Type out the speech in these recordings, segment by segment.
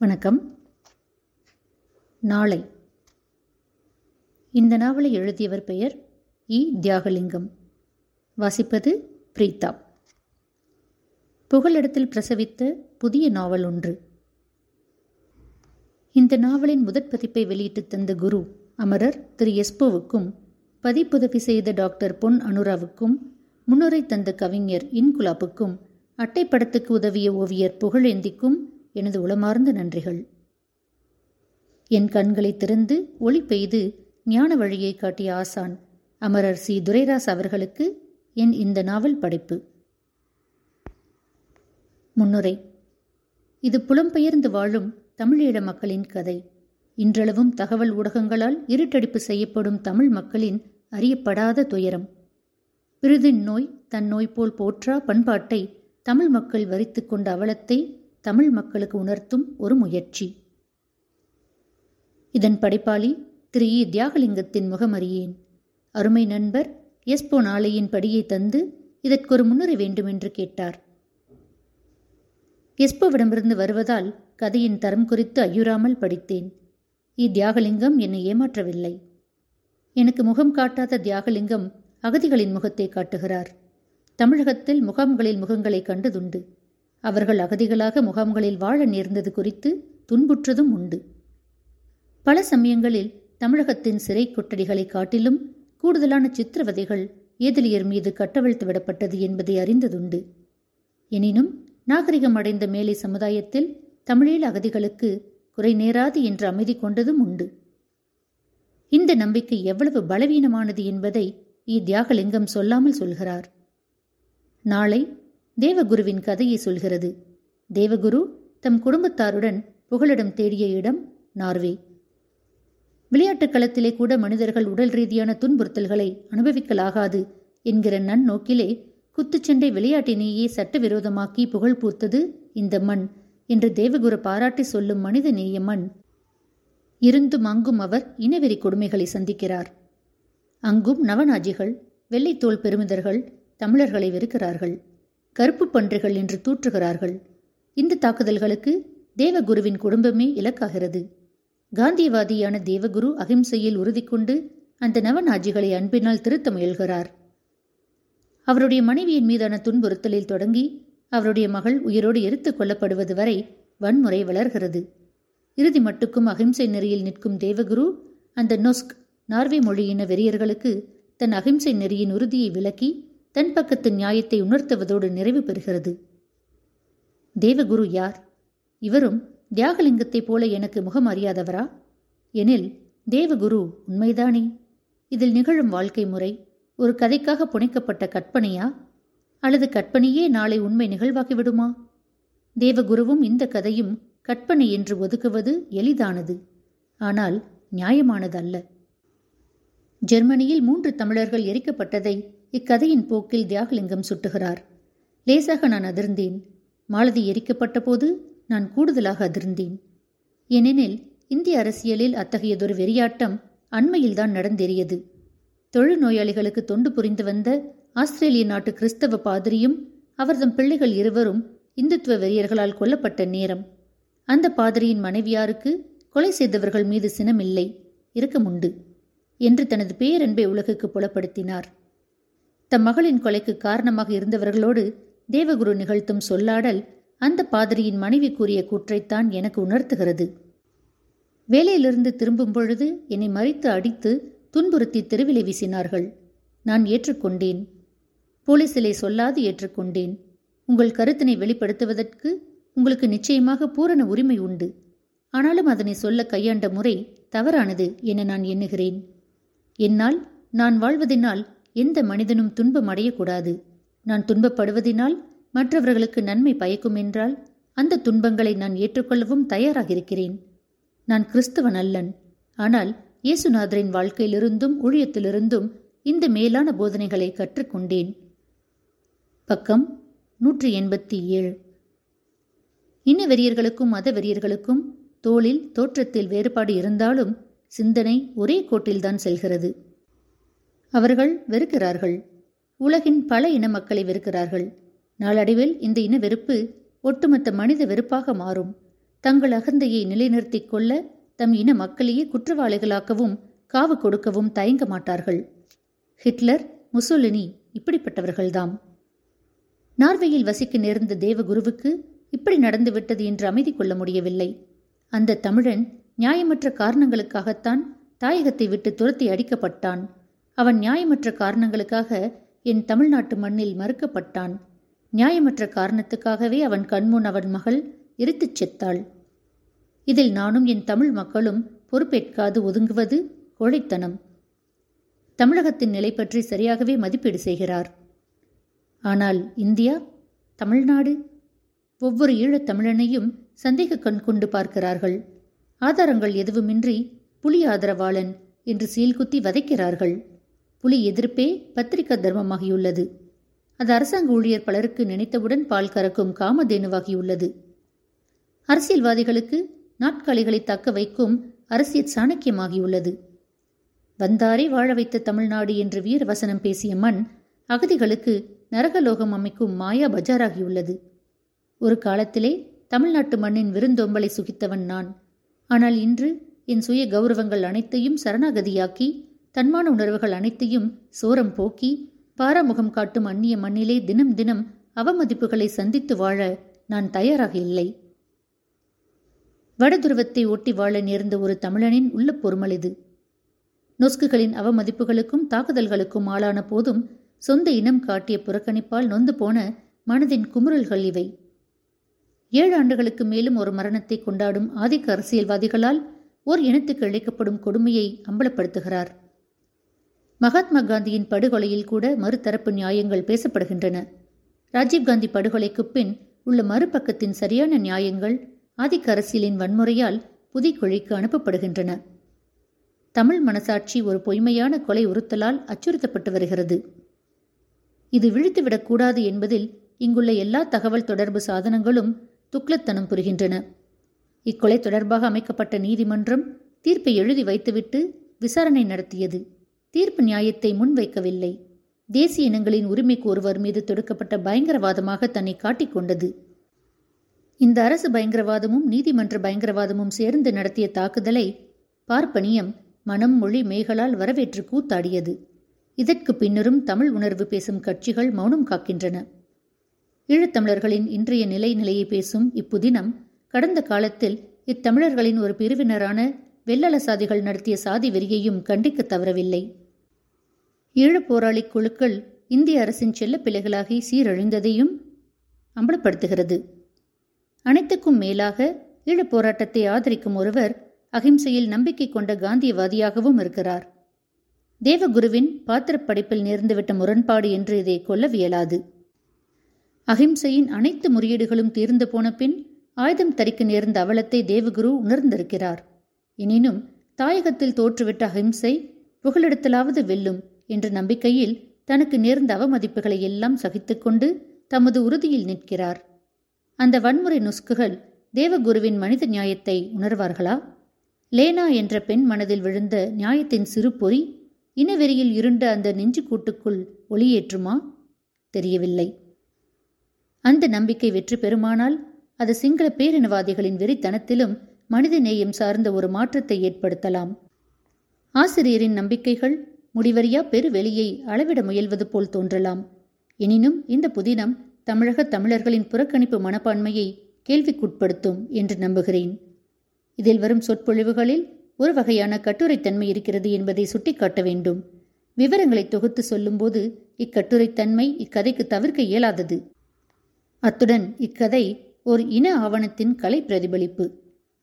வணக்கம். நாளை. இந்த நாவலை எழுதியவர் பெயர் இ. தியாகலிங்கம். வாசிப்பது பிரீதா புகழிடத்தில் பிரசவித்த புதிய நாவல் ஒன்று. இந்த நாவலின் முதற் பதிப்பை வெளியிட்டு தந்த குரு அமரர் திரு. எஸ்போவுக்கும் பதிப்புதவி செய்த டாக்டர் பொன் அனுராவுக்கும் முன்னுரை தந்த கவிஞர் இன்குலாப்புக்கும் அட்டைப்படத்துக்கு உதவிய ஓவியர் புகழேந்திக்கும் எனது உளமார்ந்த நன்றிகள். என் கண்களை திறந்து ஒளி பெய்து ஞான வழியை காட்டிய ஆசான் அமரர் சி. துரைராஸ் அவர்களுக்கு என் இந்த நாவல் படைப்பு. முன்னுரை. இது புலம்பெயர்ந்து வாழும் தமிழீழ மக்களின் கதை. இன்றளவும் தகவல் ஊடகங்களால் இருட்டடிப்பு செய்யப்படும் தமிழ் மக்களின் அறியப்படாத துயரம். பிரிதின் நோய் தன் நோய் போல் போற்றா பண்பாட்டை தமிழ் மக்கள் வரித்து கொண்ட அவலத்தை தமிழ் மக்களுக்கு உணர்த்தும் ஒரு முயற்சி. இதன் படைப்பாளி திரு இ. தியாகலிங்கத்தின் முகமறியேன் அருமை நண்பர் எஸ்போ நாளையின் படியை தந்து இதற்கொரு முன்னுரை வேண்டுமென்று கேட்டார். எஸ்போவிடமிருந்து வருவதால் கதையின் தரம் குறித்து ஐயுறாமல் படித்தேன். இ. தியாகலிங்கம் என்னை ஏமாற்றவில்லை. எனக்கு முகம் காட்டாத தியாகலிங்கம் அகதிகளின் முகத்தை காட்டுகிறார். தமிழகத்தில் முகாம்களில் முகங்களை கண்டதுண்டு. அவர்கள் அகதிகளாக முகாம்களில் வாழ நேர்ந்தது குறித்து துன்புற்றதும் உண்டு. பல சமயங்களில் தமிழகத்தின் சிறை கொட்டடிகளை காட்டிலும் கூடுதலான சித்திரவதைகள் ஏதிலியர் மீது கட்டவிழ்த்து விடப்பட்டது என்பதை அறிந்ததுண்டு. எனினும் நாகரிகம் அடைந்த மேலை சமுதாயத்தில் தமிழீழ அகதிகளுக்கு குறை நேராது என்று அமைதி கொண்டதும் உண்டு. இந்த நம்பிக்கை எவ்வளவு பலவீனமானது என்பதை இத்தியாகலிங்கம் தியாகலிங்கம் சொல்லாமல் சொல்கிறார். நாளை தேவகுருவின் கதையை சொல்கிறது. தேவகுரு தம் குடும்பத்தாருடன் புகலிடம் தேடிய இடம் நார்வே. விளையாட்டுக் களத்திலே கூட மனிதர்கள் உடல் ரீதியான துன்புறுத்தல்களை அனுபவிக்கலாகாது என்கிற நன்னோக்கிலே குத்துச்சண்டை விளையாட்டினையே சட்டவிரோதமாக்கி புகழ் பூத்தது இந்த மண் என்று தேவகுரு பாராட்டி சொல்லும் மனித நேய மண். இருந்தும் அங்கும் அவர் இனவெறி கொடுமைகளை சந்திக்கிறார். அங்கும் நவநாஜிகள் வெள்ளைத்தோல் பெருமிதர்கள் தமிழர்களை வெறுக்கிறார்கள். கருப்பு பன்றிகள் என்று தூற்றுகிறார்கள். இந்த தாக்குதல்களுக்கு தேவகுருவின் குடும்பமே இலக்காகிறது. காந்தியவாதியான தேவகுரு அகிம்சையில் உறுதி கொண்டு அந்த நவநாஜிகளை அன்பினால் திருத்த முயல்கிறார். அவருடைய மனைவியின் மீதான துன்புறுத்தலில் தொடங்கி அவருடைய மகள் உயிரோடு எரித்துக் கொல்லப்படுவது வரை வன்முறை வளர்கிறது. இறுதி மட்டுக்கும் அகிம்சை நெறியில் நிற்கும் தேவகுரு அந்த நொஸ்க் நார்வே மொழியின வெறியர்களுக்கு தன் அகிம்சை நெறியின் உறுதியை விளக்கி தன் பக்கத்து நியாயத்தை உணர்த்துவதோடு நிறைவு பெறுகிறது. தேவகுரு யார்? இவரும் தியாகலிங்கத்தைப் போல எனக்கு முகம் அறியாதவரா? எனில் தேவகுரு உண்மைதானே? இதில் நிகழும் வாழ்க்கை முறை ஒரு கதைக்காக புனைக்கப்பட்ட கற்பனையா? அல்லது கற்பனையே நாளை உண்மை நிகழ்வாகிவிடுமா? தேவகுருவும் இந்த கதையும் கற்பனை என்று ஒதுக்குவது எளிதானது ஆனால் நியாயமானது அல்ல ஜெர்மனியில் மூன்று தமிழர்கள் எரிக்கப்பட்டதை இக்கதையின் போக்கில் தியாகலிங்கம் சுட்டுகிறார். லேசாக நான் அதிர்ந்தேன். மாலதி எரிக்கப்பட்ட போது நான் கூடுதலாக அதிர்ந்தேன். ஏனெனில் இந்திய அரசியலில் அத்தகையதொரு வெறியாட்டம் அண்மையில்தான் நடந்தேறியது. தொழுநோயாளிகளுக்கு தொண்டு புரிந்து வந்த ஆஸ்திரேலிய நாட்டு கிறிஸ்தவ பாதிரியும் அவர்தம் பிள்ளைகள் இருவரும் இந்துத்துவ வெறியர்களால் கொல்லப்பட்ட நேரம். அந்த பாதிரியின் மனைவியாருக்கு கொலை செய்தவர்கள் மீது சினமில்லை இருக்கமுண்டு என்று தனது பேரன்பை உலகுக்கு புலப்படுத்தினார். தம் மகளின் கொலைக்கு காரணமாக இருந்தவர்களோடு தேவகுரு நிகழ்த்தும் சொல்லாடல் அந்த பாதிரியின் மனைவி கூறிய கூற்றைத்தான் எனக்கு உணர்த்துகிறது. வேலையிலிருந்து திரும்பும் பொழுது என்னை மறித்து அடித்து துன்புறுத்தி தெருவிலை வீசினார்கள். நான் ஏற்றுக்கொண்டேன். போலீசிலே சொல்லாது ஏற்றுக்கொண்டேன். உங்கள் கருத்தினை வெளிப்படுத்துவதற்கு உங்களுக்கு நிச்சயமாக பூரண உரிமை உண்டு. ஆனாலும் அதனை சொல்ல கையாண்ட முறை தவறானது என நான் எண்ணுகிறேன். என்னால் நான் வாழ்வதனால் எந்த மனிதனும் துன்பம் அடையக்கூடாது. நான் துன்பப்படுவதினால் மற்றவர்களுக்கு நன்மை பயக்கும் என்றால் அந்த துன்பங்களை நான் ஏற்றுக்கொள்ளவும் தயாராக நான் கிறிஸ்தவன் அல்லன். ஆனால் இயேசுநாதரின் வாழ்க்கையிலிருந்தும் ஊழியத்திலிருந்தும் இந்த மேலான போதனைகளை கற்றுக்கொண்டேன். பக்கம் நூற்றி எண்பத்தி ஏழு இன வெறியர்களுக்கும் மத வெறியர்களுக்கும் தோளில் தோற்றத்தில் வேறுபாடு இருந்தாலும் சிந்தனை ஒரே கோட்டில்தான் செல்கிறது. அவர்கள் வெறுக்கிறார்கள். உலகின் பல இன மக்களை வெறுக்கிறார்கள். நாளடைவில் இந்த இன வெறுப்பு ஒட்டுமொத்த மனித வெறுப்பாக மாறும். தங்கள் அகந்தையை நிலைநிறுத்திக் கொள்ள தம் இன மக்களையே குற்றவாளிகளாக்கவும் காவு கொடுக்கவும் தயங்க மாட்டார்கள். ஹிட்லர் முசோலினி இப்படிப்பட்டவர்கள்தாம். நார்வேயில் வசிக்க நேர்ந்த தேவகுருவுக்கு இப்படி நடந்துவிட்டது என்று அமைதி கொள்ள முடியவில்லை. அந்த தமிழன் நியாயமற்ற காரணங்களுக்காகத்தான் தாயகத்தை விட்டு துரத்தி அடிக்கப்பட்டான். அவன் நியாயமற்ற காரணங்களுக்காக என் தமிழ்நாட்டு மண்ணில் மறுக்கப்பட்டான். நியாயமற்ற காரணத்துக்காகவே அவன் கண்முன் அவன் மகள் எரித்துச் செத்தாள். இதில் நானும் என் தமிழ் மக்களும் பொறுப்பேற்காது ஒதுங்குவது கோழைத்தனம். தமிழகத்தின் நிலை பற்றி சரியாகவே மதிப்பீடு செய்கிறார். ஆனால் இந்தியா தமிழ்நாடு ஒவ்வொரு ஈழத் தமிழனையும் சந்தேக கண் கொண்டு பார்க்கிறார்கள். ஆதாரங்கள் எதுவுமின்றி புலி ஆதரவாளன் என்று சீல்குத்தி வதைக்கிறார்கள். புலி எதிர்ப்பே பத்திரிகா தர்மமாகியுள்ளது. அது அரசாங்க ஊழியர் பலருக்கு நினைத்தவுடன் பால் கறக்கும் காமதேனுவாகியுள்ளது. அரசியல்வாதிகளுக்கு நாட்காலிகளை தக்க வைக்கும் அரசியல் சாணக்கியமாகியுள்ளது. வந்தாரே வாழ வைத்த தமிழ்நாடு என்று வீரவசனம் பேசிய மண் அகதிகளுக்கு நரகலோகம் அமைக்கும் மாயா பஜாராகியுள்ளது. ஒரு காலத்திலே தமிழ்நாட்டு மண்ணின் விருந்தொம்பலை சுகித்தவன் நான். ஆனால் இன்று என் சுய கௌரவங்கள் அனைத்தையும் சரணாகதியாக்கி தன்மான உணர்வுகள் அனைத்தையும் சோரம் போக்கி பாராமுகம் காட்டும் அந்நிய மண்ணிலே தினம் தினம் அவமதிப்புகளை சந்தித்து வாழ நான் தயாராக இல்லை. வடதுருவத்தை ஒட்டி வாழ நேர்ந்த ஒரு தமிழனின் உள்ள பொறுமல் இது. நொஸ்குகளின் அவமதிப்புகளுக்கும் தாக்குதல்களுக்கும் ஆளான போதும் சொந்த இனம் காட்டிய புறக்கணிப்பால் நொந்து போன மனதின் குமுறல்கள் இவை. ஏழு ஆண்டுகளுக்கு மேலும் ஒரு மரணத்தை கொண்டாடும் ஆதிக்க அரசியல்வாதிகளால் ஓர் இனத்துக்கு இழைக்கப்படும் கொடுமையை அம்பலப்படுத்துகிறார். மகாத்மா காந்தியின் படுகொலையில் கூட மறுதரப்பு நியாயங்கள் பேசப்படுகின்றன. ராஜீவ்காந்தி படுகொலைக்கு பின் உள்ள மறுபக்கத்தின் சரியான நியாயங்கள் ஆதிக்க அரசியலின் வன்முறையால் புதிக்குழிக்கு அனுப்பப்படுகின்றன. தமிழ் மனசாட்சி ஒரு பொய்மையான கொலை உறுத்தலால் அச்சுறுத்தப்பட்டு வருகிறது. இது விழித்துவிடக்கூடாது என்பதில் இங்குள்ள எல்லா தகவல் தொடர்பு சாதனங்களும் துக்ளத்தனம் புரிகின்றன. இக்கொலை தொடர்பாக அமைக்கப்பட்ட நீதிமன்றம் தீர்ப்பை எழுதி வைத்துவிட்டு விசாரணை நடத்தியது. தீர்ப்பு நியாயத்தை முன்வைக்கவில்லை. தேசிய இனங்களின் உரிமை கோருவர் மீது தொடுக்கப்பட்ட பயங்கரவாதமாக தன்னை காட்டிக்கொண்டது இந்த அரசு பயங்கரவாதமும் நீதிமன்ற பயங்கரவாதமும் சேர்ந்து நடத்திய தாக்குதலை பார்ப்பனியம் மனம் மொழி மேகலால் வரவேற்று கூத்தாடியது. இதற்கு பின்னரும் தமிழ் உணர்வு பேசும் கட்சிகள் மௌனம் காக்கின்றன. ஈழத்தமிழர்களின் இன்றைய நிலை நிலையை பேசும் இப்புதினம் கடந்த காலத்தில் இத்தமிழர்களின் ஒரு பிரிவினரான வெள்ளல சாதிகள் நடத்திய சாதி வெறியையும் கண்டிக்க தவறவில்லை. ஈழப் போராளி குழுக்கள் இந்திய அரசின் செல்ல பிள்ளைகளாகி சீரழிந்ததையும் அம்பலப்படுத்துகிறது. அனைத்துக்கும் மேலாக ஈழப் போராட்டத்தை ஆதரிக்கும் ஒருவர் அகிம்சையில் நம்பிக்கை கொண்ட காந்தியவாதியாகவும் இருக்கிறார். தேவகுருவின் பாத்திரப்படைப்பில் நேர்ந்துவிட்ட முரண்பாடு என்று இதை கொல்லவியலாது அகிம்சையின் அனைத்து முறையீடுகளும் தீர்ந்து போன பின் ஆயுதம் தரிக்க நேர்ந்த அவலத்தை தேவகுரு உணர்ந்திருக்கிறார். எனினும் தாயகத்தில் தோற்றுவிட்ட அஹிம்சை புகழெடுத்தலாவது வெல்லும் என்ற நம்பிக்கையில் தனக்கு நேர்ந்த அவமதிப்புகளை எல்லாம் சகித்துக்கொண்டு தமது உறுதியில் நிற்கிறார். அந்த வன்முறை நுஸ்குகள் தேவகுருவின் மனித நியாயத்தை உணர்வார்களா? லேனா என்ற பெண் மனதில் விழுந்த நியாயத்தின் சிறு பொறி இனவெறியில் இருண்ட அந்த நெஞ்சு கூட்டுக்குள் ஒளியேற்றுமா? தெரியவில்லை. அந்த நம்பிக்கை வெற்றி பெறுமானால் அது சிங்கள பேரினவாதிகளின் வெறித்தனத்திலும் மனித நேயம் சார்ந்த ஒரு மாற்றத்தை ஏற்படுத்தலாம். ஆசிரியரின் நம்பிக்கைகள் முடிவறியா பெருவெளியை அளவிட முயல்வது போல் தோன்றலாம். எனினும் இந்த புதினம் தமிழக தமிழர்களின் புறக்கணிப்பு மனப்பான்மையை கேள்விக்குட்படுத்தும் என்று நம்புகிறேன். இதில் வரும் சொற்பொழிவுகளில் ஒரு வகையான கட்டுரைத்தன்மை இருக்கிறது என்பதை சுட்டிக்காட்ட வேண்டும். விவரங்களை தொகுத்து சொல்லும்போது இக்கட்டுரைத்தன்மை இக்கதைக்கு தவிர்க்க இயலாதது. அத்துடன் இக்கதை ஓர் இன ஆவணத்தின் கலை பிரதிபலிப்பு.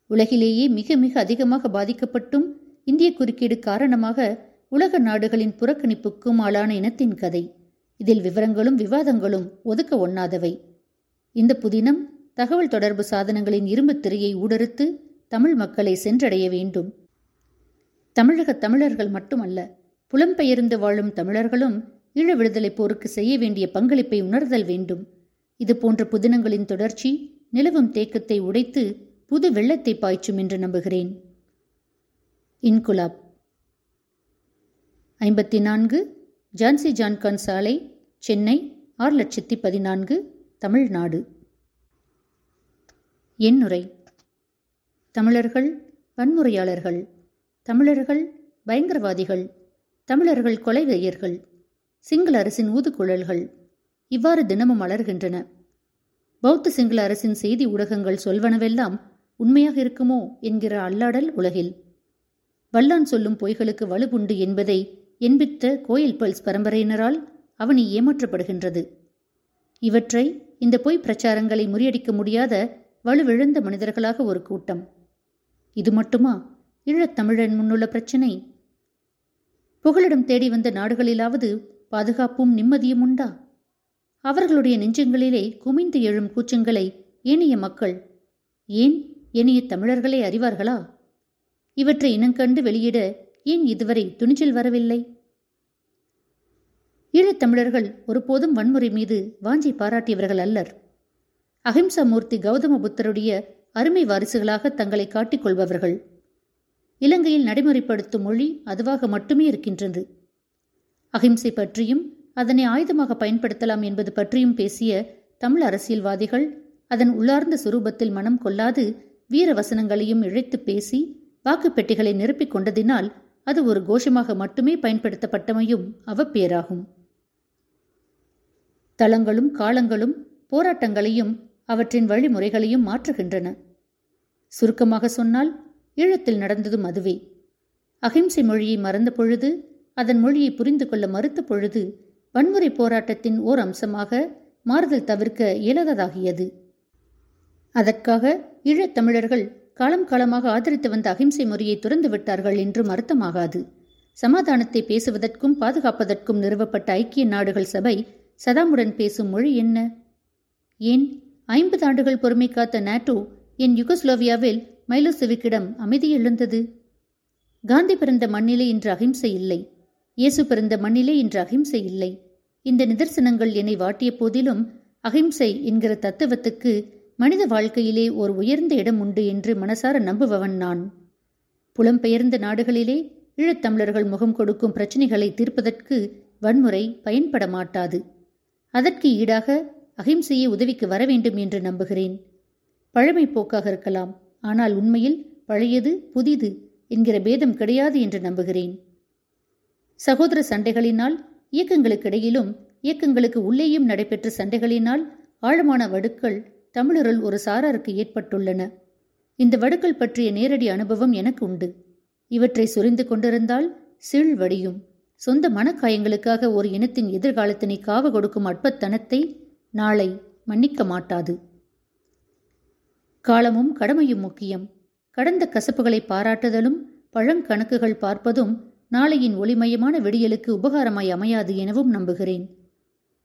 உலகிலேயே மிக மிக அதிகமாக பாதிக்கப்பட்டும் இந்திய குறுக்கீடு காரணமாக உலக நாடுகளின் புறக்கணிப்புக்கும் ஆளான இனத்தின் கதை. இதில் விவரங்களும் விவாதங்களும் ஒதுக்க ஒண்ணாதவை. இந்த புதினம் தகவல் தொடர்பு சாதனங்களின் இரும்பு திரையை ஊடறுத்து தமிழ் மக்களை சென்றடைய வேண்டும். தமிழக தமிழர்கள் மட்டுமல்ல புலம்பெயர்ந்து வாழும் தமிழர்களும் ஈழ விடுதலை போருக்கு செய்ய வேண்டிய பங்களிப்பை உணர்தல் வேண்டும். இது போன்ற புதினங்களின் தொடர்ச்சி நிலவும் தேக்கத்தை உடைத்து புது வெள்ளத்தை பாய்ச்சும் என்று நம்புகிறேன். இன்குலாப். ஐம்பத்தி நான்கு ஜான்சி ஜான்கான் சாலை சென்னை ஆறு லட்சத்தி பதினான்கு தமிழ்நாடு. எண்ணுரை. தமிழர்கள் வன்முறையாளர்கள். தமிழர்கள் பயங்கரவாதிகள். தமிழர்கள் கொலைவெறியர்கள் சிங்கள அரசின் ஊதுகுழல்கள். இவ்வாறு தினமும் அலர்கின்றன பௌத்த சிங்கள அரசின் செய்தி ஊடகங்கள் சொல்வனவெல்லாம் உண்மையாக இருக்குமோ என்கிற அல்லாடல் உலகில். வல்லான் சொல்லும் பொய்களுக்கு வலுவுண்டு என்பதை என்பித்த கோயில் பல்ஸ் பரம்பரையினரால் அவனி ஏமாற்றப்படுகின்றது. இவற்றை இந்த பொய் பிரச்சாரங்களை முறியடிக்க முடியாத வலுவிழந்த மனிதர்களாக ஒரு கூட்டம். இது மட்டுமா? ஈழத்தமிழன் முன்னுள்ள பிரச்சினை. புகலிடம் தேடி வந்த நாடுகளிலாவது பாதுகாப்பும் நிம்மதியும் உண்டா? அவர்களுடைய நெஞ்சங்களிலே குமிந்து எழும் கூச்சங்களை ஏனைய மக்கள் ஏன் ஏனைய தமிழர்களே அறிவார்களா? இவற்றை இனங்கண்டு வெளியிட ஏன் இதுவரை துணிச்சல் வரவில்லை? ஈழத்தமிழர்கள் ஒருபோதும் வன்முறை மீது வாஞ்சி பாராட்டியவர்கள் அல்லர். அஹிம்சா மூர்த்தி கௌதம புத்தருடைய அருமை வாரிசுகளாக தங்களை காட்டிக் கொள்பவர்கள். இலங்கையில் நடைமுறைப்படுத்தும் மொழி அதுவாக மட்டுமே இருக்கின்றது. அஹிம்சை பற்றியும் அதனை ஆயுதமாக பயன்படுத்தலாம் என்பது பற்றியும் பேசிய தமிழ் அரசியல்வாதிகள் அதன் உள்ளார்ந்த சுரூபத்தில் மனம் கொள்ளாது வீர வசனங்களையும் இழைத்து பேசி வாக்குப்பெட்டிகளை நிரப்பிக் கொண்டதினால் அது ஒரு கோஷமாக மட்டுமே பயன்படுத்தப்பட்டமையும் அவப்பேராகும் தளங்களும் காலங்களும் போராட்டங்களையும் அவற்றின் வழிமுறைகளையும் மாற்றுகின்றன. சுருக்கமாக சொன்னால் ஈழத்தில் நடந்ததும் அதுவே. அகிம்சை மொழியை மறந்த பொழுது அதன் மொழியை புரிந்து கொள்ள மறுத்த பொழுது வன்முறை போராட்டத்தின் ஓர் அம்சமாக மாறுதல் தவிர்க்க இயலாததாகியது. அதற்காக ஈழத்தமிழர்கள் காலம் காலமாக ஆதரித்து வந்த அகிம்சை முறையை துறந்து விட்டார்கள் என்றும் அர்த்தமாகாது சமாதானத்தை பேசுவதற்கும் பாதுகாப்பதற்கும் நிறுவப்பட்ட ஐக்கிய நாடுகள் சபை சதாமுடன் பேசும் மொழி என்ன? ஏன்? ஐம்பது ஆண்டுகள் பொறுமை காத்த நாட்டோ என் யுகஸ்லோவியாவில் மைலோசெவிக்கிடம் அமைதி எழுந்தது? காந்தி பிறந்த மண்ணிலே இன்று அகிம்சை இல்லை. இயேசு பிறந்த மண்ணிலே இன்று அகிம்சை இல்லை. இந்த நிதர்சனங்கள் என்னை வாட்டிய போதிலும் அகிம்சை என்கிற தத்துவத்துக்கு மனித வாழ்க்கையிலே ஒரு உயர்ந்த இடம் உண்டு என்று மனசார நம்புபவன் நான். புலம்பெயர்ந்த நாடுகளிலே ஈழத்தமிழர்கள் முகம் கொடுக்கும் பிரச்சினைகளை தீர்ப்பதற்கு வன்முறை பயன்பட மாட்டாது அதற்கு ஈடாக அகிம்சையை உதவிக்கு வர வேண்டும் என்று நம்புகிறேன். பழமை போக்காக இருக்கலாம் ஆனால் உண்மையில் பழையது புதிது என்கிற பேதம் கிடையாது என்று நம்புகிறேன். சகோதர சண்டைகளினால் இயக்கங்களுக்கிடையிலும் இயக்கங்களுக்கு உள்ளேயும் நடைபெற்ற சண்டைகளினால் ஆழமான வடுக்கள் தமிழருள் ஒரு சாராருக்கு ஏற்பட்டுள்ளன. இந்த வடுக்கள் பற்றிய நேரடி அனுபவம் எனக்கு உண்டு. இவற்றை சுரிந்து கொண்டிருந்தால் சீழ் வடியும். சொந்த மனக்காயங்களுக்காக ஒரு இனத்தின் எதிர்காலத்தினை காவு கொடுக்கும் அற்பத்தனத்தை நாளை மன்னிக்க மாட்டாது. காலமும் கடமையும் முக்கியம். கடந்த கசப்புகளை பாராட்டுதலும் பழங்கணக்குகள் பார்ப்பதும் நாளையின் ஒளிமயமான விடியலுக்கு உபகாரமாய் அமையாது எனவும் நம்புகிறேன்.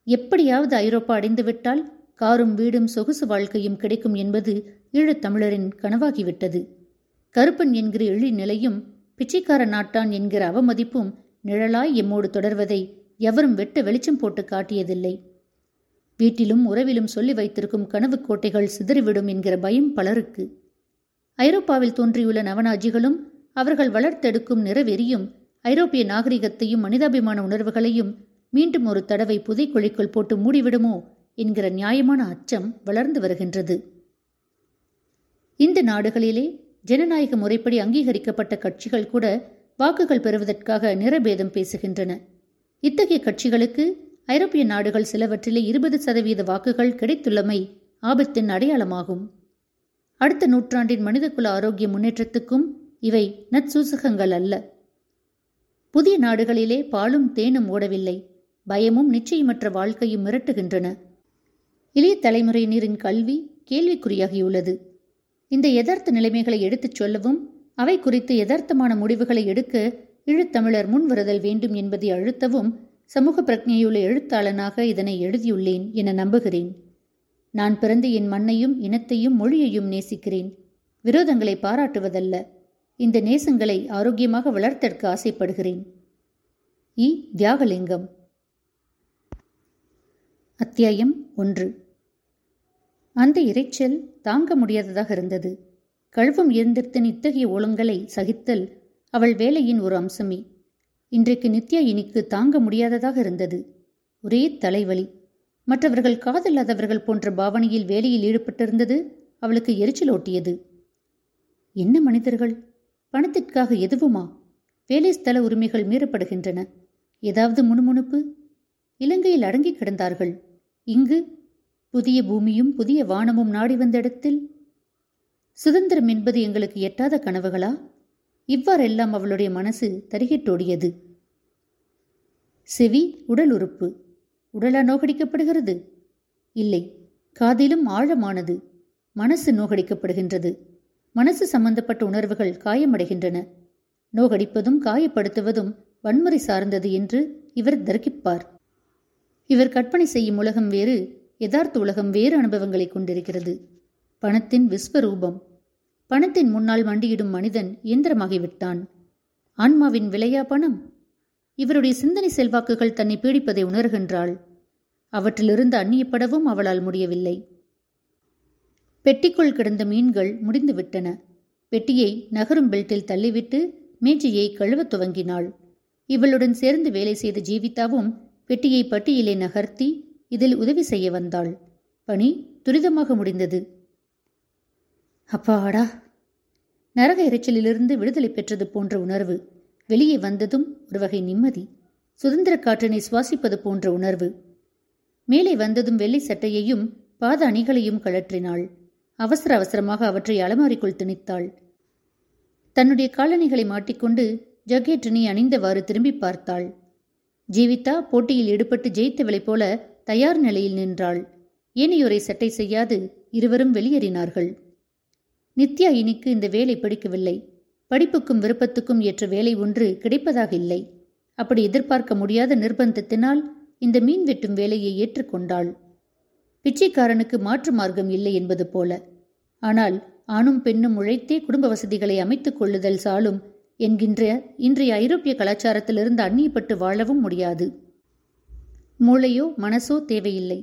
எப்படியாவது ஐரோப்பா அடைந்துவிட்டால் காரும் வீடும் சொகுசு வாழ்க்கையும் கிடைக்கும் என்பது ஈழத்தமிழரின் கனவாகிவிட்டது. கருப்பன் என்கிற எழி நிலையும் பிச்சைக்கார நாட்டான் என்கிற அவமதிப்பும் நிழலாய் எம்மோடு தொடர்வதை எவரும் வெட்ட வெளிச்சம் போட்டு காட்டியதில்லை. வீட்டிலும் உறவிலும் சொல்லி வைத்திருக்கும் கனவு கோட்டைகள் சிதறிவிடும் என்கிற பயம் பலருக்கு. ஐரோப்பாவில் தோன்றியுள்ள நவநாஜிகளும் அவர்கள் வளர்த்தெடுக்கும் நிறவெறியும் ஐரோப்பிய நாகரிகத்தையும் மனிதாபிமான உணர்வுகளையும் மீண்டும் ஒரு தடவை புதைக்குழிக்குள் போட்டு மூடிவிடுமோ என்கிற நியாயமான அச்சம் வளர்ந்து வருகின்றது. இந்த நாடுகளிலே ஜனநாயக முறைப்படி அங்கீகரிக்கப்பட்ட கட்சிகள் கூட வாக்குகள் பெறுவதற்காக நிறபேதம் பேசுகின்றன. இத்தகைய கட்சிகளுக்கு ஐரோப்பிய நாடுகள் சிலவற்றிலே இருபது சதவீத வாக்குகள் கிடைத்துள்ளமை ஆபத்தின் அடையாளமாகும். அடுத்த நூற்றாண்டின் மனிதகுல ஆரோக்கிய முன்னேற்றத்துக்கும் இவை நற்சூசகங்கள் அல்ல. புதிய நாடுகளிலே பாலும் தேனும் ஓடவில்லை. பயமும் நிச்சயமற்ற வாழ்க்கையும் மிரட்டுகின்றன. இளைய தலைமுறையினரின் கல்வி கேள்விக்குறியாகியுள்ளது. இந்த யதார்த்த நிலைமைகளை எடுத்துச் சொல்லவும் அவை குறித்து யதார்த்தமான முடிவுகளை எடுக்க ஈழத்தமிழர் முன்வருதல் வேண்டும் என்பதை அழுத்தவும் சமூக பிரஜையுள்ள எழுத்தாளனாக இதனை எழுதியுள்ளேன் என நம்புகிறேன். நான் பிறந்து என் மண்ணையும் இனத்தையும் மொழியையும் நேசிக்கிறேன். விரோதங்களை பாராட்டுவதல்ல. இந்த நேசங்களை ஆரோக்கியமாக வளர்த்தெடுக்க ஆசைப்படுகிறேன். இ. தியாகலிங்கம். அத்தியாயம் ஒன்று. அந்த இறைச்சல் தாங்க முடியாததாக இருந்தது. கழுவும் இயந்திரத்தின் இத்தகைய ஒழுங்கலை சகித்தல் அவள் வேலையின் ஒரு அம்சமே. இன்றைக்கு நித்யா இனிக்கு தாங்க முடியாததாக இருந்தது. ஒரே தலைவலி. மற்றவர்கள் காதல்லாதவர்கள் போன்ற பாவனையில் வேலையில் ஈடுபட்டிருந்தது அவளுக்கு எரிச்சல் ஓட்டியது. என்ன மனிதர்கள்? பணத்திற்காக எதுவுமா? வேலை ஸ்தல உரிமைகள் மீறப்படுகின்றன. ஏதாவது முணுமுணுப்பு? இலங்கையில் அடங்கி கிடந்தார்கள். இங்கு புதிய பூமியும் புதிய வானமும் நாடி வந்த இடத்தில்? சுதந்திரம் என்பது எங்களுக்கு எட்டாத கனவுகளா? இவ்வாறெல்லாம் அவளுடைய மனசு தருகிட்டோடியது. செவி உடல் உறுப்பு. உடலா நோகடிக்கப்படுகிறது? இல்லை. காதிலும் ஆழமானது. மனசு நோகடிக்கப்படுகின்றது. மனசு சம்பந்தப்பட்ட உணர்வுகள் காயமடைகின்றன. நோகடிப்பதும் காயப்படுத்துவதும் வன்முறை சார்ந்தது என்று இவர் தர்க்கிப்பார். இவர் கற்பனை செய்யும் உலகம் வேறு யதார்த்த உலகம் வேறு அனுபவங்களை கொண்டிருக்கிறது. பணத்தின் விஸ்வரூபம். பணத்தின் முன்னால் மண்டியிடும் மனிதன் இயந்திரமாகிவிட்டான். ஆன்மாவின் விலையா பணம்? இவருடைய சிந்தனை செல்வாக்குகள் தன்னை பீடிப்பதை உணர்கின்றாள். அவற்றிலிருந்து அந்நியப்படவும் அவளால் முடியவில்லை. பெட்டிக்குள் கிடந்த மீன்கள் முடிந்துவிட்டன. பெட்டியை நகரும் பெல்ட்டில் தள்ளிவிட்டு மேஜையை கழுவத் துவங்கினாள். இவளுடன் சேர்ந்து வேலை செய்த ஜீவிதாவும் பெட்டியை பட்டியலை நகர்த்தி இதில் உதவி செய்ய வந்தாள். பணி துரிதமாக முடிந்தது. அப்பாடா! நரக எரிச்சலிலிருந்து விடுதலை பெற்றது போன்ற உணர்வு வெளியே வந்ததும் ஒரு வகை நிம்மதி சுதந்திர காற்றினை சுவாசிப்பது போன்ற உணர்வு. மேலே வந்ததும் வெள்ளை சட்டையையும் பாத அணிகளையும் கழற்றினாள். அவசர அவசரமாக அவற்றை அலமாரிக்குள் திணித்தாள். தன்னுடைய காலணிகளை மாட்டிக்கொண்டு ஜக்கேட்டினை அணிந்தவாறு திரும்பி பார்த்தாள். ஜீவிதா போட்டியில் ஈடுபட்டு ஜெயித்தவளை போல தயார் நிலையில் நின்றாள். ஏனையோரை சட்டை செய்யாது இருவரும் வெளியேறினார்கள். நித்யா இனிக்கு இந்த வேலை பிடிக்கவில்லை. படிப்புக்கும் விருப்பத்துக்கும் ஏற்ற வேலை ஒன்று கிடைப்பதாக இல்லை. அப்படி எதிர்பார்க்க முடியாத நிர்பந்தத்தினால் இந்த மீன் வெட்டும் வேலையை ஏற்றுக்கொண்டாள். பிச்சைக்காரனுக்கு மாற்று மார்க்கம் இல்லை என்பது போல. ஆனால் ஆணும் பெண்ணும் உழைத்தே குடும்ப வசதிகளை அமைத்துக் கொள்ளுதல் சாலும் என்கின்ற இன்றைய ஐரோப்பிய கலாச்சாரத்திலிருந்து அந்நியப்பட்டு வாழவும் முடியாது. மூளையோ மனசோ தேவையில்லை.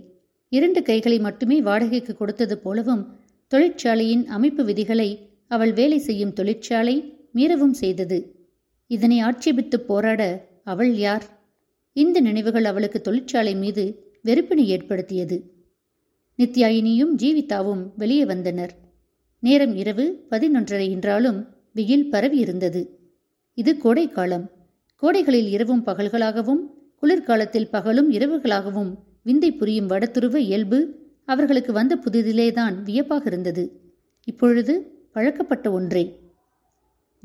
இரண்டு கைகளை மட்டுமே வாடகைக்கு கொடுத்தது போலவும் தொழிற்சாலையின் அமைப்பு விதிகளை அவள் வேலை செய்யும் தொழிற்சாலை மீறவும் செய்தது. இதனை ஆட்சேபித்து போராட அவள் யார்? இந்த நினைவுகள் அவளுக்கு தொழிற்சாலை மீது வெறுப்பினை ஏற்படுத்தியது. நித்யாயினியும் ஜீவிதாவும் வெளியே வந்தனர். நேரம் இரவு பதினொன்றரை என்றாலும் வெயில் பரவி இருந்தது இது கோடைக்காலம். கோடைகளில் இரவும் பகல்களாகவும் குளிர்காலத்தில் பகலும் இரவுகளாகவும் விந்தை புரியும் வடதுருவ இயல்பு அவர்களுக்கு வந்த புதிதிலேதான் வியப்பாக இருந்தது. இப்பொழுது பழக்கப்பட்ட ஒன்றே.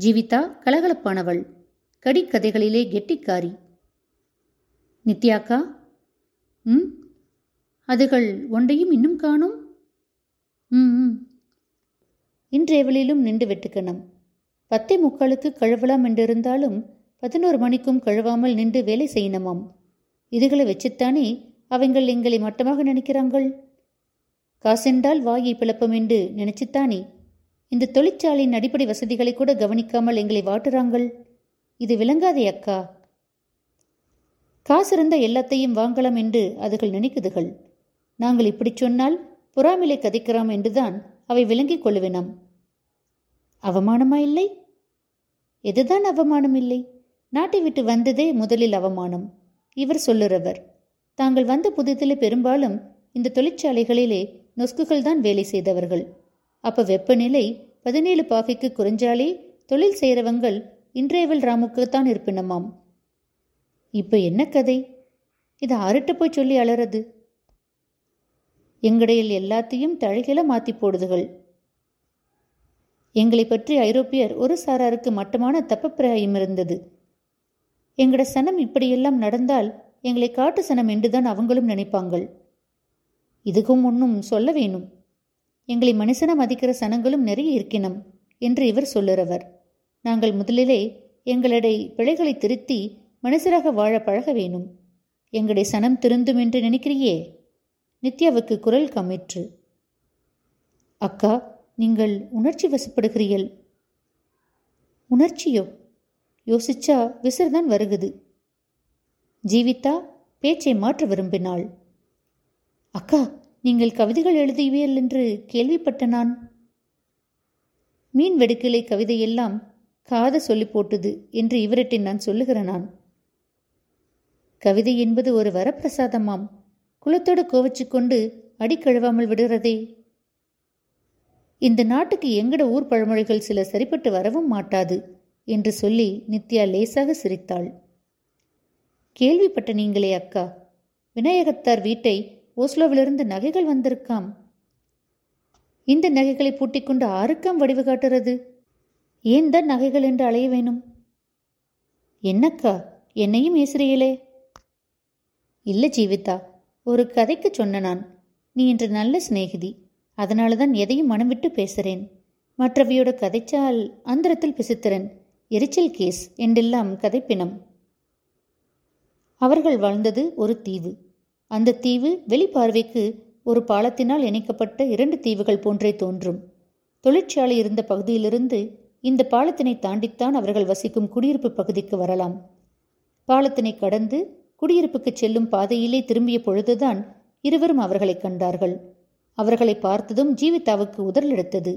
ஜீவிதா கலகலப்பானவள். கடிக்கதைகளிலே கெட்டிக்காரி. நித்யாக்கா? ம்? அதுகள் ஒன்றையும் இன்னும் காணும்? ம் ம். நின்று வெட்டுக்கணும். பத்தே முக்காலுக்கு கழுவலாம் என்றிருந்தாலும் பதினோரு மணிக்கும் கழுவாமல் நின்று வேலை செய்யணுமாம் இதுகளை வச்சுத்தானே அவங்கள் எங்களை மட்டமாக நினைக்கிறாங்கள்? காசென்றால் வாயை பிளப்பம் என்று நினைச்சுத்தானே? இந்த தொழிற்சாலையின் அடிப்படை வசதிகளை கூட கவனிக்காமல் எங்களை வாட்டுறாங்கள்? இது விளங்காதே அக்கா. காசிருந்த எல்லாத்தையும் வாங்கலாம் என்று அதுகள் நினைக்குதுகள். நாங்கள் இப்படி சொன்னால் புறாமிலை கதைக்கிறோம் என்றுதான் அவை விளங்கிக் கொள்ளுவினாம். அவமானமா இல்லை? எதுதான் அவமானம் இல்லை? நாட்டை விட்டு வந்ததே முதலில் அவமானம். இவர் சொல்லுறவர் தாங்கள் வந்த புதிதிலே பெரும்பாலும் இந்த தொழிற்சாலைகளிலே நொஸ்குகள் தான் வேலை செய்தவர்கள். அப்ப வெப்பநிலை பதினேழு பாகைக்கு குறைஞ்சாலே தொழில் செய்கிறவங்கள் இன்றையவள் ராமுக்குத்தான் இருப்பினமாம். இப்ப என்ன கதை? இதை ஆறுட்ட போய் சொல்லி அலறது. எங்கடையில் எல்லாத்தையும் தழகில மாத்தி போடுதுகள். எங்களை பற்றி ஐரோப்பியர் ஒரு சாராருக்கு மட்டமான தப்பப்பிராயம் இருந்தது. எங்கட சனம் இப்படியெல்லாம் நடந்தால் எங்களை காட்டு சனம் என்றுதான் அவங்களும் நினைப்பாங்கள். இதுக்கும் ஒன்றும் சொல்ல வேணும். எங்களை மனுஷன மதிக்கிற சனங்களும் நிறைய இருக்கினம் என்று இவர் சொல்லுறவர். நாங்கள் முதலிலே எங்களடை பிழைகளை திருத்தி மனுஷராக வாழ பழக வேணும். எங்களுடைய சனம் திருந்தும் என்று நினைக்கிறியே? நித்யாவுக்கு குரல் கமிற்று. அக்கா நீங்கள் உணர்ச்சி வசப்படுகிறீர்கள். உணர்ச்சியோ? யோசிச்சா விசிறுதான் வருகுது. ஜீவிதா பேச்சை மாற்ற விரும்பினாள். அக்கா நீங்கள் கவிதைகள் எழுதுவீர்கள் என்று கேள்விப்பட்ட நான். மீன் வெடுக்கிலை கவிதையெல்லாம் காத சொல்லி போட்டுது என்று இவரிட்டை நான் சொல்லுகிற நான். கவிதை என்பது ஒரு வரப்பிரசாதமாம். குலத்தோடு கோவச்சு கொண்டு அடி கழுவாமல் இந்த நாட்டுக்கு எங்கட ஊர் பழமொழிகள் சில சரிப்பட்டு வரவும் மாட்டாது. என்று சொல்லி நித்யா லேசாக சிரித்தாள். கேள்விப்பட்ட நீங்களே அக்கா விநாயகத்தார் வீட்டை ஓஸ்லோவிலிருந்து நகைகள் வந்திருக்காம். இந்த நகைகளை பூட்டிக்கொண்டு ஆருக்காம் வடிவு காட்டுறது? ஏன் தான் நகைகள் என்று அலைய வேணும்? என்னக்கா என்னையும் ஏசுறீங்களே இல்லை ஜீவிதா ஒரு கதைக்கு சொன்ன நான். நீ இன்று நல்ல சிநேகிதி அதனால தான் எதையும் மனம் விட்டு பேசுகிறேன் மற்றவையோட கதைச்சால் அந்தரத்தில் பிசித்திரன். எரிச்சல் கேஸ் என்றெல்லாம் கதைப்பினம். அவர்கள் வாழ்ந்தது ஒரு தீவு. அந்த தீவு வெளிப்பார்வைக்கு ஒரு பாலத்தினால் இணைக்கப்பட்ட இரண்டு தீவுகள் போன்றே தோன்றும். தொழிற்சாலை இருந்த பகுதியிலிருந்து இந்த பாலத்தினை தாண்டித்தான் அவர்கள் வசிக்கும் குடியிருப்பு பகுதிக்கு வரலாம். பாலத்தினை கடந்து குடியிருப்புக்கு செல்லும் பாதையிலே திரும்பிய பொழுதுதான் இருவரும் அவர்களை கண்டார்கள். அவர்களை பார்த்ததும் ஜீவிதாவுக்கு உதறலெடுத்தது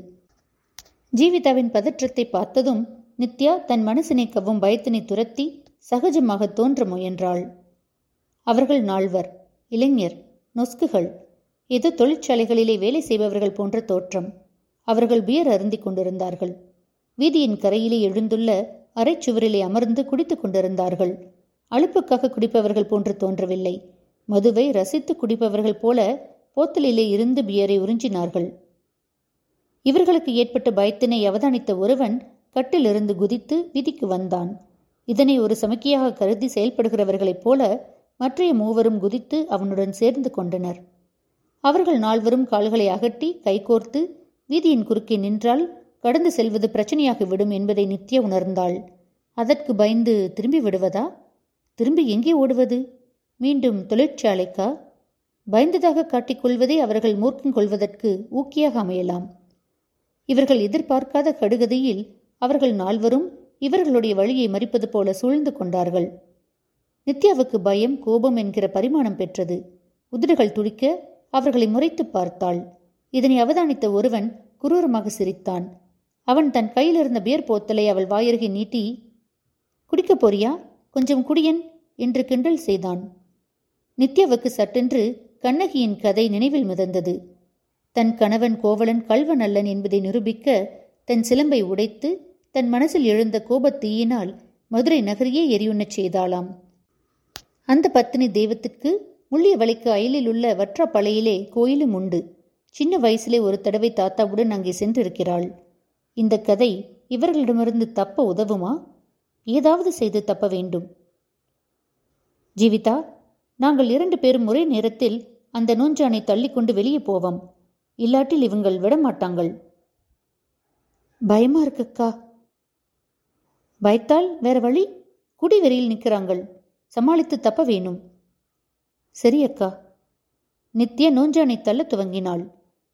ஜீவிதாவின் பதற்றத்தை பார்த்ததும் நித்யா தன் மனசினை கவும் பயத்தினை துரத்தி சகஜமாக தோன்ற முயன்றாள். அவர்கள் நால்வர் இளைஞர் நொஸ்குகள் ஏதோ தொழிற்சாலைகளிலே வேலை செய்பவர்கள் போன்ற தோற்றம். அவர்கள் பியர் அருந்திக் கொண்டிருந்தார்கள். வீதியின் கரையிலே எழுந்துள்ள அரைச்சுவரிலே அமர்ந்து குடித்துக் கொண்டிருந்தார்கள். அழுப்புக்காக குடிப்பவர்கள் போன்று தோன்றவில்லை. மதுவை ரசித்து குடிப்பவர்கள் போல போத்தலிலே இருந்து பியரை உறிஞ்சினார்கள். இவர்களுக்கு ஏற்பட்ட பயத்தினை அவதானித்த ஒருவன் கட்டிலிருந்து குதித்து விதிக்கு வந்தான். இதனை ஒரு சமக்கியாக கருதி செயல்படுகிறவர்களைப் போல மற்றைய மூவரும் குதித்து அவனுடன் சேர்ந்து கொண்டனர். அவர்கள் நால்வரும் கால்களை அகட்டி கைகோர்த்து வீதியின் குறுக்கே நின்றால் கடந்து செல்வது பிரச்சனையாகிவிடும் என்பதை நித்யா உணர்ந்தாள். அதற்கு பயந்து திரும்பி விடுவதா? திரும்பி எங்கே ஓடுவது? மீண்டும் தொழிற்சாலைக்கா? பயந்ததாக காட்டிக்கொள்வதே அவர்கள் மூர்க்கம் கொள்வதற்கு ஊக்கியாக அமையலாம். இவர்கள் எதிர்பார்க்காத கடுகதையில் அவர்கள் நால்வரும் இவர்களுடைய வழியை மறிப்பது போல சூழ்ந்து கொண்டார்கள். நித்யாவுக்கு பயம் கோபம் என்கிற பரிமாணம் பெற்றது. உதடுகள் துடிக்க அவர்களை முறைத்து பார்த்தாள். இதனை அவதானித்த ஒருவன் குரூரமாக சிரித்தான். அவன் தன் கையில் இருந்த பியர் போத்தலை அவள் வாயருகே நீட்டி குடிக்கப் போறியா? கொஞ்சம் குடியன் என்று கிண்டல் செய்தான். நித்யாவுக்கு சட்டென்று கண்ணகியின் கதை நினைவில் மிதந்தது. தன் கணவன் கோவலன் கல்வன் அல்லன் என்பதை நிரூபிக்க தன் சிலம்பை உடைத்து தன் மனசில் எழுந்த கோபத்தீயினால் மதுரை நகரையே எரியுண்ணச் செய்தாளாம். அந்த பத்தினி தெய்வத்துக்கு முள்ளியவளைக்கு அயலில் உள்ள வற்றாப்பளையிலே கோயிலும் உண்டு. சின்ன வயசிலே ஒரு தடவை தாத்தாவுடன் அங்கே சென்றிருக்கிறாள். இந்த கதை இவர்களிடமிருந்து தப்ப உதவுமா? ஏதாவது செய்து தப்ப வேண்டும். ஜீவிதா நாங்கள் இரண்டு பேரும் ஒரே நேரத்தில் அந்த நூஞ்சானை தள்ளிக்கொண்டு வெளியே போவோம். இல்லாட்டில் இவங்கள் விடமாட்டாங்கள். பயமா இருக்குக்கா? பயத்தால் வேற வழி குடிவெறியில் நிற்கிறாங்கள். சமாளித்து தப்ப வேணும். சரி அக்கா. நித்யா நோஞ்சானை தள்ள துவங்கினாள்.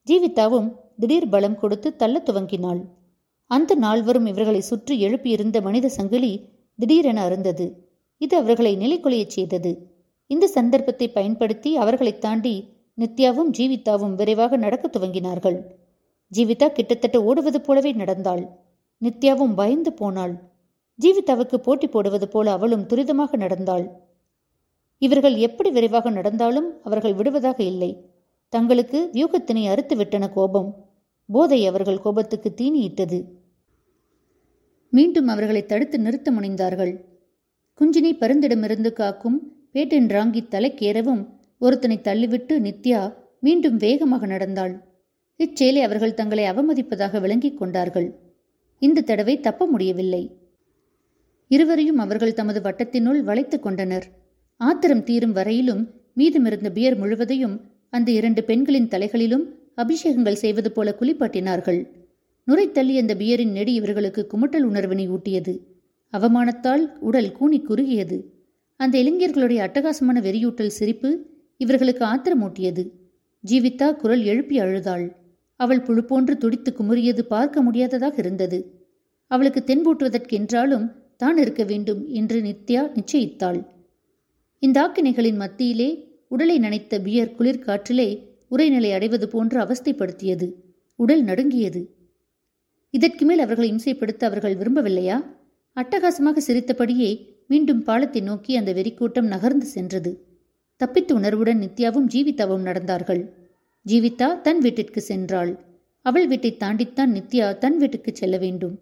ஜீவிதாவும் திடீர் பலம் கொடுத்து தள்ள துவங்கினாள். அந்த நால்வரும் இவர்களை சுற்றி எழுப்பியிருந்த மனித சங்கிலி திடீரென அருந்தது. இது அவர்களை நிலைக்குலையச் செய்தது. இந்த சந்தர்ப்பத்தை பயன்படுத்தி அவர்களைத் தாண்டி நித்யாவும் ஜீவிதாவும் விரைவாக நடக்க துவங்கினார்கள். ஜீவிதா கிட்டத்தட்ட ஓடுவது போலவே நடந்தாள். நித்யாவும் பயந்து போனாள். ஜீவிதாவுக்கு போட்டி போடுவது போல அவளும் துரிதமாக நடந்தாள். இவர்கள் எப்படி விரைவாக நடந்தாலும் அவர்கள் விடுவதாக இல்லை. தங்களுக்கு வியூகத்தினை அறுத்துவிட்டன கோபம். போதை அவர்கள் கோபத்துக்கு தீனியிட்டது. மீண்டும் அவர்களை தடுத்து நிறுத்த முனைந்தார்கள். குஞ்சினி பருந்திடமிருந்து காக்கும் பேட்டின் ராங்கி தலைக்கேறவும் ஒருத்தனை தள்ளிவிட்டு நித்யா மீண்டும் வேகமாக நடந்தாள். இச்செயலை அவர்கள் தங்களை அவமதிப்பதாக விளங்கிக் கொண்டார்கள். இந்த தடவை தப்ப முடியவில்லை. இருவரையும் அவர்கள் தமது வட்டத்தினுள் வளைத்துக் கொண்டனர். ஆத்திரம் தீரும் வரையிலும் மீதமிருந்த பியர் முழுவதையும் அந்த இரண்டு பெண்களின் தலைகளிலும் அபிஷேகங்கள் செய்வது போல குளிப்பாட்டினார்கள். நுரை தள்ளி அந்த பியரின் நெடி இவர்களுக்கு குமட்டல் உணர்வினை ஊட்டியது. அவமானத்தால் உடல் கூனி குறுகியது. அந்த இளைஞர்களுடைய அட்டகாசமான வெறியூட்டல் சிரிப்பு இவர்களுக்கு ஆத்திரமூட்டியது. ஜீவிதா குரல் எழுப்பி அழுதாள். அவள் புழு போன்று துடித்து குமுறியது பார்க்க முடியாததாக இருந்தது. அவளுக்கு தென்பூட்டுவதற்கென்றாலும் தான் இருக்க வேண்டும் என்று நித்யா நிச்சயித்தாள். இந்த ஆக்கினைகளின் மத்தியிலே உடலை நனைத்த பியர் குளிர்காற்றிலே உரைநிலை அடைவது போன்று அவஸ்தைப்படுத்தியது. உடல் நடுங்கியது. இதற்கு மேல் அவர்களை இம்சைப்படுத்த அவர்கள் விரும்பவில்லையா? அட்டகாசமாக சிரித்தபடியே மீண்டும் பாலத்தை நோக்கி அந்த வெறிக்கூட்டம் நகர்ந்து சென்றது. தப்பித்த உணர்வுடன் நித்யாவும் ஜீவிதாவும் நடந்தார்கள். ஜீவிதா தன் வீட்டிற்கு சென்றாள். அவள் வீட்டை தாண்டித்தான் நித்யா தன் வீட்டுக்கு செல்ல வேண்டும்.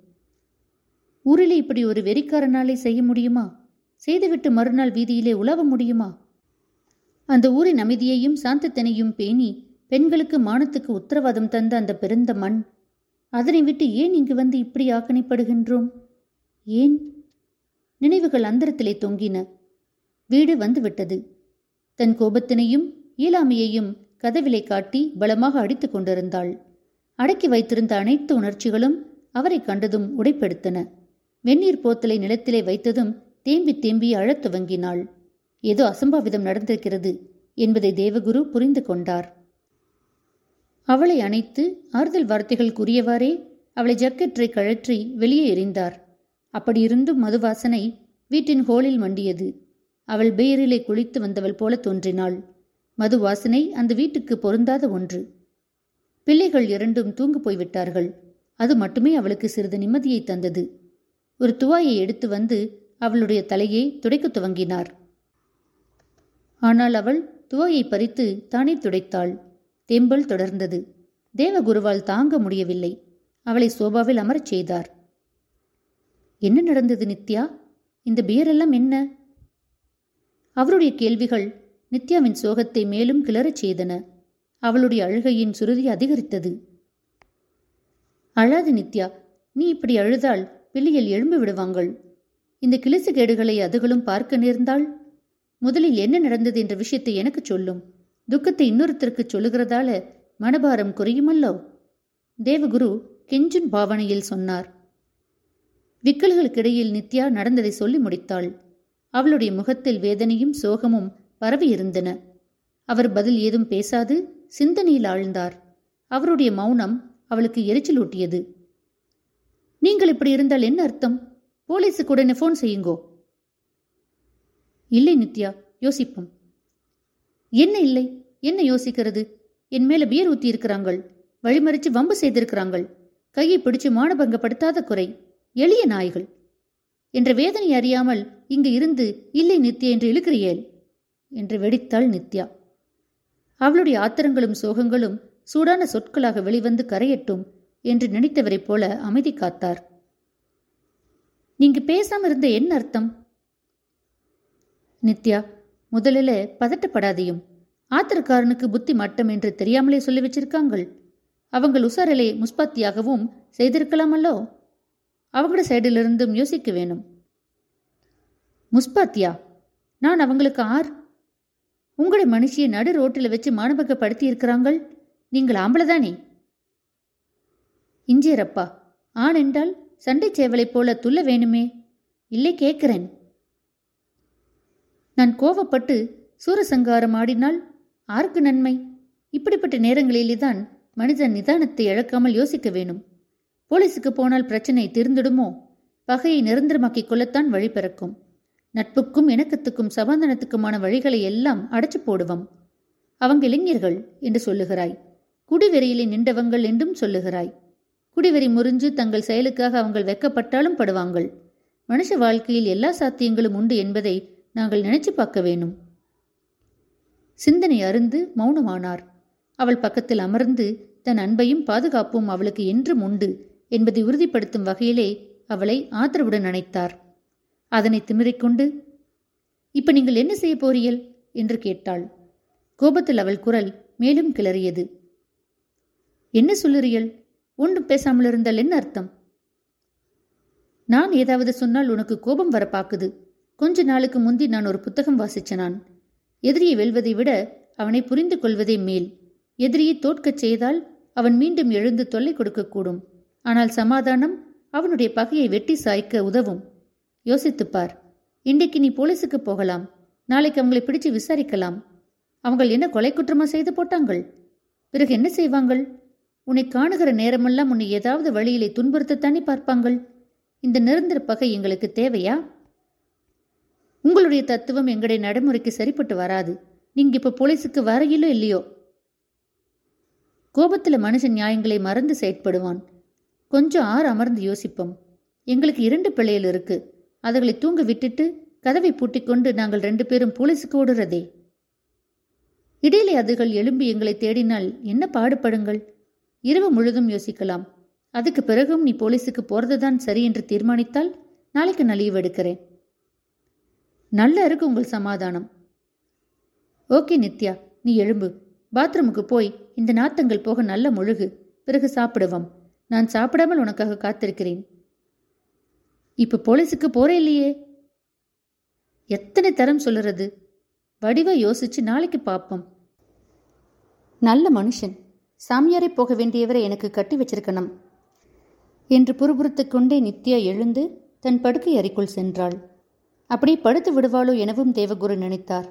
ஊரிலே இப்படி ஒரு வெறிக்காரனாலே செய்ய முடியுமா? செய்துவிட்டு மறுநாள் வீதியிலே உலவ முடியுமா? அந்த ஊரின் அமைதியையும் சாந்தத்தனையும் பேணி பெண்களுக்கு மானத்துக்கு உத்தரவாதம் தந்த அந்த பெருந்த மண் அதனை விட்டு ஏன் இங்கு வந்து இப்படி ஆக்கணைப்படுகின்றோம்? ஏன்? நினைவுகள் அந்தரத்திலே தொங்கின. வீடு வந்துவிட்டது. தன் கோபத்தினையும் இயலாமையையும் கதவிலை காட்டி பலமாக அடித்துக் கொண்டிருந்தாள். அடக்கி வைத்திருந்த அனைத்து உணர்ச்சிகளும் அவரை கண்டதும் உடைப்பெடுத்தன. வெந்நீர் போத்தலை நிலத்திலே வைத்ததும் தேம்பி தேம்பி அழத் துவங்கினாள். ஏதோ அசம்பாவிதம் நடந்திருக்கிறது என்பதை தேவகுரு புரிந்து கொண்டார். அவளை அணைத்து ஆறுதல் வார்த்தைகள் கூறியவாறே அவளை ஜக்கெற்றை கழற்றி வெளியே எறிந்தார். அப்படியிருந்தும் மதுவாசனை வீட்டின் ஹோலில் மண்டியது. அவள் பெயரிலே குளித்து வந்தவள் போல தோன்றினாள். மது வாசனை அந்த வீட்டுக்கு பொருந்தாத ஒன்று. பிள்ளைகள் இரண்டும் தூங்கு போய்விட்டார்கள் அது மட்டுமே அவளுக்கு சிறிது நிம்மதியை தந்தது. ஒரு துவாயை எடுத்து வந்து அவளுடைய தலையை துடைக்கத் துவங்கினார். ஆனால் அவள் துவாயை பறித்து தானே துடைத்தாள். தெம்பல் தொடர்ந்தது. தேவகுருவால் தாங்க முடியவில்லை. அவளை சோபாவில் அமரச் செய்தார். என்ன நடந்தது நித்யா? இந்த பியரெல்லாம் என்ன? அவருடைய கேள்விகள் நித்யாவின் சோகத்தை மேலும் கிளறச் செய்தன. அவளுடைய அழுகையின் சுருதி அதிகரித்தது. அழாது நித்யா. நீ இப்படி அழுதால் பிள்ளையில் எழும்பி விடுவாங்கள். இந்த கிளிசு கேடுகளை அதுகளும் பார்க்க நேர்ந்தால் முதலில் என்ன நடந்தது என்ற விஷயத்தை எனக்கு சொல்லும். துக்கத்தை இன்னொருத்தருக்கு சொல்லுகிறதால மனபாரம் குறையுமல்லோ? தேவகுரு கெஞ்சுன் பாவனையில் சொன்னார். விக்கல்களுக்கிடையில் நித்யா நடந்ததை சொல்லி முடித்தாள். அவளுடைய முகத்தில் வேதனையும் சோகமும் பரவியிருந்தன அவர் பதில் ஏதும் பேசாது சிந்தனையில் ஆழ்ந்தார். அவருடைய மௌனம் அவளுக்கு எரிச்சலூட்டியது. நீங்கள் இப்படி இருந்தால் என்ன அர்த்தம்? போலீஸுக்கு உடனே ஃபோன் செய்யுங்கோ. இல்லை நித்யா யோசிப்போம். என்ன இல்லை? என்ன யோசிக்கிறது? என் மேல பியர் ஊத்தி இருக்கிறாங்கள். வழிமறிச்சு வம்பு செய்திருக்கிறாங்கள். கையை பிடிச்சு மானபங்கப்படுத்தாத குறை. எளிய நாய்கள். என்ற வேதனை அறியாமல் இங்கு இருந்து இல்லை நித்யா என்று இழுக்கிறியேல்? என்று வெடித்தாள் நித்யா. அவளுடைய ஆத்திரங்களும் சோகங்களும் சூடான சொற்களாக வெளிவந்து கரையட்டும். என்று நினைத்தவரைப் போல அமைதி காத்தார். நீங்க பேசாம இருந்த என்ன அர்த்தம்? நித்யா முதலில் பதட்டப்படாதையும். ஆத்திரக்காரனுக்கு புத்தி மட்டம் என்று தெரியாமலே சொல்லி வச்சிருக்காங்கள். அவங்கள் உசாரலை முஸ்பாத்தியாகவும் செய்திருக்கலாமல்லோ? அவங்களோட சைடிலிருந்தும் யோசிக்க வேணும். முஸ்பாத்தியா? நான் அவங்களுக்கு ஆர்? உங்களை மனுஷியை நடு ரோட்டில் வச்சு மானபகப்படுத்தி இருக்கிறாங்கள் நீங்கள் ஆம்பளதானே? இஞ்சியரப்பா ஆண் என்றால் சண்டை சேவலைப் போல துள்ள வேணுமே? இல்லை கேட்கிறேன். நான் கோவப்பட்டு சூரசங்காரம் ஆடினால் ஆருக்கு நன்மை? இப்படிப்பட்ட நேரங்களிலே தான் மனிதன் நிதானத்தை இழக்காமல் யோசிக்க வேணும். போலீஸுக்கு போனால் பிரச்சனை தீர்ந்துடுமோ? பகையை நிரந்தரமாக்கிக் கொள்ளத்தான் வழி பிறக்கும். நட்புக்கும் இணக்கத்துக்கும் சமாதானத்துக்குமான வழிகளை எல்லாம் அடைச்சு போடுவோம். அவங்க இளைஞர்கள் என்று சொல்லுகிறாய். குடிவெறியிலே நின்றவங்கள் என்றும் சொல்லுகிறாய். குடிவெறி முறிஞ்சு தங்கள் செயலுக்காக அவங்கள் வெக்கப்பட்டாலும் படுவாங்கள். மனுஷ வாழ்க்கையில் எல்லா சாத்தியங்களும் உண்டு என்பதை நாங்கள் நினைச்சு பார்க்க வேணும். சிந்தனை அருந்து மௌனமானார். அவள் பக்கத்தில் அமர்ந்து தன் அன்பையும் பாதுகாப்பும் அவளுக்கு என்றும் உண்டு என்பதை உறுதிப்படுத்தும் வகையிலே அவளை ஆதரவுடன் அணைத்தார். அதனை திமிரிக்கொண்டு இப்ப நீங்கள் என்ன செய்ய போறீர்கள்? என்று கேட்டாள். கோபத்தில் அவள் குரல் மேலும் கிளறியது. என்ன சொல்லுறியல் ஒன்றும் பேசாமல் இருந்தால் என்ன அர்த்தம்? நான் ஏதாவது சொன்னால் உனக்கு கோபம் வர பாக்குது கொஞ்ச நாளுக்கு முந்தி நான் ஒரு புத்தகம் வாசிச்சனான் எதிரியை வெல்வதை விட அவனை புரிந்து கொள்வதே மேல். எதிரியை தோற்கச் செய்தால் அவன் மீண்டும் எழுந்து தொல்லை கொடுக்கக்கூடும் ஆனால் சமாதானம் அவனுடைய பகையை வெட்டி சாய்க்க உதவும். யோசித்துப்பார் இன்றைக்கு நீ போலீஸுக்கு போகலாம். நாளைக்கு அவங்களை பிடிச்சு விசாரிக்கலாம். அவங்கள் என்ன கொலை குற்றமா செய்து போட்டாங்கள்? பிறகு என்ன செய்வாங்கள்? உன்னை காணுகிற நேரமெல்லாம் உன்னை ஏதாவது வழியிலே துன்புறுத்தத்தானே பார்ப்பாங்கள்? இந்த நிரந்தர பகை எங்களுக்கு தேவையா? உங்களுடைய தத்துவம் எங்களுடைய நடைமுறைக்கு சரிப்பட்டு வராது. நீங்க இப்ப போலீஸுக்கு வரையிலோ இல்லையோ? கோபத்துல மனுஷன் நியாயங்களை மறந்து செயற்படுவான். கொஞ்சம் ஆறு அமர்ந்து யோசிப்போம். எங்களுக்கு இரண்டு பிள்ளைகள் இருக்கு. அதுகளை தூங்க விட்டுட்டு கதவை பூட்டிக்கொண்டு நாங்கள் ரெண்டு பேரும் போலீஸுக்கு ஓடுறதே. இடையிலே அதுகள் எழும்பி எங்களை தேடினால் என்ன பாடுபடுங்கள்? இரவு முழுதும் யோசிக்கலாம். அதுக்கு பிறகும் நீ போலீஸுக்கு போறதுதான் சரி என்று தீர்மானித்தால் நாளைக்கு நான் லீவ் எடுக்கிறேன். நல்லா இருக்கு உங்கள் சமாதானம். ஓகே நித்யா நீ எழும்பு. பாத்ரூமுக்கு போய் இந்த நாத்தங்கள் போக நல்ல முழுகு. பிறகு சாப்பிடுவோம். நான் சாப்பிடாமல் உனக்காக காத்திருக்கிறேன். இப்ப போலீஸுக்கு போறே இல்லையே? எத்தனை தரம் சொல்லுறது? வடிவா யோசிச்சு நாளைக்கு பார்ப்போம் நல்ல மனுஷன். சாமியாரை போக வேண்டியவரை எனக்கு கட்டி வச்சிருக்கணும் என்று புறுபுறுத்துக் கொண்டே நித்யா எழுந்து தன் படுக்கை அறைக்குள் சென்றாள். அப்படி படுத்து விடுவாளோ எனவும் தேவகுரு நினைத்தார்.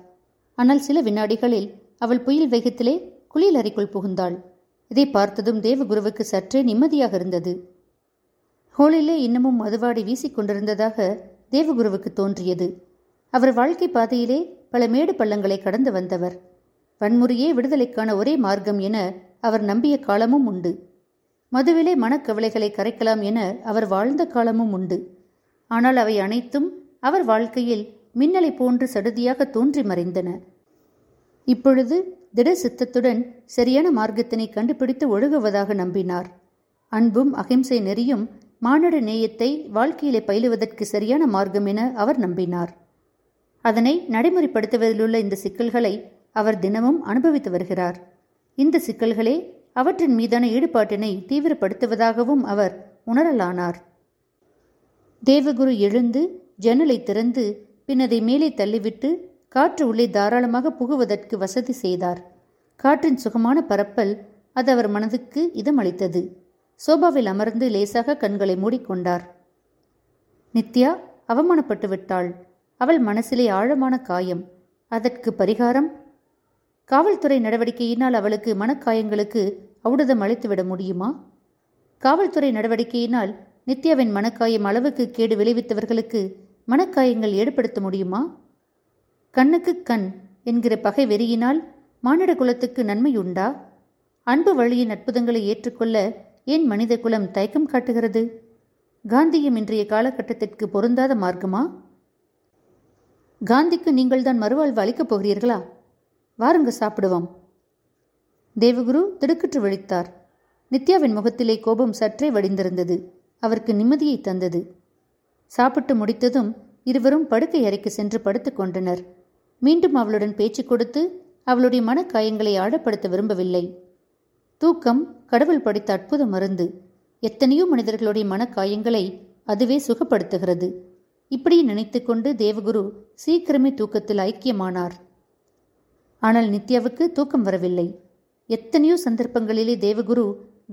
ஆனால் சில வினாடிகளில் அவள் புயல் வேகத்திலே குளியல் அறைக்குள் புகுந்தாள். இதை பார்த்ததும் தேவகுருவுக்கு சற்றே நிம்மதியாக இருந்தது. ஹோலிலே இன்னமும் மதுவாடி வீசிக்கொண்டிருந்ததாக தேவகுருவுக்கு தோன்றியது. அவர் வாழ்க்கை பாதையிலே பல மேடு பள்ளங்களை கடந்து வந்தவர். வன்முறையே விடுதலைக்கான ஒரே மார்க்கம் என அவர் நம்பிய காலமும் உண்டு. மதுவிலே மனக்கவலைகளை கரைக்கலாம் என அவர் வாழ்ந்த காலமும் உண்டு. ஆனால் அவை அனைத்தும் அவர் வாழ்க்கையில் மின்னலை போன்று சடுதியாக தோன்றி மறைந்தன. இப்பொழுது திட சித்தத்துடன் சரியான மார்க்கத்தினை கண்டுபிடித்து ஒழுகுவதாக நம்பினார். அன்பும் அகிம்சை நெறியும் மானுட நேயத்தை வாழ்க்கையிலே பயிலுவதற்கு சரியான மார்க்கம் என அவர் நம்பினார். அதனை நடைமுறைப்படுத்துவதிலுள்ள இந்த சிக்கல்களை அவர் தினமும் அனுபவித்து வருகிறார். இந்த சிக்கல்களே அவற்றின் மீதான ஈடுபாட்டினை தீவிரப்படுத்துவதாகவும் அவர் உணரலானார். தேவகுரு எழுந்து ஜன்னலை திறந்து பின் அதை மேலே தள்ளிவிட்டு காற்று உள்ளே தாராளமாக புகுவதற்கு வசதி செய்தார். காற்றின் சுகமான பரப்பல் அது அவர் மனதுக்கு இதமளித்தது சோபாவில் அமர்ந்து லேசாக கண்களை மூடிக்கொண்டார். நித்யா அவமானப்பட்டு விட்டாள் அவள் மனசிலே ஆழமான காயம். அதற்கு பரிகாரம் காவல்துறை நடவடிக்கையினால் அவளுக்கு மனக்காயங்களுக்கு அவுடதம் அளித்துவிட முடியுமா? காவல்துறை நடவடிக்கையினால் நித்யாவின் மனக்காயம் அளவுக்கு கேடு விளைவித்தவர்களுக்கு மனக்காயங்கள் ஏற்படுத்த முடியுமா? கண்ணுக்கு கண் என்கிற பகை வெறியினால் மானிட குலத்துக்கு நன்மை உண்டா அன்பு வழியின் அற்புதங்களை ஏற்றுக்கொள்ள ஏன் மனித குலம் தயக்கம் காட்டுகிறது? காந்தியம் இன்றைய காலகட்டத்திற்கு பொருந்தாத மார்க்கமா? காந்திக்கு நீங்கள்தான் மறுவாழ்வு அளிக்கப் போகிறீர்களா? வாருங்க சாப்பிடுவோம். தேவகுரு திடுக்கிட்டு விழித்தார். நித்யாவின் முகத்திலே கோபம் சற்றே வடிந்திருந்தது. அவருக்கு நிம்மதியை தந்தது. சாப்பிட்டு முடித்ததும் இருவரும் படுக்கை அறைக்கு சென்று படுத்துக் கொண்டனர். மீண்டும் அவளுடன் பேச்சு கொடுத்து அவளுடைய மனக்காயங்களை ஆழப்படுத்த விரும்பவில்லை. தூக்கம் கடவுள் படித்த அற்புத மருந்து எத்தனையோ மனிதர்களுடைய மனக்காயங்களை அதுவே சுகப்படுத்துகிறது. இப்படி நினைத்துக்கொண்டு தேவகுரு சீக்கிரமே தூக்கத்தில் ஐக்கியமானார். ஆனால் நித்யாவுக்கு தூக்கம் வரவில்லை. எத்தனையோ சந்தர்ப்பங்களிலே தேவகுரு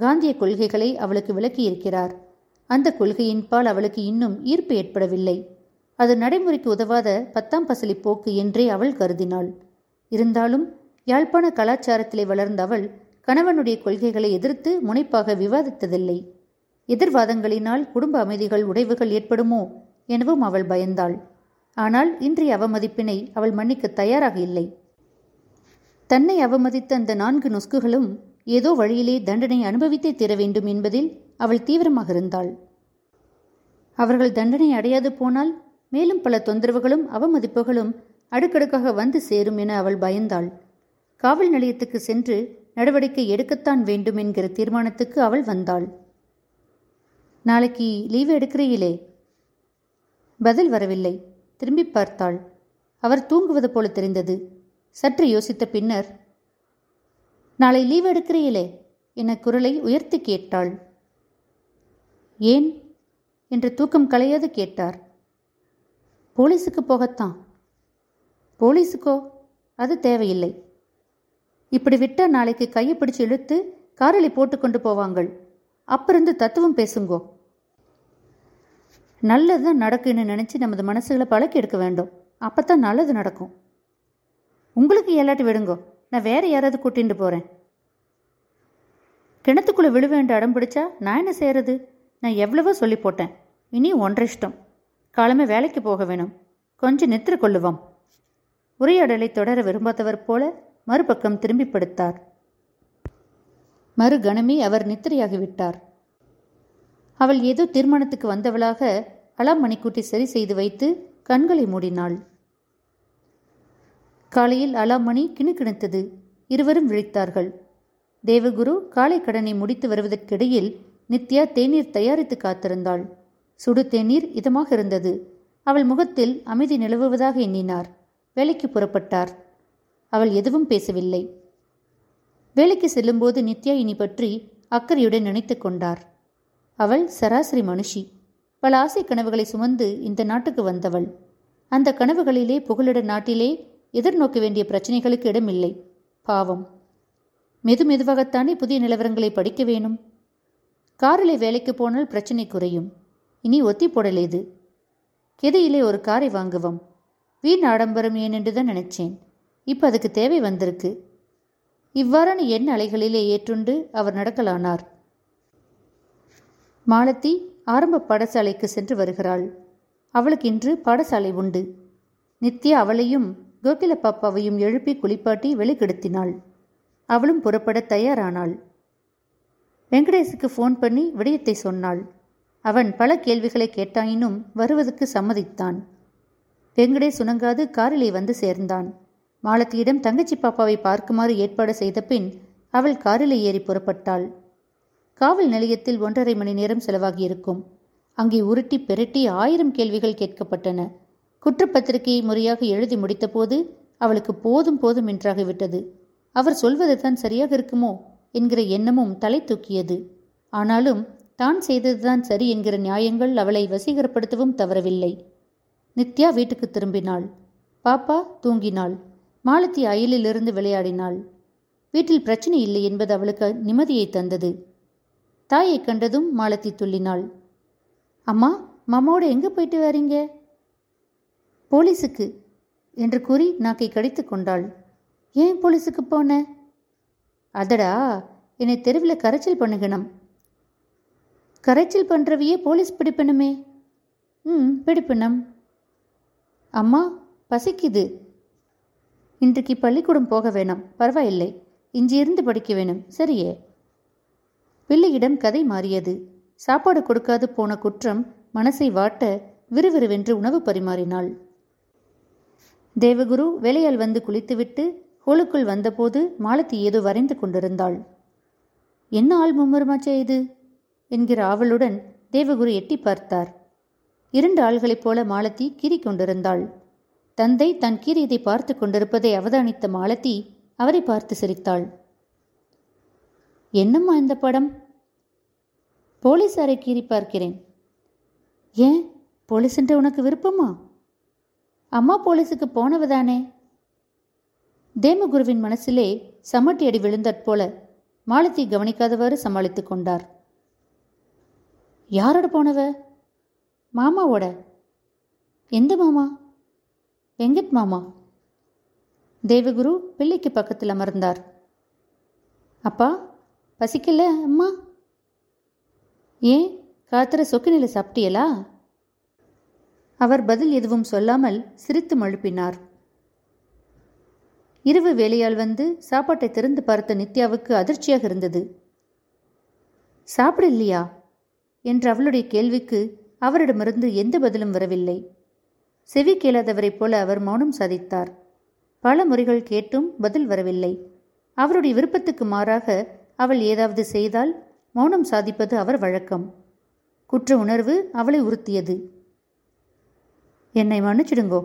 காந்திய கொள்கைகளை அவளுக்கு விளக்கியிருக்கிறார். அந்த கொள்கையின்பால் அவளுக்கு இன்னும் ஈர்ப்பு ஏற்படவில்லை. அது நடைமுறைக்கு உதவாத பத்தாம் பசலி போக்கு என்றே அவள் கருதினாள். இருந்தாலும் யாழ்ப்பாண கலாச்சாரத்திலே வளர்ந்த அவள் கணவனுடைய கொள்கைகளை எதிர்த்து முனைப்பாக விவாதித்ததில்லை. எதிர்வாதங்களினால் குடும்ப அமைதிகள் உடைவுகள் ஏற்படுமோ எனவும் அவள் பயந்தாள். ஆனால் இன்றைய அவமதிப்பினை அவள் மன்னிக்க தயாராக இல்லை. தன்னை அவமதித்த அந்த நான்கு நொஸ்குகளும் ஏதோ வழியிலே தண்டனை அனுபவித்தே தீர வேண்டும் என்பதில் அவள் தீவிரமாக இருந்தாள். அவர்கள் தண்டனை அடையாது போனால் மேலும் பல தொந்தரவுகளும் அவமதிப்புகளும் அடுக்கடுக்காக வந்து சேரும் என அவள் பயந்தாள். காவல் நிலையத்துக்கு சென்று நடவடிக்கை எடுக்கத்தான் வேண்டும் என்கிற தீர்மானத்துக்கு அவள் வந்தாள். நாளைக்கு லீவு எடுக்கிறீங்களே பதில் வரவில்லை. திரும்பி பார்த்தாள். அவர் தூங்குவது போல தெரிந்தது. சற்று யோசித்த பின்னர் நாளை லீவ் எடுக்கிறீங்களே என குரலை உயர்த்தி கேட்டாள். ஏன்? என்று தூக்கம் களையாது கேட்டார். போலீஸுக்கு போகத்தான். போலீஸுக்கோ? அது தேவையில்லை. இப்படி விட்டால் நாளைக்கு கையை பிடிச்சு இழுத்து காரில் போட்டுக்கொண்டு போவாங்கள். அப்பிருந்து தத்துவம் பேசுங்கோ. நல்லதுதான் நடக்குன்னு நினச்சி நமது மனசுகளை பழக்கி எடுக்க வேண்டும். அப்போ நல்லது நடக்கும். உங்களுக்கு எல்லாட்டி விடுங்கோ. நான் வேற யாராவது கூட்டிட்டு போகிறேன் கிணத்துக்குள்ளே விழுவேண்டு அடம் பிடிச்சா நான் என்ன செய்கிறது நான் எவ்வளவோ சொல்லி போட்டேன். இனி ஒன்றரை இஷ்டம். காலமே வேலைக்கு போக வேணும். கொஞ்சம் நித்திர கொள்ளுவோம். உரையாடலை தொடர விரும்பாதவர் போல மறுபக்கம் திரும்பி படுத்தார். மறுகணமே அவர் நித்திரையாகிவிட்டார் அவள் ஏதோ தீர்மானத்துக்கு வந்தவளாக அலாம் மணிக்கூட்டி சரி செய்து வைத்து கண்களை மூடினாள். காலையில் அலாமணி மணி கிணுக்கிணுத்தது. இருவரும் விழித்தார்கள். தேவகுரு காலை கடனை முடித்து வருவதற்கிடையில் நித்யா தேநீர் தயாரித்து காத்திருந்தாள். சுடு தேநீர் இதமாக இருந்தது. அவள் முகத்தில் அமைதி நிலவுவதாக எண்ணினார். வேலைக்கு புறப்பட்டார். அவள் எதுவும் பேசவில்லை. வேலைக்கு செல்லும்போது நித்யா இனி பற்றி அக்கறையுடன் நினைத்து கொண்டார். அவள் சராசரி மனுஷி. பல ஆசை கனவுகளை சுமந்து இந்த நாட்டுக்கு வந்தவள். அந்த கனவுகளிலே புகலிட நாட்டிலே எதிர்நோக்க வேண்டிய பிரச்சனைகளுக்கு இடமில்லை. பாவம். மெது மெதுவாகத்தானே புதிய நிலவரங்களை படிக்க வேணும்? காரிலே வேலைக்கு போனால் பிரச்சனை குறையும். இனி ஒத்தி போடலேது கெதையிலே ஒரு காரை வாங்குவோம். வீண் ஆடம்பரம் ஏனென்று தான் நினைச்சேன். இப்போ அதுக்கு தேவை வந்திருக்கு. இவ்வாறான எண் அலைகளிலே ஏற்றுண்டு அவர் நடக்கலானார். மாலத்தி ஆரம்ப பாடசாலைக்கு சென்று வருகிறாள். அவளுக்கு இன்று பாடசாலை உண்டு. நித்யா அவளையும் கோகில பாப்பாவையும் எழுப்பி குளிப்பாட்டி வெளிக்கெடுத்தினாள். அவளும் புறப்பட தயாரானாள். வெங்கடேஷுக்கு ஃபோன் பண்ணி விடயத்தை சொன்னாள். அவன் பல கேள்விகளை கேட்டாயினும் வருவதற்கு சம்மதித்தான். வெங்கடேஷ் சுணங்காது காரிலே வந்து சேர்ந்தான். மாலத்தியிடம் தங்கச்சி பாப்பாவை பார்க்குமாறு ஏற்பாடு செய்த பின் அவள் காரிலே ஏறி புறப்பட்டாள். காவல் நிலையத்தில் ஒன்றரை மணி நேரம் செலவாகியிருக்கும். அங்கே உருட்டி பெரட்டி ஆயிரம் கேள்விகள் கேட்கப்பட்டன. குற்றப்பத்திரிகையை முறையாக எழுதி முடித்தபோது அவளுக்கு போதும் போதும் என்றாகிவிட்டது அவர் சொல்வதுதான் சரியாக இருக்குமோ என்கிற எண்ணமும் தலை தூக்கியது. ஆனாலும் தான் செய்ததுதான் சரி என்கிற நியாயங்கள் அவளை வசீகரப்படுத்தவும் தவறவில்லை. நித்யா வீட்டுக்கு திரும்பினாள். பாப்பா தூங்கினாள். மாலத்தி அயலிலிருந்து விளையாடினாள். வீட்டில் பிரச்சனை இல்லை என்பது அவளுக்கு நிம்மதியை தந்தது. தாயை கண்டதும் மாலத்தி துள்ளினாள். அம்மா மாமாவோட எங்கே போயிட்டு வரீங்க? போலீஸுக்கு? என்று கூறி நாக்கை கடித்து கொண்டாள். ஏன் போலீஸுக்கு போன? அதடா என்னை தெருவில் கரைச்சல் பண்ணுகணும் கரைச்சல் பண்ணுறவையே போலீஸ் பிடிப்பணுமே ம் பிடிப்பணும் அம்மா பசிக்குது. இன்றைக்கு பள்ளிக்கூடம் போக வேணாம் பரவாயில்லை. இஞ்சியிருந்து படிக்க வேணும் சரியே? பிள்ளையிடம் கதை மாறியது. சாப்பாடு கொடுக்காது போன குற்றம் மனசை வாட்ட விறுவிறுவென்று உணவு பரிமாறினாள். தேவகுரு வேலையால் வந்து குளித்துவிட்டு ஹோலுக்குள் வந்தபோது மாலத்தி ஏதோ வரைந்து கொண்டிருந்தாள். என்ன ஆள் மும்மரமாச்சே இது? என்கிற ஆவலுடன் தேவகுரு எட்டி பார்த்தார். இரண்டு ஆள்களைப் போல மாலத்தி கீறி கொண்டிருந்தாள். தந்தை தன் கீறியதை பார்த்து கொண்டிருப்பதை அவதானித்த மாலத்தி அவரை பார்த்து சிரித்தாள். என்னம்மா இந்த படம்? போலீஸாரை கீறி பார்க்கிறேன். ஏன்? போலீஸ்ன்ற உனக்கு விருப்பமா? அம்மா போலீஸுக்கு போனவதானே? தேமகுருவின் மனசிலே சமட்டி அடி விழுந்தற்போல மாலத்தி கவனிக்காதவாறு சமாளித்துக் கொண்டார். யாரோட போனவ? மாமாவோட. எந்த மாமா? வெங்கட் மாமா. தேவகுரு பிள்ளைக்கு பக்கத்தில் அமர்ந்தார். அப்பா பசிக்கல அம்மா? ஏன் காத்திர சொக்கு சாப்பிட்டியலா? அவர் பதில் எதுவும் சொல்லாமல் சிரித்து மழுப்பினார். இரவு வேலையால் வந்து சாப்பாட்டை திறந்து பார்த்த நித்யாவுக்கு அதிர்ச்சியாக இருந்தது. சாப்பிட இல்லையா என்ற அவளுடைய கேள்விக்கு அவரிடமிருந்து எந்த பதிலும் வரவில்லை. செவி கேளாதவரைப் போல அவர் மௌனம் சாதித்தார். பல முறைகள் கேட்டும் பதில் வரவில்லை. அவருடைய விருப்பத்துக்கு மாறாக அவள் ஏதாவது செய்தால் மௌனம் சாதிப்பது அவர் வழக்கம். குற்ற உணர்வு அவளை உறுத்தியது. என்னை மன்னிச்சிடுங்கோ.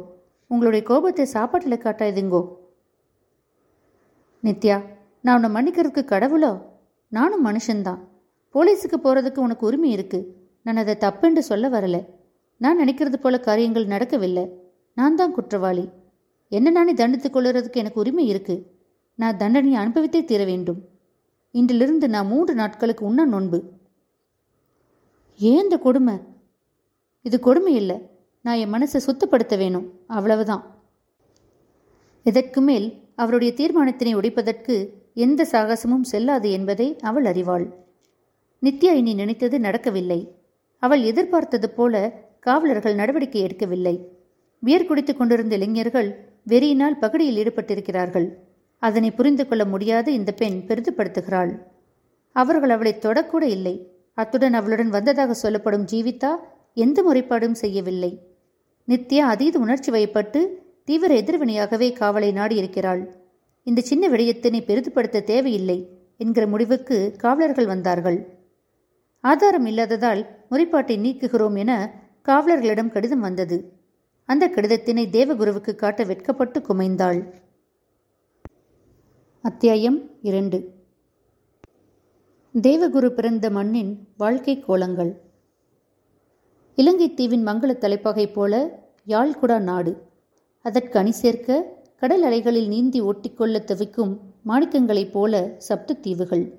உங்களுடைய கோபத்தை சாப்பாட்டில் காட்டாதுங்கோ. நித்யா நான் உன்னை மன்னிக்கிறதுக்கு கடவுளோ? நானும் மனுஷன்தான். போலீஸுக்கு போகிறதுக்கு உனக்கு உரிமை இருக்கு. நான் அதை தப்புன்னு சொல்ல வரல. நான் நினைக்கிறது போல காரியங்கள் நடக்கவில்லை. நான் தான் குற்றவாளி. என்ன நானே தண்டித்துக் கொள்ளுறதுக்கு எனக்கு உரிமை இருக்கு. நான் தண்டனையை அனுபவித்தே தீர வேண்டும். இன்றிலிருந்து நான் மூன்று நாட்களுக்கு உண்ண நோன்பு ஏன் இந்த கொடுமை? இது கொடுமை இல்லை. நான் என் மனசை சுத்தப்படுத்த வேணும். அவ்வளவுதான். இதற்கு மேல் அவருடைய தீர்மானத்தினை உடைப்பதற்கு எந்த சாகசமும் செல்லாது என்பதை அவள் அறிவாள். நித்யா இனி நினைத்தது நடக்கவில்லை. அவள் எதிர்பார்த்தது போல காவலர்கள் நடவடிக்கை எடுக்கவில்லை. வியர் குடித்துக் கொண்டிருந்த இளைஞர்கள் வெறியினால் பகடியில் ஈடுபட்டிருக்கிறார்கள். அதனை புரிந்து கொள்ள முடியாத இந்த பெண் பெரிதுபடுத்துகிறாள். அவர்கள் அவளை தொடக்கூட இல்லை. அத்துடன் அவளுடன் வந்ததாக சொல்லப்படும் ஜீவிதா எந்த முறைப்பாடும் செய்யவில்லை. நித்யா அதீத உணர்ச்சி வயப்பட்டு தீவிர எதிர்வினையாகவே காவலை நாடியிருக்கிறாள். இந்த சின்ன விடயத்தினை பெரிதுபடுத்த தேவையில்லை என்கிற முடிவுக்கு காவலர்கள் வந்தார்கள். ஆதாரம் இல்லாததால் முறைப்பாட்டை நீக்குகிறோம் என காவலர்களிடம் கடிதம் வந்தது. அந்த கடிதத்தினை தேவகுருவுக்கு காட்ட வெட்கப்பட்டு குமைந்தாள். அத்தியாயம் இரண்டு. தேவகுரு பிறந்த மண்ணின் வாழ்க்கை கோலங்கள். இலங்கை தீவின் மங்கள தலைப்பகை போல யாழ்குடா நாடு. அதற்கு அணி சேர்க்க கடல் அலைகளில் நீந்தி ஒட்டிக்கொள்ள தவிக்கும் மாணிக்கங்களைப் போல சப்த தீவுகள்.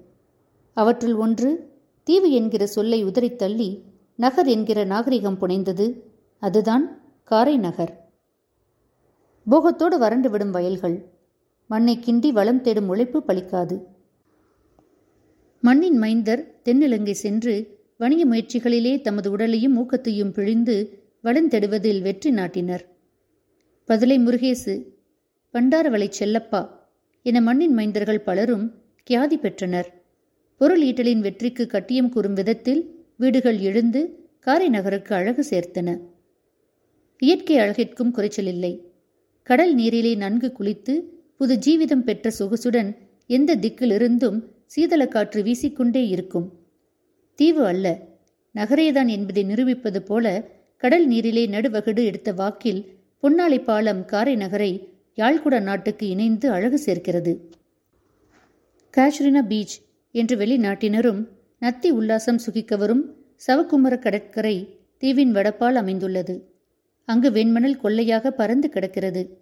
அவற்றுள் ஒன்று தீவு என்கிற சொல்லை உதறித் தள்ளி நகர் என்கிற நாகரிகம் புனைந்தது. அதுதான் காரை நகர். போகத்தோடு வறண்டு விடும் வயல்கள். மண்ணை கிண்டி வளம் தேடும் உழைப்பு பலிக்காது. மண்ணின் மைந்தர் தென்னிலங்கை சென்று வணிக முயற்சிகளிலே தமது உடலையும் ஊக்கத்தையும் பிழிந்து வளந்தெடுவதில் வெற்றி நாட்டினர். பதுளை முருகேசு பண்டாரவளை செல்லப்பா என மண்ணின் மைந்தர்கள் பலரும் கியாதி பெற்றனர். பொருள் ஈட்டலின் வெற்றிக்கு கட்டியம் கூறும் விதத்தில் வீடுகள் எழுந்து காரை நகருக்கு அழகு சேர்த்தன. இயற்கை அழகிற்கும் குறைச்சலில்லை கடல் நீரிலே நன்கு குளித்து புது ஜீவிதம் பெற்ற சொகுசுடன் எந்த திக்கிலிருந்தும் சீதள காற்று வீசிக்கொண்டே இருக்கும். தீவு அல்ல. நகரேதான் என்பதை நிரூபிப்பது போல கடல் நீரிலே நடுவகடு எடுத்த வாக்கில் பொன்னாளி பாலம் காரை நகரை யாழ்குடா நாட்டுக்கு இணைந்து அழகு சேர்க்கிறது. காஷ்ரினா பீச் என்று வெளிநாட்டினரும் நத்தி உல்லாசம் சுகிக்கவரும் சவக்குமர கடற்கரை தீவின் வடப்பால் அமைந்துள்ளது. அங்கு வெண்மணல் கொள்ளையாக பறந்து கிடக்கிறது.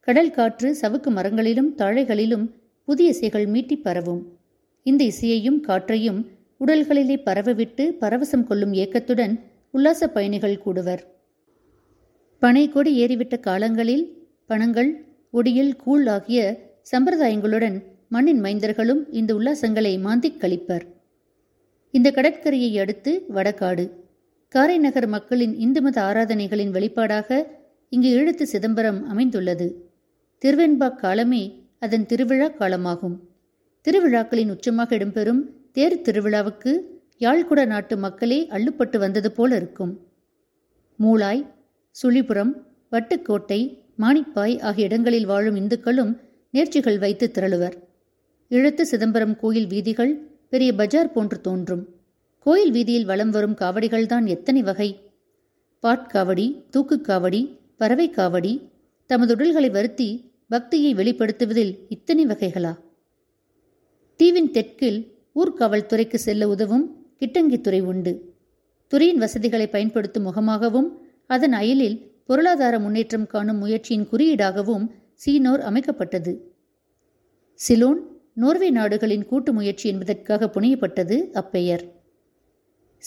கடல் காற்று சவுக்கு மரங்களிலும் தாழைகளிலும் புதிய இசைகள் மீட்டி பரவும். இந்த இசையையும் காற்றையும் உடல்களிலே பரவவிட்டு பரவசம் கொள்ளும் ஏக்கத்துடன் உல்லாச பயணிகள் கூடுவர். பனை கொடி ஏறிவிட்ட காலங்களில் பணங்கள் ஒடியில் கூழ் ஆகிய சம்பிரதாயங்களுடன் மண்ணின் மைந்தர்களும் இந்த உல்லாசங்களை மாந்திக் கழிப்பர். இந்த கடற்கரையை அடுத்து வடகாடு காரைநகர் மக்களின் இந்து மத ஆராதனைகளின் வெளிப்பாடாக இங்கு எழுத்து சிதம்பரம் அமைந்துள்ளது. திருவெண்பாக் காலமே அதன் திருவிழா காலமாகும். திருவிழாக்களின் உச்சமாக இடம்பெறும் தேர் திருவிழாவுக்கு யாழ்குட நாட்டு மக்களே அள்ளுப்பட்டு வந்தது போல இருக்கும். மூளாய் சுழிபுரம் வட்டுக்கோட்டை மாணிப்பாய் ஆகிய இடங்களில் வாழும் இந்துக்களும் நேர்ச்சிகள் வைத்து திரளுவர். இழுத்து சிதம்பரம் கோயில் வீதிகள் பெரிய பஜார் போன்று தோன்றும். கோயில் வீதியில் வலம் வரும் காவடிகள்தான் எத்தனை வகை? பாட்காவடி தூக்குக்காவடி பறவை காவடி தமது உடல்களை வருத்தி பக்தியை வெளிப்படுத்துவதில் இத்தனை வகைகளா? தீவின் தெற்கில் ஊர்காவல்துறைக்கு செல்ல உதவும் கிட்டங்கித்துறை உண்டு. துறையின் வசதிகளை பயன்படுத்தும் முகமாகவும் அதன் அயலில் பொருளாதார முன்னேற்றம் காணும் முயற்சியின் குறியீடாகவும் சீனோர் அமைக்கப்பட்டது. சிலோன் நோர்வே நாடுகளின் கூட்டு முயற்சி என்பதற்காக புனையப்பட்டது அப்பெயர்.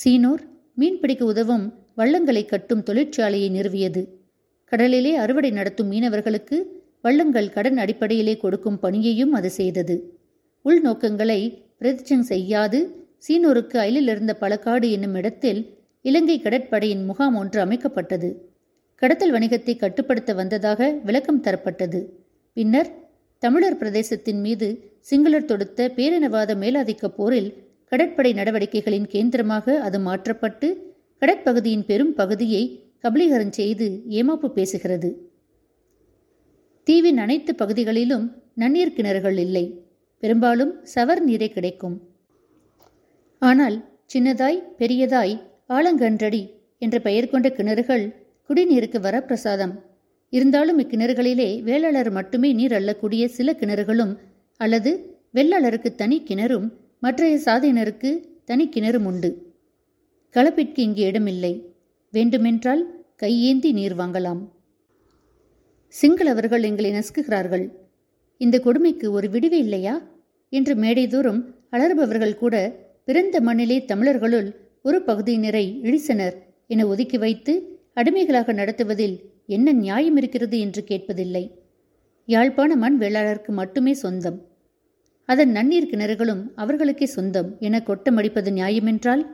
சீனோர் மீன்பிடிக்க உதவும் வள்ளங்களை கட்டும் தொழிற்சாலையை நிறுவியது. கடலிலே அறுவடை நடத்தும் மீனவர்களுக்கு வள்ளங்கள் கடன் அடிப்படையிலே கொடுக்கும் பணியையும் அது செய்தது. உள்நோக்கங்களை பிரதிச்சங் செய்யாது. சீனூருக்கு அயலில் இருந்த பழக்காடு என்னும் இடத்தில் இலங்கை கடற்படையின் முகாம் ஒன்று அமைக்கப்பட்டது. கடத்தல் வணிகத்தை கட்டுப்படுத்த வந்ததாக விளக்கம் தரப்பட்டது. பின்னர் தமிழர் பிரதேசத்தின் மீது சிங்களர் தொடுத்த பேரினவாத மேலாதிக்க போரில் கடற்படை நடவடிக்கைகளின் கேந்திரமாக அது மாற்றப்பட்டு கடற்பகுதியின் பெரும் பகுதியை கபலீகரம் செய்து ஏமாப்பு பேசுகிறது. தீவின் அனைத்து பகுதிகளிலும் நன்னீர் கிணறுகள் இல்லை. பெரும்பாலும் சவர் நீரே கிடைக்கும். ஆனால் சின்னதாய் பெரியதாய் ஆலங்கன்றடி என்ற பெயர் கொண்ட கிணறுகள் குடிநீருக்கு வரப்பிரசாதம். இருந்தாலும் இக்கிணறுகளிலே வேளாளர் மட்டுமே நீர் அள்ளக்கூடிய சில கிணறுகளும் அல்லது வெள்ளாளருக்கு தனி கிணறும் மற்றைய சாதியினருக்கு தனி கிணறும் உண்டு. கலப்பிற்கு இங்கு இடமில்லை. வேண்டுமென்றால் கையேந்தி நீர் வாங்கலாம். சிங்களவர்கள் எங்களை நசுக்குகிறார்கள். இந்த கொடுமைக்கு ஒரு விடிவு இல்லையா? இன்று மேடை அலறுபவர்கள் கூட பிறந்த மண்ணிலே தமிழர்களுள் ஒரு பகுதியினரை இழிசனர் என ஒதுக்கி வைத்து அடிமைகளாக நடத்துவதில் என்ன நியாயம் இருக்கிறது என்று கேட்பதில்லை. யாழ்ப்பாண மண் வேளாளருக்கு மட்டுமே சொந்தம். அதன் நன்னீர் கிணறுகளும் அவர்களுக்கே சொந்தம் என கொட்டமடிப்பது நியாயமென்றால்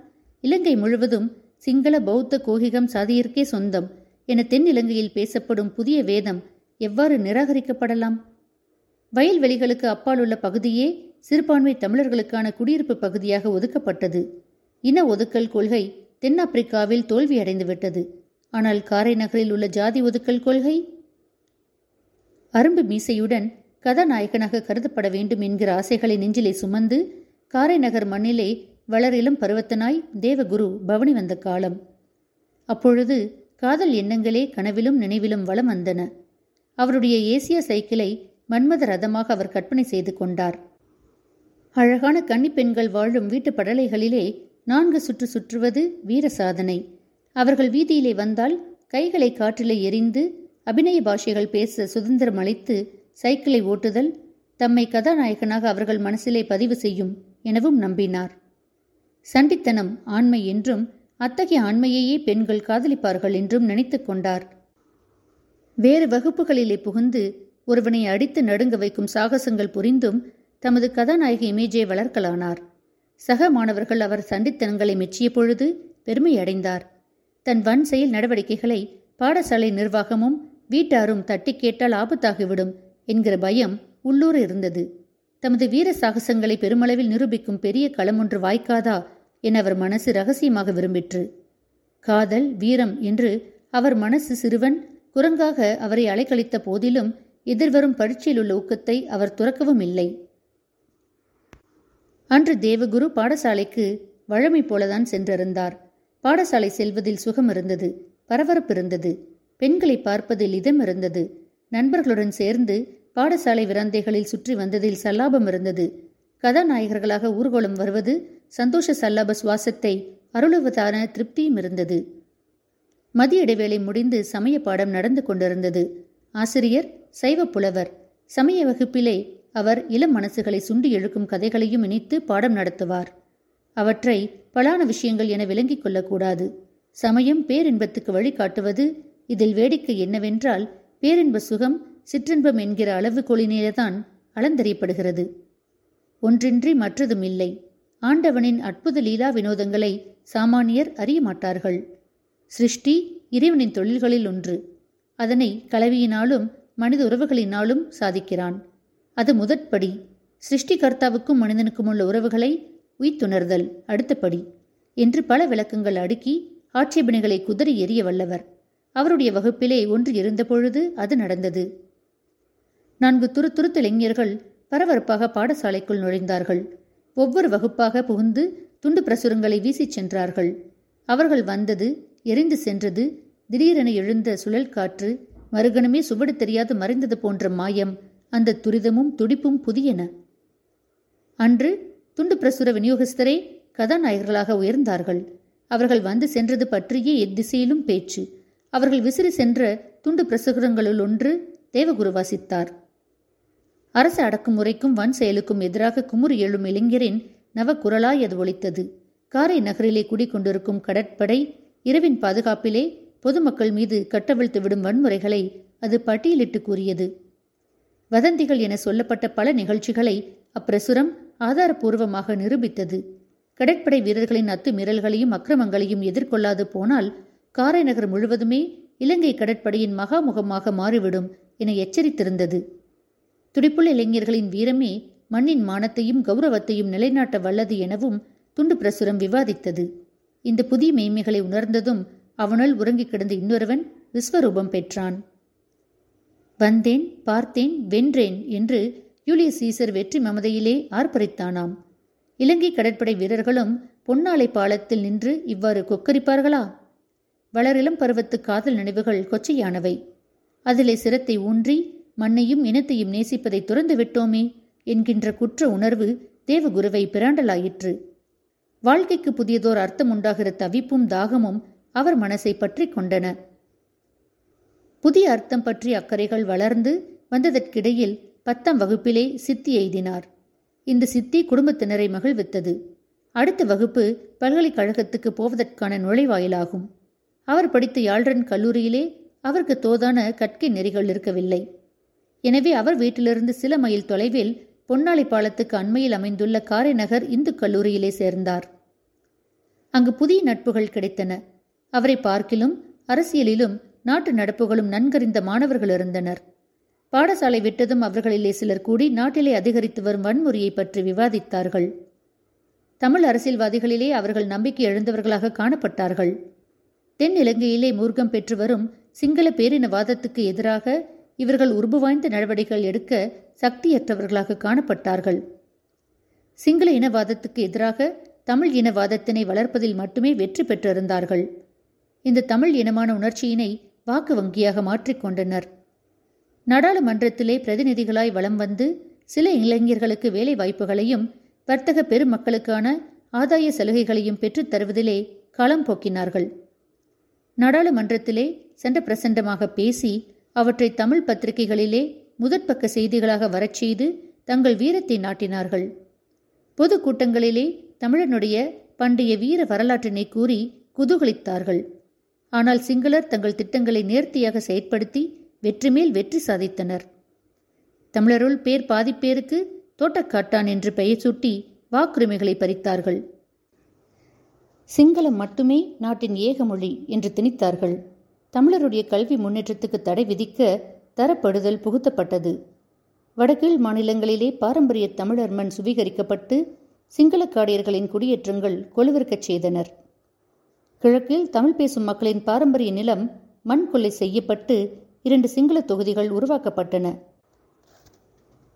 இலங்கை முழுவதும் சிங்கள பௌத்த கோகிகம் சாதியிற்கே சொந்தம் என தென்னிலங்கையில் பேசப்படும் புதிய வேதம் எவ்வாறு நிராகரிக்கப்படலாம்? வயல்வெளிகளுக்கு அப்பால் உள்ள பகுதியே சிறுபான்மை தமிழர்களுக்கான குடியிருப்பு பகுதியாக ஒதுக்கப்பட்டது. இன ஒதுக்கல் கொள்கை தென்னாப்பிரிக்காவில் தோல்வியடைந்துவிட்டது. ஆனால் காரை நகரில் உள்ள ஜாதி ஒதுக்கல் கொள்கை? அரும்பு மீசையுடன் கதாநாயகனாக கருதப்பட வேண்டும் என்கிற ஆசைகளை நெஞ்சிலே சுமந்து காரைநகர் மண்ணிலே வளரிலும் பருவத்தனாய் தேவகுரு பவனி வந்த காலம். அப்பொழுது காதல் எண்ணங்களே கனவிலும் நினைவிலும் வளம் வந்தன. அவருடைய ஏசிய சைக்கிளை மன்மத ரதமாக அவர் கற்பனை செய்து கொண்டார். அழகான கன்னிப்பெண்கள் வாழும் வீட்டு படலைகளிலே நான்கு சுற்று சுற்றுவது வீர சாதனை. அவர்கள் வீதியிலே வந்தால் கைகளை காற்றிலே எரிந்து அபிநய பாஷைகள் பேச சுதந்திரம் அளித்து சைக்கிளை ஓட்டுதல் தம்மை கதாநாயகனாக அவர்கள் மனசிலே பதிவு செய்யும் எனவும் நம்பினார். சண்டித்தனம் ஆண்மை என்றும் அத்தகைய ஆண்மையையே பெண்கள் காதலிப்பார்கள் என்றும் நினைத்து கொண்டார். வேறு வகுப்புகளிலே புகுந்து ஒருவனை அடித்து நடுங்க வைக்கும் சாகசங்கள் புரிந்தும் தமது கதாநாயகி இமேஜை வளர்க்கலானார். சக மாணவர்கள் அவர் சண்டித்தனங்களை மெச்சிய பொழுது பெருமையடைந்தார். தன் வன் செயல் நடவடிக்கைகளை பாடசாலை நிர்வாகமும் வீட்டாரும் தட்டி கேட்டால் ஆபத்தாகிவிடும் என்கிற பயம் உள்ளூர் இருந்தது. தமது வீர சாகசங்களை பெருமளவில் நிரூபிக்கும் பெரிய களமொன்று வாய்க்காதா என அவர் மனசு ரகசியமாக விரும்பிற்று. காதல் வீரம் என்று அவர் மனசு சிறுவன் குரங்காக அவரை அலைக்கழித்த போதிலும் எதிர்வரும் பரீட்சையில் உள்ள ஊக்கத்தை அவர் துறக்கவும் இல்லை. அன்று தேவகுரு பாடசாலைக்கு வழமை போலதான் சென்றிருந்தார். பாடசாலை செல்வதில் சுகம் இருந்தது பரபரப்பு இருந்தது. பெண்களை பார்ப்பதில் இதம் இருந்தது. நண்பர்களுடன் சேர்ந்து பாடசாலை விராந்தைகளில் சுற்றி வந்ததில் சல்லாபம் இருந்தது. கதாநாயகர்களாக ஊர்கோலம் வருவது சந்தோஷ சல்லாப சுவாசத்தை அருளுவதான திருப்தியும் இருந்தது. மதிய இடைவேளை முடிந்து சமய பாடம் நடந்து கொண்டிருந்தது. ஆசிரியர் சைவ புலவர். சமய வகுப்பிலே அவர் இளம் மனசுகளை சுண்டி எழுக்கும் கதைகளையும் இணைத்து பாடம் நடத்துவார். அவற்றை பலான விஷயங்கள் என விளங்கிக் கொள்ளக்கூடாது. சமயம் பேரின்பத்துக்கு வழிகாட்டுவது இதில் வேடிக்கை என்னவென்றால் பேரின்ப சுகம் சிற்றின்பம் என்கிற அளவுகோலினேதான் அளந்தறியப்படுகிறது. ஒன்றின்றி மற்றதும் இல்லை. ஆண்டவனின் அற்புத லீலா வினோதங்களை சாமானியர் அறிய மாட்டார்கள். சிருஷ்டி இறைவனின் தொழில்களில் ஒன்று. அதனை கலவியினாலும் மனித உறவுகளினாலும் சாதிக்கிறான். அது முதற்படி. சிருஷ்டிகர்த்தாவுக்கும் மனிதனுக்கும் உள்ள உறவுகளை உய்த்துணர்தல் அடுத்தபடி என்று பல விளக்கங்கள் அடுக்கி ஆட்சேபனைகளை குதறி எறிய வல்லவர். அவருடைய வகுப்பிலே ஒன்று இருந்தபொழுது அது நடந்தது. நான்கு துருதுருத்த இளைஞர்கள் பரபரப்பாக பாடசாலைக்குள் நுழைந்தார்கள். ஒவ்வொரு வகுப்பாக புகுந்து துண்டு பிரசுரங்களை வீசிச் சென்றார்கள். அவர்கள் வந்தது எரிந்து சென்றது திடீரென எழுந்த சுழல் காற்று மறுகணமே சுவடு தெரியாது மறைந்தது போன்ற மாயம் அந்த துரிதமும் துடிப்பும் புதியன. அன்று துண்டு பிரசுர விநியோகஸ்தரே கதாநாயகர்களாக உயர்ந்தார்கள். அவர்கள் வந்து சென்றது பற்றியே எத்திசையிலும் பேச்சு. அவர்கள் விசிறி சென்ற துண்டு பிரசுரங்களுள் ஒன்று தேவகுரு வாசித்தார். அரச அடக்குமுறைக்கும் வன் செயலுக்கும் எதிராக குமுறி எழும் இளைஞரின் நவக்குரலாய் அது ஒழித்தது காரை நகரிலே குடிக்கொண்டிருக்கும் கடற்படை இரவின் பாதுகாப்பிலே பொதுமக்கள் மீது கட்டவிழ்த்து விடும் வன்முறைகளை அது பட்டியலிட்டு கூறியது. வதந்திகள் என சொல்லப்பட்ட பல நிகழ்ச்சிகளை அப்பிரசுரம் ஆதாரபூர்வமாக நிரூபித்தது. கடற்படை வீரர்களின் அத்துமீறல்களையும் அக்கிரமங்களையும் எதிர்கொள்ளாது போனால் காரை நகர் முழுவதுமே இலங்கை கடற்படையின் மகாமுகமாக மாறிவிடும் என எச்சரித்திருந்தது. துடிப்புள்ள இளைஞர்களின் வீரமே மண்ணின் மானத்தையும் கௌரவத்தையும் நிலைநாட்ட வல்லது எனவும் துண்டு பிரசுரம் விவாதித்தது. இந்த புதிய மெய்மைகளை உணர்ந்ததும் அவனுள் உறங்கிக் கிடந்த இன்னொருவன் விஸ்வரூபம் பெற்றான். வந்தேன் பார்த்தேன் வென்றேன் என்று யூலிய சீசர் வெற்றி மமதையிலே ஆர்ப்பரித்தானாம். இலங்கை கடற்படை வீரர்களும் பொன்னாலை பாலத்தில் நின்று இவ்வாறு கொக்கரிப்பார்களா? வளரிளம் பருவத்து காதல் நினைவுகள் கொச்சையானவை. அதிலே சிரத்தை ஊன்றி மண்ணையும் இனத்தையும் நேசிப்பதை துறந்து விட்டோமே என்கின்ற குற்ற உணர்வு தேவகுருவை பிராண்டலாயிற்று. வாழ்க்கைக்கு புதியதோர் அர்த்தம் உண்டாகிற தவிப்பும் தாகமும் அவர் மனசை பற்றி கொண்டன. புதிய அர்த்தம் பற்றிய அக்கறைகள் வளர்ந்து வந்ததற்கிடையில் பத்தாம் வகுப்பிலே சித்தி எய்தினார். இந்த சித்தி குடும்பத்தினரை மகிழ்வித்தது. அடுத்த வகுப்பு பல்கலைக்கழகத்துக்கு போவதற்கான நுழைவாயிலாகும். அவர் படித்த யாழ்ரன் கல்லூரியிலே அவருக்கு தோதான கற்கை நெறிகள் இருக்கவில்லை. எனவே அவர் வீட்டிலிருந்து சில மைல் தொலைவில் பொன்னாளி பாலத்துக்கு அண்மையில் அமைந்துள்ள காரைநகர் இந்து கல்லூரியிலே சேர்ந்தார். அங்கு புதிய நட்புகள் கிடைத்தன. அவரை பார்க்கிலும் அரசியலிலும் நாட்டு நடப்புகளும் நன்கறிந்த மாணவர்கள் இருந்தனர். பாடசாலை விட்டதும் அவர்களிலே சிலர் கூடி நாட்டிலே அதிகரித்து வரும் வன்முறையை பற்றி விவாதித்தார்கள். தமிழ் அரசியல்வாதிகளிலே அவர்கள் நம்பிக்கை எழுந்தவர்களாக காணப்பட்டார்கள். தென் இலங்கையிலே மூர்க்கம் பெற்று வரும் சிங்கள பேரினவாதத்துக்கு எதிராக இவர்கள் உருபு வாய்ந்த நடவடிக்கைகள் எடுக்க சக்தியற்றவர்களாக காணப்பட்டார்கள். சிங்கள இனவாதத்துக்கு எதிராக தமிழ் இனவாதத்தினை வளர்ப்பதில் மட்டுமே வெற்றி பெற்றிருந்தார்கள். இந்த தமிழ் இனமான உணர்ச்சியினை வாக்கு வங்கியாக மாற்றிக்கொண்டனர் நாடாளுமன்றத்திலே பிரதிநிதிகளாய் வலம் வந்து சில இளைஞர்களுக்கு வேலை வாய்ப்புகளையும் வர்த்தக பெருமக்களுக்கான ஆதாய சலுகைகளையும் பெற்றுத் தருவதிலே களம் போக்கினார்கள். நாடாளுமன்றத்திலே சென்ற பிரசண்டமாக பேசி அவற்றை தமிழ் பத்திரிகைகளிலே முதற்பக்க செய்திகளாக வரச் செய்து தங்கள் வீரத்தை நாட்டினார்கள். பொதுக்கூட்டங்களிலே தமிழனுடைய பண்டைய வீர வரலாற்றினை கூறி குதூகலித்தார்கள். ஆனால் சிங்களர் தங்கள் திட்டங்களை நேர்த்தியாக செயற்படுத்தி வெற்றி மேல் வெற்றி சாதித்தனர். தமிழருள் பேர் பாதிப்பேருக்கு தோட்டக்காட்டான் என்று பெயர் சூட்டி வாக்குரிமைகளை பறித்தார்கள். சிங்களம் மட்டுமே நாட்டின் ஏக மொழி என்று திணித்தார்கள். தமிழருடைய கல்வி முன்னேற்றத்துக்கு தடை விதிக்க தரப்படுதல் புகுத்தப்பட்டது. வடகீழ் மாநிலங்களிலே பாரம்பரிய தமிழர் மண் சுவீகரிக்கப்பட்டு சிங்களக்காடியர்களின் குடியேற்றங்கள் கொலுவிற்கச் செய்தனர். கிழக்கில் தமிழ் பேசும் மக்களின் பாரம்பரிய நிலம் மண் கொள்ளை செய்யப்பட்டு இரண்டு சிங்கள தொகுதிகள் உருவாக்கப்பட்டன.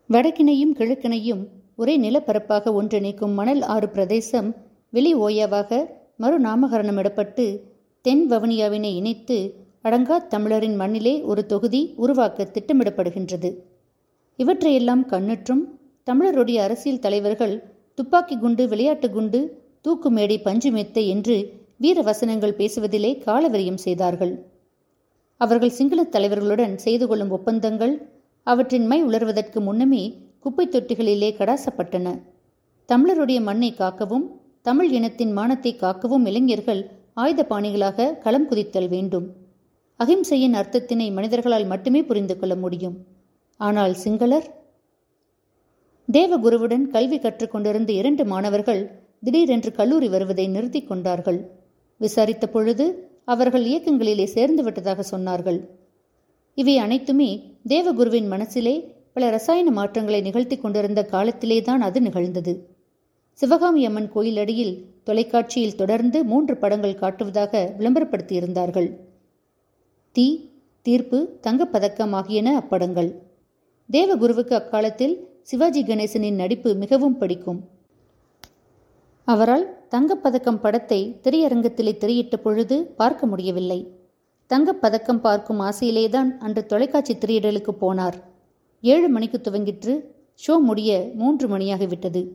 வடக்கினையும் கிழக்கினையும் ஒரே நிலப்பரப்பாக ஒன்றிணைக்கும் மணல் ஆறு பிரதேசம் வெளி ஓயாவாக மறுநாமகரணமிடப்பட்டு தென் வவுனியாவினை இணைத்து அடங்கா தமிழரின் மண்ணிலே ஒரு தொகுதி உருவாக்க திட்டமிடப்படுகின்றது. இவற்றையெல்லாம் கண்ணுற்றும் தமிழருடைய அரசியல் தலைவர்கள் துப்பாக்கி குண்டு விளையாட்டு குண்டு தூக்குமேடை பஞ்சு மெத்தை என்று வீர வசனங்கள் பேசுவதிலே காலவரியம் செய்தார்கள். அவர்கள் சிங்களத் தலைவர்களுடன் செய்து கொள்ளும் ஒப்பந்தங்கள் அவற்றின் மை உலர்வதற்கு முன்னமே குப்பை தொட்டிகளிலே கடாசப்பட்டன. தமிழருடைய மண்ணை காக்கவும் தமிழ் இனத்தின் மானத்தை காக்கவும் இளைஞர்கள் ஆயுத பாணிகளாக களம் குதித்தல் வேண்டும். அகிம்சையின் அர்த்தத்தினை மனிதர்களால் மட்டுமே புரிந்து கொள்ள முடியும். ஆனால் சிங்களர்? தேவகுருவுடன் கல்வி கற்றுக்கொண்டிருந்த இரண்டு மாணவர்கள் திடீரென்று கல்லூரி வருவதை நிறுத்தி கொண்டார்கள். விசாரித்த பொழுது அவர்கள் இயக்கங்களிலே சேர்ந்து விட்டதாக சொன்னார்கள். இவை அனைத்துமே தேவகுருவின் மனசிலே பல ரசாயன மாற்றங்களை நிகழ்த்தி கொண்டிருந்த காலத்திலேதான் அது நிகழ்ந்தது. சிவகாமி அம்மன் கோயிலடியில் தொலைக்காட்சியில் தொடர்ந்து மூன்று படங்கள் காட்டுவதாக விளம்பரப்படுத்தியிருந்தார்கள். தீ தீர்ப்பு தங்கப்பதக்கம் ஆகியன அப்படங்கள். தேவகுருவுக்கு அக்காலத்தில் சிவாஜி கணேசனின் நடிப்பு மிகவும் பிடிக்கும். அவரால் தங்கப்பதக்கம் படத்தை திரையரங்கத்திலே திரையிட்ட பொழுது பார்க்க முடியவில்லை. தங்கப்பதக்கம் பார்க்கும் ஆசையிலேதான் அன்று தொலைக்காட்சி திரையிடலுக்கு போனார். ஏழு மணிக்கு துவங்கிற்று. ஷோ முடிய மூன்று மணியாகிவிட்டது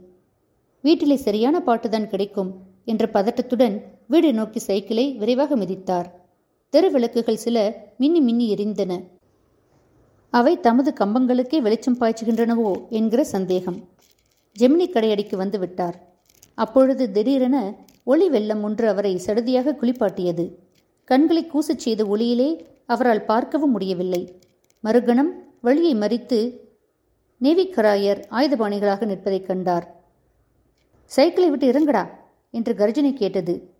வீட்டிலே சரியான பாட்டுதான் கிடைக்கும் என்ற பதட்டத்துடன் வீடு நோக்கி சைக்கிளை விரைவாக மிதித்தார். தெரு விளக்குகள் சில மின்னி மின்னி எரிந்தன. அவை தமது கம்பங்களுக்கே வெளிச்சம் பாய்ச்சுகின்றனவோ என்கிற சந்தேகம். ஜெமினி கடையடிக்கு வந்து விட்டார். அப்பொழுது திடீரென ஒளி வெள்ளம் ஒன்று அவரை சடுதியாக குளிப்பாட்டியது. கண்களை கூசச் செய்த ஒளியிலே அவரால் பார்க்கவும் முடியவில்லை. மறுகணம் வழியை மறித்து நேவிக்கராயர் ஆயுதபாணிகளாக நிற்பதைக் கண்டார். சைக்கிளை விட்டு இறங்கடா என்று கர்ஜனை கேட்டது.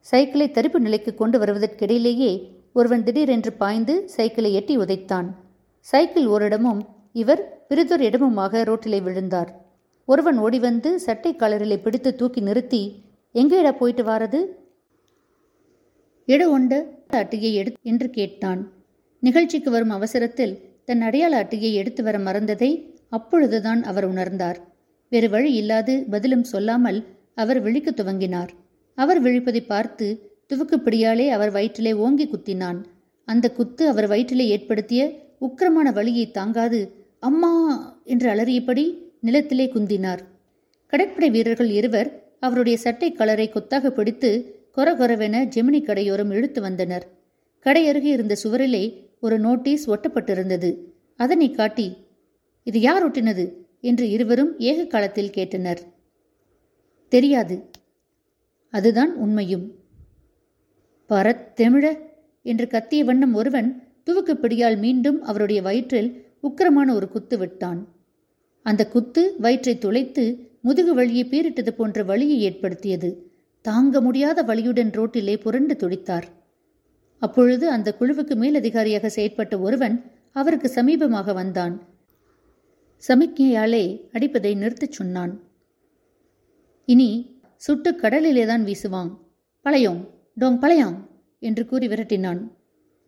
சைக்கிளை தரிப்பு நிலைக்கு கொண்டு வருவதற்கிடையிலேயே ஒருவன் திடீரென்று பாய்ந்து சைக்கிளை எட்டி உதைத்தான். சைக்கிள் ஓரிடமும் இவர் பிரிதொரு இடமுமாக ரோட்டிலே விழுந்தார். ஒருவன் ஓடி வந்து சட்டை காலரிலை பிடித்து தூக்கி நிறுத்தி எங்கேடா போயிட்டு வாரது? இட உண்ட அட்டையை எடு என்று கேட்டான். நிகழ்ச்சிக்கு வரும் அவசரத்தில் தன் அடையாள அட்டையை எடுத்து வர மறந்ததை அப்பொழுதுதான் அவர் உணர்ந்தார். வேறு வழி இல்லாது பதிலும் சொல்லாமல் அவர் விழிக்க துவங்கினார். அவர் விழிப்பதை பார்த்து துவக்குப்பிடியாலே அவர் வயிற்றிலே ஓங்கி குத்தினான். அந்த குத்து அவர் வயிற்றிலே ஏற்படுத்திய உக்கிரமான வழியை தாங்காது அம்மா! என்று அலறியபடி நிலத்திலே குந்தினார். கடற்படை வீரர்கள் இருவர் அவருடைய சட்டை கலரை கொத்தாக பிடித்து கொரகொரவென ஜெமினி கடையோரம் இழுத்து வந்தனர். கடை அருகே இருந்த சுவரிலே ஒரு நோட்டீஸ் ஒட்டப்பட்டிருந்தது. அதனை காட்டி இது யார் ஒட்டினது? என்று இருவரும் ஏக காலத்தில் கேட்டனர். தெரியாது. அதுதான் உண்மையும். பரத்தெமிழ என்று கத்திய வண்ணம் ஒருவன் துவக்கு பிடியால் மீண்டும் அவருடைய வயிற்றில் உக்கிரமான ஒரு குத்து விட்டான். அந்த குத்து வயிற்றை துளைத்து முதுகு வழியை பீரிட்டது போன்ற வழியை ஏற்படுத்தியது. தாங்க முடியாத வழியுடன் ரோட்டிலே புரண்டு துடித்தார். அப்பொழுது அந்த குழுவுக்கு மேலதிகாரியாக செயற்பட்ட ஒருவன் அவருக்கு சமீபமாக வந்தான். சமிக்ஞையாலே அடிப்பதை நிறுத்தச் சொன்னான். இனி சுட்டு கடலிலேதான் வீசுவான். பழையோம் டோங் பழையாம் என்று கூறி விரட்டினான்.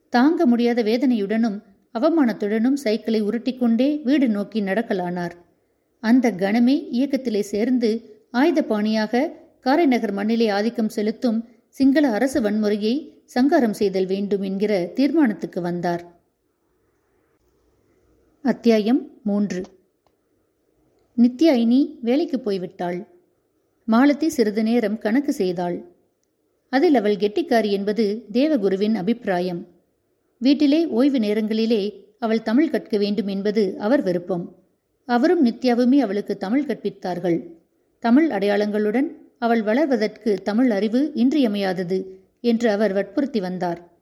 தாங்க முடியாத வேதனையுடனும் அவமானத்துடனும் சைக்கிளை உருட்டிக்கொண்டே வீடு நோக்கி நடக்கலானார். அந்த கணமே இயக்கத்திலே சேர்ந்து ஆயுதபாணியாக காரைநகர் மண்ணிலே ஆதிக்கம் செலுத்தும் சிங்கள அரசு வன்முறையை சங்காரம் செய்தல் வேண்டும் என்கிற தீர்மானத்துக்கு வந்தார். அத்தியாயம் மூன்று. நித்யாயினி வேலைக்கு போய்விட்டாள். மாலத்தி சிறிது நேரம் கணக்கு செய்தாள். அதில் அவள் கெட்டிக்காரி என்பது தேவகுருவின் அபிப்பிராயம். வீட்டிலே ஓய்வு நேரங்களிலே அவள் தமிழ் கற்க வேண்டும் என்பது அவர் விருப்பம். அவரும் நித்யாவுமே அவளுக்கு தமிழ் கற்பித்தார்கள். தமிழ் அடையாளங்களுடன் அவள் வளர்வதற்கு தமிழ் அறிவு இன்றியமையாதது என்று அவர் வற்புறுத்தி வந்தார்.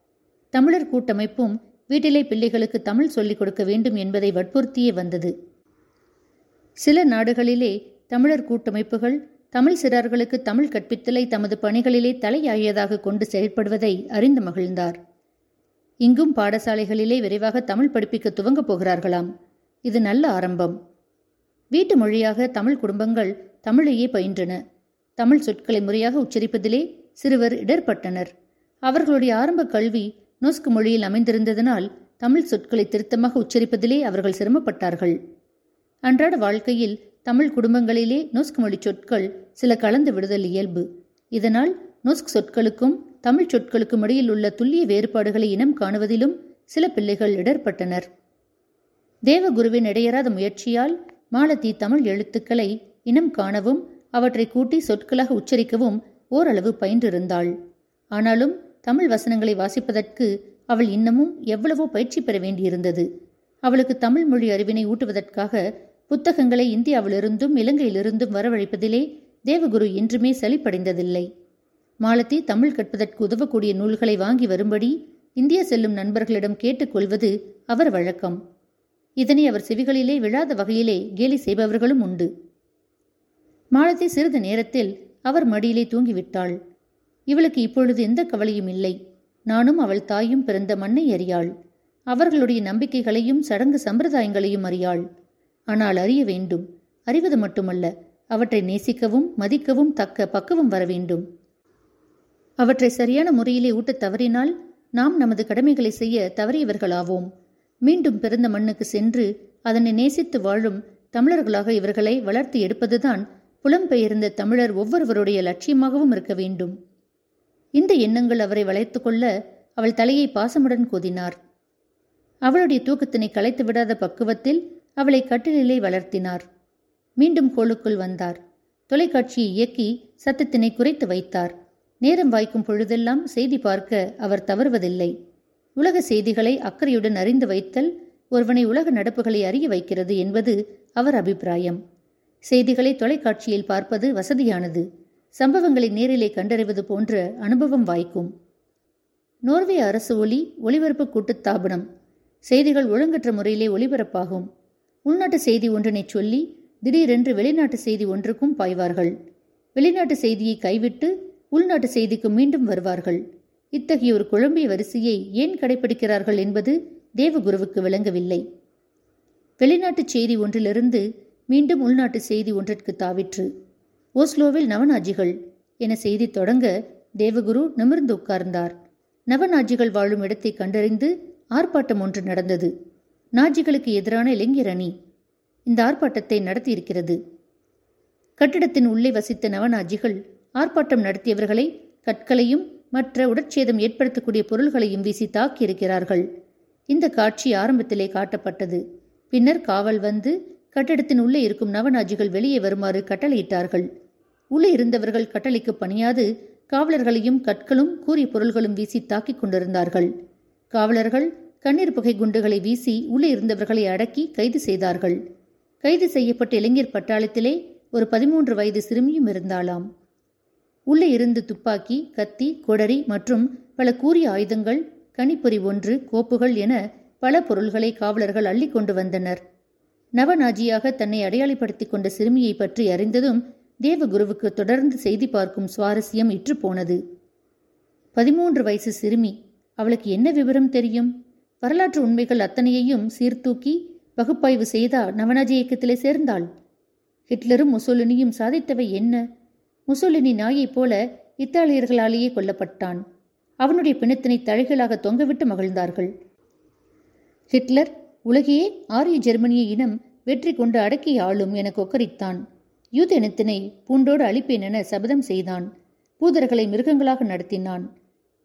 தமிழர் கூட்டமைப்பும் வீட்டிலே பிள்ளைகளுக்கு தமிழ் சொல்லிக் கொடுக்க வேண்டும் என்பதை வற்புறுத்தியே வந்தது. சில நாடுகளிலே தமிழர் கூட்டமைப்புகள் தமிழ் சிறார்களுக்கு தமிழ் கற்பித்தலை தமது பணிகளிலே தலையாயதாக கொண்டு செயல்படுவதை அறிந்து மகிழ்ந்தார். இங்கும் பாடசாலைகளிலே விரைவாக தமிழ் படிப்பிக்க துவங்கப் போகிறார்களாம். இது நல்ல ஆரம்பம். வீட்டு மொழியாக தமிழ் குடும்பங்கள் தமிழையே பயின்றன. தமிழ் சொற்களை முறையாக உச்சரிப்பதிலே சிறுவர் இடர்பட்டனர். அவர்களுடைய ஆரம்ப கல்வி நொஸ்கு மொழியில் அமைந்திருந்ததனால் தமிழ் சொற்களை திருத்தமாக உச்சரிப்பதிலே அவர்கள் சிரமப்பட்டார்கள். அன்றாட வாழ்க்கையில் தமிழ் குடும்பங்களிலே நொஸ்க் மொழி சொற்கள் சில கலந்து விடுதல் இயல்பு. இதனால் நொஸ்க் சொற்களுக்கும் தமிழ் சொற்களுக்கும் இடையில் உள்ள துல்லிய வேறுபாடுகளை இனம் காணுவதிலும் சில பிள்ளைகள் இடர்பட்டனர். தேவகுருவின் இடையறாத முயற்சியால் மாலதி தமிழ் எழுத்துக்களை இனம் காணவும் அவற்றை கூட்டி சொற்களாக உச்சரிக்கவும் ஓரளவு பயின்றிருந்தாள். ஆனாலும் தமிழ் வசனங்களை வாசிப்பதற்கு அவள் இன்னமும் எவ்வளவோ பயிற்சி பெற வேண்டியிருந்தது. அவளுக்கு தமிழ் மொழி அறிவினை ஊட்டுவதற்காக புத்தகங்களை இந்தியாவிலிருந்தும் இலங்கையிலிருந்தும் வரவழைப்பதிலே தேவகுரு என்றுமே சலிப்படைந்ததில்லை. மாலத்தி தமிழ் கற்பதற்கு உதவக்கூடிய நூல்களை வாங்கி வரும்படி இந்தியா செல்லும் நண்பர்களிடம் கேட்டுக்கொள்வது அவர் வழக்கம். இதனை அவர் செவிகளிலே விழாத வகையிலே கேலி செய்பவர்களும் உண்டு. மாலதி சிறிது நேரத்தில் அவர் மடியிலே தூங்கிவிட்டாள். இவளுக்கு இப்பொழுது எந்த கவலையும் இல்லை. நானும் அவள் தாயும் பிறந்த மண்ணை அறியாள். அவர்களுடைய நம்பிக்கைகளையும் சடங்கு சம்பிரதாயங்களையும் அறியாள். ஆனால் அறிய வேண்டும். அறிவது மட்டுமல்ல அவற்றை நேசிக்கவும் மதிக்கவும் தக்க பக்குவம் வர வேண்டும். அவற்றை சரியான முறையிலே ஊட்டத் தவறினால் நாம் நமது கடமைகளை செய்ய தவறியவர்களாவோம். மீண்டும் பிறந்த மண்ணுக்கு சென்று அதனை நேசித்து வாழும் தமிழர்களாக இவர்களை வளர்த்து எடுப்பதுதான் புலம்பெயர்ந்த தமிழர் ஒவ்வொருவருடைய லட்சியமாகவும் இருக்க வேண்டும். இந்த எண்ணங்கள் அவரை வளைத்து கொள்ள அவள் தலையை பாசமுடன் கோதினார். அவளுடைய தூக்கத்தினை கலைத்து விடாத பக்குவத்தில் அவளை கட்டிலே வளர்த்தினார். மீண்டும் கோளுக்குள் வந்தார். தொலைக்காட்சியை இயக்கி சத்தத்தினை குறைத்து வைத்தார். நேரம் வாய்க்கும் பொழுதெல்லாம் செய்தி பார்க்க அவர் தவறுவதில்லை. உலக செய்திகளை அக்கறையுடன் அறிந்து வைத்தல் ஒருவனை உலக நடப்புகளை அறிய வைக்கிறது என்பது அவர் அபிப்பிராயம். செய்திகளை தொலைக்காட்சியில் பார்ப்பது வசதியானது. சம்பவங்களை நேரிலே கண்டறிவது போன்ற அனுபவம் வாய்க்கும். நோர்வே அரசு ஒலி ஒளிபரப்பு கூட்டுத்தாபனம் செய்திகள் ஒழுங்கற்ற முறையிலே ஒளிபரப்பாகும். உள்நாட்டு செய்தி ஒன்றினை சொல்லி திடீரென்று வெளிநாட்டு செய்தி ஒன்றுக்கும் பாய்வார்கள். வெளிநாட்டு செய்தியை கைவிட்டு உள்நாட்டு செய்திக்கு மீண்டும் வருவார்கள். இத்தகைய ஒரு குழம்பிய வரிசையை ஏன் கடைபிடிக்கிறார்கள் என்பது தேவகுருவுக்கு விளங்கவில்லை. வெளிநாட்டு செய்தி ஒன்றிலிருந்து மீண்டும் உள்நாட்டு செய்தி ஒன்றிற்கு தாவிற்று. ஓஸ்லோவில் நவநாஜிகள் என செய்தி தொடங்க தேவகுரு நிமிர்ந்து உட்கார்ந்தார். நவநாஜிகள் வாழும் இடத்தை கண்டறிந்து ஆர்ப்பாட்டம் ஒன்று நடந்தது. நாஜிகளுக்கு எதிரான இளைஞர் அணி இந்த ஆர்ப்பாட்டத்தை நடத்தியிருக்கிறது. கட்டிடத்தின் உள்ளே வசித்த நவநாஜிகள் ஆர்ப்பாட்டம் நடத்தியவர்களை கற்களையும் மற்ற உடற்சேதம் ஏற்படுத்தக்கூடிய பொருள்களையும் வீசி தாக்கியிருக்கிறார்கள். இந்த காட்சி ஆரம்பத்திலே காட்டப்பட்டது. பின்னர் காவல் வந்து கட்டடத்தின் உள்ளே இருக்கும் நவநாஜிகள் வெளியே வருமாறு கட்டளையிட்டார்கள். உள்ளே இருந்தவர்கள் கட்டளைக்கு பணியாது காவலர்களையும் கற்களும் கூறிய பொருள்களும் வீசி தாக்கிக் கொண்டிருந்தார்கள். காவலர்கள் கண்ணீர் புகை குண்டுகளை வீசி உள்ளே இருந்தவர்களை அடக்கி கைது செய்தார்கள். கைது செய்யப்பட்ட இளைஞர் பட்டாளத்திலே ஒரு பதிமூன்று வயது சிறுமியும் இருந்தாளாம். உள்ளே இருந்து துப்பாக்கி கத்தி கொடரி மற்றும் பல கூறிய ஆயுதங்கள் கணிப்பொறி ஒன்று கோப்புகள் என பல பொருள்களை காவலர்கள் அள்ளி கொண்டு வந்தனர். நவநாஜியாக தன்னை அடையாளப்படுத்திக் கொண்ட சிறுமியை பற்றி அறிந்ததும் தேவகுருவுக்கு தொடர்ந்து செய்தி பார்க்கும் சுவாரஸ்யம் இற்று போனது. பதிமூன்று வயசு சிறுமி அவளுக்கு என்ன விவரம் தெரியும்? வரலாற்று உண்மைகள் அத்தனையையும் சீர்தூக்கி பகுப்பாய்வு செய்தா நவநாஜி இயக்கத்திலே சேர்ந்தாள்? ஹிட்லரும் முசோலினியும் சாதித்தவை என்ன? முசோலினி நாயைப் போல இத்தாலியர்களாலேயே கொல்லப்பட்டான். அவனுடைய பிணத்தினை தழைகளாக தொங்கவிட்டு மகிழ்ந்தார்கள். ஹிட்லர் உலகையே ஆரிய ஜெர்மனிய இனம் வெற்றி கொண்டு அடக்கி ஆளும் என கொக்கரித்தான். யூத இனத்தினை பூண்டோடு அழிப்பேன் என சபதம் செய்தான். பூதர்களை மிருகங்களாக நடத்தினான்.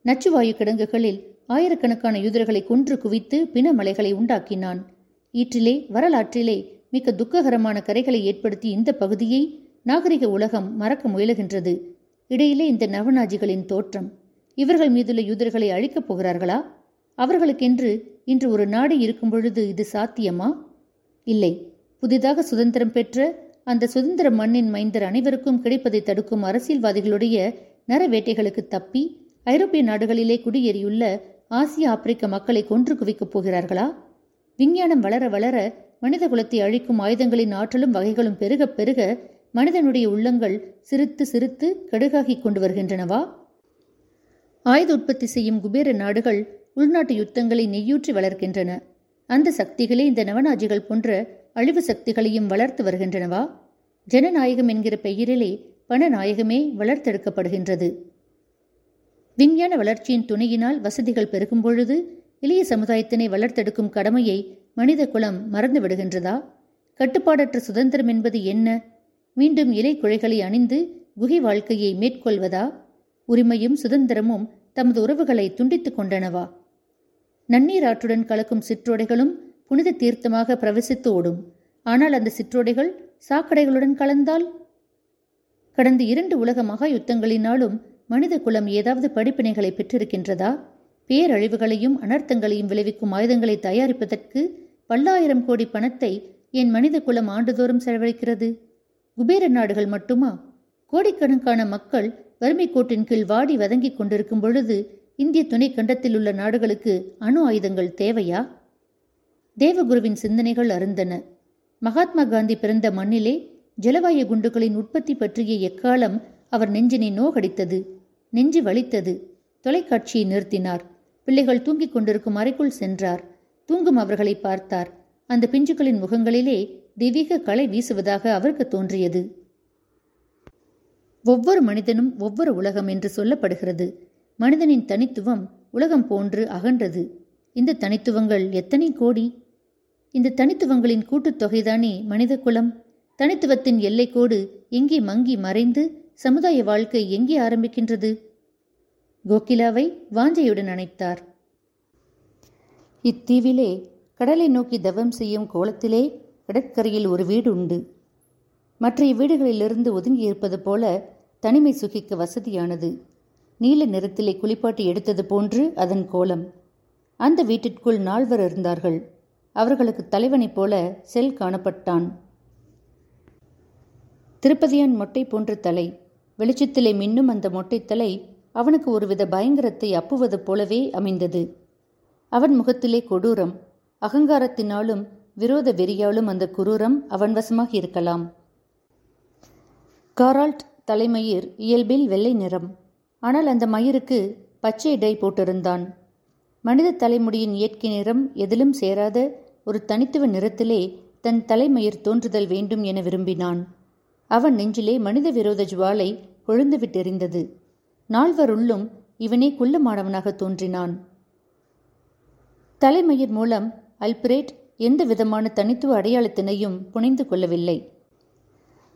நச்சுவாயு கிடங்குகளில் ஆயிரக்கணக்கான யூதர்களை கொன்று குவித்து பிணமலைகளை உண்டாக்கினான். ஈற்றிலே வரலாற்றிலே மிக்க துக்ககரமான கரைகளை ஏற்படுத்தி இந்த பகுதியை நாகரிக உலகம் மறக்க முயலுகின்றது. இடையிலே இந்த நவநாஜிகளின் தோற்றம். இவர்கள் மீதுள்ள யூதர்களை அழிக்கப் போகிறார்களா? அவர்களுக்கென்று இன்று ஒரு நாடு இருக்கும் பொழுது இது சாத்தியமா? இல்லை. புதிதாக சுதந்திரம் பெற்ற அந்த சுதந்திர மண்ணின் மைந்தர் அனைவருக்கும் கிடைப்பதை தடுக்கும் அரசியல்வாதிகளுடைய நரவேட்டைகளுக்கு தப்பி ஐரோப்பிய நாடுகளிலே குடியேறியுள்ள ஆசிய ஆப்பிரிக்க மக்களை கொன்று குவிக்கப் போகிறார்களா? விஞ்ஞானம் வளர வளர மனித குலத்தை அழிக்கும் ஆயுதங்களின் ஆற்றலும் வகைகளும் பெருக பெருக மனிதனுடைய உள்ளங்கள் சிரித்து சிரித்து கடுகாகிக் கொண்டு வருகின்றனவா? ஆயுத உற்பத்தி செய்யும் குபேர நாடுகள் உள்நாட்டு யுத்தங்களை நெய்யூற்றி வளர்க்கின்றன. அந்த சக்திகளே இந்த நவநாஜிகள் போன்ற அழிவு சக்திகளையும் வளர்த்து வருகின்றனவா? ஜனநாயகம் என்கிற பெயரிலே பணநாயகமே வளர்த்தெடுக்கப்படுகின்றது. விஞ்ஞான வளர்ச்சியின் துணையினால் வசதிகள் பெருகும் பொழுது இளைய சமுதாயத்தினை வளர்த்தெடுக்கும் கடமையை மனித குலம் மறந்து விடுகின்றதா கட்டுப்பாடற்ற சுதந்திரம் என்பது என்ன? மீண்டும் இலை குழைகளை அணிந்து குகை வாழ்க்கையை மேற்கொள்வதா? உரிமையும் சுதந்திரமும் தமது உறவுகளை துண்டித்துக் கொண்டனவா? நன்னீராற்றுடன் கலக்கும் சிற்றோடைகளும் புனித தீர்த்தமாக பிரவசித்து ஓடும். ஆனால் அந்த சிற்றோடைகள் சாக்கடைகளுடன் கலந்தால்? கடந்த இரண்டு உலக மகா யுத்தங்களினாலும் மனித குலம் ஏதாவது படிப்பினைகளை பெற்றிருக்கின்றதா? பேரழிவுகளையும் அனர்த்தங்களையும் விளைவிக்கும் ஆயுதங்களை தயாரிப்பதற்கு பல்லாயிரம் கோடி பணத்தை என் மனித குலம் ஆண்டுதோறும் செலவழிக்கிறது. குபேர நாடுகள் மட்டுமா? கோடிக்கணக்கான மக்கள் வறுமை கோட்டின் கீழ் வாடி வதங்கிக் கொண்டிருக்கும் பொழுது இந்திய துணை கண்டத்தில் உள்ள நாடுகளுக்கு அணு ஆயுதங்கள் தேவையா? தேவகுருவின் சிந்தனைகள் அருந்தன. மகாத்மா காந்தி பிறந்த மண்ணிலே ஜலவாயு குண்டுகளின் உற்பத்தி பற்றிய எக்காலம் அவர் நெஞ்சினை நோகடித்தது நெஞ்சு வலித்தது. தொலைக்காட்சியை நிறுத்தினார். பிள்ளைகள் தூங்கிக் கொண்டிருக்கும் அறைக்குள் சென்றார். தூங்கும் அவர்களை பார்த்தார். அந்த பிஞ்சுகளின் முகங்களிலே தெய்வீக களை வீசுவதாக அவருக்கு தோன்றியது. ஒவ்வொரு மனிதனும் ஒவ்வொரு உலகம் என்று சொல்லப்படுகிறது. மனிதனின் தனித்துவம் உலகம் போன்று அகன்றது. இந்த தனித்துவங்கள் எத்தனை கோடி? இந்த தனித்துவங்களின் கூட்டுத்தொகைதானே மனித குலம்? தனித்துவத்தின் எல்லைக்கோடு எங்கே மங்கி மறைந்து சமுதாய வாழ்க்கை எங்கே ஆரம்பிக்கின்றது? கோகிலாவை வாஞ்சையுடன் அணைத்தார். இத்தீவிலே கடலை நோக்கி தவம் செய்யும் கோலத்திலே கடற்கரையில் ஒரு வீடு உண்டு. மற்றைய வீடுகளிலிருந்து ஒதுங்கி இருப்பது போல தனிமை சுகிக்க வசதியானது. நீல நிறத்திலே குளிப்பாட்டி எடுத்தது போன்று அதன் கோலம். அந்த வீட்டிற்குள் நால்வர் இருந்தார்கள். அவர்களுக்கு தலைவனைப் போல செல் காணப்பட்டான். திருப்பதியான் மொட்டை போன்ற தலை. வெளிச்சத்திலே மின்னும் அந்த மொட்டைத்தலை அவனுக்கு ஒருவித பயங்கரத்தை அப்புவது போலவே அமைந்தது. அவன் முகத்திலே கொடூரம். அகங்காரத்தினாலும் விரோத வெறியாலும் அந்த குரூரம் அவன் வசமாக இருக்கலாம். காரால்ட் தலைமயிர் இயல்பில் வெள்ளை நிறம். ஆனால் அந்த மயிருக்கு பச்சை டை போட்டிருந்தான். மனித தலைமுடியின் இயற்கை நிறம் எதிலும் சேராத ஒரு தனித்துவ நிறத்திலே தன் தலைமயிர் தோன்றுதல் வேண்டும் என விரும்பினான். அவன் நெஞ்சிலே மனித விரோத ஜுவாலை கொழுந்துவிட்டெறிந்தது நால்வருள்ளும் இவனே குள்ளமானவனாக தோன்றினான். தலைமயிர் மூலம் அல்பிரேட் எந்த விதமான தனித்துவ அடையாளத்தினையும் புனைந்து கொள்ளவில்லை.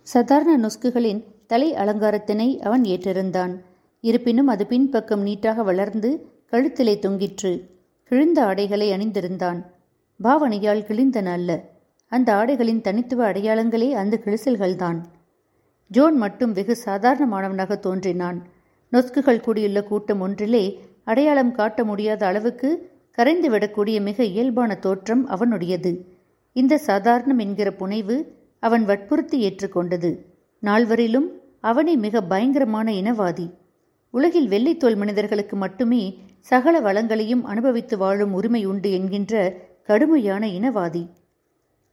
சாதாரண நொஸ்குகளின் தலை அலங்காரத்தினை அவன் ஏற்றிருந்தான். இருப்பினும் அது பின்பக்கம் நீட்டாக வளர்ந்து கழுத்திலே தொங்கிற்று. கிழிந்த ஆடைகளை அணிந்திருந்தான். பாவனையால் கிழிந்தன அல்ல. அந்த ஆடைகளின் தனித்துவ அடையாளங்களே அந்த கிழிசல்கள்தான். ஜோன் மட்டும் வெகு சாதாரணமானவனாக தோன்றினான். நொஸ்குகள் கூடியுள்ள கூட்டம் ஒன்றிலே அடையாளம் காட்ட முடியாத அளவுக்கு கரைந்து விடக்கூடிய மிக இயல்பான தோற்றம் அவனுடையது. இந்த சாதாரணம் என்கிற புனைவு அவன் வற்புறுத்தி ஏற்றுக்கொண்டது. நால்வரிலும் அவனே மிக பயங்கரமான இனவாதி. உலகில் வெள்ளைத்தோல் மனிதர்களுக்கு மட்டுமே சகல வளங்களையும் அனுபவித்து வாழும் உரிமை உண்டு என்கின்ற கடுமையான இனவாதி.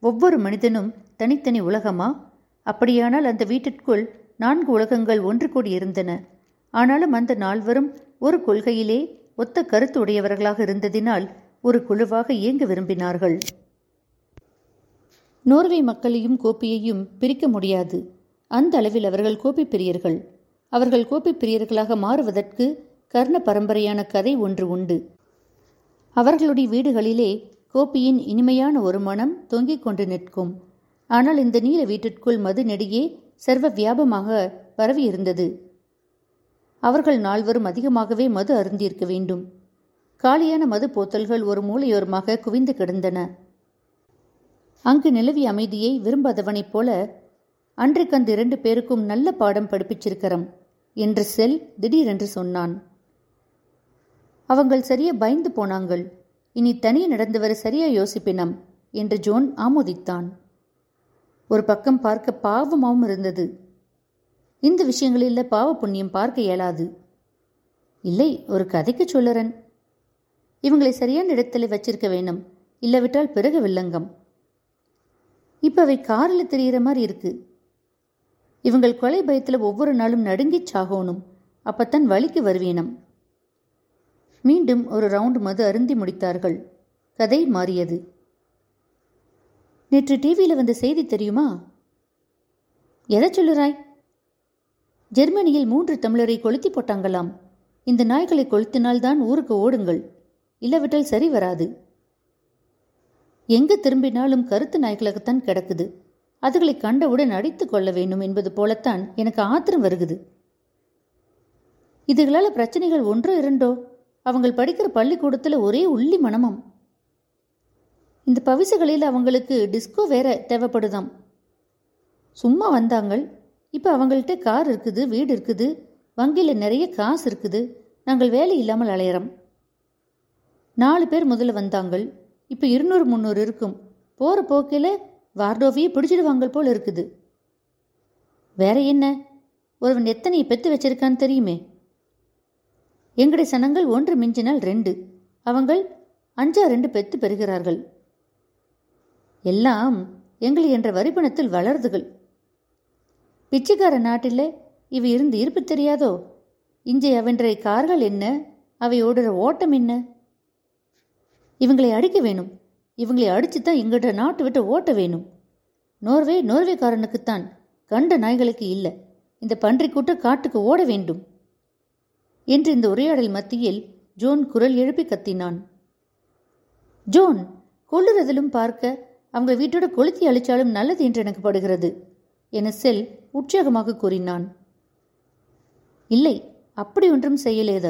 ஒவ்வொரு மனிதனும் தனித்தனி உலகமா? அப்படியானால் அந்த வீட்டிற்குள் நான்கு உலகங்கள் ஒன்று கூடி இருந்தன ஆனாலும் அந்த நால்வரும் ஒரு கொள்கையிலே ஒத்த கருத்து உடையவர்களாக இருந்ததினால் ஒரு குழுவாக இயங்க விரும்பினார்கள். நோர்வே மக்களையும் கோப்பியையும் பிரிக்க முடியாது. அந்த அளவில் அவர்கள் கோப்பி பிரியர்கள் அவர்கள் கோப்பி பிரியர்களாக மாறுவதற்கு கர்ண பரம்பரையான கதை ஒன்று உண்டு. அவர்களுடைய வீடுகளிலே கோப்பியின் இனிமையான ஒரு மனம் தொங்கிக் கொண்டு நிற்கும். ஆனால் இந்த நீல வீட்டிற்குள் மது நெடியே சர்வ வியாபமாக பரவியிருந்தது. அவர்கள் நால்வரும் அதிகமாகவே மது அருந்தியிருக்க வேண்டும். காலியான மது போத்தல்கள் ஒரு மூலையோரமாக குவிந்து கிடந்தன. அங்கு நிலவிய அமைதியை விரும்பாதவனைப் போல அன்றைக்கு அந்த இரண்டு பேருக்கும் நல்ல பாடம் படிப்பிச்சிருக்கிறோம் என்று செல் திடீரென்று சொன்னான். அவங்கள் சரியா பயந்து போனாங்கள் இனி தனி நடந்து வர சரியா யோசிப்பினம் என்று ஜோன் ஆமோதித்தான். ஒரு பக்கம் பார்க்க பாவமாகவும் இருந்தது இந்த விஷயங்களில் பாவ புண்ணியம் பார்க்க இயலாது. இல்லை ஒரு கதைக்கு சொல்லுறன். இவங்களை சரியான இடத்துல வச்சிருக்க வேணும். இல்லாவிட்டால் பிறகு வில்லங்கம். இப்ப அவை காரில் தெரிகிற மாதிரி இருக்கு. இவங்கள் கொலை பயத்தில் ஒவ்வொரு நாளும் நடுங்கிச் சாகோனும் அப்பத்தான் வலிக்கு வருவீனம். மீண்டும் ஒரு ரவுண்ட் மது அருந்தி முடித்தார்கள். கதை மாறியது. நேற்று டிவியில் வந்த செய்தி தெரியுமா? எதை சொல்லுறாய்? ஜெர்மனியில் மூன்று தமிழரை கொளுத்தி போட்டாங்களாம். இந்த நாய்களை கொளுத்தினால்தான் ஊருக்கு ஓடுங்கள். இல்லாவிட்டால் சரி வராது. எங்கு திரும்பினாலும் கருத்து நாய்களாகத்தான் கிடக்குது. அதுகளை கண்டவுடன் அடித்து கொள்ள வேண்டும் என்பது போலத்தான் எனக்கு ஆத்திரம் வருகுது. இதுகளால் பிரச்சனைகள் ஒன்றோ இரண்டோ? அவங்கள் படிக்கிற பள்ளிக்கூடத்தில் ஒரே உள்ளி மனமம். இந்த பவிசுகளில் அவங்களுக்கு டிஸ்கோ வேற தேவைப்படுதாம். சும்மா வந்தாங்கள். இப்போ அவங்கள்ட்ட கார் இருக்குது வீடு இருக்குது. வங்கியில் நிறைய காசு இருக்குது. நாங்கள் வேலை இல்லாமல் அலையிறோம். நாலு பேர் முதல்ல வந்தாங்கள். இப்போ இருநூறு முந்நூறு இருக்கும். போகிற போக்கில் வார்டோவையே பிடிச்சிடுவாங்க போல் இருக்குது. வேற என்ன? ஒருவன் எத்தனை பெத்து வச்சிருக்கான்னு தெரியுமே. எங்களுடைய சனங்கள் ஒன்று மிஞ்சினால் ரெண்டு. அவங்கள் அஞ்சா ரெண்டு பெத்து பெறுகிறார்கள். எல்லாம் எங்களை என்ற வரிப்பணத்தில் வளருதுகள். பிச்சைக்கார நாட்டில் இவ இருந்து இருப்பு தெரியாதோ? இஞ்சை அவன்றை கார்கள் என்ன? அவை ஓடுற ஓட்டம் என்ன? இவங்களை அடிக்க வேணும். இவங்களை அடித்து தான் எங்கிட்ட நாட்டு விட்டு ஓட்ட வேணும். நோர்வே நோர்வேக்காரனுக்குத்தான் கண்ட நாய்களுக்கு இல்லை. இந்த பன்றி கூட்ட காட்டுக்கு ஓட வேண்டும். என்று இந்த உரையாடல் மத்தியில் ஜோன் குரல் எழுப்பி கத்தினான். ஜோன் கொள்ளுறதிலும் பார்க்க அவங்க வீட்டோட கொளுத்தி அழிச்சாலும் நல்லது என்று எனக்கு படுகிறது. என செல் உற்சாகமாக கூறினான். இல்லை அப்படி ஒன்றும் செய்யலேத.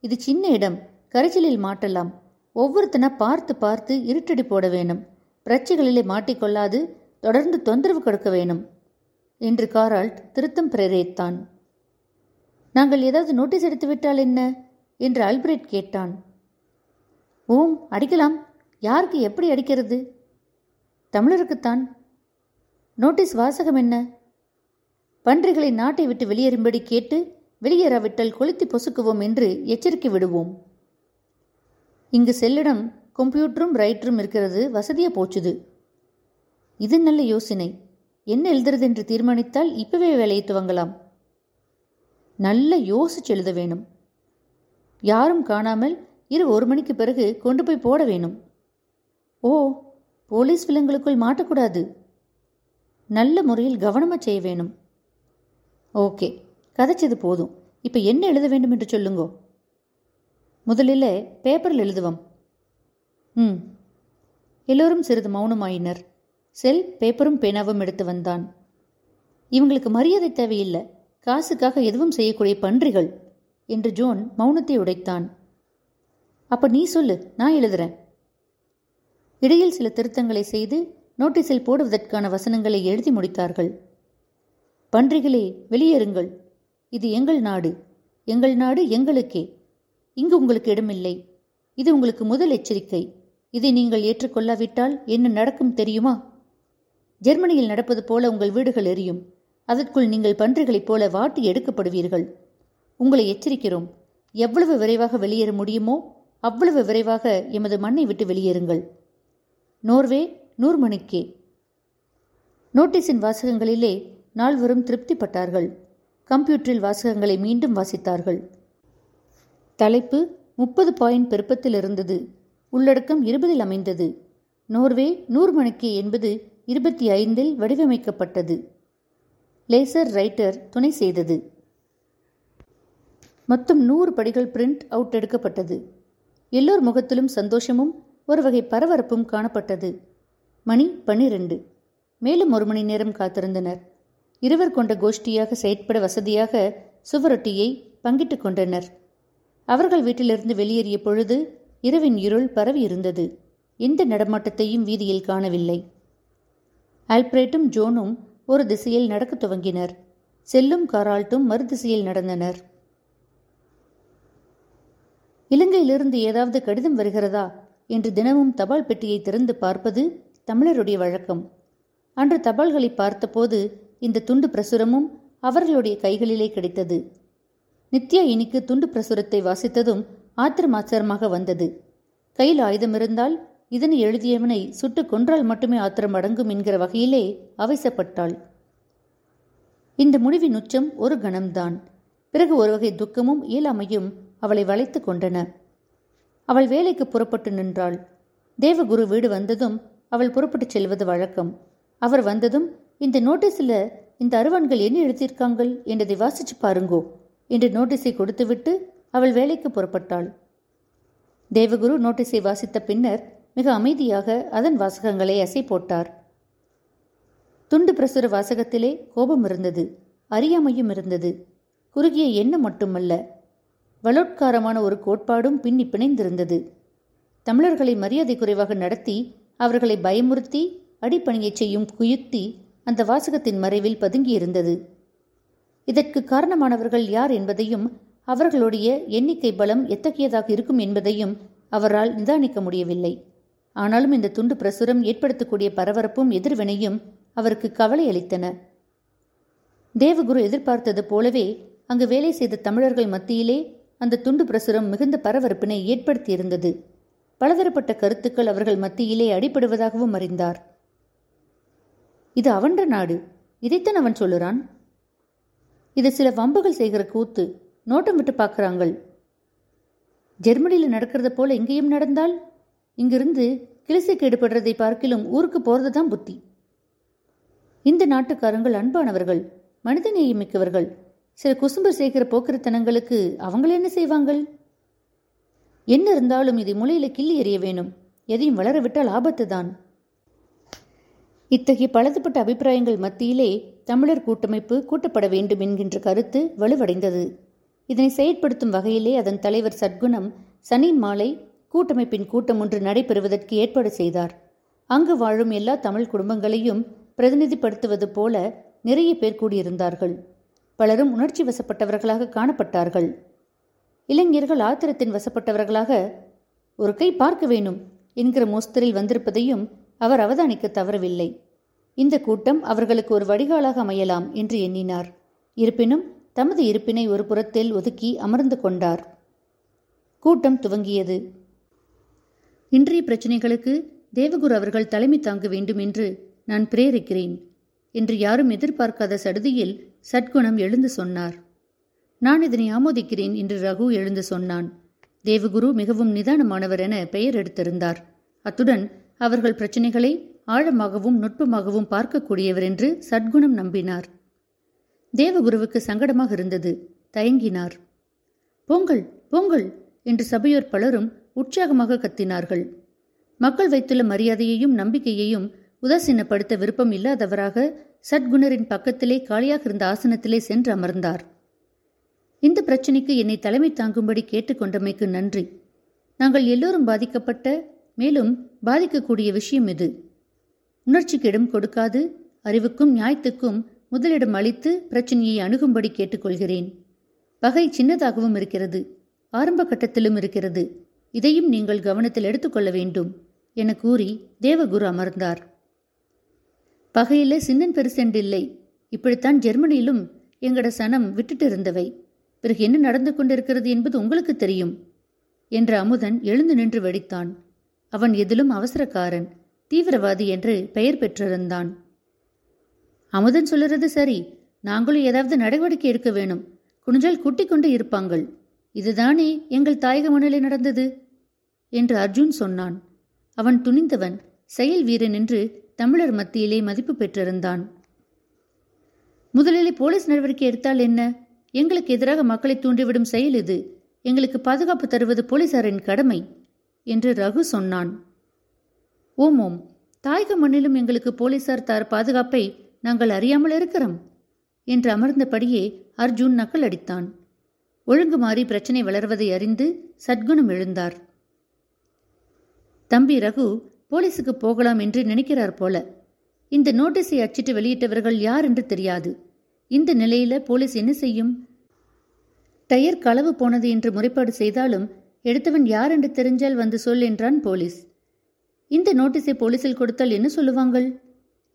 இது சின்ன இடம் கரைச்சலில் மாட்டலாம். ஒவ்வொருத்தனை பார்த்து பார்த்து இருட்டடி போட வேணும் பிரச்சைகளிலே மாட்டிக்கொள்ளாது தொடர்ந்து தொந்தரவு கொடுக்க வேணும் என்று காரால்ட் திருத்தம் பிரேரித்தான். நாங்கள் ஏதாவது நோட்டீஸ் எடுத்து விட்டால் என்ன? என்று அல்பிரேட் கேட்டான். ஓம் அடிக்கலாம். யாருக்கு எப்படி அடிக்கிறது? தமிழருக்குத்தான். நோட்டீஸ் வாசகம் என்ன? பன்றிகளை நாட்டை விட்டு வெளியேறும்படி கேட்டு வெளியேறாவிட்டால் கொளுத்தி பொசுக்குவோம் என்று எச்சரிக்கை விடுவோம். இங்கு செல்லிடம் கம்ப்யூட்டரும் ரைட்டரும் இருக்கிறது வசதியா போச்சுது. இது நல்ல யோசனை. என்ன எழுதுறது என்று தீர்மானித்தால் இப்பவே வேலையை துவங்கலாம். நல்ல யோசிச்சு எழுத வேணும். யாரும் காணாமல் இரு ஒரு மணிக்கு பிறகு கொண்டு போய் போட வேணும். ஓ போலீஸ் விலங்குகளுக்குள் மாட்டக்கூடாது. நல்ல முறையில் கவனமாக செய்ய வேணும். ஓகே கதைச்சது போதும். இப்போ என்ன எழுத வேண்டும் என்று சொல்லுங்கோ. முதலில் பேப்பரில் எழுதுவோம். ம். எல்லோரும் சிறிது மௌனமாயினர். செல் பேப்பரும் பேனாவும் எடுத்து வந்தான். இவங்களுக்கு மரியாதை தேவையில்லை. காசுக்காக எதுவும் செய்யக்கூடிய பன்றிகள் என்று ஜோன் மௌனத்தை உடைத்தான். அப்ப நீ சொல்லு நான் எழுதுறேன். இடையில் சில திருத்தங்களை செய்து நோட்டீஸில் போடுவதற்கான வசனங்களை எழுதி முடித்தார்கள். பன்றிகளே வெளியேறுங்கள். இது எங்கள் நாடு. எங்கள் நாடு எங்களுக்கே. இங்கு உங்களுக்கு இடமில்லை. இது உங்களுக்கு முதல் எச்சரிக்கை. இதை நீங்கள் ஏற்றுக்கொள்ளாவிட்டால் என்ன நடக்கும் தெரியுமா? ஜெர்மனியில் நடப்பது போல உங்கள் வீடுகள் எரியும். அதற்குள் நீங்கள் பன்றிகளைப் போல வாட்டி எடுக்கப்படுவீர்கள். உங்களை எச்சரிக்கிறோம். எவ்வளவு விரைவாக வெளியேற முடியுமோ அவ்வளவு விரைவாக எமது மண்ணை விட்டு வெளியேறுங்கள். நோர்வே நூர்மணிக்கே. நோட்டீஸின் வாசகங்களிலே நால்வரும் திருப்திப்பட்டார்கள். கம்ப்யூட்டரில் வாசகங்களை மீண்டும் வாசித்தார்கள். தலைப்பு முப்பது பாயிண்ட் பெருப்பத்தில் இருந்தது. உள்ளடக்கம் இருபதில் அமைந்தது. நோர்வே நூர்மணிக்கே என்பது இருபத்தி ஐந்தில் வடிவமைக்கப்பட்டது. லேசர் ரைட்டர் துணை செய்தது. மொத்தம் நூறு படிகள் பிரிண்ட் அவுட் எடுக்கப்பட்டது. எல்லோர் முகத்திலும் சந்தோஷமும் ஒரு வகை பரபரப்பும் காணப்பட்டது. மணி பன்னிரண்டு. மேலும் ஒரு மணி நேரம் காத்திருந்தனர். இருவர் கொண்ட கோஷ்டியாக செயற்பட வசதியாக சுவரொட்டியை பங்கிட்டுக் கொண்டனர். அவர்கள் வீட்டிலிருந்து வெளியேறிய பொழுது இரவின் இருள் பரவி இருந்தது. எந்த நடமாட்டத்தையும் வீதியில் காணவில்லை. ஆல்பிரேட்டும் ஜோனும் ஒரு திசையில் நடக்கத் துவங்கினர். செல்லும் காரால்ட்டும் மறுதிசையில் நடந்தனர். இலங்கையிலிருந்து ஏதாவது கடிதம் வருகிறதா? என்று தினமும் தபால் பெட்டியை திறந்து பார்ப்பது தமிழருடைய வழக்கம். அன்று தபால்களை பார்த்தபோது இந்த துண்டு பிரசுரமும் அவர்களுடைய கைகளிலே கிடைத்தது. நித்யா இனிக்கு துண்டு பிரசுரத்தை வாசித்ததும் ஆத்திரமாச்சரமாக வந்தது. கையில் ஆயுதம் இருந்தால் இதனை எழுதியவனை சுட்டு கொன்றால் மட்டுமே ஆத்திரம் அடங்கும் என்கிற வகையிலே அவசப்பட்டாள். இந்த முடிவின் உச்சம் ஒரு கணம்தான். பிறகு ஒரு வகை துக்கமும் இயலாமையும் அவளை வளைத்து கொண்டன. அவள் வேலைக்கு புறப்பட்டு நின்றாள். தேவகுரு வீடு வந்ததும் அவள் புறப்பட்டுச் செல்வது வழக்கம். அவர் வந்ததும் இந்த நோட்டீஸில் இந்த அருவான்கள் என்ன எழுதியிருக்காங்கள்? என்றதை வாசிச்சு பாருங்கோ என்று நோட்டீஸை கொடுத்துவிட்டு அவள் வேலைக்கு புறப்பட்டாள். தேவகுரு நோட்டீஸை வாசித்த பின்னர் மிக அமைதியாக அதன் வாசகங்களை அசை போட்டார். துண்டு பிரசுர வாசகத்திலே கோபம் இருந்தது அறியாமையும் இருந்தது. குறுகிய எண்ணம் மட்டுமல்ல வலோட்காரமான ஒரு கோட்பாடும் பின்னி பிணைந்திருந்தது. தமிழர்களை மரியாதை குறைவாக நடத்தி அவர்களை பயமுறுத்தி அடிப்பணியச் செய்யும் குயுக்தி அந்த வாசகத்தின் மறைவில் பதுங்கியிருந்தது. இதற்கு காரணமானவர்கள் யார் என்பதையும் அவர்களுடைய எண்ணிக்கை பலம் எத்தகையதாக இருக்கும் என்பதையும் அவரால் நிதானிக்க முடியவில்லை. ஆனாலும் இந்த துண்டு பிரசுரம் ஏற்படுத்தக்கூடிய பரபரப்பும் எதிர்வினையும் அவருக்கு கவலை அளித்தன. தேவகுரு எதிர்பார்த்தது போலவே அங்கு வேலை செய்த தமிழர்கள் மத்தியிலே அந்த துண்டு பிரசுரம் மிகுந்த பரபரப்பினை ஏற்படுத்தியிருந்தது. பலதரப்பட்ட கருத்துக்கள் அவர்கள் மத்தியிலே அடிபடுவதாகவும் அறிந்தார். இது அவன்ற நாடு. இதைத்தான் அவன் சொல்லுறான். இது சில வம்புகள் செய்கிற கூத்து. நோட்டம் விட்டு பார்க்குறாங்கள். ஜெர்மனியில் நடக்கிறத போல இங்கேயும் நடந்தால்? இங்கிருந்து கிளிசைக்கு ஈடுபடுறதை பார்க்கிலும் ஊருக்கு போகிறது தான் புத்தி. இந்த நாட்டுக்காரங்கள் அன்பானவர்கள் மனிதநேயம் மிக்கவர்கள் சில குசும்பர் செய்கிற போக்கிரத்தனங்களுக்கு அவங்கள என்ன செய்வாங்கள்? என்ன இருந்தாலும் இதை முளையில கிள்ளி எறிய வேணும். எதையும் வளரவிட்டால் ஆபத்து தான். இத்தகைய பலதுபட்ட அபிப்பிராயங்கள் மத்தியிலே தமிழர் கூட்டமைப்பு கூட்டப்பட வேண்டும் என்கின்ற கருத்து வலுவடைந்தது. இதனை செயற்படுத்தும் வகையிலே அதன் தலைவர் சத்குணம் சனி மாலை கூட்டமைப்பின் கூட்டம் ஒன்று நடைபெறுவதற்கு ஏற்பாடு செய்தார். அங்கு வாழும் எல்லா தமிழ் குடும்பங்களையும் பிரதிநிதிப்படுத்துவது போல நிறைய பேர் கூடியிருந்தார்கள். பலரும் உணர்ச்சி வசப்பட்டவர்களாக காணப்பட்டார்கள். இளைஞர்கள் ஆத்திரத்தின் வசப்பட்டவர்களாக ஒரு கை பார்க்க வேணும் என்கிற மோஸ்தரில் வந்திருப்பதையும் அவர் அவதானிக்க தவறவில்லை. இந்த கூட்டம் அவர்களுக்கு ஒரு வடிகாலாக அமையலாம் என்று எண்ணினார். இருப்பினும் தமது இருப்பினை ஒரு புறத்தில் ஒதுக்கி அமர்ந்து கொண்டார். கூட்டம் துவங்கியது. இன்றைய பிரச்சனைகளுக்கு தேவகுரு அவர்கள் தலைமை தாங்க வேண்டும் என்று நான் பிரேரிக்கிறேன் என்று யாரும் எதிர்பார்க்காத சடுதியில் சட்குணம் எழுந்து சொன்னார். நான் இதனை ஆமோதிக்கிறேன் என்று ரகு எழுந்து சொன்னான். தேவகுரு மிகவும் நிதானமானவர் என பெயர் எடுத்திருந்தார். அத்துடன் அவர்கள் பிரச்சனைகளை ஆழமாகவும் நுட்பமாகவும் பார்க்கக்கூடியவர் என்று சத்குணம் நம்பினார். தேவகுருவுக்கு சங்கடமாக இருந்தது. தயங்கினார். பொங்கல் பொங்கல் என்று சபையோர் பலரும் உற்சாகமாக கத்தினார்கள். மக்கள் வைத்துள்ள மரியாதையையும் நம்பிக்கையையும் உதாசீனப்படுத்த விருப்பம் இல்லாதவராக சத்குணரின் பக்கத்திலே காலியாக இருந்த ஆசனத்திலே சென்று அமர்ந்தார். இந்த பிரச்சனைக்கு என்னை தலைமை தாங்கும்படி கேட்டுக்கொண்டமைக்கு நன்றி. நாங்கள் எல்லோரும் பாதிக்கப்பட்ட மேலும் பாதிக்கக்கூடிய விஷயம் இது. உணர்ச்சிக்கு இடம் கொடுக்காது அறிவுக்கும் நியாயத்துக்கும் முதலிடம் அளித்து பிரச்சனையை அணுகும்படி கேட்டுக்கொள்கிறேன். பகை சின்னதாகவும் இருக்கிறது ஆரம்ப கட்டத்திலும் இருக்கிறது. இதையும் நீங்கள் கவனத்தில் எடுத்துக்கொள்ள வேண்டும் என கூறி தேவகுரு அமர்ந்தார். பகையில சின்னன் பெருசென்றில்லை இப்படித்தான் ஜெர்மனியிலும் எங்கட சனம் விட்டுட்டு இருந்தவை பிறகு என்ன நடந்து கொண்டிருக்கிறது என்பது உங்களுக்கு தெரியும் என்று அமுதன் எழுந்து நின்று வெடித்தான். அவன் எதிலும் அவசரக்காரன் தீவிரவாதி என்று பெயர் பெற்றிருந்தான். அமுதன் சொல்லுறது சரி நாங்களும் ஏதாவது நடவடிக்கை எடுக்க வேணும். குனிஞ்சால் குட்டி கொண்டு இருப்பாங்கள். இதுதானே எங்கள் தாயக மணலே நடந்தது? என்று அர்ஜுன் சொன்னான். அவன் துணிந்தவன் செயல் வீரன் என்று தமிழர் மத்தியிலே மதிப்பு பெற்றிருந்தான். முதலிலே போலீஸ் நடவடிக்கை எடுத்தால் என்ன? எங்களுக்கு எதிராக மக்களை தூண்டிவிடும் செயல் இது. எங்களுக்கு பாதுகாப்பு தருவது போலீசாரின் கடமை என்று ரகு சொன்னான். ஓம் ஓம். தாயக மண்ணிலும் எங்களுக்கு போலீசார் தார் பாதுகாப்பை நாங்கள் அறியாமல் இருக்கிறோம் என்று அமர்ந்தபடியே அர்ஜுன் நக்கல் அடித்தான். ஒழுங்கு மாறி பிரச்சனை வளர்வதை அறிந்து சத்குணம் எழுந்தார். தம்பி ரகு போலீஸுக்கு போகலாம் என்று நினைக்கிறார் போல. இந்த நோட்டீஸை அச்சிட்டு வெளியிட்டவர்கள் யார் என்று தெரியாது. இந்த நிலையில போலீஸ் என்ன செய்யும்? டயர் களவு போனது என்று முறைப்பாடு செய்தாலும் எடுத்தவன் யார் என்று தெரிஞ்சால் வந்து சொல் என்றான் போலீஸ். இந்த நோட்டீஸை போலீஸில் கொடுத்தால் என்ன சொல்லுவாங்கள்?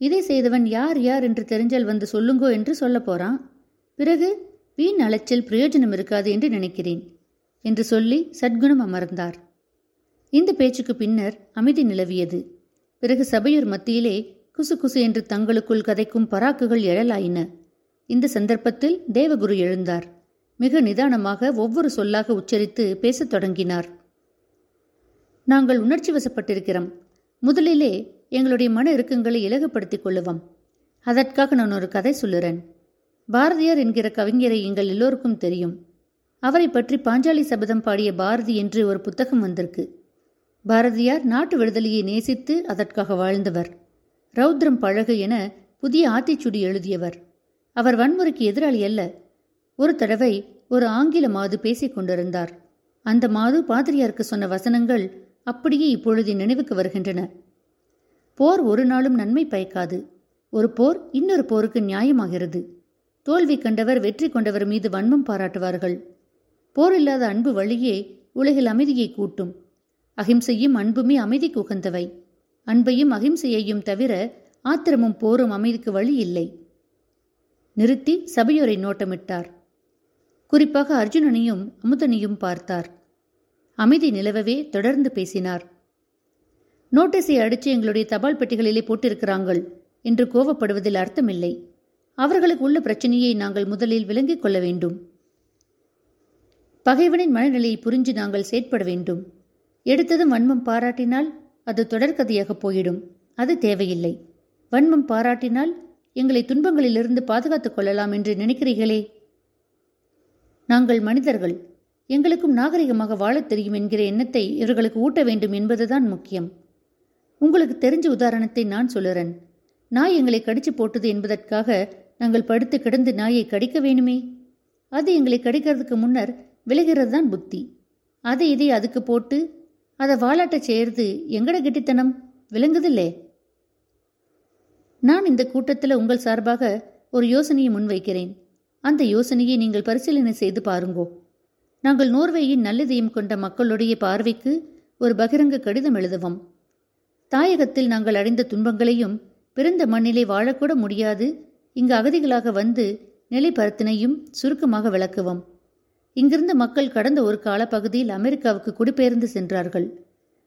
இதை செய்தவன் யார் யார் என்று தெரிஞ்சால் வந்து சொல்லுங்கோ என்று சொல்ல போறான். பிறகு வீண் அலைச்சல் பிரயோஜனம் இருக்காது என்று நினைக்கிறேன் என்று சொல்லி சத்குணம் அமர்ந்தார். இந்த பேச்சுக்கு பின்னர் அமைதி நிலவியது. பிறகு சபையோர் மத்தியிலே குசு குசு என்று தங்களுக்குள் கதைக்கும் பராக்குகள் எழலாயின. இந்த சந்தர்ப்பத்தில் தேவகுரு எழுந்தார். மிக நிதானமாக ஒவ்வொரு சொல்லாக உச்சரித்து பேசத் தொடங்கினார். நாங்கள் உணர்ச்சி வசப்பட்டிருக்கிறோம். முதலிலே எங்களுடைய மன இறுக்கங்களை இலகுப்படுத்திக் கொள்ளுவோம். அதற்காக நான் ஒரு கதை சொல்லுறேன். பாரதியார் என்கிற கவிஞரை எங்கள் எல்லோருக்கும் தெரியும். அவரை பற்றி பாஞ்சாலி சபதம் பாடிய பாரதி என்று ஒரு புத்தகம் வந்திருக்கு. பாரதியார் நாட்டு விடுதலையை நேசித்து அதற்காக வாழ்ந்தவர். ரௌத்ரம் பழகு என புதிய ஆத்திச்சுடி எழுதியவர். அவர் வன்முறைக்கு எதிராளி அல்ல. ஒரு தடவை ஒரு ஆங்கில மாது பேசிக் கொண்டிருந்தார். அந்த மாது பாதிரியாருக்கு சொன்ன வசனங்கள் அப்படியே இப்பொழுது நினைவுக்கு வருகின்றன. போர் ஒரு நாளும் நன்மை பயக்காது. ஒரு போர் இன்னொரு போருக்கு நியாயமாகிறது. தோல்வி கண்டவர் வெற்றி கொண்டவர் மீது வன்மம் பாராட்டுவார்கள். போர் இல்லாத அன்பு வழியே உலகில் அமைதியை கூட்டும். அகிம்சையும் அன்புமே அமைதிக்கு உகந்தவை. அன்பையும் அகிம்சையையும் தவிர ஆத்திரமும் போரும் அமைதிக்கு வழி இல்லை. நிறுத்தி சபையோரை நோட்டமிட்டார். குறிப்பாக அர்ஜுனனையும் அமுதனையும் பார்த்தார். அமைதி நிலவவே தொடர்ந்து பேசினார். நோட்டீஸை அடித்து எங்களுடைய தபால் பெட்டிகளிலே போட்டிருக்கிறாங்கள் என்று கோவப்படுவதில் அர்த்தமில்லை. அவர்களுக்கு உள்ள பிரச்சனையை நாங்கள் முதலில் விளங்கிக் கொள்ள வேண்டும். பகைவனின் மனநிலையை புரிஞ்சு நாங்கள் செயற்பட வேண்டும். எடுத்ததும் வன்மம் பாராட்டினால் அது தொடர்கதையாக போயிடும். அது தேவையில்லை. வன்மம் பாராட்டினால் எங்களை துன்பங்களிலிருந்து பாதுகாத்துக் கொள்ளலாம் என்று நினைக்கிறீர்களே? நாங்கள் மனிதர்கள். எங்களுக்கும் நாகரிகமாக வாழத் தெரியும் என்கிற எண்ணத்தை இவர்களுக்கு ஊட்ட வேண்டும் என்பதுதான் முக்கியம். உங்களுக்கு தெரிஞ்ச உதாரணத்தை நான் சொல்லுறேன். நாய் எங்களை கடிச்சு போட்டது என்பதற்காக நாங்கள் படுத்து கிடந்து நாயை கடிக்க வேணுமே? அது எங்களை கடிக்கிறதுக்கு முன்னர் விலகிறது தான் புத்தி. அதை இதை அதுக்கு போட்டு அதை வாலாட்ட செய்யறது எங்கட கெட்டித்தனம்? விளங்குதில்லே நான் இந்த கூட்டத்தில் உங்கள் சார்பாக ஒரு யோசனையை முன்வைக்கிறேன். அந்த யோசனையை நீங்கள் பரிசீலனை செய்து பாருங்கோ. நாங்கள் நோர்வேயின் நல்லதையும் கொண்ட மக்களுடைய பார்வைக்கு ஒரு பகிரங்க கடிதம் எழுதுவோம். தாயகத்தில் நாங்கள் அடைந்த துன்பங்களையும் பிறந்த மண்ணிலே வாழக்கூட முடியாது. இங்கு அகதிகளாக வந்து நிலைப்பரத்தினையும் சுருக்கமாக விளக்குவோம். இங்கிருந்த மக்கள் கடந்த ஒரு காலப்பகுதியில் அமெரிக்காவுக்கு குடிபெயர்ந்து சென்றார்கள்.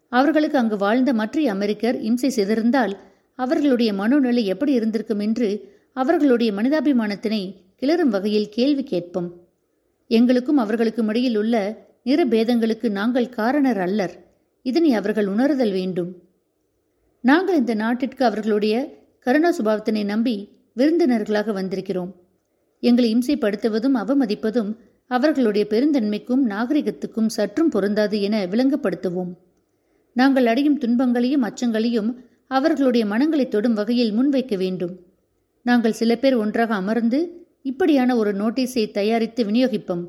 அவர்களுக்கு அங்கு வாழ்ந்த மற்ற அமெரிக்கர் இம்சை செய்திருந்தால் அவர்களுடைய மனோநிலை எப்படி இருந்திருக்கும் என்று அவர்களுடைய மனிதாபிமானத்தினை கிளறும் வகையில் கேள்வி கேட்போம். எங்களுக்கும் அவர்களுக்கும் இடையில் உள்ள நிறபேதங்களுக்கு நாங்கள் காரணர் அல்லர். இதனை அவர்கள் உணர்தல் வேண்டும். நாங்கள் இந்த நாட்டிற்கு அவர்களுடைய கருணா சுபாவத்தினை நம்பி விருந்தினர்களாக வந்திருக்கிறோம். எங்களை இம்சைப்படுத்துவதும் அவமதிப்பதும் அவர்களுடைய பெருந்தன்மைக்கும் நாகரிகத்துக்கும் சற்றும் பொருந்தாது என விளங்கப்படுத்துவோம். நாங்கள் அடையும் துன்பங்களையும் அச்சங்களையும் அவர்களுடைய மனங்களை தொடும் வகையில் முன்வைக்க வேண்டும். நாங்கள் சில பேர் ஒன்றாக அமர்ந்து இப்படியான ஒரு நோட்டீஸை தயாரித்து விநியோகிப்போம்.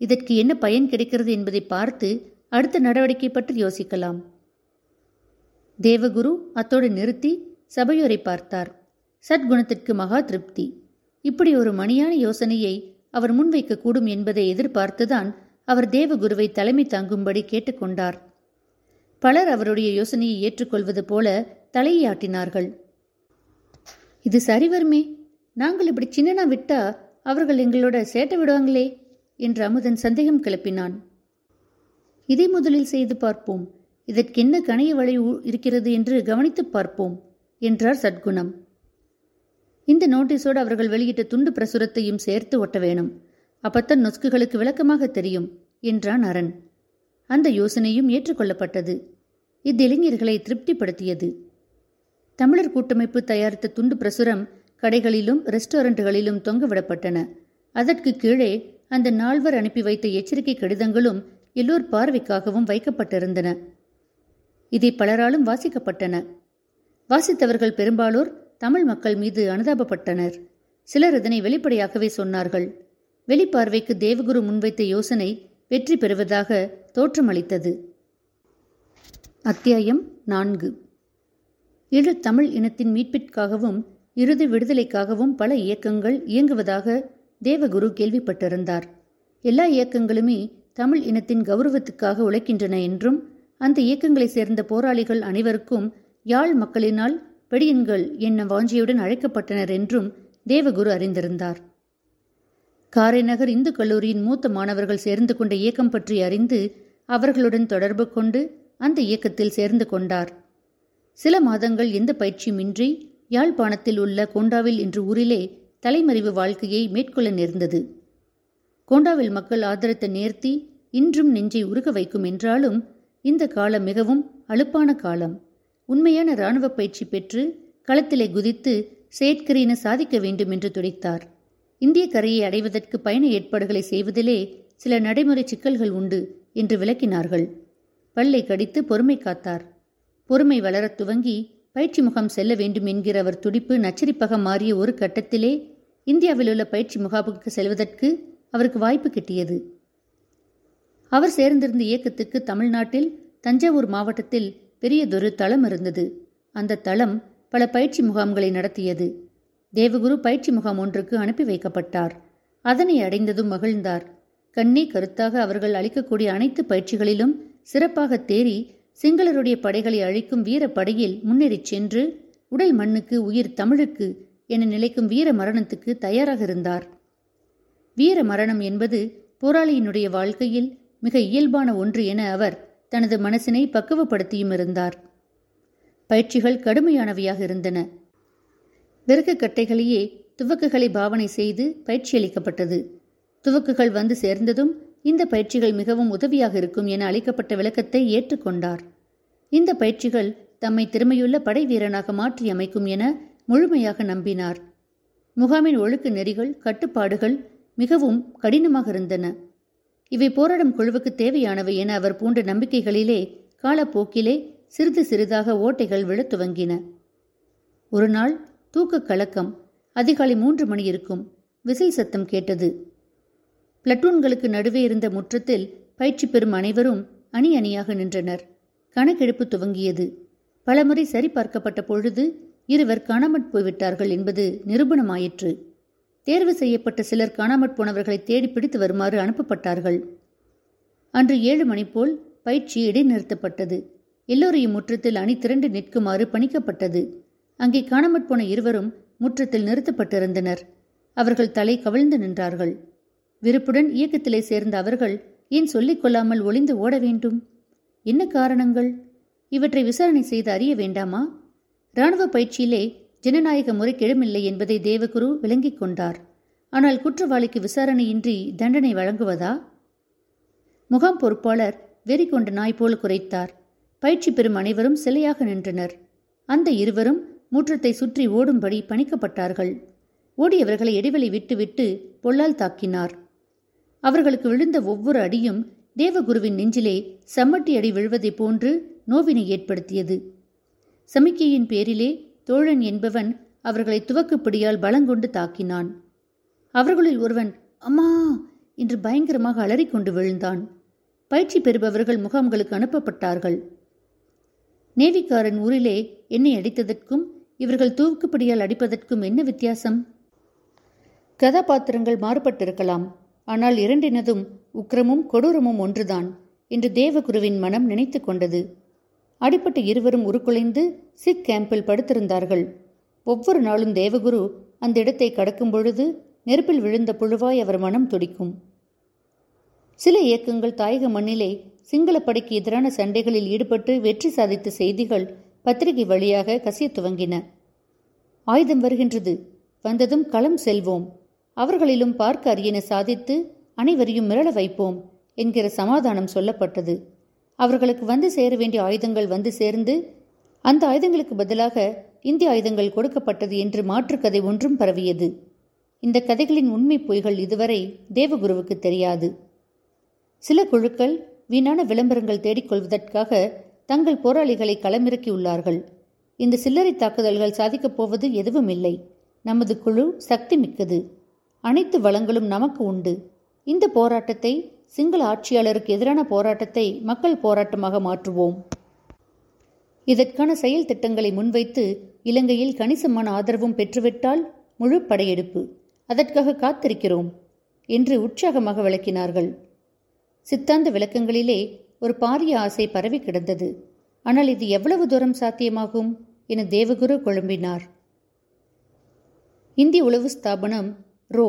இதற்கு என்ன பயன் கிடைக்கிறது என்பதை பார்த்து அடுத்த நடவடிக்கை பற்றி யோசிக்கலாம். தேவகுரு அத்தோடு நிறுத்தி சபையோரை பார்த்தார். சத்குணத்திற்கு மகா திருப்தி. இப்படி ஒரு மணியான யோசனையை அவர் முன்வைக்கக்கூடும் என்பதை எதிர்பார்த்துதான் அவர் தேவகுருவை தலைமை தாங்கும்படி கேட்டுக்கொண்டார் பலர் அவருடைய யோசனையை ஏற்றுக்கொள்வது போல தலையாட்டினார்கள். இது சரி வருமே நாங்கள் இப்படி சின்னனா விட்டா அவர்கள் எங்களோட சேட்டை விடுவாங்களே? என்று அமுதன் சந்தேகம் கிளப்பினான். இதை முதலில் செய்து பார்ப்போம். இதற்கென்ன கணைய வழி இருக்கிறது என்று கவனித்து பார்ப்போம் என்றார் சத்குணம். இந்த நோட்டீஸோடு அவர்கள் வெளியிட்ட துண்டு பிரசுரத்தையும் சேர்த்து ஒட்ட வேணும். அப்பத்தான் நொஸ்குகளுக்கு விளக்கமாக தெரியும் என்றான் அரண். அந்த யோசனையும் ஏற்றுக்கொள்ளப்பட்டது. இத்திளைஞர்களை திருப்திப்படுத்தியது. தமிழர் கூட்டமைப்பு தயாரித்த துண்டு பிரசுரம் கடைகளிலும் ரெஸ்டாரண்ட்டுகளிலும் தொங்கவிடப்பட்டன. அதற்கு கீழே அந்த நால்வர் அனுப்பி வைத்த எச்சரிக்கை கடிதங்களும் எல்லோர் பார்வைக்காகவும் வைக்கப்பட்டிருந்தன. இதை பலராலும் வாசிக்கப்பட்டன. வாசித்தவர்கள் பெரும்பாலோர் தமிழ் மக்கள் மீது அனுதாபப்பட்டனர். சிலர் இதனை வெளிப்படையாகவே சொன்னார்கள். வெளிப்பார்வைக்கு தேவகுரு முன்வைத்த யோசனை வெற்றி பெறுவதாக தோற்றமளித்தது. அத்தியாயம் நான்கு. இரு தமிழ் இனத்தின் மீட்பிற்காகவும் இறுதி விடுதலைக்காகவும் பல இயக்கங்கள் இயங்குவதாக தேவகுரு கேள்விப்பட்டிருந்தார். எல்லா இயக்கங்களுமே தமிழ் இனத்தின் கௌரவத்துக்காக உழைக்கின்றன என்றும் அந்த இயக்கங்களைச் சேர்ந்த போராளிகள் அனைவருக்கும் யாழ் மக்களினால் பெடியன்கள் என்ன வாஞ்சியுடன் அழைக்கப்பட்டனர் என்றும் தேவகுரு அறிந்திருந்தார். காரைநகர் இந்து கல்லூரியின் மூத்த மாணவர்கள் சேர்ந்து கொண்ட இயக்கம் பற்றி அறிந்து அவர்களுடன் தொடர்பு கொண்டு அந்த இயக்கத்தில் சேர்ந்து கொண்டார். சில மாதங்கள் எந்த பயிற்சியுமின்றி யாழ்ப்பாணத்தில் உள்ள கோண்டாவில் என்ற ஊரிலே தலைமறைவு வாழ்க்கையை மேற்கொள்ள நேர்ந்தது. கோண்டாவில் மக்கள் ஆதரத்தை நேர்த்தி இன்றும் நெஞ்சை உருக வைக்கும் என்றாலும் இந்த காலம் மிகவும் அலுப்பான காலம். உண்மையான இராணுவ பயிற்சி பெற்று களத்திலே குதித்து செயற்கரியென சாதிக்க வேண்டும் என்று துடைத்தார். இந்திய கரையை அடைவதற்கு பயண ஏற்பாடுகளை செய்வதிலே சில நடைமுறை சிக்கல்கள் உண்டு என்று விளக்கினார்கள். பல்லை கடித்து பொறுமை காத்தார். பொறுமை வளரத் துவங்கி பயிற்சி முகாம் செல்ல வேண்டும் என்கிற அவர் துடிப்பு நச்சரிப்பாக மாறிய ஒரு கட்டத்திலே இந்தியாவில் உள்ள பயிற்சி முகாமுக்கு செல்வதற்கு அவருக்கு வாய்ப்பு கிட்டியது. அவர் சேர்ந்திருந்த இயக்கத்துக்கு தமிழ்நாட்டில் தஞ்சாவூர் மாவட்டத்தில் பெரியதொரு தளம் இருந்தது. அந்த தளம் பல பயிற்சி முகாம்களை நடத்தியது. தேவகுரு பயிற்சி முகாம் ஒன்றுக்கு அனுப்பி வைக்கப்பட்டார். அதனை அடைந்ததும் மகிழ்ந்தார். கண்ணே கருத்தாக அவர்கள் அளிக்கக்கூடிய அனைத்து பயிற்சிகளிலும் சிறப்பாக தேறி சிங்களருடைய படைகளை அழிக்கும் வீர படையில் முன்னேறிச் சென்று உடல் மண்ணுக்கு உயிர் தமிழுக்கு என நிலைக்கும் வீர மரணத்துக்கு தயாராக இருந்தார். வீர மரணம் என்பது போராளியினுடைய வாழ்க்கையில் மிக இயல்பான ஒன்று என அவர் தனது மனசினை பக்குவப்படுத்தியும் இருந்தார். பயிற்சிகள் கடுமையானவையாக இருந்தன. விறகு கட்டைகளையே துவக்குகளை பாவனை செய்து பயிற்சி அளிக்கப்பட்டது துவக்குகள் வந்து சேர்ந்ததும் இந்த பயிற்சிகள் மிகவும் உதவியாக இருக்கும் என அளிக்கப்பட்ட விளக்கத்தை ஏற்றுக்கொண்டார். இந்த பயிற்சிகள் தம்மை திறமையுள்ள படை வீரனாக மாற்றி அமைக்கும் என முழுமையாக நம்பினார். முகாமின் ஒழுக்க நெறிகள் கட்டுப்பாடுகள் மிகவும் கடினமாக இருந்தன. இவை போராடும் குழுவுக்கு தேவையானவை என அவர் பூண்ட நம்பிக்கைகளிலே காலப்போக்கிலே சிறிது சிறிதாக ஓட்டைகள் விழத் துவங்கின. ஒரு நாள் தூக்கக் கலக்கம் அதிகாலை மூன்று மணி இருக்கும் விசில் சத்தம் கேட்டது. பிளட்டூன்களுக்கு நடுவே இருந்த முற்றத்தில் பயிற்சி பெறும் அனைவரும் அணி அணியாக நின்றனர். கணக்கெடுப்பு துவங்கியது. பலமுறை சரிபார்க்கப்பட்ட பொழுது இருவர் காணாமற் போய்விட்டார்கள் என்பது நிரூபணமாயிற்று. தேர்வு செய்யப்பட்ட சிலர் காணாமற் போனவர்களை தேடி பிடித்து வருமாறு அனுப்பப்பட்டார்கள். அன்று ஏழு மணி போல் பயிற்சி இடைநிறுத்தப்பட்டது. எல்லோரையும் முற்றத்தில் அணி திரண்டு நிற்குமாறு பணிக்கப்பட்டது. அங்கே காணாமற் போன இருவரும் முற்றத்தில் நிறுத்தப்பட்டிருந்தனர். அவர்கள் தலை கவிழ்ந்து நின்றார்கள். விருப்புடன் இயக்கத்திலே சேர்ந்த அவர்கள் ஏன் சொல்லிக் கொள்ளாமல் ஒளிந்து ஓட வேண்டும்? என்ன காரணங்கள்? இவற்றை விசாரணை செய்து அறிய வேண்டாமா? இராணுவ பயிற்சியிலே ஜனநாயக முறைகெடுமில்லை என்பதை தேவகுரு விளங்கிக் கொண்டார். ஆனால் குற்றவாளிக்கு விசாரணையின்றி தண்டனை வழங்குவதா? முகாம் பொறுப்பாளர் வெறி கொண்ட நாய் போல் குறைத்தார் பயிற்சி பெறும் அனைவரும் சிலையாக நின்றனர். அந்த இருவரும் மூற்றத்தை சுற்றி ஓடும்படி பணிக்கப்பட்டார்கள். ஓடியவர்களை இடைவெளி விட்டுவிட்டு பொல்லால் தாக்கினார். அவர்களுக்கு விழுந்த ஒவ்வொரு அடியும் தேவகுருவின் நெஞ்சிலே சம்மட்டி அடி விழுவதைப் போன்று நோவினை ஏற்படுத்தியது. சமிக்கையின் பேரிலே தோழன் என்பவன் அவர்களை துவக்குப்பிடியால் பலங்கொண்டு தாக்கினான். அவர்களில் ஒருவன் அம்மா! என்று பயங்கரமாக அலறிக்கொண்டு விழுந்தான். பயிற்சி பெறுபவர்கள் முகாம்களுக்கு அனுப்பப்பட்டார்கள். நேவிக்காரன் ஊரிலே என்னை அடித்ததற்கும் இவர்கள் தூக்குப்படியால் அடிப்பதற்கும் என்ன வித்தியாசம்? கதாபாத்திரங்கள் மாறுபட்டிருக்கலாம். ஆனால் இரண்டினதும் உக்கிரமும் கொடூரமும் ஒன்றுதான் என்று தேவகுருவின் மனம் நினைத்து கொண்டது. அடிப்பட்ட இருவரும் உருக்குலைந்து சிக் கேம்பில் படுத்திருந்தார்கள். ஒவ்வொரு நாளும் தேவகுரு அந்த இடத்தை கடக்கும் பொழுது நெருப்பில் விழுந்த புழுவாய் அவர் மனம் துடிக்கும். சில இயக்கங்கள் தாயக மண்ணிலே சிங்கள படைக்கு எதிரான சண்டைகளில் ஈடுபட்டு வெற்றி சாதித்த செய்திகள் பத்திரிகை வழியாக கசிய துவங்கின. ஆயுதம் வருகின்றது. வந்ததும் களம் செல்வோம். அவர்களிலும் பார்க்க அரியன சாதித்து அனைவரையும் மிரள வைப்போம் என்கிற சமாதானம் சொல்லப்பட்டது. அவர்களுக்கு வந்து சேர வேண்டிய ஆயுதங்கள் வந்து சேர்ந்து அந்த ஆயுதங்களுக்கு பதிலாக இந்திய ஆயுதங்கள் கொடுக்கப்பட்டது என்று மாற்றுக்கதை ஒன்றும் பரவியது. இந்த கதைகளின் உண்மை பொய்கள் இதுவரை தேவகுருவுக்கு தெரியாது. சில குழுக்கள் வீணான விளம்பரங்கள் தேடிக்கொள்வதற்காக தங்கள் போராளிகளை களமிறக்கியுள்ளார்கள் இந்த சில்லறை தாக்குதல்கள் சாதிக்கப் போவது எதுவும் இல்லை நமது குழு சக்தி மிக்கது. அனைத்து வளங்களும் நமக்கு உண்டு. இந்த போராட்டத்தை சிங்கள ஆட்சியாளருக்கு எதிரான போராட்டத்தை மக்கள் போராட்டமாக மாற்றுவோம். இதற்கான செயல் திட்டங்களை முன்வைத்து இலங்கையில் கணிசமான ஆதரவும் பெற்றுவிட்டால் முழு படையெடுப்பு. அதற்காக காத்திருக்கிறோம் என்று உற்சாகமாக விளக்கினார்கள். சித்தாந்த விளக்கங்களிலே ஒரு பாரிய ஆசை பரவி கிடந்தது. ஆனால் இது எவ்வளவு தூரம் சாத்தியமாகும்? என தேவகுரு குழம்பினார். இந்திய உளவு ஸ்தாபனம் ரோ.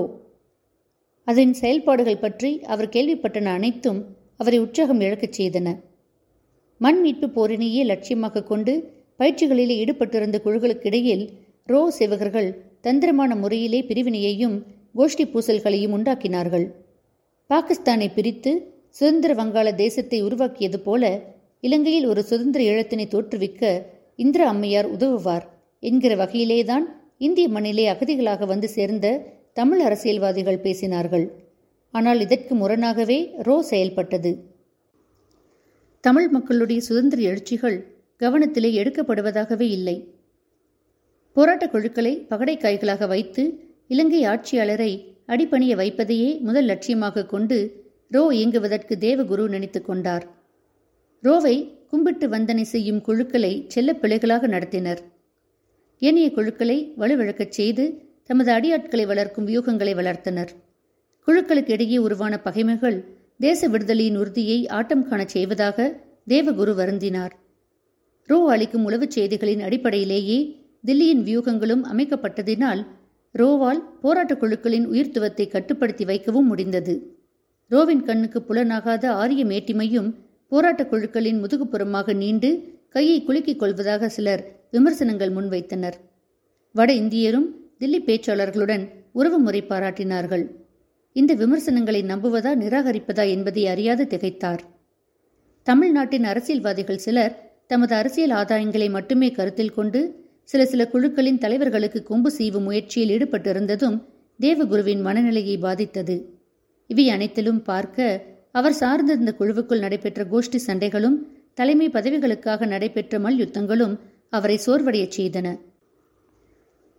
அதன் செயல்பாடுகள் பற்றி அவர் கேள்விப்பட்டன அனைத்தும் அவரை உற்சாகம் இழக்கச் செய்தன. மண் மீட்பு போரினையே லட்சியமாக கொண்டு பயிற்சிகளில் ஈடுபட்டிருந்த குழுக்களுக்கிடையில் ரோ சேவகர்கள் தந்திரமான முறையிலே பிரிவினையையும் கோஷ்டி பூசல்களையும் உண்டாக்கினார்கள். பாகிஸ்தானை பிரித்து சுதந்திர வங்காள தேசத்தை உருவாக்கியது போல இலங்கையில் ஒரு சுதந்திர ஈழத்தினை தோற்றுவிக்க இந்திர அம்மையார் உதவுவார் என்கிற வகையிலேதான் இந்திய மண்ணிலே அகதிகளாக வந்து சேர்ந்த தமிழ் அரசியல்வாதிகள் பேசினார்கள். ஆனால் இதற்கு முரணாகவே ரோ செயல்பட்டது. தமிழ் மக்களுடைய சுதந்திர எழுச்சிகள் கவனத்திலே எடுக்கப்படுவதாகவே இல்லை. போராட்டக் குழுக்களை பகடைக்காய்களாக வைத்து இலங்கை ஆட்சியாளரை அடிப்பணிய வைப்பதையே முதல் லட்சியமாக கொண்டு ரோ இயங்குவதற்கு தேவகுரு நினைத்து கொண்டார். ரோவை கும்பிட்டு வந்தனை செய்யும் குழுக்களை செல்ல பிள்ளைகளாக நடத்தினர். ஏனைய குழுக்களை வலுவிழக்கச் செய்து தமது அடியாட்களை வளர்க்கும் வியூகங்களை வளர்த்தனர். குழுக்களுக்கு இடையே உருவான பகைமைகள் தேச விடுதலையின் உறுதியை ஆட்டம் காணச் செய்வதாக தேவகுரு வருந்தினார். ரோ அளிக்கும் உளவுச் செய்திகளின் அடிப்படையிலேயே தில்லியின் வியூகங்களும் அமைக்கப்பட்டதினால் ரோவால் போராட்டக் குழுக்களின் உயிர்த்துவத்தை கட்டுப்படுத்தி வைக்கவும் முடிந்தது. ரோவின் கண்ணுக்கு புலனாகாத ஆரிய மேட்டிமையும் போராட்டக் குழுக்களின் முதுகுப்புறமாக நீண்டு கையை குலுக்கிக் கொள்வதாக சிலர் விமர்சனங்கள் முன்வைத்தனர். வட இந்தியரும் தில்லி பேச்சாளர்களுடன் உறவு முறை பாராட்டினார்கள். இந்த விமர்சனங்களை நம்புவதா நிராகரிப்பதா என்பதை அறியாது திகைத்தார். தமிழ்நாட்டின் அரசியல்வாதிகள் சிலர் தமது அரசியல் ஆதாயங்களை மட்டுமே கருத்தில் கொண்டு சில சில குழுக்களின் தலைவர்களுக்கு கொம்பு சீவும் முயற்சியில் ஈடுபட்டிருந்ததும் தேவகுருவின் மனநிலையை பாதித்தது. இவை அனைத்திலும் பார்க்க அவர் சார்ந்திருந்த குழுவுக்குள் நடைபெற்ற கோஷ்டி சண்டைகளும் தலைமை பதவிகளுக்காக நடைபெற்ற மல்யுத்தங்களும் அவரை சோர்வடையச் செய்தன.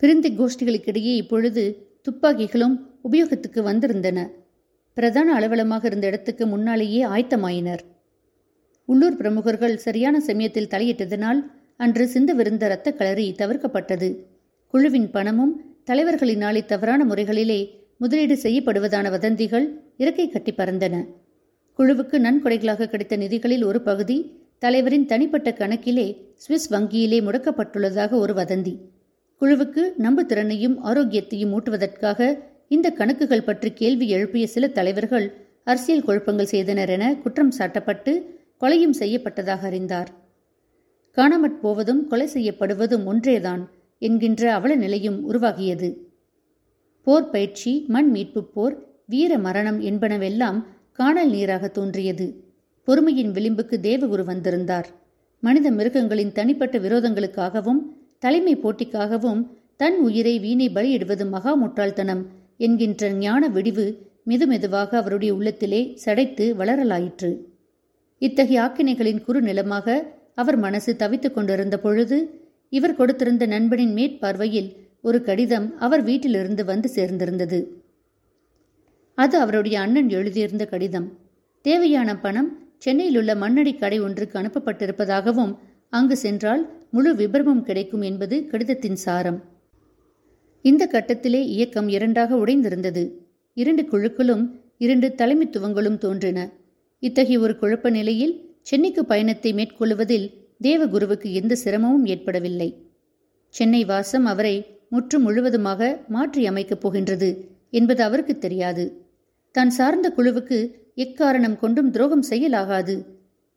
பிரிந்தி கோஷ்டிகளுக்கிடையே இப்பொழுது துப்பாக்கிகளும் உபயோகத்துக்கு வந்திருந்தன. பிரதான அலுவலமாக இருந்த இடத்துக்கு முன்னாலேயே ஆயத்தமாயினர். உள்ளூர் பிரமுகர்கள் சரியான சமயத்தில் தலையிட்டதனால் அன்று சிந்தவிருந்த இரத்த களறி தவிர்க்கப்பட்டது. குழுவின் பணமும் தலைவர்களினாலே தவறான முறைகளிலே முதலீடு செய்யப்படுவதான வதந்திகள் இறக்கை கட்டி பறந்தன. குழுவுக்கு நன்கொடைகளாக கிடைத்த நிதிகளில் ஒரு பகுதி தலைவரின் தனிப்பட்ட கணக்கிலே சுவிஸ் வங்கியிலே முடக்கப்பட்டுள்ளதாக ஒரு வதந்தி. குழுவுக்கு நம்புத்திறனையும் ஆரோக்கியத்தையும் ஊட்டுவதற்காக இந்த கணக்குகள் பற்றி கேள்வி எழுப்பிய சில தலைவர்கள் அரசியல் குழப்பங்கள் செய்தனர் என குற்றம் சாட்டப்பட்டு கொலையும் செய்யப்பட்டதாக அறிந்தார். காணாமற் போவதும் கொலை செய்யப்படுவதும் ஒன்றேதான் என்கின்ற அவல நிலையும் உருவாகியது. போர் பயிற்சி மண் மீட்பு போர் வீர மரணம் என்பனவெல்லாம் காணல் நீராக தோன்றியது. பொறுமையின் விளிம்புக்கு தேவகுரு வந்திருந்தார். மனித மிருகங்களின் தனிப்பட்ட விரோதங்களுக்காகவும் தலைமை போட்டிக்காகவும் தன் உயிரை வீணை பலியிடுவது மகா முட்டாள்தனம் என்கின்ற ஞான விடிவு மெதுமெதுவாக அவருடைய உள்ளத்திலே சடைத்து வளரலாயிற்று. இத்தகைய ஆக்கினைகளின் குறு நிலமாக அவர் மனசு தவித்துக் கொண்டிருந்த பொழுது இவர் கொடுத்திருந்த நண்பனின் மேற்பார்வையில் ஒரு கடிதம் அவர் வீட்டிலிருந்து வந்து சேர்ந்திருந்தது. அது அவருடைய அண்ணன் எழுதியிருந்த கடிதம். தேவையான பணம் சென்னையிலுள்ள மண்ணடி கடை ஒன்றுக்கு அனுப்பப்பட்டிருப்பதாகவும் அங்கு சென்றால் முழு விபரமும் கிடைக்கும் என்பது கடிதத்தின் சாரம். இந்த கட்டத்திலே இயக்கம் இரண்டாக உடைந்திருந்தது. இரண்டு குழுக்களும் இரண்டு தலைமைத்துவங்களும் தோன்றின. இத்தகைய ஒரு குழப்ப நிலையில் சென்னைக்கு பயணத்தை மேற்கொள்வதில் தேவகுருவுக்கு எந்த சிரமமும் ஏற்படவில்லை. சென்னை வாசம் அவரை முற்றும் முழுவதுமாக மாற்றி அமைக்கப் போகின்றது என்பது அவருக்கு தெரியாது. தான் சார்ந்த குழுவுக்கு எக்காரணம் கொண்டும் துரோகம் செய்யலாகாது.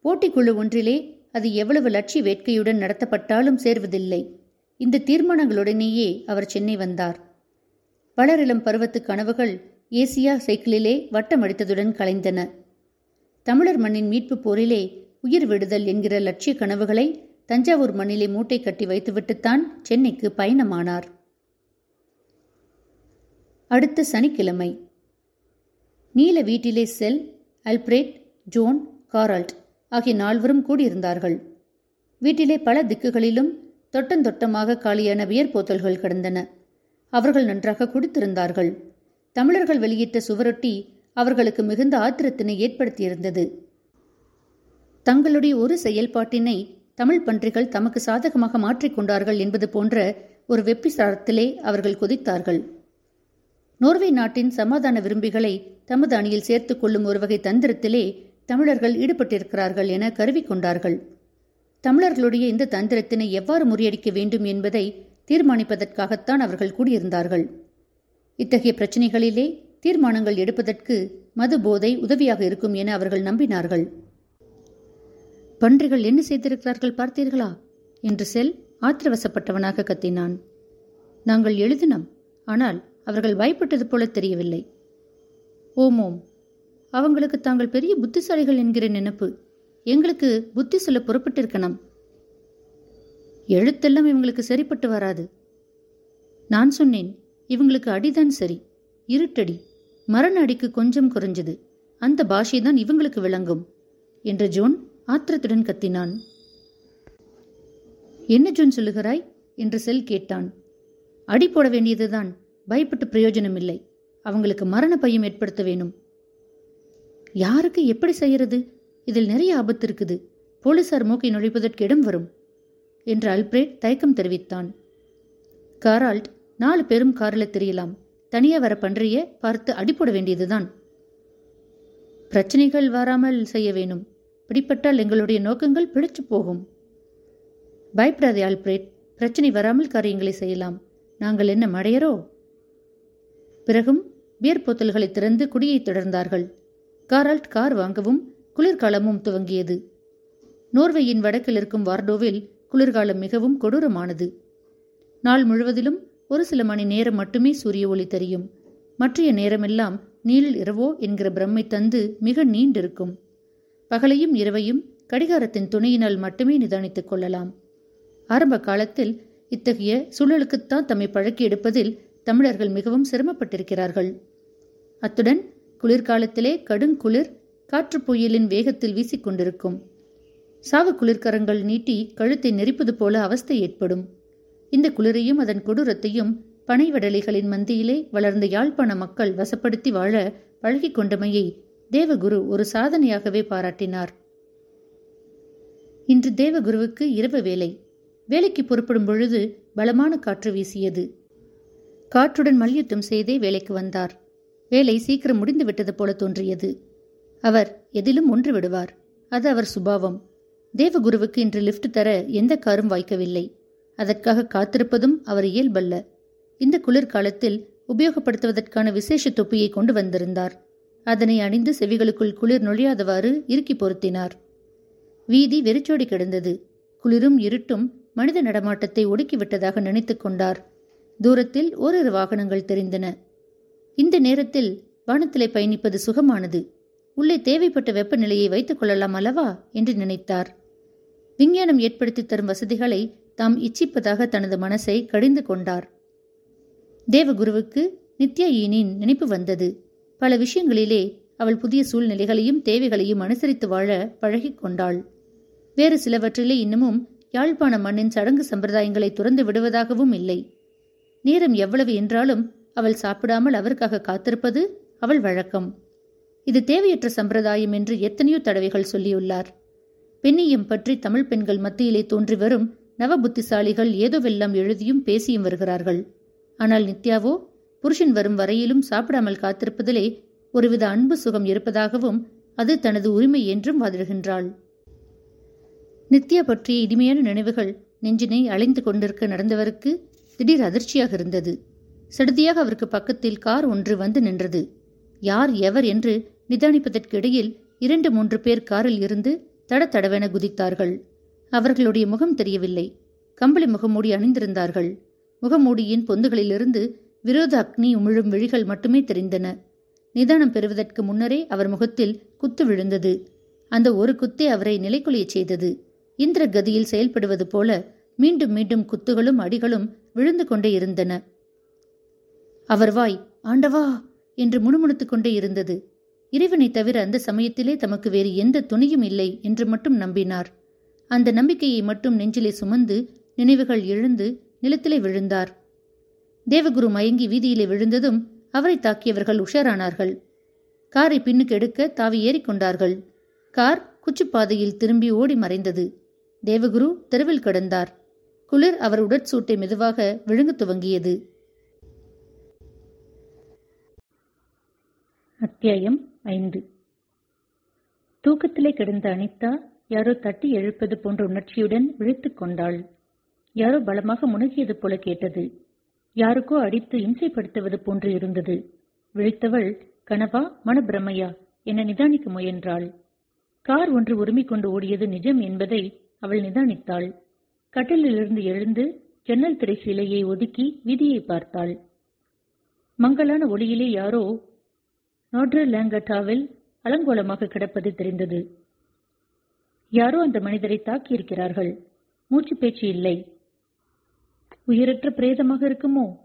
போட்டிக்குழு ஒன்றிலே அது எவ்வளவு லட்சிய வேட்கையுடன் நடத்தப்பட்டாலும் சேர்வதில்லை. இந்த தீர்மானங்களுடனேயே அவர் சென்னை வந்தார். வளரிளம் பருவத்து கனவுகள் ஏசியா சைக்கிளிலே வட்டமடித்ததுடன் கலைந்தன. தமிழர் மண்ணின் மீட்பு போரிலே உயிர் விடுதல் என்கிற லட்சிய கனவுகளை தஞ்சாவூர் மண்ணிலே மூட்டை கட்டி வைத்துவிட்டுத்தான் சென்னைக்கு பயணமானார். அடுத்த சனிக்கிழமை. நீல வீட்டிலே செல் அல்பிரேட் ஜோன் காரல்ட். ஆகிய நால்வரும் கூடியிருந்தார்கள். வீட்டிலே பல திக்குகளிலும் தொட்டந்தொட்டமாக காலியான வியர் போத்தல்கள் கிடந்தன. அவர்கள் நன்றாக குடித்திருந்தார்கள். தமிழர்கள் வெளியிட்ட சுவரொட்டி அவர்களுக்கு மிகுந்த ஆத்திரத்தினை ஏற்படுத்தியிருந்தது. தங்களுடைய ஒரு செயல்பாட்டினை தமிழ் பன்றிகள் தமக்கு சாதகமாக மாற்றிக்கொண்டார்கள் என்பது போன்ற ஒரு வெப்பிசாரத்திலே அவர்கள் கொதித்தார்கள். நோர்வே நாட்டின் சமாதான விரும்பிகளை தமது அணியில் சேர்த்துக் கொள்ளும் ஒரு வகை தந்திரத்திலே தமிழர்கள் ஈடுபட்டிருக்கிறார்கள் என கருவிக்கொண்டார்கள் தமிழர்களுடைய இந்த தந்திரத்தினை எவ்வாறு முறியடிக்க வேண்டும் என்பதை தீர்மானிப்பதற்காகத்தான் அவர்கள் கூடியிருந்தார்கள். இத்தகைய பிரச்சினைகளிலே தீர்மானங்கள் எடுப்பதற்கு மது போதை உதவியாக இருக்கும் என அவர்கள் நம்பினார்கள். பன்றிகள் என்ன செய்திருக்கிறார்கள் பார்த்தீர்களா? என்று செல் ஆத்திரவசப்பட்டவனாக கத்தினான். நாங்கள் எழுதினோம் ஆனால் அவர்கள் பயப்பட்டது போல தெரியவில்லை. ஓமோம் அவங்களுக்கு தாங்கள் பெரிய புத்திசாலிகள் என்கிற நினைப்பு. எங்களுக்கு புத்தி சொல்ல புறப்பட்டிருக்கணும். எழுத்தெல்லாம் இவங்களுக்கு சரிப்பட்டு வராது. நான் சொன்னேன் இவங்களுக்கு அடிதான் சரி. இருட்டடி. மரண அடிக்கு கொஞ்சம் குறைஞ்சது. அந்த பாஷைதான் இவங்களுக்கு விளங்கும். என்று ஜோன் ஆத்திரத்துடன் கத்தினான். என்ன ஜோன் சொல்லுகிறாய்? என்று செல் கேட்டான். அடி போட வேண்டியதுதான். பயப்பட்டு பிரயோஜனமில்லை. அவங்களுக்கு மரண பயம் ஏற்படுத்த வேணும். யாருக்கு எப்படி செய்யறது? இதில் நிறைய ஆபத்து இருக்குது. போலீசார் மூக்கை நுழைப்பதற்கு இடம் வரும் என்று அல்பிரேட் தயக்கம் தெரிவித்தான். காரால்ட் நாலு பேரும் காரில் தெரியலாம். தனியா வர பன்றிய பார்த்து அடிப்பட வேண்டியதுதான். பிரச்சனைகள் வராமல் செய்ய வேணும். பிடிப்பட்டால் எங்களுடைய நோக்கங்கள் பிடிச்சு போகும். பயப்படாதே ஆல்பிரேட் பிரச்சனை வராமல் காரியங்களை செய்யலாம். நாங்கள் என்ன மடையரோ? பிறகும் பியர் போத்தல்களை திறந்து குடியை தொடர்ந்தார்கள். காரால்ட் கார் வாங்கவும் குளிர்காலமும் துவங்கியது. நோர்வேயின் வடக்கில் இருக்கும் வார்டோவில் குளிர்காலம் மிகவும் கொடூரமானது. நாள் முழுவதிலும் ஒரு சில மணி நேரம் மட்டுமே சூரிய ஒளி தெரியும். மற்றைய நேரமெல்லாம் நீள் இரவோ என்கிற பிரம்மை தந்து மிக நீண்டிருக்கும். பகலையும் இரவையும் கடிகாரத்தின் துணையினால் மட்டுமே நிதானித்துக் கொள்ளலாம். ஆரம்ப காலத்தில் இத்தகைய சூழலுக்குத்தான் தம்மை பழக்கி எடுப்பதில் தமிழர்கள் மிகவும் சிரமப்பட்டிருக்கிறார்கள். அத்துடன் குளிர்காலத்திலே கடுங்குளிர் காற்று புயலின் வேகத்தில் வீசிக்கொண்டிருக்கும். சாவு குளிர்கரங்கள் நீட்டி கழுத்தை நெரிப்பது போல அவஸ்தை ஏற்படும். இந்த குளிரையும் அதன் கொடூரத்தையும் பனைவடலிகளின் மந்தியிலே வளர்ந்த யாழ்ப்பாண மக்கள் வசப்படுத்தி வாழ பழகிக் கொண்டமையை தேவகுரு ஒரு சாதனையாகவே பாராட்டினார். இன்று தேவகுருவுக்கு இரவு வேலை வேலைக்கு புறப்படும் பொழுது பலமான காற்று வீசியது. காற்றுடன் மல்யுத்தம் செய்தே வேலைக்கு வந்தார். வேலை சீக்கிரம் முடிந்து விட்டது போல தோன்றியது. அவர் எதிலும் ஒன்று விடுவார். அது அவர் சுபாவம். தேவகுருவுக்கு இன்று லிஃப்ட் தர எந்த காரும் வாய்க்கவில்லை. அதற்காக காத்திருப்பதும் அவர் இயல்பல்ல. இந்த குளிர்காலத்தில் உபயோகப்படுத்துவதற்கான விசேஷ தொப்பியை கொண்டு வந்திருந்தார். அதனை அணிந்து செவிகளுக்குள் குளிர் நுழையாதவாறு இறுக்கி பொருத்தினார். வீதி வெறிச்சோடி கிடந்தது. குளிரும் இருட்டும் மனித நடமாட்டத்தை ஒடுக்கிவிட்டதாக நினைத்துக் கொண்டார். தூரத்தில் ஓரிரு வாகனங்கள் தெரிந்தன. இந்த நேரத்தில் வானத்திலே பயணிப்பது சுகமானது. உள்ளே தேவைப்பட்ட வெப்பநிலையை வைத்துக் கொள்ளலாம் அல்லவா? என்று நினைத்தார். விஞ்ஞானம் ஏற்படுத்தி தரும் வசதிகளை தாம் இச்சிப்பதாக தனது மனசை கடிந்து கொண்டார். தேவகுருவுக்கு நித்யாயினின் நினைப்பு வந்தது. பல விஷயங்களிலே அவள் புதிய சூழ்நிலைகளையும் தேவைகளையும் அனுசரித்து வாழ பழகிக் கொண்டாள். வேறு சிலவற்றிலே இன்னமும் யாழ்ப்பாண மண்ணின் சடங்கு சம்பிரதாயங்களை துறந்து விடுவதாகவும் இல்லை. நேரம் எவ்வளவு என்றாலும் அவள் சாப்பிடாமல் அவருக்காக காத்திருப்பது அவள் வழக்கம். இது தேவையற்ற சம்பிரதாயம் என்று எத்தனையோ தடவைகள் சொல்லியுள்ளார். பெண்ணியம் பற்றி தமிழ் பெண்கள் மத்தியிலே தோன்றி வரும் நவ புத்திசாலிகள் ஏதோவெல்லாம் எழுதியும் பேசியும் வருகிறார்கள். ஆனால் நித்யாவோ புருஷன் வரும் வரையிலும் சாப்பிடாமல் காத்திருப்பதிலே ஒருவித அன்பு சுகம் இருப்பதாகவும் அது தனது உரிமை என்றும் வாதிடுகின்றாள். நித்யா பற்றிய இனிமையான நினைவுகள் நெஞ்சினை அலைந்து கொண்டிருக்க நடந்தவருக்கு திடீர் அதிர்ச்சியாக இருந்தது. சடுதியாக அவருக்கு பக்கத்தில் கார் ஒன்று வந்து நின்றது. யார் எவர் என்று நிதானிப்பதற்கிடையில் இரண்டு மூன்று பேர் காரில் இருந்து தட தடவென குதித்தார்கள். அவர்களுடைய முகம் தெரியவில்லை. கம்பளி முகமூடி அணிந்திருந்தார்கள். முகமூடியின் பொந்துகளிலிருந்து விரோத அக்னி உமிழும் விழிகள் மட்டுமே தெரிந்தன. நிதானம் பெறுவதற்கு முன்னரே அவர் முகத்தில் குத்து விழுந்தது. அந்த ஒரு குத்தே அவரை நிலைக்குலையச் செய்தது. இந்திர கதியில் செயல்படுவது போல மீண்டும் மீண்டும் குத்துகளும் அடிகளும் விழுந்து கொண்டே இருந்தன. அவர் வாய் ஆண்டவா! என்று முணுமுணுத்துக் கொண்டே இருந்தது. இறைவனை தவிர அந்த சமயத்திலே தமக்கு வேறு எந்த துணியும் இல்லை என்று மட்டும் நம்பினார். அந்த நம்பிக்கையை மட்டும் நெஞ்சிலே சுமந்து நினைவுகள் எழுந்து நிலத்திலே விழுந்தார். தேவகுரு மயங்கி வீதியிலே விழுந்ததும் அவரை தாக்கியவர்கள் உஷாரானார்கள். காரை பின்னுக்கு எடுக்க தாவி ஏறிக்கொண்டார்கள் கார் குச்சிப்பாதையில் திரும்பி ஓடி மறைந்தது. தேவகுரு தெருவில் கிடந்தார். குளிர் அவர் உடற்சூட்டை மெதுவாக விழுங்க துவங்கியது. தூக்கத்திலே கிடந்த அனிதா யாரோ தட்டி எழுப்பது போன்ற உணர்ச்சியுடன் விழித்துக் கொண்டாள். யாரோ பலமாக முனகியது போல கேட்டது. யாருக்கோ அடித்து இம்சைப்படுத்துவது போன்று இருந்தது. விழித்தவள் கனவா மனப்பிரமையா? என நிதானிக்க முயன்றாள். கார் ஒன்று உரிமை கொண்டு ஓடியது நிஜம் என்பதை அவள் நிதானித்தாள். கட்டிலிருந்து எழுந்து ஜன்னல் திரை சிலையை ஒதுக்கி வீதியை பார்த்தாள். மங்களான ஒளியிலே யாரோ நோட்ரு லேங்கட்டாவில் அலங்கோலமாக கிடப்பது தெரிந்தது. யாரோ அந்த மனிதரை தாக்கியிருக்கிறார்கள். மூச்சு பேச்சு இல்லை. உயிரற்ற பிரேதமாக இருக்குமோ?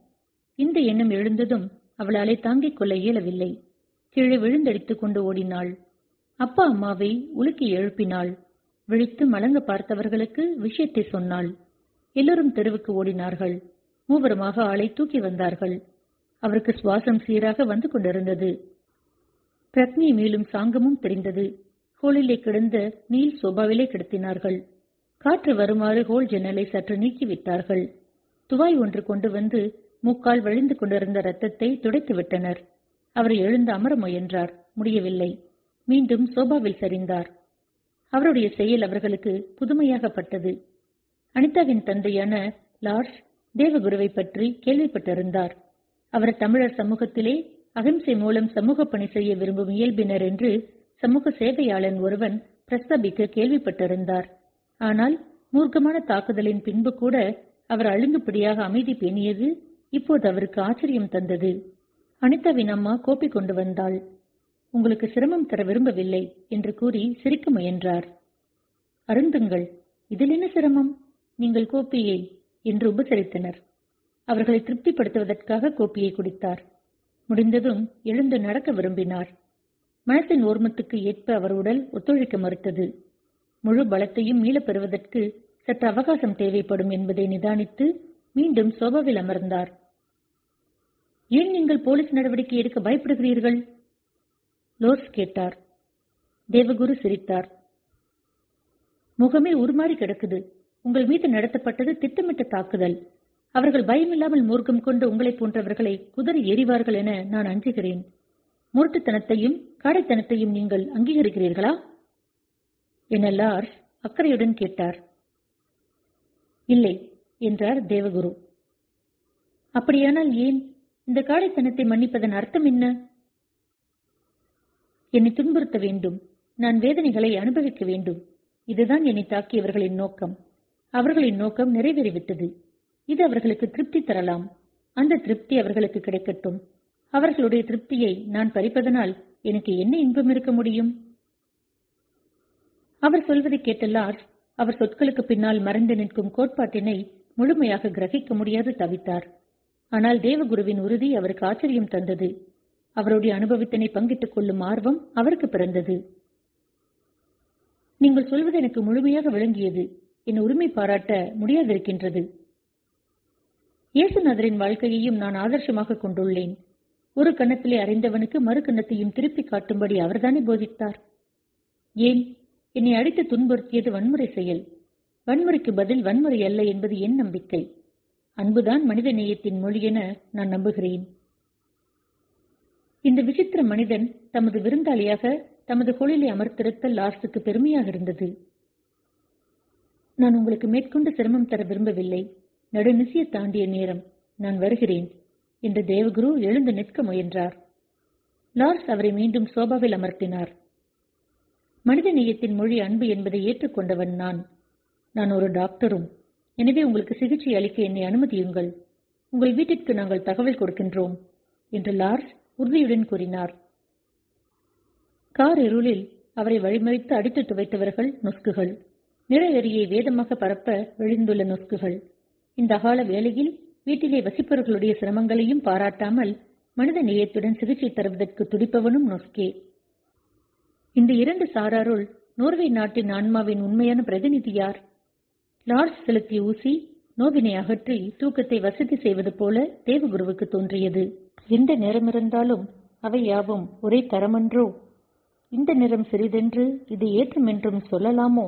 இந்த எண்ணம் எழுந்ததும் அவளாலே தாங்கிக் கொள்ள இயலவில்லை. கீழே விழுந்தடித்துக் கொண்டு ஓடினாள். அப்பா அம்மாவை உலுக்கி எழுப்பினாள். விழித்து மலங்க பார்த்தவர்களுக்கு விஷயத்தை சொன்னாள். எல்லோரும் தெருவுக்கு ஓடினார்கள். மூவருமாக ஆளை தூக்கி வந்தார்கள். அவருக்கு சுவாசம் சீராக வந்து கொண்டிருந்தது. பிரக்னி மேலும் சாங்கமும் தெரிந்தது. ஹோலிலே கிடந்த நீல் சோபாவிலே கிடத்தினார்கள். காற்று வருமாறு ஹோல் ஜன்னலை சற்று நீக்கிவிட்டார்கள். துவாய் ஒன்று கொண்டு வந்து மூக்கால் வழிந்து கொண்டிருந்த ரத்தத்தை துடைத்து விட்டனர். அவர் எழுந்து அமர முயன்றார். முடியவில்லை. மீண்டும் சோபாவில் சரிந்தார். அவருடைய செயல் அவர்களுக்கு புதுமையாகப்பட்டது. அனிதாவின் தந்தையான லார்ஸ் தேவகுருவை பற்றி கேள்விப்பட்டிருந்தார். அவர் தமிழர் சமூகத்திலே அகிம்சை மூலம் சமூக பணி செய்ய விரும்பும் இயல்பினர் என்று சமூக சேவையாளன் ஒருவன் பிரஸ்தாபிக்க கேள்விப்பட்டிருந்தார். ஆனால் மூர்க்கமான தாக்குதலின் பின்பு கூட அவர் அழுங்குபடியாக அமைதி பேணியது இப்போது அவருக்கு ஆச்சரியம் தந்தது. அனிதாவின் அம்மா கோப்பி கொண்டு வந்தாள். உங்களுக்கு சிரமம் தர விரும்பவில்லை என்று கூறி சிரிக்க முயன்றார். அருந்துங்கள் இதில் என்ன சிரமம்? நீங்கள் கோப்பியை என்று உபசரித்தனர். அவர்களை திருப்திப்படுத்துவதற்காக கோப்பியை குடித்தார். முடிந்ததும் எழுந்து நடக்க விரும்பினார். மனசின் ஓர்மத்துக்கு ஏற்ப அவர் உடல் ஒத்துழைக்க மறுத்தது. முழு பலத்தையும் மீளப் பெறுவதற்கு சற்று அவகாசம் தேவைப்படும் என்பதை நிதானித்து மீண்டும் சோபாவில் அமர்ந்தார். ஏன் நீங்கள் போலீஸ் நடவடிக்கை எடுக்க பயப்படுகிறீர்கள்? லோர்ஸ் கேட்டார். தேவகுரு சிரித்தார். முகமே உருமாறி கிடக்குது. உங்கள் மீது நடத்தப்பட்டது திட்டமிட்ட தாக்குதல். அவர்கள் பயமில்லாமல் மூர்க்கம் கொண்டு உங்களைப் போன்றவர்களை குதிரை எறிவார்கள் என நான் அஞ்சுகிறேன். முரட்டுத்தனத்தையும் காடைத்தனத்தையும் நீங்கள் அங்கீகரிக்கிறீர்களா? என லார்ஸ் அக்கறையுடன் கேட்டார். இல்லை என்றார் தேவகுரு. அப்படியானால் ஏன் இந்த காடைத்தனத்தை மன்னிப்பதன் அர்த்தம் என்ன? என்னை துன்புறுத்த வேண்டும். நான் வேதனைகளை அனுபவிக்க வேண்டும். இதுதான் என்னை தாக்கியவர்களின் நோக்கம். அவர்களின் நோக்கம் நிறைவேறிவிட்டது. இது அவர்களுக்கு திருப்தி தரலாம். அந்த திருப்தி அவர்களுக்கு கிடைக்கட்டும். அவர்களுடைய திருப்தியை நான் பறிப்பதனால் எனக்கு என்ன இன்பம் இருக்க முடியும்? அவர் சொல்வதை கேட்ட லார்ஸ் அவர் சொற்களுக்கு பின்னால் மறைந்து நிற்கும் கோட்பாட்டினை முழுமையாக கிரகிக்க முடியாது தவித்தார். ஆனால் தேவகுருவின் உறுதி அவருக்கு ஆச்சரியம் தந்தது. அவருடைய அனுபவத்தினை பங்கிட்டுக் கொள்ளும் ஆர்வம் அவருக்கு பிறந்தது. நீங்கள் சொல்வது எனக்கு முழுமையாக விளங்கியது. என் உரிமை பாராட்ட முடியாதிருக்கின்றது. இயேசுநாதரின் வாழ்க்கையையும் நான் ஆதர்சமாக கொண்டுள்ளேன். ஒரு கன்னத்திலே அறிந்தவனுக்கு மறு கன்னத்தையும் திருப்பி காட்டும்படி அவர்தானே போதித்தார்? ஏன்? என்னை அடித்து துன்புறுத்தியது வன்முறை செயல். வன்முறைக்கு பதில் வன்முறை அல்ல என்பது என் நம்பிக்கை. அன்புதான் மனித நேயத்தின் மொழி என நான் நம்புகிறேன். இந்த விசித்திர மனிதன் தமது விருந்தாளியாக தமது குழிலை அமர்த்திருத்தல் லார்ஸுக்கு பெருமையாக இருந்தது. நான் உங்களுக்கு மேற்கொண்டு சிரமம் தர விரும்பவில்லை. நடுநிசிய தாண்டிய நேரம். நான் வருகிறேன். என்று தேவகுரு எழுந்து நிற்க முயன்றார். லார்ஸ் அவரை மீண்டும் சோபாவில் அமர்த்தினார். மனித நேயத்தின் மொழி அன்பு என்பதை ஏற்றுக்கொண்டவன் நான். நான் ஒரு டாக்டரும். எனவே உங்களுக்கு சிகிச்சை அளிக்க என்னை அனுமதியுங்கள். உங்கள் வீட்டிற்கு நாங்கள் தகவல் கொடுக்கின்றோம் என்று லார்ஸ் உறுதியுடன் கூறினார். கார் இருளில் அவரை வழிமறித்து அடித்து துவைத்தவர்கள் நொஸ்குகள் நிழலெறியை வேதமாக பரப்ப விழுந்துள்ள நொஸ்குகள் இந்த அகால வேளையில் வீட்டிலே வசிப்பவர்களுடைய சிரமங்களையும் பாராட்டாமல் மனித நேயத்துடன் சிகிச்சை தருவதற்கு துடிப்பவனும் நொஸ்கே. இந்த இரண்டு சாராருள் நோர்வே நாட்டின் ஆன்மாவின் உண்மையான பிரதிநிதி யார்? லார்ஸ் செலுத்திய ஊசி நோவினை அகற்றி தூக்கத்தை வசதி செய்வது போல தேவகுருவுக்கு தோன்றியது. எந்த நேரமிருந்தாலும் அவை யாவும் ஒரே தரமன்றோ? இந்த நிறம் சிறிதென்று இது ஏற்றமென்றும் சொல்லலாமோ?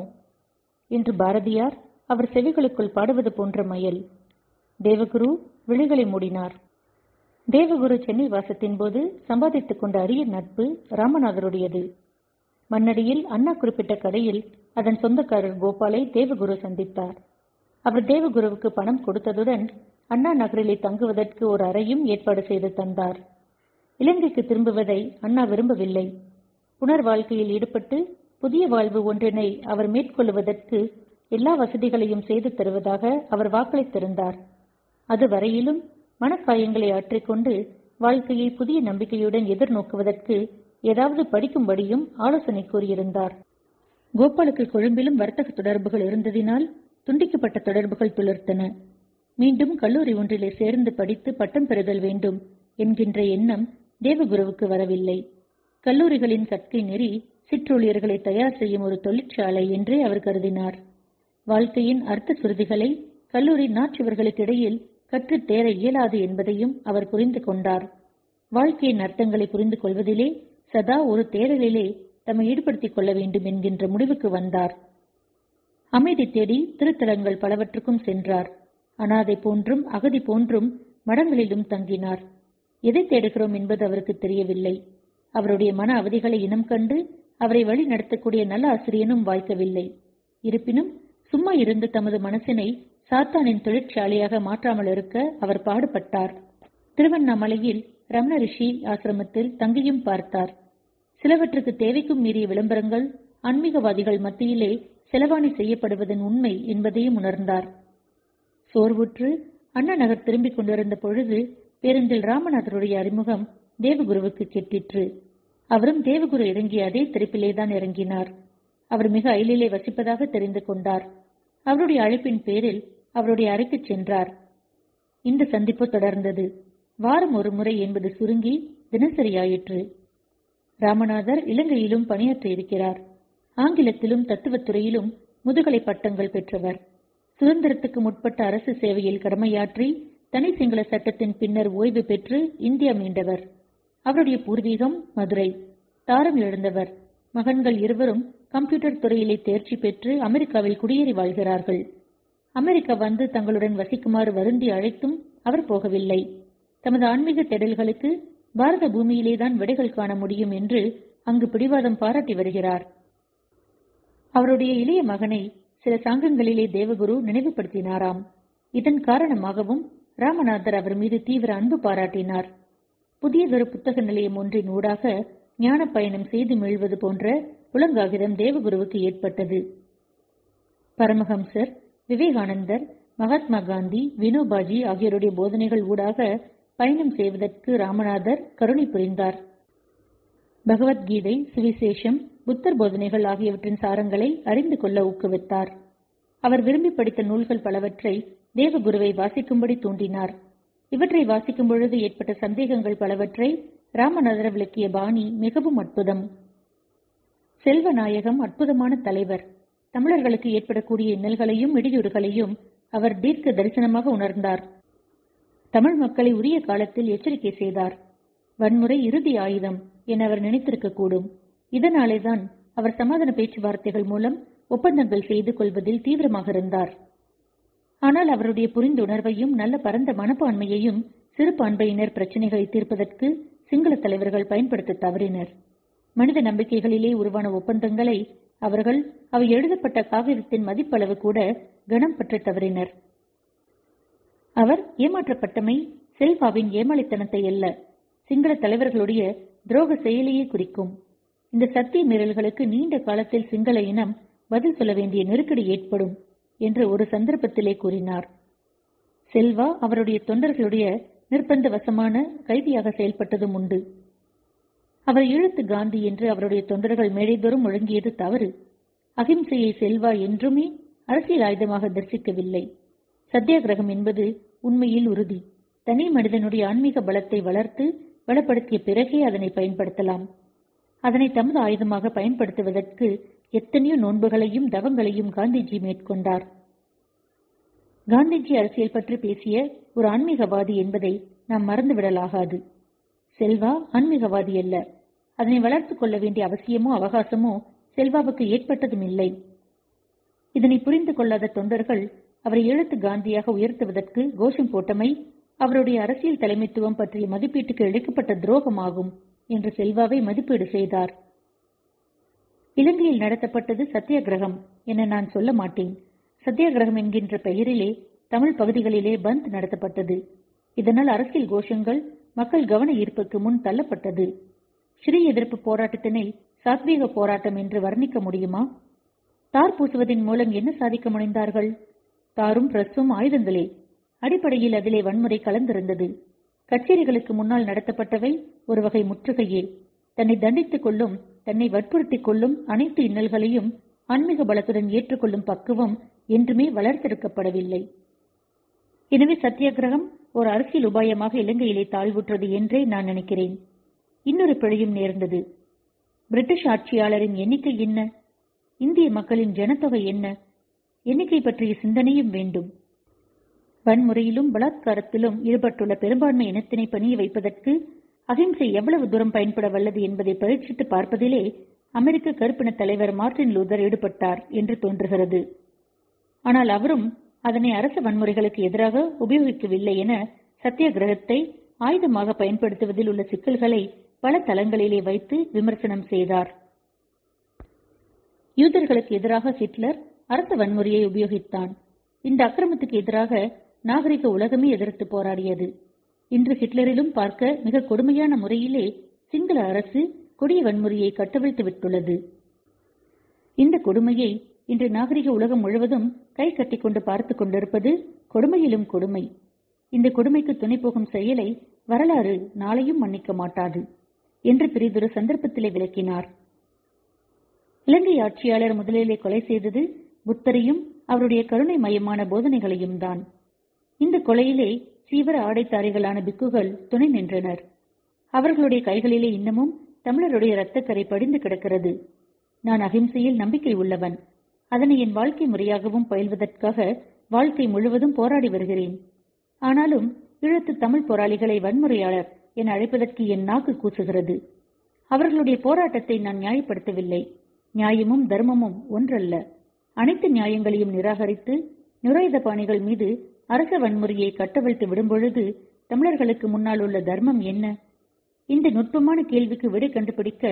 என்று பாரதியார் அவர் செவிகளுக்குள் பாடுவது போன்ற மயல். தேவகுரு விழிகளை மூடினார். தேவகுரு சென்னை வாசத்தின் போது சம்பாதித்துக் கொண்ட அரிய நட்பு ராமநாதருடையது. மண்ணடியில் அண்ணா குறிப்பிட்ட கடையில் அதன் சொந்தக்காரர் கோபாலை தேவகுரு சந்தித்தார். அவர் தேவகுருவுக்கு பணம் கொடுத்ததுடன் அண்ணா நகரிலே தங்குவதற்கு ஒரு அறையும் ஏற்பாடு செய்து தந்தார். இலங்கைக்கு திரும்புவதை அண்ணா விரும்பவில்லை. புனர் வாழ்க்கையில் ஈடுபட்டு புதிய வாழ்வு ஒன்றினை அவர் மேற்கொள்வதற்கு எல்லா வசதிகளையும் செய்து தருவதாக அவர் வாக்களித்திருந்தார் அதுவரையிலும் மனக்காயங்களை ஆற்றிக்கொண்டு வாழ்க்கையை புதிய நம்பிக்கையுடன் எதிர்நோக்குவதற்கு ஏதாவது படிக்கும்படியும் ஆலோசனை கூறியிருந்தார். கோபாலுக்கு கொழும்பிலும் வர்த்தக தொடர்புகள் இருந்ததினால் துண்டிக்கப்பட்ட தொடர்புகள் துளிர்த்தன. மீண்டும் கல்லூரி ஒன்றிலே சேர்ந்து படித்து பட்டம் பெறுதல் வேண்டும் என்கின்ற எண்ணம் தேவகுருவுக்கு வரவில்லை. கல்லூரிகளின் கற்கை நெறி சிற்றூழியர்களை தயார் செய்யும் ஒரு தொழிற்சாலை என்றே அவர் கருதினார். வாழ்க்கையின் அர்த்த சுருதிகளை கல்லூரி நாற்றவர்களுக்கிடையில் கற்றுத் தேர இயலாது என்பதையும் அவர் புரிந்து கொண்டார். வாழ்க்கையின் அர்த்தங்களை புரிந்து கொள்வதிலே சதா ஒரு தேடலிலே தம்மை ஈடுபடுத்திக் கொள்ள வேண்டும் என்கின்ற முடிவுக்கு வந்தார். அமைதி தேடி திருத்தலங்கள் பலவற்றுக்கும் சென்றார். அனாதை போன்றும் அகதி போன்றும் மடங்களிலும் தங்கினார். எதை தேடுகிறோம் என்பது அவருக்கு தெரியவில்லை. அவருடைய மன அவதிகளை இனம் கண்டு அவரை வழி நடத்தக்கூடிய நல்ல ஆசிரியனும் வாய்க்கவில்லை இருப்பினும் சும்மா இருந்து தமது மனசினை சாத்தானின் தொழிற்சாலையாக மாற்றாமல் இருக்க அவர் பாடுபட்டார். திருவண்ணாமலையில் ரமண ரிஷி ஆசிரமத்தில் தங்கியும் பார்த்தார். சிலவற்றுக்கு தேவைக்கும் மீறிய விளம்பரங்கள் ஆன்மீகவாதிகள் மத்தியிலே செலவாணி செய்யப்படுவதன் உண்மை என்பதையும் உணர்ந்தார். சோர்வுற்று அண்ணா நகர் திரும்பிக் கொண்டிருந்த பொழுது பேருந்தில் ராமநாதருடைய அறிமுகம் தேவகுருவுக்கு கெட்டிற்று. அவரும் தேவகுரு இறங்கிய அதே திருப்பிலேதான் இறங்கினார். அவர் மிக அயலிலே வசிப்பதாக தெரிந்து கொண்டார். அவருடைய அழைப்பின் பேரில் அவருடைய அறைக்குச் சென்றார். இந்த சந்திப்பு தொடர்ந்தது. வாரம் ஒரு முறை என்பது சுருங்கி தினசரியாயிற்று. ராமநாதர் இலங்கையிலும் பணியாற்றியிருக்கிறார் ஆங்கிலத்திலும் தத்துவத்துறையிலும் முதுகலை பட்டங்கள் பெற்றவர். சுதந்திரத்துக்கு முற்பட்ட அரசு சேவையில் கடமையாற்றி தனி சிங்கள சட்டத்தின் பின்னர் ஓய்வு பெற்று இந்தியா மீண்டவர். அவருடைய பூர்வீகம் மதுரை. தாரம் எழுந்தவர் மகன்கள் இருவரும் கம்ப்யூட்டர் துறையிலே தேர்ச்சி பெற்று அமெரிக்காவில் குடியேறி வாழ்கிறார்கள். அமெரிக்கா வந்து தங்களுடன் வசிக்குமாறு வருந்தி அழைத்தும் அவர் போகவில்லை. தமது ஆன்மீக தேடல்களுக்கு பாரத பூமியிலேதான் விடைகள் காண முடியும் என்று அங்கு பிடிவாதம் பாராட்டி வருகிறார். அவருடைய இளைய மகனை சில சாங்கங்களிலே தேவகுரு நினைவுபடுத்தினாராம். இதன் காரணமாகவும் ராமநாதர் அவர் மீது தீவிர அன்பு பாராட்டினார். புதியதொரு புத்தக நிலையம் ஒன்றின் ஊடாக ஞான பயணம் செய்து மீழ்வது போன்ற புலங்காகிதம் தேவகுருவுக்கு ஏற்பட்டது. பரமஹம்சர் விவேகானந்தர் மகாத்மா காந்தி வினோபாஜி ஆகியோருடைய போதனைகள் ஊடாக பயணம் செய்வதற்கு ராமநாதர் கருணை புரிந்தார். பகவத்கீதை சுவிசேஷம் புத்தர் போதனைகள் ஆகியவற்றின் சாரங்களை அறிந்து கொள்ள ஊக்குவித்தார். அவர் விரும்பி படித்த நூல்கள் பலவற்றை தேவகுருவை வாசிக்கும்படி தூண்டினார். இவற்றை வாசிக்கும் பொழுது ஏற்பட்ட சந்தேகங்கள் பலவற்றை ராமநாதர் விளக்கிய பாணி மிகவும் அற்புதம். செல்வநாயகம் அற்புதமான தலைவர். தமிழர்களுக்கு ஏற்படக்கூடிய இன்னல்களையும் இடையூறுகளையும் அவர் தீர்க்க தரிசனமாக உணர்ந்தார். தமிழ் மக்களை உரிய காலத்தில் எச்சரிக்கை செய்தார். வன்முறை இறுதி ஆயுதம் என அவர் நினைத்திருக்கக்கூடும் இதனாலேதான் அவர் சமாதான பேச்சுவார்த்தைகள் மூலம் ஒப்பந்தங்கள் செய்து கொள்வதில் தீவிரமாக இருந்தார். ஆனால் அவருடைய புரிந்துணர்வையும் நல்ல பரந்த மனப்பான்மையையும் சிறுபான்மையினர் பிரச்சினைகளை தீர்ப்பதற்கு சிங்கள தலைவர்கள் பயன்படுத்த தவறினர். மனித நம்பிக்கைகளிலே உருவான ஒப்பந்தங்களை அவர்கள் அவை எழுதப்பட்ட காகிதத்தின் மதிப்பளவு கூட கனம் பெற்று தவறினர். அவர் ஏமாற்றப்பட்டமை செல்வாவின் ஏமாளித்தனத்தை அல்ல சிங்கள தலைவர்களுடைய துரோக செயலையே குறிக்கும். இந்த சத்திய மீறல்களுக்கு நீண்ட காலத்தில் சிங்கள இனம் பதில் சொல்ல வேண்டிய நெருக்கடி ஏற்படும் என்று ஒரு சந்தர்ப்பத்திலே கூறினார். செல்வா அவருடைய தொண்டர்களுடைய நிர்பந்த வசமான கைதியாக செயல்பட்டதும் உண்டு. அவர் இழுத்து காந்தி என்று அவருடைய தொண்டர்கள் மேடைதோறும் முழங்கியது தவறு. அகிம்சையை செல்வா என்றுமே அரசியல் ஆயுதமாக தரிசிக்கவில்லை. சத்தியாகிரகம் என்பது உண்மையில் உறுதி. தனி மனிதனுடைய ஆன்மீக பலத்தை வளர்த்து பலப்படுத்திய பிறகே அதனை பயன்படுத்தலாம். அதனை தமது ஆயுதமாக பயன்படுத்துவதற்கு எத்தனையோ நோன்புகளையும் தவங்களையும் காந்திஜி மேற்கொண்டார். காந்திஜி அரசியல் பற்றி பேசிய ஒரு ஆன்மீகவாதி என்பதை நாம் மறந்துவிடலாகாது. செல்வா ஆன்மீகவாதி அல்ல. அதனை வளர்த்துக் கொள்ள வேண்டிய அவசியமோ அவகாசமோ செல்வாவுக்கு ஏற்பட்டதும் இல்லை இதனை புரிந்து கொள்ளாத தொண்டர்கள் அவரை எழுத்து காந்தியாக உயர்த்துவதற்கு கோஷம் போட்டமை அவருடைய அரசியல் தலைமைத்துவம் பற்றிய மதிப்பீட்டுக்கு இழைக்கப்பட்ட துரோகமாகும் என்று செல்வாவை மதிப்பீடு செய்தார். இலங்கையில் நடத்தப்பட்டது சத்தியாகிரகம் என நான் சொல்ல மாட்டேன். சத்தியாகிரகம் என்கின்ற பெயரிலே தமிழ் பகுதிகளிலே பந்த் நடத்தப்பட்டது. இதனால் அரசியல் கோஷங்கள் மக்கள் கவன ஈர்ப்புக்கு முன் தள்ளப்பட்டது. ஸ்ரீ எதிர்ப்பு போராட்டத்தினை சாத்வீக போராட்டம் என்று வர்ணிக்க முடியுமா? தார் பூசுவதன் மூலம் என்ன சாதிக்க முனைந்தார்கள்? தாரும் பிரஸும் ஆயுதங்களே. அடிப்படையில் அதிலே வன்முறை கலந்திருந்தது. கச்சேரிகளுக்கு முன்னால் நடத்தப்பட்டவை ஒரு வகை முற்றுகையே. தன்னை தண்டித்துக் கொள்ளும் தன்னை வற்புறுத்திக் கொள்ளும் அனைத்து இன்னல்களையும் ஆன்மீக பலத்துடன் ஏற்றுக்கொள்ளும் பக்குவம் என்றுமே வளர்த்தெடுக்கப்படவில்லை. எனவே சத்தியாகிரகம் ஒரு அரசியல் உபாயமாக இலங்கையிலே தாழ்வுற்றது என்றே நான் நினைக்கிறேன். இன்னொரு பிழையும் நேர்ந்தது. பிரிட்டிஷ் ஆட்சியாளரின் எண்ணிக்கை என்ன? இந்திய மக்களின் ஜனத்தொகை என்ன? எண்ணிக்கை பற்றிய சிந்தனையும் வேண்டும். வன்முறையிலும் பலாத்காரத்திலும் ஈடுபட்டுள்ள பெரும்பான்மை இனத்தினை பணிய வைப்பதற்கு அகிம்சை எவ்வளவு தூரம் பயன்பட வல்லது என்பதை பரீட்சித்து பார்ப்பதிலே அமெரிக்க கருப்பின தலைவர் மார்டின் லூதர் ஈடுபட்டார் என்று தோன்றுகிறது. ஆனால் அவரும் அதனை அரச வன்முறைகளுக்கு எதிராக உபயோகிக்கவில்லை என சத்தியாகிரகத்தை ஆயுதமாக பயன்படுத்துவதில் உள்ள சிக்கல்களை பல தளங்களிலே வைத்து விமர்சனம் செய்தார். யூதர்களுக்கு எதிராக ஹிட்லர் அரச வன்முறையை உபயோகித்தான். இந்த அக்கிரமத்துக்கு எதிராக நாகரிக உலகமே எதிர்த்து போராடியது. இன்று ஹிட்லரிலும் பார்க்க மிக கொடுமையான முறையிலே சிங்கள அரசு கொடிய வன்முறையை கட்டவிழ்த்து விட்டுள்ளது. இந்த கொடுமையை இன்று நாகரிக உலகம் முழுவதும் கை கட்டிக்கொண்டு பார்த்து கொண்டிருப்பது கொடுமையிலும் கொடுமை. இந்த கொடுமைக்கு துணை போகும் செயலை வரலாறு நாளையும் மன்னிக்க மாட்டாது. என்று பிரிதொரு சந்தர்ப்பத்திலே விளக்கினார். இலங்கை ஆட்சியாளர் முதலிலே கொலை செய்தது புத்தரையும் அவருடைய கருணை மயமான போதனைகளையும் தான். இந்த கொலையிலே சீவிர ஆடைத்தாரிகளான பிக்குகள் துணை நின்றனர். அவர்களுடைய கைகளிலே இன்னமும் தமிழருடைய இரத்தக்கரை படிந்து கிடக்கிறது. நான் அகிம்சையில் நம்பிக்கை உள்ளவன். அதனை என் வாழ்க்கை முறையாகவும் பயில்வதற்காக வாழ்க்கை முழுவதும் போராடி வருகிறேன். ஆனாலும் ஈழத்து தமிழ் போராளிகளை வன்முறையாளர் என அழைப்பதற்கு என் நாக்கு கூசுகிறது. அவர்களுடைய போராட்டத்தை நான் நியாயப்படுத்தவில்லை. நியாயமும் தர்மமும் ஒன்றல்ல. அனைத்து நியாயங்களையும் நிராகரித்து நுரைத பாணிகள் மீது அரச வன்முறையை கட்டவிழ்த்து விடும்பொழுது தமிழர்களுக்கு முன்னால் உள்ள தர்மம் என்ன? இந்த நுட்பமான கேள்விக்கு விடை கண்டுபிடிக்க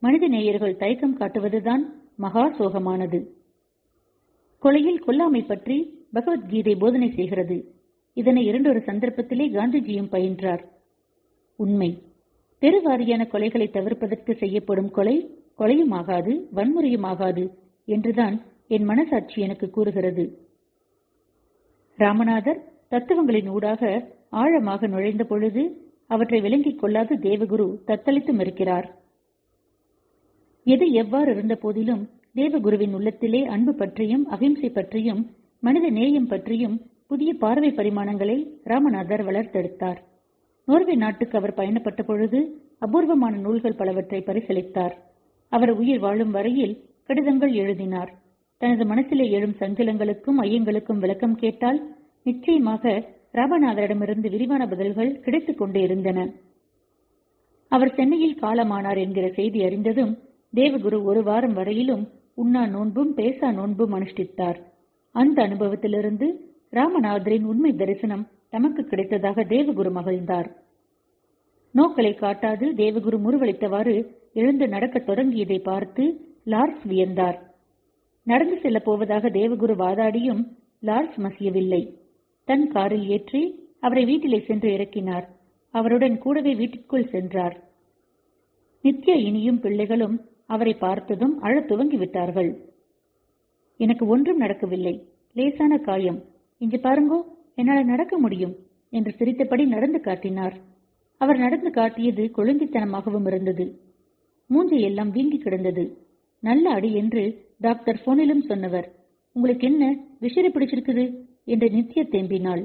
மனித நேயர்கள் தயக்கம் காட்டுவதுதான் மகா சோகமானது. கொலையில் கொல்லாமை பற்றி பகவத்கீதை போதனை செய்கிறது. இதனை இரண்டொரு சந்தர்ப்பத்திலே காந்திஜியும் பயின்றார். உண்மை. பெருவாரியான கொலைகளை தவிர்ப்பதற்கு செய்யப்படும் கொலை கொலையும் ஆகாது வன்முறையும் ஆகாது என்றுதான் என் மனசாட்சி எனக்கு கூறுகிறது. ராமநாதர் தத்துவங்களின் ஊடாக ஆழமாக நுழைந்த பொழுது அவற்றை விளங்கிக் கொள்ளாத தேவகுரு தத்தளித்தும் இருக்கிறார். எது எவ்வாறு இருந்த போதிலும் தேவகுருவின் உள்ளத்திலே அன்பு பற்றியும் அகிம்சை பற்றியும் மனித நேயம் பற்றியும் புதிய பார்வை பரிமாணங்களை ராமநாதர் வளர்த்தெடுத்தார். நோர்வே நாட்டுக்கு அவர் பயணப்பட்ட பொழுது அபூர்வமான நூல்கள் பலவற்றை பரிசளித்தார். அவர் உயிர் வாழும் வரையில் கடிதங்கள் எழுதினார். தனது மனசிலே எழும் சஞ்சலங்களுக்கும் ஐயங்களுக்கும் விளக்கம் கேட்டால் நிச்சயமாக ராமநாதரிடமிருந்து விரிவான பதில்கள் கிடைத்துக் கொண்டே இருந்தன. அவர் சென்னையில் காலமானார் என்கிற செய்தி அறிந்ததும் தேவகுரு ஒரு வாரம் வரையிலும் உண்ணா நோன்பும் பேசா நோன்பும் அனுஷ்டித்தார். அந்த அனுபவத்திலிருந்து ராமநாதரின் உண்மை தரிசனம் தமக்கு கிடைத்ததாக தேவகுரு மகிழ்ந்தார். நோக்களை காட்டாது தேவகுரு முருவளித்தவாறு எழுந்து நடக்கத் தொடங்கியதை பார்த்து லார்ஸ் வியந்தார். நடந்து செல்லப் போவதாக தேவகுரு வாதாடியும் லார்ஸ் மசியவில்லை. தன் காரில் ஏற்றி அவரை வீட்டிலே சென்று இறக்கினார். அவருடன் கூடவே வீட்டிற்குள் சென்றார். நித்யா இனியும் பிள்ளைகளும் அவரை பார்த்ததும் அழத் துவங்கிவிட்டார்கள். எனக்கு ஒன்றும் நடக்கவில்லை. லேசான காயம். இங்கு பாருங்கோ என்னால் நடக்க முடியும் என்று சிரித்தபடி நடந்து காட்டினார். அவர் நடந்து காட்டியது குழந்தைத்தனமாகவும் இருந்தது. மூஞ்சையெல்லாம் வீங்கி கிடந்தது. நல்ல அடி என்று டாக்டர் போனிலும் சொன்னவர் உங்களுக்கு என்ன விஷரி பிடிச்சிருக்குது? என்று நித்திய தேம்பினாள்.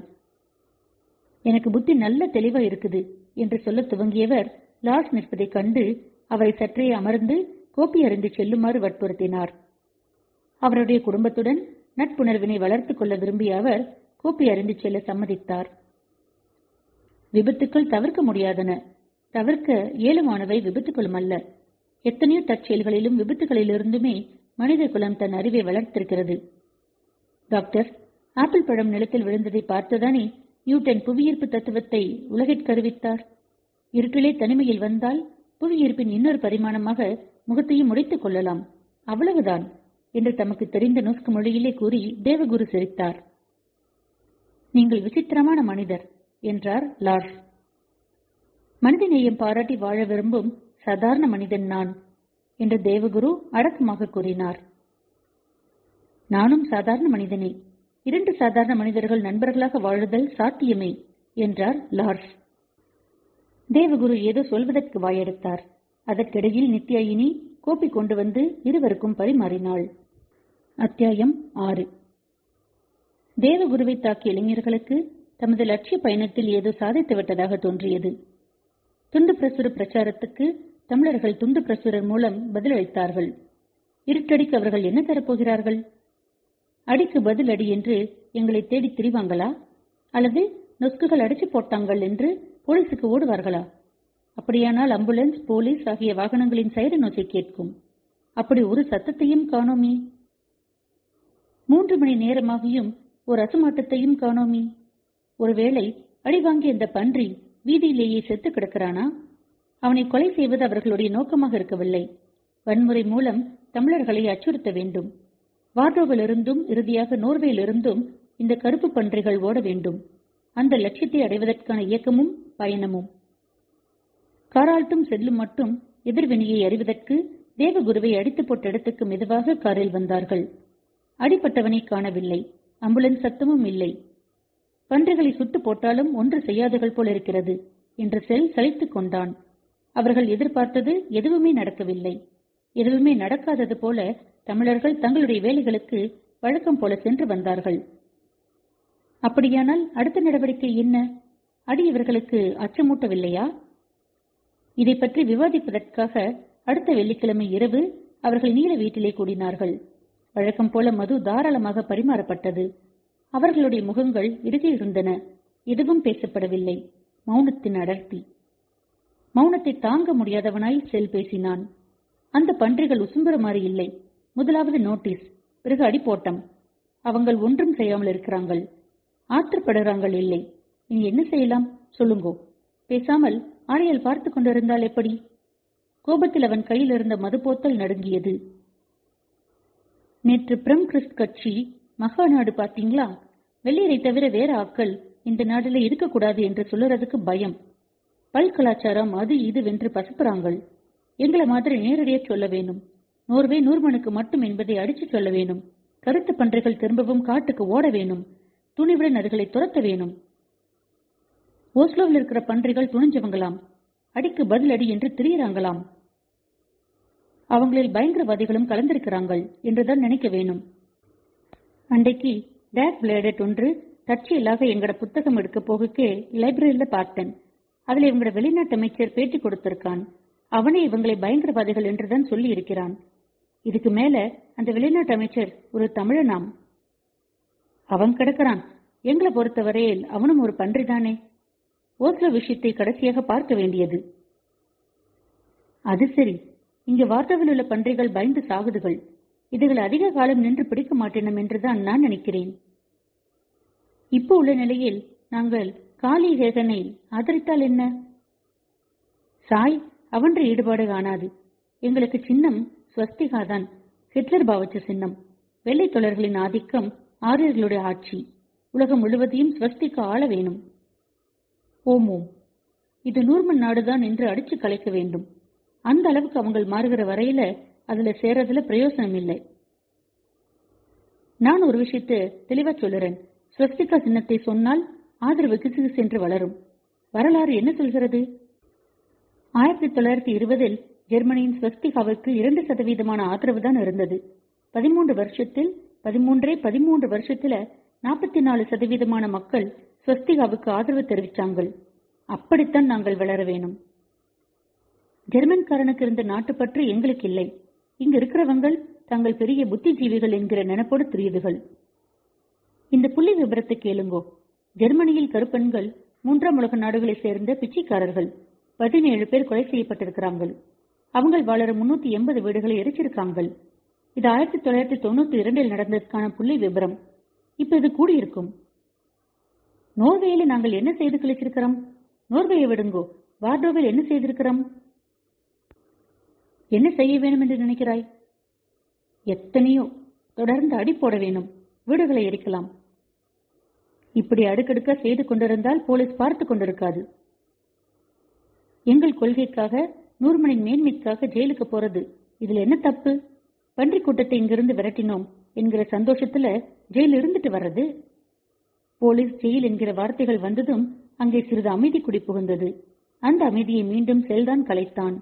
எனக்கு புத்தி நல்ல தெளிவா இருக்குது என்று சொல்ல துவங்கியவர் லார்ஸ் நிற்பதைக் கண்டு அவரை சற்றே அமர்ந்து கோப்பி அறிந்து செல்லுமாறு வற்புறுத்தினார். அவருடைய குடும்பத்துடன் நட்புணர்வினை வளர்த்துக் கொள்ள விரும்பிய அவர் கோப்பை அறிந்து செல்ல சம்மதித்தார். விபத்துக்கள் தவிர்க்க முடியாதன. தவிர்க்க இயலுமானவை விபத்துக்களும் அல்ல. எத்தனையோ தற்செயல்களிலும் விபத்துகளிலிருந்துமே மனித குலம் தன் அறிவை வளர்த்திருக்கிறது. டாக்டர் ஆப்பிள் பழம் நிலத்தில் விழுந்ததை பார்த்துதானே நியூட்டன் புவியீர்ப்பு தத்துவத்தை உலகிற்கு அறிவித்தார். இருட்டிலே தனிமையில் வந்தால் புவியீர்ப்பின் இன்னொரு பரிமாணமாக முகத்தையும் உடைத்துக் கொள்ளலாம். அவ்வளவுதான் என்று தமக்கு தெரிந்த நுஸ்கு மொழியிலே கூறி தேவகுரு சிரித்தார். நீங்கள் விசித்திரமான மனிதர் என்றார் லார்ஸ். மனிதநேயம் பாராட்டி வாழ விரும்பும் சாதாரண மனிதன் நான் என்று தேவகுரு அடக்கமாக கூறினார். நானும் சாதாரண மனிதனே இரண்டு சாதாரண மனிதர்கள் நண்பர்களாக வாழுதல் சாத்தியமே என்றார் லார்ஸ். தேவகுரு ஏதோ சொல்வதற்கு வாயெடுத்தார். அதற்கிடையில் நித்யாயினி கோப்பை கொண்டு வந்து இருவருக்கும் பரிமாறினாள். அத்தியாயம் ஆறு. தேவகுருவைத் தாக்கிய இளைஞர்களுக்கு தமது இலட்சிய பயணத்தில் ஏதோ சாதித்துவிட்டதாகத் தோன்றியது. துண்டு பிரசுர பிரச்சாரத்துக்கு தமிழர்கள் துண்டு பிரசுரர் மூலம் பதிலளித்தார்கள். இருட்டடிக்கு அவர்கள் என்ன தரப்போகிறார்கள்? அடிக்கு பதில் அடி என்று எங்களைத் தேடித் திரிவாங்களா? அல்லது நொஸ்குகள் அடிச்சு போட்டாங்கள் என்று போலீசுக்கு ஓடுவார்களா? அப்படியானால் அம்புலன்ஸ் போலீஸ் ஆகிய வாகனங்களின் சைரன் ஓசை கேட்கும். அப்படி ஒரு சத்தத்தையும் காணோமே. மூன்று மணி நேரமாகியும் ஒரு அசுமாட்டத்தையும் காணோமே. ஒருவேளை அடிவாங்கிய இந்த பன்றி வீதியிலேயே செத்து கிடக்கிறானா? அவனை கொலை செய்வது அவர்களுடைய நோக்கமாக இருக்கவில்லை. வன்முறை மூலம் தமிழர்களை அச்சுறுத்த வேண்டும். வார்டோவிலிருந்தும் இறுதியாக நோர்வேயிலிருந்தும் இந்த கருப்பு பன்றிகள் ஓட வேண்டும். அந்த லட்சியத்தை அடைவதற்கான இயக்கமும் பயணமும். காரால்ட்டும் செல்லும் மட்டும் எதிர்வினையை அறிவதற்கு தேவகுருவை அடித்து போட்ட இடத்துக்கு மெதுவாக காரில் வந்தார்கள். அடிப்பட்டவனை காணவில்லை. அம்புலன்ஸ் சத்தமும் இல்லை. பன்றிகளை சுட்டு போட்டாலும் ஒன்று செய்யாதுகள் போல் இருக்கிறது என்று செல் சலித்துக் கொண்டான். அவர்கள் எதிர்பார்த்தது எதுவுமே நடக்கவில்லை. எதுவுமே நடக்காதது போல தமிழர்கள் தங்களுடைய வேலைகளுக்கு வழக்கம் போல சென்று வந்தார்கள். அப்படியானால் அடுத்த நடவடிக்கை என்ன? அடி இவர்களுக்கு அச்சமூட்டவில்லையா? இதை பற்றி விவாதிப்பதற்காக அடுத்த வெள்ளிக்கிழமை இரவு அவர்கள் நீல வீட்டிலே கூடினார்கள். வழக்கம் போல மது தாராளமாக பரிமாறப்பட்டது. அவர்களுடைய முகங்கள் இறுகியிருந்தன எதுவும் பேசப்படவில்லை. மௌனத்தின் அடர்த்தி. மௌனத்தை தாங்க முடியாதவனாய் செல் பேசினான். அந்த பன்றிகள் உசும்புறமாறு இல்லை. முதலாவது நோட்டீஸ். பிறகு அடிப்போட்டம். அவங்கள் ஒன்றும் செய்யாமல் இருக்கிறாங்கள். ஆத்திரப்படுறாங்கள் இல்லை. இனி என்ன செய்யலாம்? சொல்லுங்கோ. பேசாமல் ஆரியல் பார்த்து கொண்டிருந்தால் எப்படி? கோபத்தில் அவன் கையில் இருந்த மதுபோத்தல் நடுங்கியது. நேற்று பிரம் கிறிஸ்ட் கட்சி மகா நாடு பார்த்தீங்களா? வெள்ளையரை தவிர வேற ஆக்கள் இந்த நாடுல இருக்கக்கூடாது என்று சொல்லுறதுக்கு பயம். பல் கலாச்சாரம் அது இது வென்று பசுப்புறாங்கள். எங்களை மாதிரி நேரடியா சொல்ல வேணும். நோர்வே நூர்மனுக்கு மட்டும் என்பதை அடிச்சு சொல்ல வேணும். கருத்து பன்றைகள் திரும்பவும் காட்டுக்கு ஓட வேணும். துணிவுடன் அதுகளை துரத்த வேணும். ஓஸ்லோவில் இருக்கிற பன்றிகள் துணிஞ்சவங்களாம். அடிக்கு பதில் அடி என்று திரியிறாங்களாம். அவங்களில் பயங்கரவாதிகளும் கலந்திருக்கிறார்கள் என்றுதான் நினைக்க வேணும். அன்றைக்கு டேக் பிளேடட் ஒன்று தற்செயலாக எங்கட புத்தகம் எடுக்க போகுக்கே லைப்ரரியில பார்த்தேன். அதுல இவங்கட வெளிநாட்டு அமைச்சர் பேட்டி கொடுத்திருக்கான். அவனே இவங்களை பயங்கரவாதிகள் என்றுதான் சொல்லி இருக்கிறான் இதுக்கு மேல அந்த வெளிநாட்டு அமைச்சர் ஒரு தமிழனாம். அவன் கிடக்கிறான். எங்களை பொறுத்தவரையில் அவனும் ஒரு பன்றிதானே. ஓஸ்லோ விஷயத்தை கடைசியாக பார்க்க வேண்டியது. அது சரி. இங்கு வார்த்தாவில் உள்ள பன்றிகள் பயந்து சாகுதுகள். இதுகள் அதிக காலம் நின்று பிடிக்க மாட்டேனும் என்றுதான் நான் நினைக்கிறேன். இப்போ உள்ள நிலையில் நாங்கள் காலி ஹேகனை ஆதரித்தால் என்ன? சாய் அவன்ற ஈடுபாடு காணாது. எங்களுக்கு சின்னம் ஸ்வஸ்திகா தான் ஹிட்லர் பாவச்ச சின்னம் வெள்ளைத்தொழர்களின் ஆதிக்கம் ஆரியர்களுடைய ஆட்சி. உலகம் முழுவதையும் ஸ்வஸ்திகா ஆள வேணும். ஓம் ஓம் இது நூர்மன் நாடுதான் என்று அடிச்சு கலைக்க வேண்டும். அந்த அளவுக்கு அவங்க மாறுகிற வரையில அதுல சேரதுல பிரயோசனம் இல்லை. நான் ஒரு விஷயத்த தெளிவா சொல்லுறேன். ஸ்வஸ்திகா சின்னத்தை சொன்னால் ஆதரவு கிசு சென்று வளரும். வரலாறு என்ன சொல்கிறது? ஆயிரத்தி தொள்ளாயிரத்தி இருபதில் ஜெர்மனியின் ஸ்வஸ்திகாவுக்கு இரண்டு சதவீதமான ஆதரவு தான் இருந்தது. பதிமூன்று வருஷத்தில் பதிமூன்றே பதிமூன்று வருஷத்துல நாற்பத்தி நாலு சதவீதமான மக்கள் ஸ்வஸ்திகாவுக்கு ஆதரவு தெரிவிச்சாங்கள். அப்படித்தான் நாங்கள் வளர வேணும். ஜெர்மன்காரனுக்கு இருந்த நாட்டுப்பற்று எங்களுக்கு இல்லை. இங்கு இருக்கிறவங்கள் தங்கள் பெரிய புத்திஜீவிகள் என்கிற நினைப்போடு திரியுதுகள் இந்த புள்ளி விபரத்தை கேளுங்கோ. ஜெர்மனியில் கருப்பெண்கள் மூன்றாம் உலக நாடுகளை சேர்ந்த பிச்சைக்காரர்கள். பதினேழு பேர் கொலை செய்யப்பட்டிருக்கிறார்கள். அவங்கள் வாழற முன்னூத்தி எண்பது வீடுகளை எரிச்சிருக்காங்கள். இது ஆயிரத்தி தொள்ளாயிரத்தி தொண்ணூத்தி இரண்டில் நடந்ததுக்கான புள்ளி விபரம். இப்ப இது கூடியிருக்கும். நோர்வேயில நாங்கள் என்ன செய்து கழிச்சிருக்கிறோம்? நோர்வேயை விடுங்கோ. வார்டோவில் என்ன செய்திருக்கிறோம்? என்ன செய்ய வேண்டும் என்று நினைக்கிறாய்? எத்தனையோ தொடர்ந்து அடி போட வேணும் வீடுகளை எரிக்கலாம். இப்படி அடுக்கடுக்க செய்து கொண்டிருந்தால் போலீஸ் பார்த்து கொண்டிருக்காது. எங்கள் கொள்கைக்காக நூர்மனின் மேன்மைக்காக ஜெயிலுக்கு போறது. இதுல என்ன தப்பு? பன்றி கூட்டத்தை இங்கிருந்து விரட்டினோம் என்கிற சந்தோஷத்துல ஜெயில் இருந்துட்டு வர்றது? போலீஸ் ஜெயில் என்கிற வார்த்தைகள் வந்ததும் அங்கே சிறிது அமைதி குடி புகுந்தது. அந்த அமைதியை மீண்டும் செல்தான் கலைத்தான்.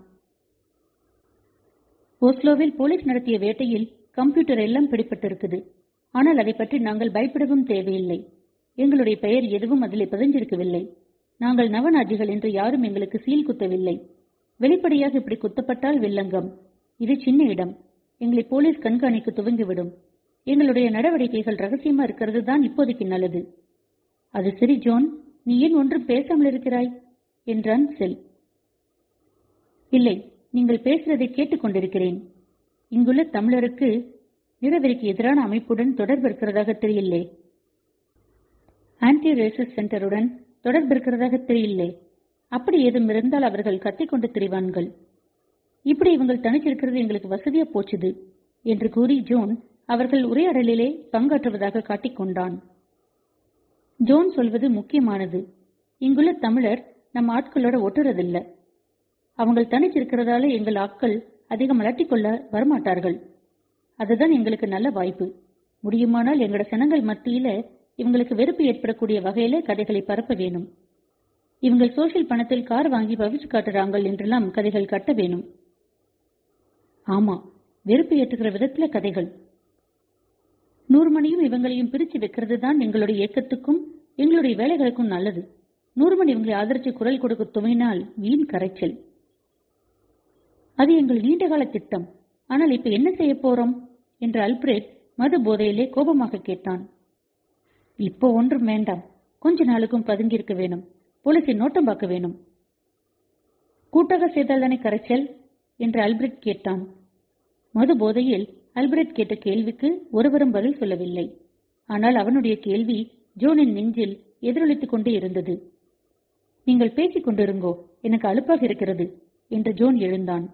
ஓஸ்லோவில் போலீஸ் நடத்திய வேட்டையில் கம்ப்யூட்டர் எல்லாம் பிடிப்பட்டிருக்குது ஆனால் அதை பற்றி நாங்கள் பயப்படவும் தேவையில்லை. எங்களுடைய பெயர் எதுவும் அதில் பதிஞ்சிருக்கவில்லை. நாங்கள் நவநாஜிகள் என்று யாரும் எங்களுக்கு சீல் குத்தவில்லை. வெளிப்படையாக இப்படி குத்தப்பட்டால் வில்லங்கம். இது சின்ன இடம். எங்களை போலீஸ் கண்காணிக்க துவங்கிவிடும். எங்களுடைய நடவடிக்கைகள் ரகசியமா இருக்கிறது தான் இப்போதைக்கு நல்லது. அது சரி ஜோன். நீ ஏன் ஒன்றும் பேசாமல் இருக்கிறாய் என்றான் செல். இல்லை நீங்கள் பேசுறதை கேட்டுக்கொண்டிருக்கிறேன் இங்குள்ள தமிழருக்கு நிறவெறிக்கு எதிரான அமைப்புடன் தொடர்பு இருக்கிறதாக தெரியலே ஆன்டி ரேசஸ் சென்டருடன் தொடர்பு இருக்கிறதாக தெரியலே அப்படி ஏதும் இருந்தால் அவர்கள் கத்திக்கொண்டு திரிவான்கள். இப்படி இவங்கள் தனிச்சிருக்கிறது எங்களுக்கு வசதியா போச்சுது என்று கூறி ஜோன் அவர்கள் உரையாடலிலே பங்காற்றுவதாக காட்டிக்கொண்டான் ஜோன் சொல்வது முக்கியமானது. இங்குள்ள தமிழர் நம் ஆட்களோட ஒட்டுறதில்ல. அவங்க தனிச்சிருக்கிறதால எங்கள் ஆட்கள் அதிகம் அலட்டிக்கொள்ள வரமாட்டார்கள். அதுதான் எங்களுக்கு நல்ல வாய்ப்பு. முடியுமானால் எங்களோட சனங்கள் மத்தியில இவங்களுக்கு வெறுப்பு ஏற்படக்கூடிய வகையில கதைகளை பரப்ப வேணும் இவங்கள் சோசியல் பணத்தில் கார் வாங்கி பவிச்சு காட்டுறாங்கள் என்றெல்லாம் கதைகள் கட்ட வேணும் ஆமா வெறுப்பு ஏற்றுகிற விதத்துல கதைகள். நூறுமணியும் இவங்களையும் பிரிச்சு வைக்கிறது தான் எங்களுடைய இயக்கத்துக்கும் எங்களுடைய வேலைகளுக்கும் நல்லது. நூறுமணி இவங்களை ஆதரிச்சு குரல் கொடுக்க துவையினால் வீண் கரைச்சல். அது எங்கள் நீண்டகால திட்டம். ஆனால் இப்ப என்ன செய்ய போறோம்? என்று அல்பிரேட் மது போதையிலே கோபமாக கேட்டான். இப்போ ஒன்றும் வேண்டாம். கொஞ்ச நாளுக்கும் பதுங்கியிருக்க வேணும். போலீஸை நோட்டம் பார்க்க வேணும். கூட்டாக செய்தால்தானே கரைச்சல்? என்று அல்பிரட் கேட்டான். மது போதையில் அல்பிரட் கேட்ட கேள்விக்கு ஒருவரும் பதில் சொல்லவில்லை. ஆனால் அவனுடைய கேள்வி ஜோனின் நெஞ்சில் எதிரொலித்துக் கொண்டே இருந்தது. நீங்கள் பேசிக் கொண்டிருங்கோ. எனக்கு அலுப்பாக இருக்கிறது என்று ஜோன் எழுந்தான்.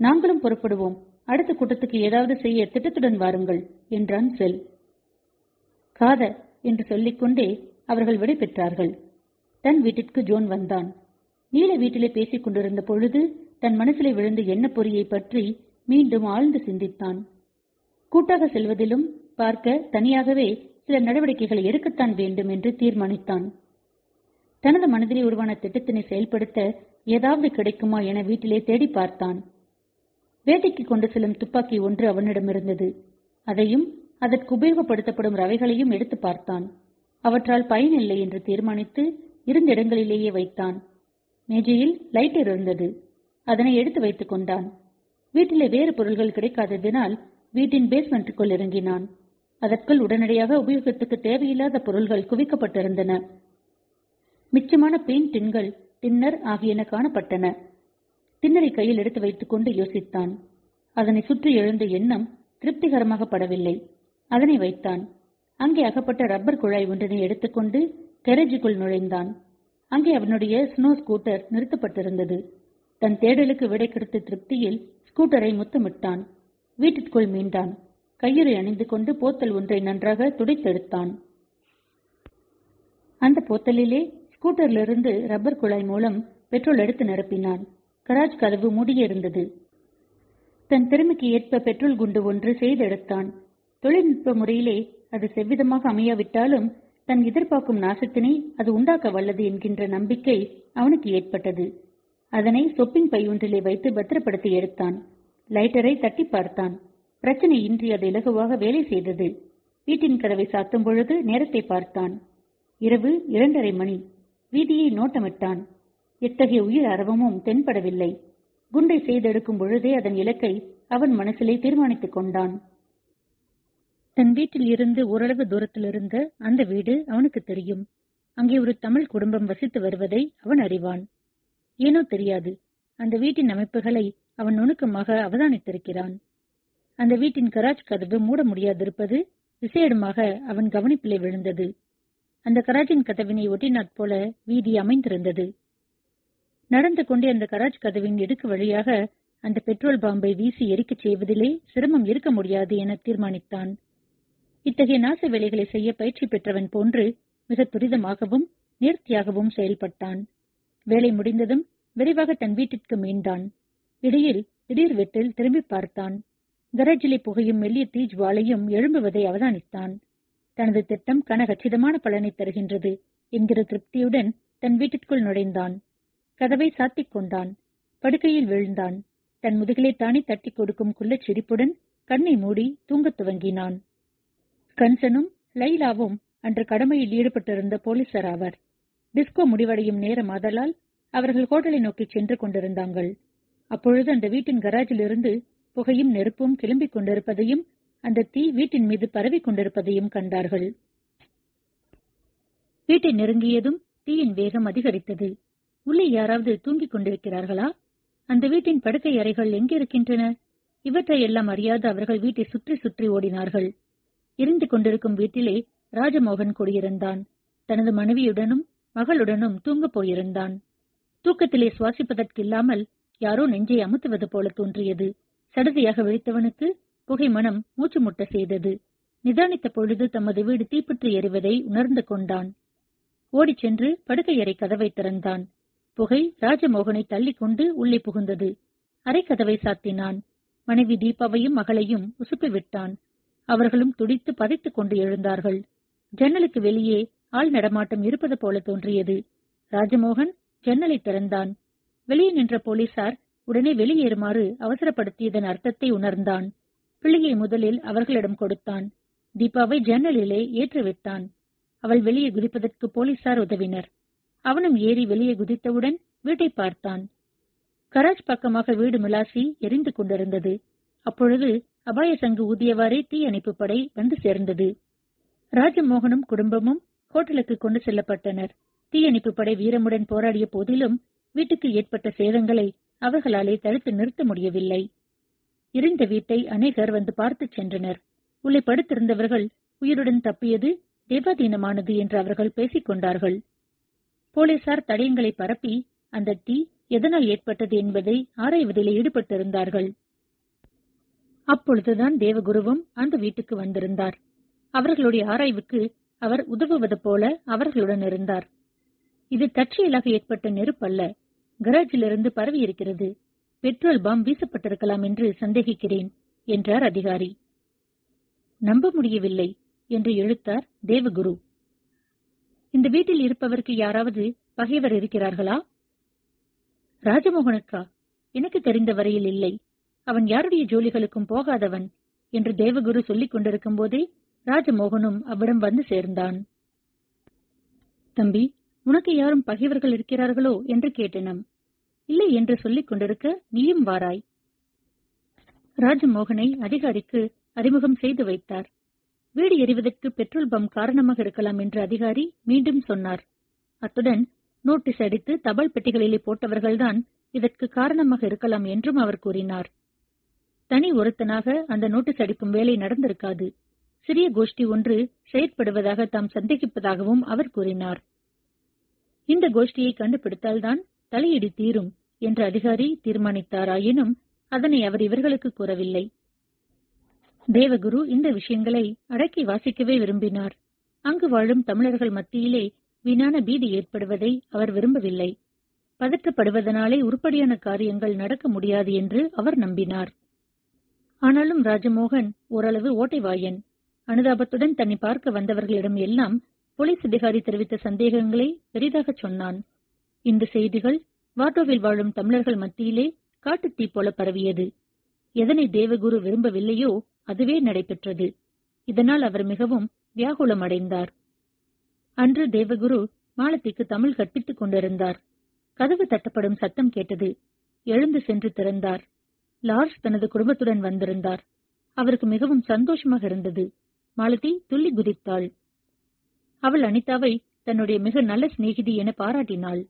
நாங்களும் புறப்படுவோம். அடுத்த கூட்டத்துக்கு ஏதாவது செய்ய திட்டத்துடன் வாருங்கள் என்றான் செல். காத என்று சொல்லிக்கொண்டே அவர்கள் விடை பெற்றார்கள். தன் வீட்டிற்கு ஜோன் வந்தான். நீல வீட்டிலே பேசிக் கொண்டிருந்த பொழுது தன் மனசிலே விழுந்த என்ன பொறியை பற்றி மீண்டும் ஆழ்ந்து சிந்தித்தான். கூட்டாக செல்வதிலும் பார்க்க தனியாகவே சில நடவடிக்கைகளை எடுக்கத்தான் வேண்டும் என்று தீர்மானித்தான். தனது மனதிலே உருவான திட்டத்தினை செயல்படுத்த ஏதாவது கிடைக்குமா என வீட்டிலே தேடி பார்த்தான். வேட்டைக்கு கொண்டு செல்லும் துப்பாக்கி ஒன்று அவனிடம் இருந்தது அதையும் அதற்கு உபயோகப்படுத்தப்படும் ரவைகளையும் எடுத்து பார்த்தான். அவற்றால் பயனில்லை என்று தீர்மானித்து இருந்த இடங்களிலேயே வைத்தான். மேஜையில் லைட்டர் இருந்தது. அதனை எடுத்து வைத்துக் கொண்டான். வீட்டிலே வேறு பொருள்கள் கிடைக்காததினால் வீட்டின் பேஸ்மெண்ட்டுக்குள் இறங்கினான். அதற்குள் உடனடியாக உபயோகத்துக்கு தேவையில்லாத பொருள்கள் குவிக்கப்பட்டிருந்தன. மிச்சமான பெயிண்ட் டின்கள் டின்னர் ஆகியன காணப்பட்டன. டின்னரை கையில் எடுத்து வைத்துக் கொண்டு யோசித்தான். அதனை சுற்றி எழுந்த எண்ணம் திருப்திகரமாக படவில்லை. அதனை வைத்தான். அங்கே அகப்பட்ட ரப்பர் குழாய் ஒன்றினை எடுத்துக்கொண்டு கெரேஜுக்குள் நுழைந்தான். அங்கே அவனுடைய ஸ்னோ ஸ்கூட்டர் நிறுத்தப்பட்டிருந்தது. தன் தேடலுக்கு விடை கிடைத்த திருப்தியில் ஸ்கூட்டரை முத்தமிட்டான். வீட்டிற்குள் மீண்டான். கையுறை அணிந்து கொண்டு போத்தல் ஒன்றை நன்றாக துடைத்தெடுத்தான். அந்த போத்தலிலே ஸ்கூட்டரிலிருந்து ரப்பர் குழாய் மூலம் பெட்ரோல் எடுத்து நிரப்பினான். கராஜ் கதவு மூடியிருந்தது. தன் திறமைக்கு ஏற்ப பெட்ரோல் குண்டு ஒன்று செய்தெடுத்தான். தொழில்நுட்ப முறையிலே அது செவ்விதமாக அமையாவிட்டாலும் தன் எதிர்பார்க்கும் நாசத்தினை அது உண்டாக்க வல்லது என்கின்ற நம்பிக்கை அவனுக்கு ஏற்பட்டது. அதனை சொப்பிங் பை ஒன்றிலே வைத்து பத்திரப்படுத்தி எடுத்தான். லைட்டரை தட்டி பார்த்தான். பிரச்சனை இன்றி அது இலகுவாக வேலை செய்தது. வீட்டின் கதவை சாத்தும் பொழுது நேரத்தை பார்த்தான். இரவு இரண்டரை மணி. வீதியை நோட்டமிட்டான். எத்தகைய உயிர் அரவமும் தென்படவில்லை. குண்டை செய்தெடுக்கும் பொழுதே அதன் இலக்கை அவன் மனசிலே தீர்மானித்துக் கொண்டான். தன் வீட்டில் இருந்து ஓரளவு தூரத்திலிருந்த அந்த வீடு அவனுக்கு தெரியும். அங்கே ஒரு தமிழ் குடும்பம் வசித்து வருவதை அவன் அறிவான். ஏனோ தெரியாது. அந்த வீட்டின் அமைப்புகளை அவன் நுணுக்கமாக அவதானித்திருக்கிறான். அந்த வீட்டின் கராஜ் கதவு மூட முடியாதிருப்பது விசேடமாக அவன் கவனிப்பிலே விழுந்தது. அந்த கராஜின் கதவினை ஒட்டினாற் போல வீதி அமைந்திருந்தது. நடந்து கொண்டே அந்த கராஜ் கதவின் இடுக்கு வழியாக அந்த பெட்ரோல் பாம்பை வீசி எரிக்கச் செய்வதிலே சிரமம் இருக்க முடியாது என தீர்மானித்தான். இத்தகைய நாச வேலைகளை செய்ய பயிற்சி பெற்றவன் போன்று மிக துரிதமாகவும் நேர்த்தியாகவும் செயல்பட்டான். வேலை முடிந்ததும் விரைவாக தன் வீட்டிற்கு மீண்டான். இடையில் திடீர் வெட்டில் திரும்பி பார்த்தான். கராஜிலே புகையும் மெல்லிய தீஜ் வாளையும் எழும்புவதை அவதானித்தான். தனது திட்டம் கனகச்சிதமான பலனை தருகின்றது என்கிற திருப்தியுடன் தன் வீட்டிற்குள் நுழைந்தான். கதவை சாத்திக் கொண்டான். படுக்கையில் விழுந்தான். தன் முதுகிலே தானே தட்டி கொடுக்கும் குள்ளச் சிரிப்புடன் கண்ணை மூடி தூங்கத் துவங்கினான். கன்சனும் லைலாவும் அன்று கடமையில் ஈடுபட்டிருந்த போலீசார் ஆவர். டிஸ்கோ முடிவடையும் நேரம் ஆதலால் அவர்கள் ஹோட்டலை நோக்கி சென்று கொண்டிருந்தாங்கள். அப்பொழுது அந்த வீட்டின் கராஜிலிருந்து புகையும் நெருப்பும் கிளம்பிக் கொண்டிருப்பதையும் அந்த தீ வீட்டின் மீது பரவிக் கொண்டிருப்பதையும் கண்டார்கள். வீட்டை நெருங்கியதும் தீயின் வேகம் அதிகரித்தது. உள்ளே யாராவது தூங்கிக் கொண்டிருக்கிறார்களா? அந்த வீட்டின் படுக்கை அறைகள் எங்கே இருக்கின்றன? அறியாத அவர்கள் வீட்டை சுற்றி சுற்றி ஓடினார்கள். எரிந்து கொண்டிருக்கும் வீட்டிலே ராஜமோகன் குடியிருந்தான். தனது மனைவியுடனும் மகளுடனும் தூங்கப் போயிருந்தான். தூக்கத்திலே சுவாசிப்பதற்கில்லாமல் யாரோ நெஞ்சை அமுத்துவது போல தோன்றியது. சடுதியாக விழித்தவனுக்கு புகை மனம் மூச்சு முட்ட செய்தது. நிதானித்த பொழுது தமது வீடு தீப்பற்றி எறிவதை உணர்ந்து கொண்டான். ஓடிச் சென்று படுக்கையறை கதவை திறந்தான். புகை ராஜமோகனை தள்ளிக்கொண்டு உள்ளே புகுந்தது. அரை கதவை சாத்தினான். மனைவி தீபாவையும் மகளையும் உசுப்பி விட்டான். அவர்களும் துடித்து பதைத்துக் கொண்டு எழுந்தார்கள். ஜன்னலுக்கு வெளியே ஆள் நடமாட்டம் இருப்பது போல தோன்றியது. ராஜமோகன் ஜன்னலை திறந்தான். வெளியே நின்ற போலீசார் உடனே வெளியேறுமாறு அவசரப்படுத்தியதன் அர்த்தத்தை உணர்ந்தான். பிள்ளையை முதலில் அவர்களிடம் கொடுத்தான். தீபாவை ஜன்னலிலே ஏற்றிவிட்டான். அவள் வெளியே குதிப்பதற்கு போலீசார் உதவினர். அவனும் ஏறி வெளியே குதித்தவுடன் வீட்டை பார்த்தான். கராஜ் பக்கமாக வீடு மிலாசி எரிந்து கொண்டிருந்தது. அப்பொழுது அபாய சங்கு ஊதியவாறே தீ படை வந்து சேர்ந்தது. ராஜமோகனும் குடும்பமும் ஹோட்டலுக்கு கொண்டு செல்லப்பட்டனர். தீயணைப்பு படை வீரமுடன் போராடிய போதிலும் வீட்டுக்கு ஏற்பட்ட சேதங்களை அவர்களாலே தடுத்து நிறுத்த முடியவில்லை. எரிந்த வீட்டை அநேகர் வந்து பார்த்துச் சென்றனர். உள்ளே படுத்திருந்தவர்கள் உயிருடன் தப்பியது தேவாதீனமானது என்று அவர்கள் பேசிக் கொண்டார்கள். போலீசார் தடயங்களை பரப்பி அந்த தீ எதனால் ஏற்பட்டது என்பதை ஆராய்வதில் ஈடுபட்டிருந்தார்கள். அப்பொழுதுதான் தேவகுருவும் அந்த வீட்டுக்கு வந்திருந்தார். அவர்களுடைய ஆராய்வுக்கு அவர் உதவுவது போல அவர்களுடன் இருந்தார். இது தற்செயலாக ஏற்பட்ட நெருப்பல்ல கராஜிலிருந்து பரவியிருக்கிறது. பெட்ரோல் பாம் வீசப்பட்டிருக்கலாம் என்று சந்தேகிக்கிறேன் என்றார் அதிகாரி. நம்ப முடியவில்லை என்று இழுத்தார் தேவகுரு. இந்த வீட்டில் இருப்பவருக்கு யாராவது பகைவர் இருக்கிறார்களா? ராஜமோகனுக்கா எனக்கு தெரிந்த வரையில் இல்லை. அவன் யாருடைய ஜோலிகளுக்கும் போகாதவன் என்று தேவகுரு சொல்லிக் கொண்டிருக்கும் போதே ராஜமோகனும் அவ்விடம் வந்து சேர்ந்தான். தம்பி உனக்கு யாரும் பகைவர்கள் இருக்கிறார்களோ என்று கேட்டனம். இல்லை என்று சொல்லிக் கொண்டிருக்க நீயும் வாராய். ராஜமோகனை அதிகாரிக்கு அறிமுகம் செய்து வைத்தார். வீடு எறிவதற்கு பெட்ரோல் பம்ப் காரணமாக இருக்கலாம் என்று அதிகாரி மீண்டும் சொன்னார். அத்துடன் நோட்டீஸ் அடித்து தபால் பெட்டிகளிலே போட்டவர்கள்தான் இதற்கு காரணமாக இருக்கலாம் என்றும் அவர் கூறினார். தனி ஒருத்தனாக அந்த நோட்டீஸ் அடிக்கும் வேலை நடந்திருக்காது. சிறிய கோஷ்டி ஒன்று செயற்படுவதாக தாம் சந்தேகிப்பதாகவும் அவர் கூறினார். இந்த கோஷ்டியை கண்டுபிடித்தால்தான் தலையிடி தீரும் என்று அதிகாரி தீர்மானித்தாராயினும் அதனை அவர் இவர்களுக்கு கூறவில்லை. தேவகுரு இந்த விஷயங்களை அடக்கி வாசிக்கவே விரும்பினார். அங்கு வாழும் தமிழர்கள் மத்தியிலே வீணான பீதி ஏற்படுவதை அவர் விரும்பவில்லை. பதற்றப்படுவதனாலே உருப்படியான காரியங்கள் நடக்க முடியாது என்று அவர் நம்பினார். ஆனாலும் ராஜமோகன் ஓரளவு ஓட்டைவாயன். அனுதாபத்துடன் தன்னை பார்க்க வந்தவர்களிடம் எல்லாம் போலீஸ் அதிகாரி தெரிவித்த சந்தேகங்களை பெரிதாகச் சொன்னான். இந்த செய்திகள் வாட்டோவில் வாழும் தமிழர்கள் மத்தியிலே காட்டுத்தீ போல பரவியது. எதனை தேவகுரு விரும்பவில்லையோ அதுவே நடைபெற்றது. இதனால் அவர் மிகவும் வியாகுலம் அடைந்தார் அன்று தேவகுரு மாலத்திக்கு தமிழ் கற்பித்துக் கொண்டிருந்தார். கதவு தட்டப்படும் சத்தம் கேட்டது. எழுந்து சென்று திறந்தார். லார்ஸ் தனது குடும்பத்துடன் வந்திருந்தார். அவருக்கு மிகவும் சந்தோஷமாக இருந்தது. மாலதி துள்ளி குதித்தாள். அவள் அனிதாவை தன்னுடைய மிக நல்ல சிநேகிதி என பாராட்டினாள்.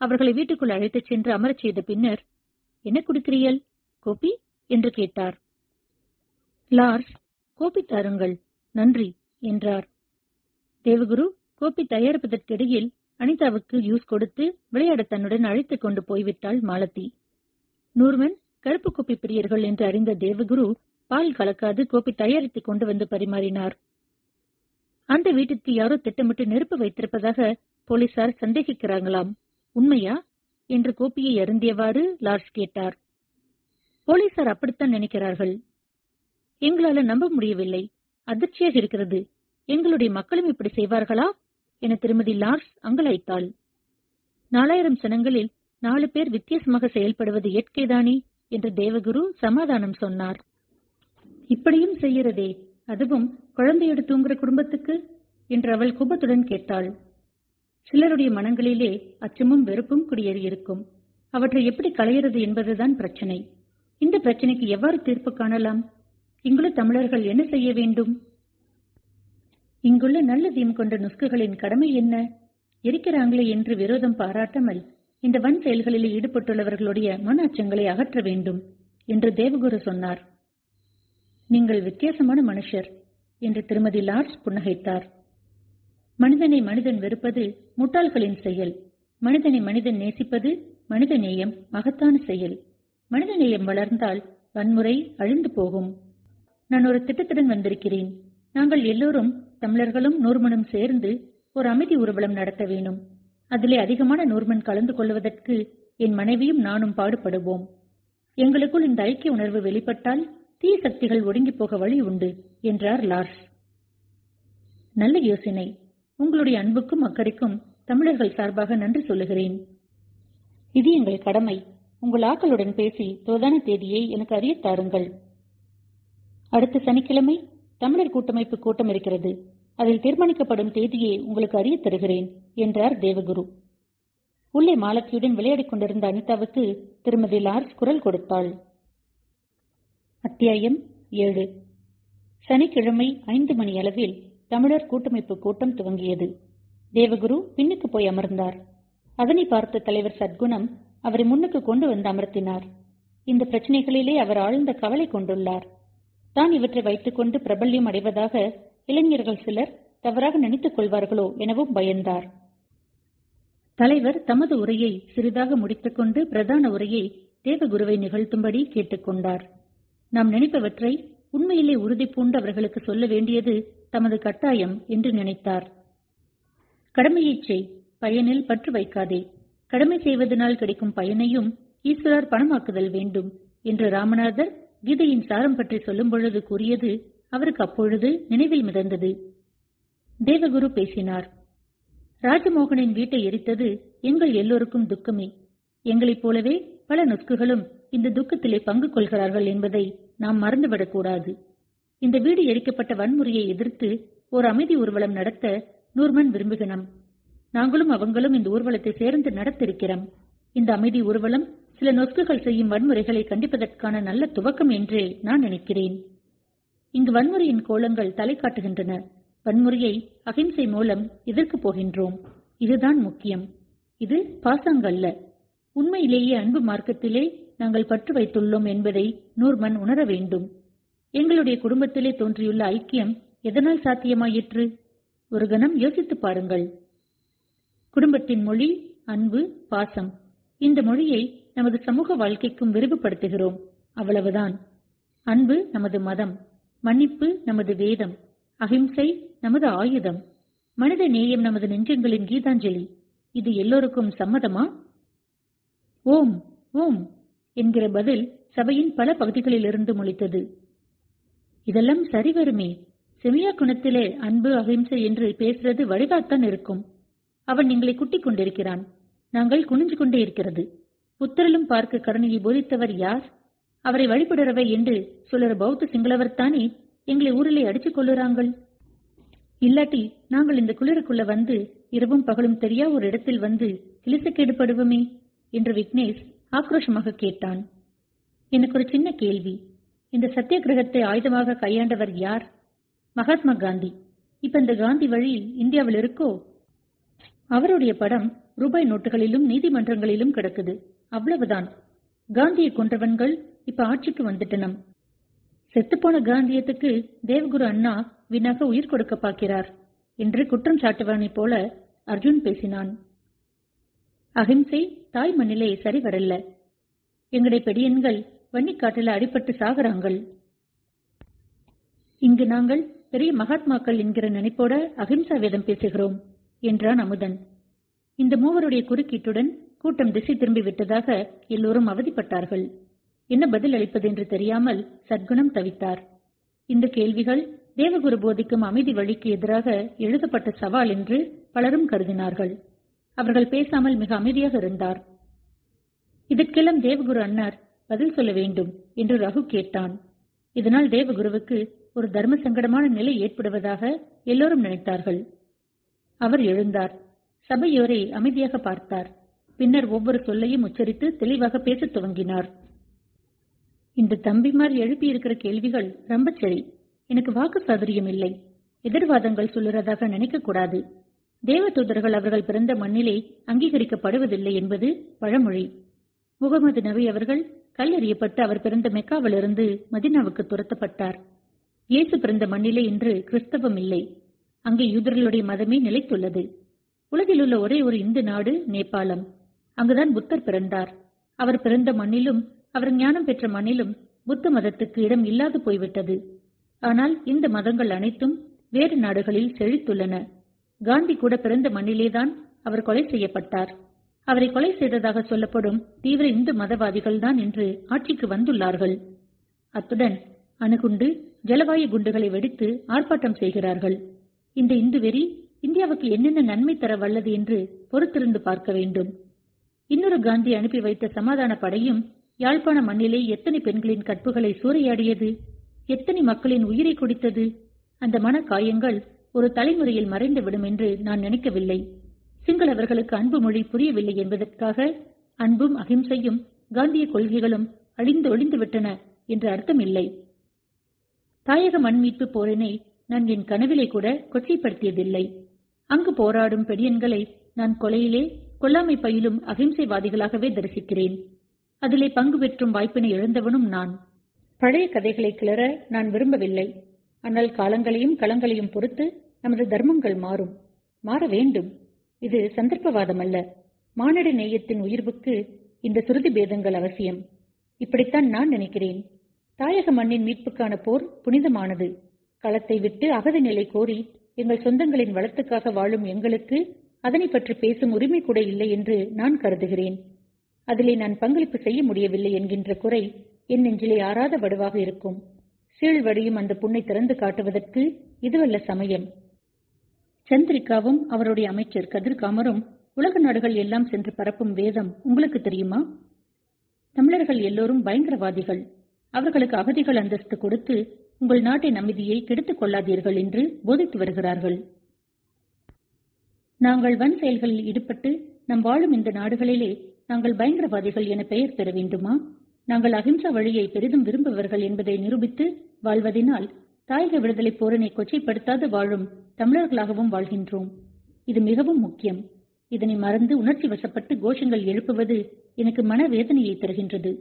அவர்களை வீட்டுக்குள் அழைத்துச் சென்று அமரச் செய்த பின்னர் என்ன குடிக்கிறீர்கள்? கோபி? என்று கேட்டார். லார்ஸ் கோபி தாருங்கள் நன்றி என்றார். தேவகுரு கோப்பி தயாரிப்பதற்கிடையில் அனிதாவுக்கு யூஸ் கொடுத்து விளையாட தன்னுடன் அழைத்துக் கொண்டு போய்விட்டாள் மாலதி. நூர்மன் கருப்பு கோப்பி பிரியர்கள் என்று அறிந்த தேவகுரு பால் கலக்காது கோப்பி தயாரித்து கொண்டு வந்து பரிமாறினார். அந்த வீட்டிற்கு யாரோ திட்டமிட்டு நெருப்பு வைத்திருப்பதாக போலீசார் சந்தேகிக்கிறாங்களாம். உண்மையா? என்று கோப்பியை அருந்தியவாறு லார்ஸ் கேட்டார். போலீசார் அப்படித்தான் நினைக்கிறார்கள். எங்களால நம்ப முடியவில்லை. அதிர்ச்சியாக இருக்கிறது. எங்களுடைய மக்களும் இப்படி செய்வார்களா? என திருமதி லார்ஸ் அங்கலாய்த்தாள். நாலாயிரம் சனங்களில் நாலு பேர் வித்தியாசமாக செயல்படுவது இயற்கைதானே? என்று தேவகுரு சமாதானம் சொன்னார். இப்படியும் செய்கிறதே. அதுவும் குழந்தையோடு தூங்குற குடும்பத்துக்கு? என்று அவள் குபத்துடன் கேட்டாள். சிலருடைய மனங்களிலே அச்சமும் வெறுப்பும் குடியேறியிருக்கும் அவற்றை எப்படி களையிறது என்பதுதான் பிரச்சனை. இந்த பிரச்சனைக்கு எவ்வாறு தீர்ப்பு காணலாம்? இங்குள்ள தமிழர்கள் என்ன செய்ய வேண்டும்? இங்குள்ள நல்ல தீம் கொண்ட நுஸ்குகளின் கடமை என்ன? எரிக்கிறாங்களே என்று விரோதம் பாராட்டாமல் இந்த வன் செயல்களில் ஈடுபட்டுள்ளவர்களுடைய மன அச்சங்களை அகற்ற வேண்டும் என்று தேவகுரு சொன்னார். நீங்கள் வித்தியாசமான மனுஷர் என்று திருமதி லார்ஸ் புன்னகைத்தார். மனிதனை மனிதன் வெறுப்பது முட்டாள்களின் செயல் மனிதனை மனிதன் நேசிப்பது மனித நேயம் மகத்தான செயல். மனித நேயம் வளர்ந்தால் வன்முறை அழிந்து போகும். நான் ஒரு திட்டத்துடன் வந்திருக்கிறேன். நாங்கள் எல்லோரும் தமிழர்களும் நோர்மனும் சேர்ந்து ஒரு அமைதி ஊர்வலம் நடத்த வேணும் அதிலே அதிகமான நூர்மன் கலந்து கொள்வதற்கு என் மனைவியும் நானும் பாடுபடுவோம். எங்களுக்குள் இந்த ஐக்கிய உணர்வு வெளிப்பட்டால் தீய சக்திகள் ஒடுங்கி போக வழி உண்டு என்றார் லார்ஸ். நல்ல யோசனை. உங்களுடைய அன்புக்கும் அக்கறைக்கும் தமிழர்கள் சார்பாக நன்றி சொல்லுகிறேன். இது எங்கள் கடமை. உங்கள் ஆக்களுடன் பேசி தோதான தேதியை எனக்கு அறியத் தாருங்கள் அடுத்த சனிக்கிழமை தமிழர் கூட்டமைப்பு கூட்டம் இருக்கிறது. அதில் தீர்மானிக்கப்படும் தேதியை உங்களுக்கு அறிய தருகிறேன் என்றார் தேவகுரு. உள்ளே மாலத்தியுடன் விளையாடிக் கொண்டிருந்த அனிதாவுக்கு திருமதி லார்ஸ் குரல் கொடுத்தாள். அத்தியாயம் ஏழு. சனிக்கிழமை ஐந்து மணி அளவில் தமிழர் கூட்டமைப்பு கூட்டம் துவங்கியது. தேவகுரு பின்னுக்கு போய் அமர்ந்தார். அதனை பார்த்த தலைவர் சத்குணம் அவரை முன்னுக்கு கொண்டு வந்து அமர்த்தினார். இந்த பிரச்சனைகளிலே அவர் ஆழ்ந்த கவலை கொண்டுள்ளார். தான் இவற்றை வைத்துக்கொண்டு பிரபல்யம் அடைவதாக இளைஞர்கள் சிலர் தவறாக நினைத்துக் கொள்வார்களோ எனவும் பயந்தார். தலைவர் தமது உரையை சிறிதாக முடித்துக்கொண்டு பிரதான உரையை தேவகுருவை நிகழ்த்தும்படி கேட்டுக்கொண்டார் நாம் நினைப்பவற்றை உண்மையிலே உறுதி பூண்டு அவர்களுக்கு சொல்ல வேண்டியது தமது கட்டாயம் என்று நினைத்தார். கடமையைச் செய் பயனில் பற்று வைக்காதே. கடமை செய்வதனால் கிடைக்கும் பயனையும் ஈஸ்வரர் பணமாக்குதல் வேண்டும் என்று ராமநாதர் கீதையின் சாரம் பற்றி சொல்லும் பொழுது கூறியது அவருக்கு அப்பொழுது நினைவில் மிதந்தது. தேவகுரு பேசினார் ராஜமோகனின் வீட்டை எரித்தது எங்கள் எல்லோருக்கும் துக்கமே. எங்களைப் போலவே பல நொஸ்குகளும் இந்த துக்கத்திலே பங்கு கொள்கிறார்கள் என்பதை நாம் மறந்துவிடக்கூடாது. இந்த வீடு எரிக்கப்பட்ட வன்முறையை எதிர்த்து ஓர் அமைதி ஊர்வலம் நடத்த நூர்மன் விரும்புகிறோம் நாங்களும் அவங்களும் இந்த ஊர்வலத்தை சேர்ந்து நடத்திருக்கிறோம். இந்த அமைதி ஊர்வலம் சில நொஸ்குகள் செய்யும் வன்முறைகளை கண்டிப்பதற்கான நல்ல துவக்கம் என்றே நான் நினைக்கிறேன். இங்கு வன்முறையின் கோலங்கள் தலை காட்டுகின்றன. வன்முறையை அகிம்சை மூலம் எதிர்க்கப் போகின்றோம். இதுதான் முக்கியம். இது பாசாங்கல்ல உண்மையிலேயே அன்பு மார்க்கத்திலே நாங்கள் பற்று வைத்துள்ளோம் என்பதை நூர்மன் உணர வேண்டும். எங்களுடைய குடும்பத்திலே தோன்றியுள்ள ஐக்கியம் எதனால் சாத்தியமாயிற்று? ஒரு கணம் யோசித்துப் பாருங்கள். குடும்பத்தின் மொழி அன்பு பாசம். இந்த மொழியை நமது சமூக வாழ்க்கைக்கும் விரிவுபடுத்துகிறோம். அவ்வளவுதான். அன்பு நமது மதம் மன்னிப்பு நமது வேதம் அகிம்சை நமது ஆயுதம் மனித நேயம் நமது நெஞ்சங்களின் கீதாஞ்சலி. இது எல்லோருக்கும் சம்மதமா? ஓம் ஓம் என்கிற பதில் சபையின் பல பகுதிகளிலிருந்து மொழித்தது. இதெல்லாம் சரி வருமே செமியா குணத்திலே அன்பு அகிம்சை என்று பேசுறது வடிவாத்தான் இருக்கும். அவன் எங்களை குட்டிக் கொண்டிருக்கிறான். நாங்கள் குனிஞ்சு கொண்டே இருக்கிறது. புத்தரிலும் பார்க்க கருணையை போதித்தவர் யார்? அவரை வழிபடுறவை என்று சொல்லுற பௌத்த சிங்களவர் தானே? எங்களை ஊரிலே அடிச்சுக் கொள்ளுறாங்கள். இல்லாட்டி நாங்கள் இந்த குளிருக்குள்ள வந்து இரவும் பகலும் தெரியா ஒரு இடத்தில் வந்து கிளிசக்கேடுபடுவோமே என்று விக்னேஷ் ஆக்ரோஷமாக கேட்டான். எனக்கு ஒரு சின்ன கேள்வி. இந்த சத்தியகிரகத்தை ஆயுதமாக கையாண்டவர் யார்? மகாத்மா காந்தி. இப்ப இந்த காந்தி வழி இந்தியாவில் இருக்கோ? அவருடைய படம் ரூபாய் நோட்டுகளிலும் நீதிமன்றங்களிலும் கிடக்குது. அவ்வளவுதான். காந்தியை கொன்றவன்கள் இப்ப ஆட்சிக்கு வந்துட்டனம். செத்துப்போன காந்தியத்துக்கு தேவகுரு அண்ணா வீணாக உயிர் கொடுக்க பார்க்கிறார் என்று குற்றம் சாட்டுவானை போல அர்ஜுன் பேசினான். அகிம்சை தாய் மண்ணிலே சரி வரல. எங்கடைய பெடியன்கள் வன்னிக்காட்டுல அடிபட்டு சாகுறாங்கள். இங்கு நாங்கள் பெரிய மகாத்மாக்கள் என்கிற நினைப்போட அகிம்சா வேதம் பேசுகிறோம் என்றான் அமுதன். இந்த மூவருடைய குறுக்கீட்டுடன் கூட்டம் திசை திரும்பி விட்டதாக எல்லோரும் அவதிப்பட்டார்கள். என்ன பதில் அளிப்பது என்று தெரியாமல் சத்குணம் தவித்தார். இந்த கேள்விகள் தேவகுரு போதிக்கும் அமைதி வழிக்கு எதிராக எழுதப்பட்ட சவால் என்று பலரும் கருதினார்கள். அவர்கள் பேசாமல் மிக அமைதியாக இருந்தார். இதற்கெல்லாம் தேவகுரு அன்னார் பதில் சொல்ல வேண்டும் என்று ரகு கேட்டான். இதனால் தேவகுருவுக்கு ஒரு தர்ம சங்கடமான நிலை ஏற்படுவதாக எல்லோரும் நினைத்தார்கள். அவர் எழுந்தார். சபையோரை அமைதியாக பார்த்தார். பின்னர் ஒவ்வொரு சொல்லையும் உச்சரித்து தெளிவாக பேசத் துவங்கினார். இந்த தம்பிமார் எழுப்பியிருக்கிற கேள்விகள் ரொம்ப சரி எனக்கு வாக்கு சாதுரியம் இல்லை. எதிர்வாதங்கள் சொல்லுறதாக நினைக்கக்கூடாது தேவதூதர்கள் அவர்கள் பிறந்த மண்ணிலே அங்கீகரிக்கப்படுவதில்லை என்பது பழமொழி. முகமது நபி அவர்கள் கல்லெறியப்பட்டு அவர் பிறந்த மெக்காவிலிருந்து மதினாவுக்கு துரத்தப்பட்டார். இயேசு பிறந்த மண்ணிலே இன்று கிறிஸ்தவம் இல்லை. அங்கே யூதர்களுடைய மதமே நிலைத்துள்ளது. உலகில் உள்ள ஒரே ஒரு இந்து நாடு நேபாளம். அங்குதான் புத்தர் பிறந்தார். அவர் பிறந்த மண்ணிலும் அவர் ஞானம் பெற்ற மண்ணிலும் புத்த மதத்துக்கு இடம் இல்லாது போய்விட்டது. ஆனால் இந்த மதங்கள் அனைத்தும் வேறு நாடுகளில் செழித்துள்ளன. காந்தி கூட பிறந்த மண்ணிலேதான் அவர் கொலை செய்யப்பட்டார். அவரை கொலை செய்ததாக சொல்லப்படும் தீவிர இந்து மதவாதிகள் தான் இன்று ஆட்சிக்கு வந்துள்ளார்கள். அத்துடன் அணுகுண்டு ஜலவாயு குண்டுகளை வெடித்து ஆர்ப்பாட்டம் செய்கிறார்கள். இந்த இந்து வெறி இந்தியாவுக்கு என்னென்ன நன்மை தர வல்லது என்று பொறுத்திருந்து பார்க்க வேண்டும். இன்னொரு காந்தி அனுப்பி வைத்த சமாதான படையும் யாழ்ப்பாண மண்ணிலே எத்தனை பெண்களின் கற்புகளை சூறையாடியது எத்தனை மக்களின் உயிரை குடித்தது அந்த மன காயங்கள் ஒரு தலைமுறையில் மறைந்துவிடும் என்று நான் நினைக்கவில்லை. சிங்களவர்களுக்கு அன்பு மொழி புரியவில்லை என்பதற்காக அன்பும் அகிம்சையும் காந்திய கொள்கைகளும் அழிந்து ஒளிந்து என்று அர்த்தம் இல்லை தாயக மண் மீட்பு போரினை நான் என் கனவிலே கூட கொச்சைப்படுத்தியதில்லை. அங்கு போராடும் பெடியன்களை நான் கொலையிலே கொல்லாமை பயிலும் அகிம்சைவாதிகளாகவே தரிசிக்கிறேன். அதிலே பங்கு பெற்றும் வாய்ப்பினை இழந்தவனும் நான். பழைய கதைகளை கிளற நான் விரும்பவில்லை. ஆனால் காலங்களையும் களங்களையும் பொறுத்து நமது தர்மங்கள் மாறும். மாற வேண்டும். இது சந்தர்ப்பவாதம் அல்ல மானிட நேயத்தின் உயிர்வுக்கு இந்த சுருதி பேதங்கள் அவசியம். இப்படித்தான் நான் நினைக்கிறேன். தாயக மண்ணின் மீட்புக்கான போர் புனிதமானது. களத்தை விட்டு அகதி நிலை கோரி எங்கள் சொந்தங்களின் வளத்துக்காக வாழும் எங்களுக்கு அதனை பற்றி பேசும் உரிமை கூட இல்லை என்று நான் கருதுகிறேன். அதிலே நான் பங்களிப்பு செய்ய முடியவில்லை என்கின்ற குறை என் நெஞ்சிலே ஆறாத வடுவாக இருக்கும். சீழ்வடியும் அந்த புண்ணை திறந்து காட்டுவதற்கு இதுவல்ல சமயம். சந்திரிகாவும் அவருடைய அமைச்சர் கதிர்காமரும் உலக நாடுகள் எல்லாம் சென்று பரப்பும் வேதம் உங்களுக்கு தெரியுமா? தமிழர்கள் எல்லோரும் பயங்கரவாதிகள். அவர்களுக்கு அகதிகள் அந்தஸ்து கொடுத்து உங்கள் நாட்டின் அமைதியை கெடுத்துக் கொள்ளாதீர்கள் என்று போதித்து வருகிறார்கள். நாங்கள் வன் செயல்களில் ஈடுபட்டு நம் வாழும் இந்த நாடுகளிலே நாங்கள் பயங்கரவாதிகள் என பெயர் பெற வேண்டுமா? நாங்கள் அகிம்சா வழியை பெரிதும் விரும்புவர்கள் என்பதை நிரூபித்து வாழ்வதினால் தாயக விடுதலை போரினை கொச்சைப்படுத்தாது வாழும் தமிழர்களாகவும் வாழ்கின்றோம். இது மிகவும் முக்கியம். இதனை மறந்து உணர்ச்சி வசப்பட்டு கோஷங்கள் எழுப்புவது எனக்கு மனவேதனையை தருகின்றது.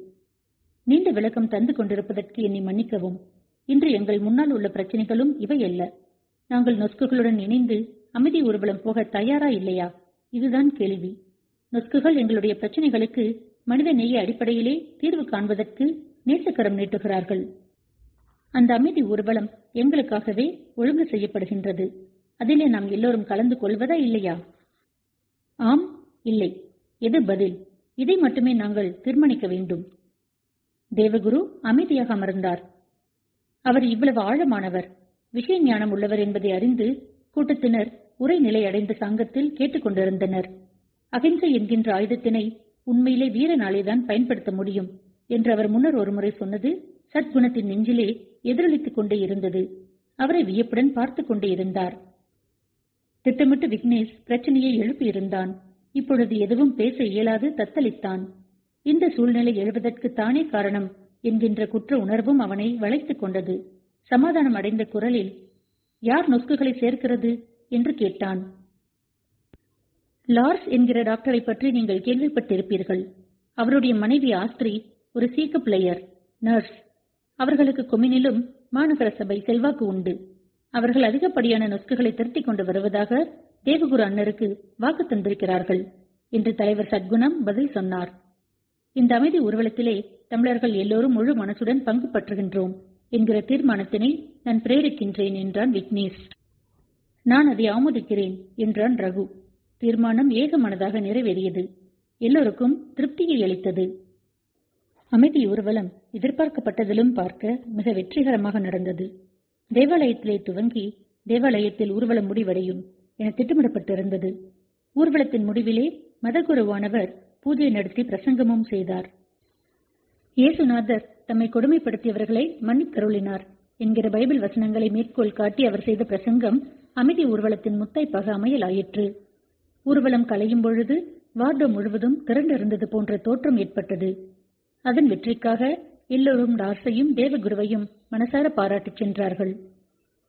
நீண்ட விளக்கம் தந்து கொண்டிருப்பதற்கு என்னை மன்னிக்கவும். இன்று எங்கள் முன்னால் உள்ள பிரச்சனைகளும் இவை அல்ல. நாங்கள் நொஸ்குகளுடன் இணைந்து அமைதி ஊர்வலம் போக தயாரா இல்லையா? இதுதான் கேள்வி. நொஸ்குகள் எங்களுடைய பிரச்சனைகளுக்கு மனித நேய அடிப்படையிலே தீர்வு காண்பதற்கு நேசக்கரம் நீட்டுகிறார்கள். அந்த அமைதி ஊர்வலம் எங்களுக்காகவே ஒழுங்கு செய்யப்படுகின்றது. அதிலே நாம் எல்லோரும் கலந்து கொள்வதா இல்லையா? ஆம் இல்லை. எது பதில்? இதை மட்டுமே நாங்கள் தீர்மானிக்க வேண்டும். தேவகுரு அமைதியாக அமர்ந்தார். அவர் இவ்வளவு ஆழமானவர். விஷய ஞானம் உள்ளவர் என்பதை அறிந்து கூட்டத்தினர் உரைநிலையடைந்த அடைந்த சங்கத்தில் கேட்டுக்கொண்டிருந்தனர். அகிம்சை என்கின்ற ஆயுதத்தினை உண்மையிலே வீர நாளேதான் பயன்படுத்த முடியும் என்று அவர் முன்னர் ஒருமுறை சொன்னது சத்குணத்தின் நெஞ்சிலே எதிரொலித்துக் கொண்டே இருந்தது. அவரை வியப்புடன் பார்த்துக் கொண்டே இருந்தார். திட்டமிட்டு விக்னேஷ் பிரச்சனையை எழுப்பியிருந்தான். இப்பொழுது எதுவும் பேச இயலாது தத்தளித்தான். இந்த சூழ்நிலை எழுவதற்கு தானே காரணம் என்கின்ற குற்ற உணர்வும் அவனை வளைத்துக் கொண்டது. சமாதானம் அடைந்த குரலில் யார் நொஸ்குகளை சேர்க்கிறது? என்று கேட்டான். லார்ஸ் என்கிற டாக்டரை பற்றி நீங்கள் கேள்விப்பட்டிருப்பீர்கள். அவருடைய மனைவி ஆஸ்திரி ஒரு சீக்க பிளேயர் நர்ஸ். அவர்களுக்கு கொமினிலும் மாநகர சபை செல்வாக்கு உண்டு. அவர்கள் அதிகப்படியான நொஸ்குகளை திரட்டிக் கொண்டு வருவதாக தேவகுரு அண்ணருக்கு வாக்கு தந்திருக்கிறார்கள் என்று தலைவர் சத்குணம் பதில் சொன்னார். இந்த அமைதி ஊர்வலத்திலே தமிழர்கள் எல்லோரும் முழு மனசுடன் பங்கு பற்றுகின்றோம் என்கிற தீர்மானத்தினை நான் பிரேரிக்கின்றேன் என்றான் விக்னேஷ். நான் அதை ஆமோதிக்கிறேன் என்றான் ரகு. தீர்மானம் ஏகமனதாக நிறைவேறியது. எல்லோருக்கும் திருப்தியை அளித்தது. அமைதி ஊர்வலம் எதிர்பார்க்கப்பட்டதிலும் பார்க்க மிக வெற்றிகரமாக நடந்தது. தேவாலயத்திலே துவங்கி தேவாலயத்தில் ஊர்வலம் முடிவடையும் என திட்டமிடப்பட்டிருந்தது. ஊர்வலத்தின் முடிவிலே மதகுருவானவர் பூஜை நடத்தி பிரசங்கமும் செய்தார். இயேசுநாதர் தம்மை கொடுமைப்படுத்தியவர்களை மன்னித்தருளினார் என்கிற பைபிள் வசனங்களை மேற்கோள் காட்டி அவர் செய்த பிரசங்கம் அமைதி ஊர்வலத்தின் முத்தைப்பாக அமையலாயிற்று ஊர்வலம் கலையும் பொழுது வார்டோ முழுவதும் திரண்டிருந்தது போன்ற தோற்றம் ஏற்பட்டது. அதன் வெற்றிக்காக எல்லோரும் டார்ஸையும் தேவகுருவையும் மனசார பாராட்டிச் சென்றார்கள்.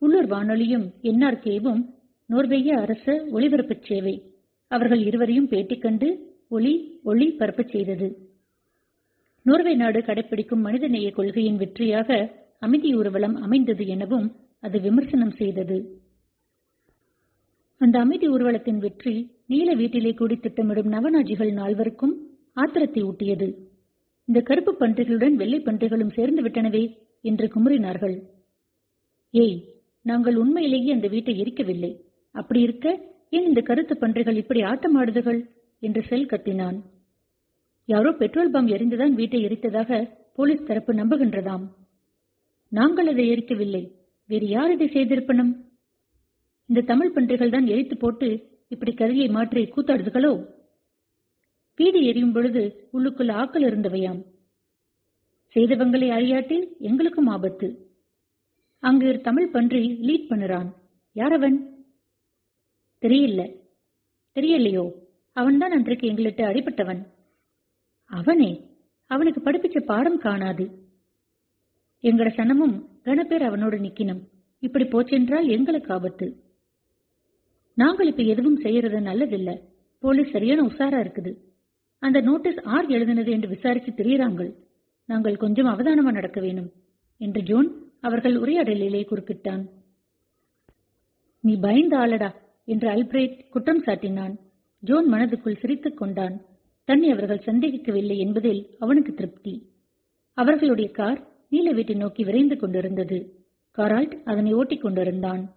உள்ளூர் வானொலியும் என்ஆர்கேவும் நோர்வேய அரச ஒளிபரப்புச் சேவை. அவர்கள் இருவரையும் பேட்டி கண்டு ஒளி ஒளி பரப்பச் செய்தது. நோர்வே நாடு கடைபிடிக்கும் மனிதநேய கொள்கையின் வெற்றியாக அமைதி ஊர்வலம் அமைந்தது எனவும் அது விமர்சனம் செய்தது. அந்த அமைதி ஊர்வலத்தின் வெற்றி நீல வீட்டிலே கூடி திட்டமிடும் நவநாஜிகள் நால்வருக்கும் ஆத்திரத்தை ஊட்டியது. இந்த கருப்பு பன்றிகளுடன் வெள்ளை பன்றிகளும் சேர்ந்து விட்டனவே என்று குமுறினார்கள். ஏய் நாங்கள் உண்மையிலேயே அந்த வீட்டை எரிக்கவில்லை. அப்படி இருக்க ஏன் இந்த கருத்து பன்றிகள் இப்படி ஆட்டமாடுதுகள்? என்று செல் கத்தினான். யாரோ பெட்ரோல் பம்ப் எரிந்துதான் வீட்டை எரித்ததாக போலீஸ் தரப்பு நம்புகின்றதாம். நாங்கள் அதை எரிக்கவில்லை. வேறு யார் இதை செய்திருப்பனும்? இந்த தமிழ் பன்றிகள் தான் எரித்து போட்டு இப்படி கதையை மாற்றி கூத்தாடுதுகளோ? பீடி எரியும் பொழுது உள்ளுக்குள்ள ஆக்கள் இருந்தவையாம். செய்தவங்களை அறியாட்டில் எங்களுக்கும் ஆபத்து. அங்கு ஒரு தமிழ் பன்றி லீட் பண்ணுறான். யார் அவன் தெரியல. தெரியலையோ? அவன்தான் அன்றைக்கு எங்களிட்டு அடிபட்டவன். அவனே. அவனுக்கு படிப்பிச்ச பாடம் காணாது. எங்கட சனமும் கனப்பேர் அவனோடு நிக்கினம். இப்படி போச்சென்றால் எங்களுக்கு ஆபத்து. நாங்கள் இப்ப எதுவும் செய்யறது நல்லதில்ல. போலீஸ் சரியான உஷாரா இருக்குது. அந்த நோட்டீஸ் ஆர் எழுதினது என்று விசாரிச்சு திரியறாங்கள். நாங்கள் கொஞ்சம் அவதானமா நடக்க வேணும் என்று ஜோன் அவர்கள் உரையாடலிலே குறுக்கிட்டான். நீ பயந்த ஆளடா என்று அல்பிரேட் குற்றம் சாட்டினான். ஜோன் மனதுக்குள் சிரித்துக் கொண்டான். தன்னை அவர்கள் சந்தேகிக்கவில்லை என்பதில் அவனுக்கு திருப்தி. அவர்களுடைய கார் நீல வீட்டை நோக்கி விரைந்து கொண்டிருந்தது. காரால்ட் அதனை ஓட்டிக் கொண்டிருந்தான்.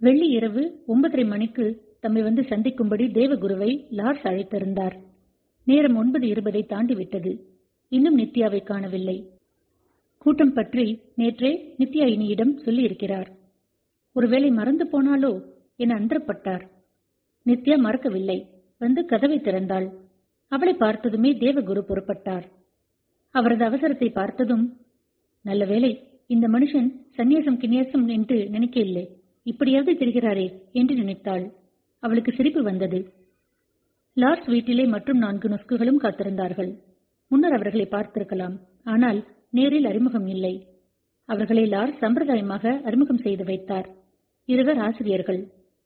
வெள்ளி இரவு ஒன்பதரை மணிக்கு தம்மை வந்து சந்திக்கும்படி தேவகுருவை லார்ஸ் அழைத்திருந்தார். நேரம் ஒன்பது இருபதை தாண்டிவிட்டது. இன்னும் நித்யாவை காணவில்லை. கூட்டம் பற்றி நேற்றே நித்யா இனியிடம் சொல்லியிருக்கிறார். ஒருவேளை மறந்து போனாலோ என அன்றப்பட்டார் நித்யா மறக்கவில்லை. வந்து கதவை திறந்தாள். அவளை பார்த்ததுமே தேவகுரு புறப்பட்டார். அவரது அவசரத்தை பார்த்ததும் நல்ல வேளை இந்த மனுஷன் சந்நியாசம் கிண்ணியாசம் என்று நினைக்க இல்லை இப்படியாவது தெரிகிறாரே என்று நினைத்தாள். அவளுக்கு சிரிப்பு வந்தது. லார்ஸ் வீட்டிலே மற்றும் நான்கு நொஸ்குகளும் காத்திருந்தார்கள். முன்னர் அவர்களை பார்த்திருக்கலாம். ஆனால் நேரில் அறிமுகம் இல்லை. அவர்களை லார்ஸ் சம்பிரதாயமாக அறிமுகம் செய்து வைத்தார். இருவர் ஆசிரியர்கள்.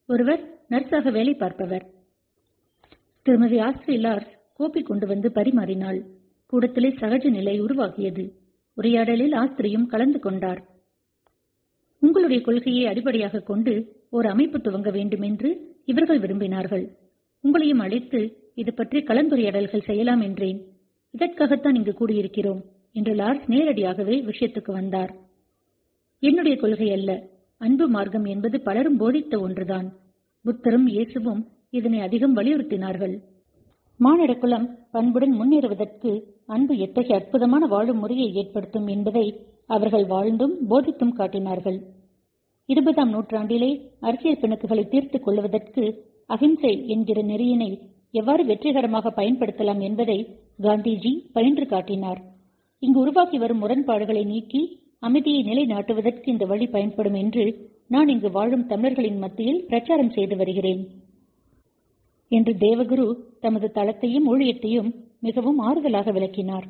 ஒருவர் நர்ஸாக வேலை பார்ப்பவர். திருமதி ஆஸ்திரி லார்ஸ் கோப்பி கொண்டு வந்து பரிமாறினாள். கூடத்திலே சகஜ நிலை உருவாகியது. உரையாடலில் ஆஸ்திரியும் கலந்து கொண்டார். உங்களுடைய கொள்கையை அடிப்படையாக கொண்டு ஒரு அமைப்பு துவங்க வேண்டும் என்று இவர்கள் விரும்பினார்கள். உங்களையும் அழைத்து இது பற்றி கலந்துரையாடல்கள் செய்யலாம் என்றேன். இதற்காகத்தான் இங்கு கூடியிருக்கிறோம் என்று லார்ஸ் நேரடியாகவே விஷயத்துக்கு வந்தார். என்னுடைய கொள்கை அல்ல அன்பு மார்க்கம் என்பது பலரும் போதித்த ஒன்றுதான். புத்தரும் இயேசுவும் இதனை அதிகம் வலியுறுத்தினார்கள். மானிடக்குலம் பண்புடன் முன்னேறுவதற்கு அன்பு எத்தகைய அற்புதமான வாழும் முறையை ஏற்படுத்தும் என்பதை அவர்கள் வாழ்ந்தும் போதித்தும் காட்டினார்கள். இருபதாம் நூற்றாண்டிலே அரசியல் பிணக்குகளை தீர்த்துக் கொள்வதற்கு அகிம்சை என்கிற நெறியினை எவ்வாறு வெற்றிகரமாக பயன்படுத்தலாம் என்பதை காந்திஜி பயின்று காட்டினார். இங்கு உருவாக்கி வரும் முரண்பாடுகளை நீக்கி அமைதியை நிலைநாட்டுவதற்கு இந்த வழி பயன்படும் என்று நான் இங்கு வாழும் தமிழர்களின் மத்தியில் பிரச்சாரம் செய்து வருகிறேன். என்று தேவகுரு தமது தளத்தையும் ஊழியத்தையும் மிகவும் ஆறுதலாக விளக்கினார்.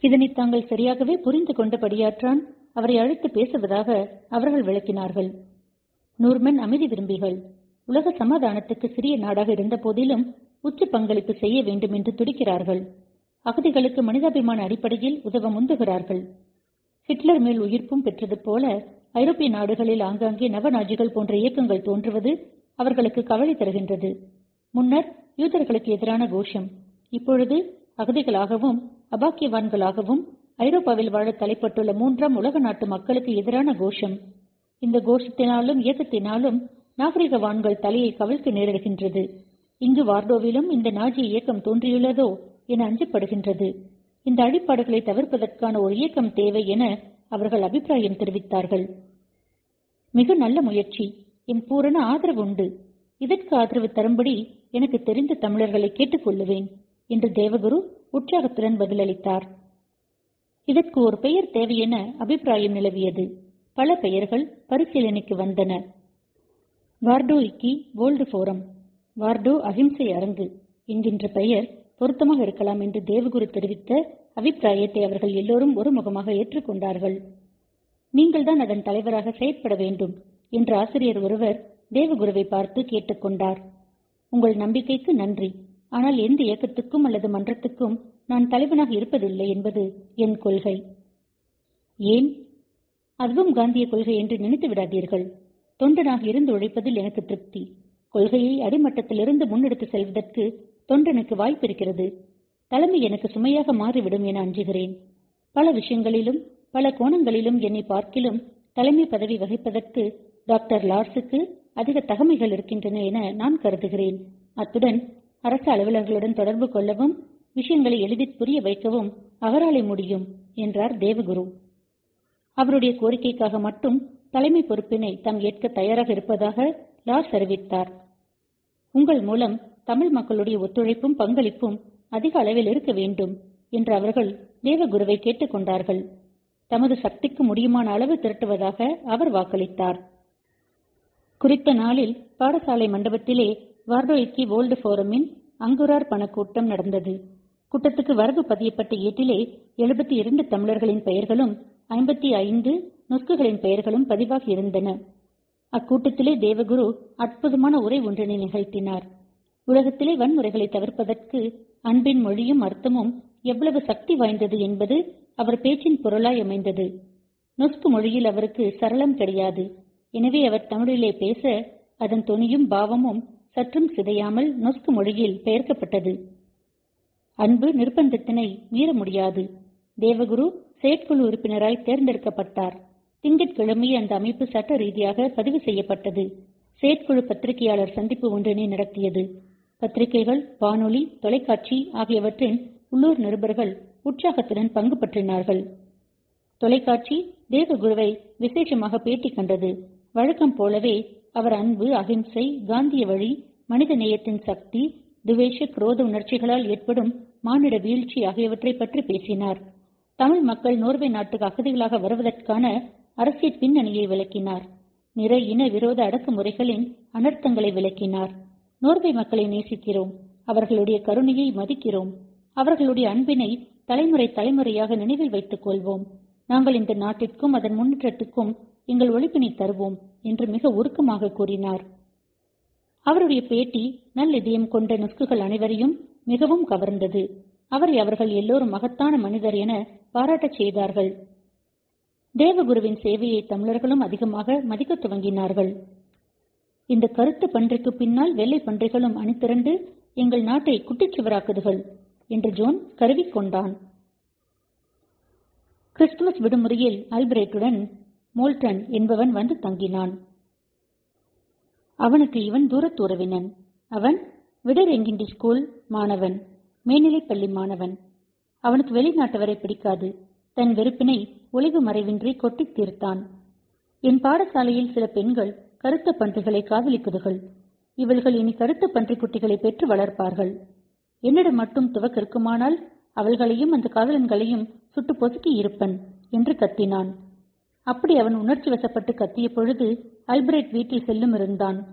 இதனை தாங்கள் சரியாகவே புரிந்து கொண்டபடியாற்றான் அவரை அழைத்து பேசுவதாக அவர்கள் விளக்கினார்கள். நூர்மன் அமைதி விரும்பிகள். உலக சமாதானத்துக்கு சிறிய நாடாக இருந்த போதிலும் உச்ச பங்களிப்பு செய்ய வேண்டும் என்று துடிக்கிறார்கள். அகதிகளுக்கு மனிதாபிமான அடிப்படையில் உதவ முந்துகிறார்கள். ஹிட்லர் மேல் உயிர்ப்பும் பெற்றது போல ஐரோப்பிய நாடுகளில் ஆங்காங்கே நவநாஜிகள் போன்ற இயக்கங்கள் தோன்றுவது அவர்களுக்கு கவலை தருகின்றது. முன்னர் யூதர்களுக்கு எதிரான கோஷம் இப்பொழுது அகதிகளாகவும் அபாக்கியவான்களாகவும் ஐரோப்பாவில் வாழ தலைப்பட்டுள்ள மூன்றாம் உலக நாட்டு மக்களுக்கு எதிரான கோஷம். இந்த கோஷத்தினாலும் இயக்கத்தினாலும் நாகரிகவான்கள் தலையை கவிழ்க்க நேரிடுகின்றது. இங்கு வார்டோவிலும் இந்த நாஜி இயக்கம் தோன்றியுள்ளதோ என அஞ்சப்படுகின்றது. இந்த அழிப்பாடுகளை தவிர்ப்பதற்கான ஒரு இயக்கம் தேவை என அவர்கள் அபிப்பிராயம் தெரிவித்தார்கள். மிக நல்ல முயற்சி. என் பூரண ஆதரவு உண்டு. இதற்கு ஆதரவு தரும்படி எனக்கு தெரிந்த தமிழர்களை கேட்டுக்கொள்ளுவேன். என்று தேவகுரு உற்சாகத்துடன் பதிலளித்தார். இதற்கு ஒரு பெயர் தேவை என அபிப்பிராயம் நிலவியது. பல பெயர்கள் பரிசீலனைக்கு வந்தன. வார்டோ இக்கி வேர்ல்டு ஃபோரம் வார்டோ அகிம்சை அரங்கு என்கின்ற பெயர் பொருத்தமாக இருக்கலாம் என்று தேவகுரு தெரிவித்த அபிப்பிராயத்தை அவர்கள் எல்லோரும் ஒருமுகமாக ஏற்றுக்கொண்டார்கள். நீங்கள்தான் அதன் தலைவராக செயற்பட வேண்டும் என்று ஆசிரியர் ஒருவர் தேவகுருவை பார்த்து கேட்டுக்கொண்டார். உங்கள் நம்பிக்கைக்கு நன்றி. ஆனால் எந்த இயக்கத்துக்கும் அல்லது மன்றத்துக்கும் நான் தலைவனாக இருப்பதில்லை என்பது என் கொள்கை. ஏன்? அதுவும் காந்திய கொள்கை என்று நினைத்து விடாதீர்கள். தொண்டனாக இருந்து உழைப்பதில் எனக்கு திருப்தி. கொள்கையை அடிமட்டத்திலிருந்து முன்னெடுத்து செல்வதற்கு தொண்டனுக்கு வாய்ப்பு இருக்கிறது. தலைமை எனக்கு சுமையாக மாறிவிடும் என அஞ்சுகிறேன். பல விஷயங்களிலும் பல கோணங்களிலும் என்னை பார்க்கிலும் தலைமை பதவி வகிப்பதற்கு டாக்டர் லார்ஸுக்கு அதிக தகமைகள் இருக்கின்றன என நான் கருதுகிறேன். அத்துடன் அரசு அலுவலர்களுடன் தொடர்பு கொள்ளவும் விஷயங்களை எளிதில் புரிய வைக்கவும் அவராலே முடியும் என்றார் தேவகுரு. அவருடைய கோரிக்கைக்காக மட்டும் தலைமை பொறுப்பினை தாம் ஏற்க தயாராக இருப்பதாக லார்ஸ் அறிவித்தார் உங்கள் மூலம் தமிழ் மக்களுடைய ஒத்துழைப்பும் பங்களிப்பும் அதிக அளவில் இருக்க வேண்டும் என்று அவர்கள் தேவகுருவை கேட்டுக்கொண்டார்கள் தமது சக்திக்கு முடியுமான அளவு திரட்டுவதாக அவர் வாக்களித்தார். குறித்த நாளில் பாடசாலை மண்டபத்திலே வார்டோய்க்கி வேர்ல்டு ஃபோரமின் அங்குரார் பணக்கூட்டம் கூட்டம் நடந்தது. கூட்டத்துக்கு வரவு பதியப்பட்ட ஏட்டிலே எழுபத்தி இரண்டு தமிழர்களின் பெயர்களும் ஐம்பத்தி ஐந்து நொஸ்குகளின் பெயர்களும் பதிவாகியிருந்தன. அக்கூட்டத்திலே தேவகுரு அற்புதமான உரை ஒன்றினை நிகழ்த்தினார். உலகத்திலே வன்முறைகளை தவிர்ப்பதற்கு அன்பின் மொழியும் அர்த்தமும் எவ்வளவு சக்தி வாய்ந்தது என்பது அவர் பேச்சின் பொருளாய் அமைந்தது. நொஸ்கு மொழியில் அவருக்கு சரளம் கிடையாது. எனவே அவர் தமிழிலே பேச அதன் தொனியும் பாவமும் சற்றும் சிதையாமல் நொஸ்கு மொழியில் பெயர்க்கப்பட்டது. அன்பு நிர்பந்தத்தினை மீற முடியாது. தேவகுரு செயற்குழு உறுப்பினராய் தேர்ந்தெடுக்கப்பட்டார். திங்கட்கிழமை அந்த அமைப்பு சட்ட ரீதியாக பதிவு செய்யப்பட்டது. செயற்குழு பத்திரிகையாளர் சந்திப்பு ஒன்றினை நடத்தியது. பத்திரிகைகள் வானொலி தொலைக்காட்சி ஆகியவற்றின் உள்ளூர் நிருபர்கள் உற்சாகத்துடன் பங்கு பற்றினார்கள் தொலைக்காட்சி தேவகுருவை விசேஷமாக பேட்டி கண்டது. வழக்கம் போலவே அவர் அன்பு அகிம்சை காந்திய வழி மனித நேயத்தின் சக்தி துவேஷ குரோத உணர்ச்சிகளால் ஏற்படும் மானிட வீழ்ச்சி ஆகியவற்றை பற்றி பேசினார். தமிழ் மக்கள் நோர்வே நாட்டுக்கு அகதிகளாக வருவதற்கான அரசியல் பின்னணியை விளக்கினார். நிற இன விரோத அடக்குமுறைகளின் அனர்த்தங்களை விளக்கினார். நோர்வே மக்களை நேசிக்கிறோம். அவர்களுடைய கருணையை மதிக்கிறோம். அவர்களுடைய அன்பினை தலைமுறை தலைமுறையாக நினைவில் வைத்துக் கொள்வோம். நாங்கள் இந்த நாட்டிற்கும் அதன் முன்னேற்றத்துக்கும் எங்கள் ஒழிப்பினை தருவோம். என்று மிக உருக்கமாக கூறினார். அவருடைய பேட்டி நல்லிதயம் கொண்ட நுஸ்குகள் அனைவரையும் மிகவும் கவர்ந்தது. அவரை அவர்கள் எல்லோரும் மகத்தான மனிதர் என பாராட்டச் செய்தார்கள். தேவகுருவின் சேவையை தமிழர்களும் அதிகமாக மதிக்கத் துவங்கினார்கள். இந்த கருத்து பன்றிக்கு பின்னால் வெள்ளை பன்றிகளும் அணிதிரண்டு எங்கள் நாட்டை குட்டிச்சுவராக்குதுகள் என்று ஜோன் கருவிக்கொண்டான் கிறிஸ்துமஸ் விடுமுறையில் அல்பிரேட்டுடன் மோல்டன் என்பவன் வந்து தங்கினான். அவனுக்கு இவன் தூரத்து உறவினன் அவன் விடர் எங்கிண்டி ஸ்கூல் மாணவன் மேல்நிலைப்பள்ளி மாணவன். அவனுக்கு வெளிநாட்டவரை பிடிக்காது. தன் வெறுப்பினை ஒளிவு மறைவின்றி கொட்டித் தீர்த்தான். என் பாடசாலையில் சில பெண்கள் கருத்த பன்றிகளை காதலிக்குதுகள் இவள்கள் இனி கருத்த பன்றிக் குட்டிகளை பெற்று வளர்ப்பார்கள். என்னிடம் மட்டும் துவக்க இருக்குமானால் அவள்களையும் அந்த காதலன்களையும் சுட்டு பொசுக்கி இருப்பன் என்று கத்தினான். அப்படி அவன் உணர்ச்சி வசப்பட்டு கத்திய பொழுது அல்பரேட் வீட்டில் செல்லும் இருந்தான்.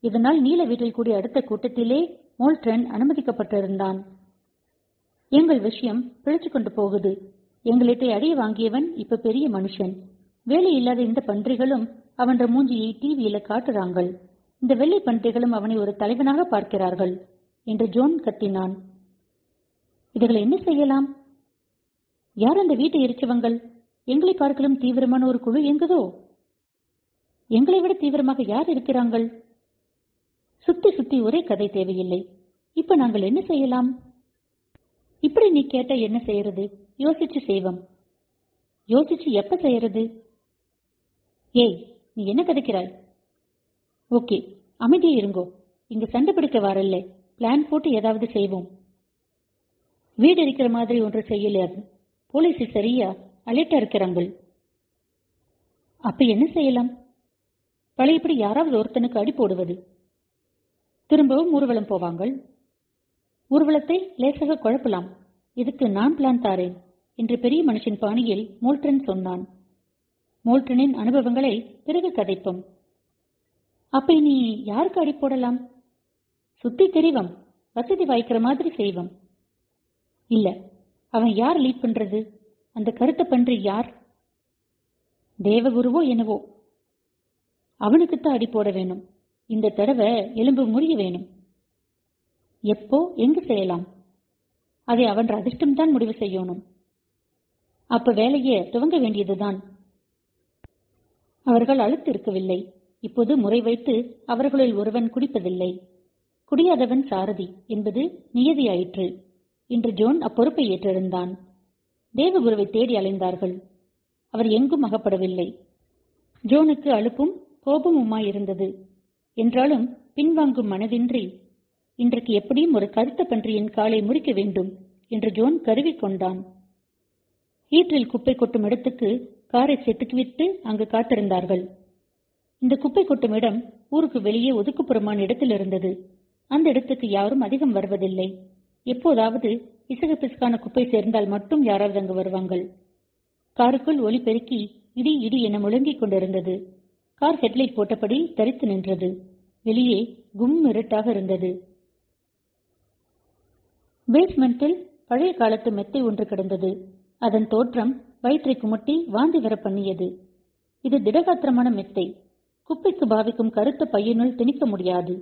இதனால் நீல வீட்டில் கூடிய அடுத்த கூட்டத்திலே மோல்ட்ரன் அனுமதிக்கப்பட்டிருந்தான். எங்கள் விஷயம் பிழைச்சு கொண்டு போகுது. எங்களிட்டை அடைய வாங்கியவன் இப்ப பெரிய மனுஷன். வேலையில்லாத இந்த பன்றிகளும் அவன்ற மூஞ்சியை டிவியில காட்டுறாங்கள். இந்த வெள்ளை பன்றிகளும் அவனை ஒரு தலைவனாக பார்க்கிறார்கள் என்று ஜோன் கத்தினான். இதுகளை என்ன செய்யலாம்? யார் அந்த வீட்டை எரிச்சவங்கள்? எங்களை பார்க்கலும் தீவிரமான ஒரு குழு எங்குதோ? எங்களை விட தீவிரமாக யார் இருக்கிறாங்கள்? சுத்தி சுத்தி ஒரே கதை தேவையில்லை. இப்ப நாங்கள் என்ன செய்யலாம்? இப்படி நீ கேட்ட என்ன செய்யறது? யோசிச்சு செய்வோம். யோசிச்சு எப்ப செய்யறது? ஏய் நீ என்ன கதைக்கிறாய்? ஓகே அமைதியே இருங்கோ. இங்க சண்டை பிடிக்க வரல பிளான் போட்டு ஏதாவது செய்வோம். வீடு இருக்கிற மாதிரி ஒன்று செய்யலாது போலீஸ் சரியா? அலர்ட்டா இருக்கிறாங்கள் அப்ப என்ன செய்யலாம்? பழையபடி யாராவது ஒருத்தனுக்கு அடி போடுவது? திரும்பவும் ஊர்வலம் போவாங்கள். ஊர்வலத்தை லேசாக குழப்பலாம். இதுக்கு நான் பிளான் தாரேன் என்று பெரிய மனுஷன் பாணியில் மோல்ட்ரன் சொன்னான். மோல்ட்ரனின் அனுபவங்களை பிறகு கதைப்போம். அப்ப நீ யாருக்கு அடி போடலாம்? சுத்தி தெரிவம். வசதி வாய்க்கிற மாதிரி செய்வோம். இல்ல அவன் யார் லீட் பண்றது? அந்த கருத்த பன்றி யார்? தேவகுருவோ என்னவோ? அவனுக்குத்தான் அடி போட வேணும். இந்த தடவை எலும்பு முறிய வேணும். எப்போ? எங்கு செய்யலாம்? அதை அவன் அதிர்ஷ்டம்தான் முடிவு செய்யணும். அப்ப வேலையை துவங்க வேண்டியதுதான். அவர்கள் அழுத்து இருக்கவில்லை இப்போது முறை வைத்து அவர்களில் ஒருவன் குடிப்பதில்லை. குடியாதவன் சாரதி என்பது நியதியாயிற்று. இன்று ஜோன் அப்பொறுப்பை ஏற்றிருந்தான். தேவகுருவை தேடி அலைந்தார்கள். அவர் எங்கும் அகப்படவில்லை. ஜோனுக்கு அலுப்பும் கோபமுமாயிருந்தது. என்றாலும் பின்வாங்கும் மனதின்றி இன்றைக்கு எப்படியும் ஒரு கருத்த பன்றியின் காலை முறிக்க வேண்டும் என்று ஜோன் கருவிக்கொண்டான் ஈற்றில் குப்பை கொட்டும் இடத்துக்கு காரை செத்துக்கிவிட்டு அங்கு காத்திருந்தார்கள். இந்த குப்பை கொட்டும் இடம் ஊருக்கு வெளியே ஒதுக்குப்புறமான இடத்தில் இருந்தது அந்த இடத்துக்கு யாரும் அதிகம் வருவதில்லை. எப்போதாவது இசகுபிசுக்கான குப்பை சேர்ந்தால் மட்டும் யாராவது அங்கு வருவாங்கள் காருக்குள் ஒலி பெருக்கி இடி இடி என முழங்கிக் கொண்டிருந்தது. கார் ஹெட்லைட் போட்டபடி தரித்து நின்றது. வெளியே கும் இருட்டாக இருந்தது. பேஸ்மெண்டில் பழைய காலத்து மெத்தை ஒன்று கிடந்தது. அதன் தோற்றம் வயிற்றை குமட்டி வாந்தி வர பண்ணியது. இது திடகாத்திரமான மெத்தை. குப்பைக்கு பாவிக்கும் கருத்த பையனுள் திணிக்க முடியாது.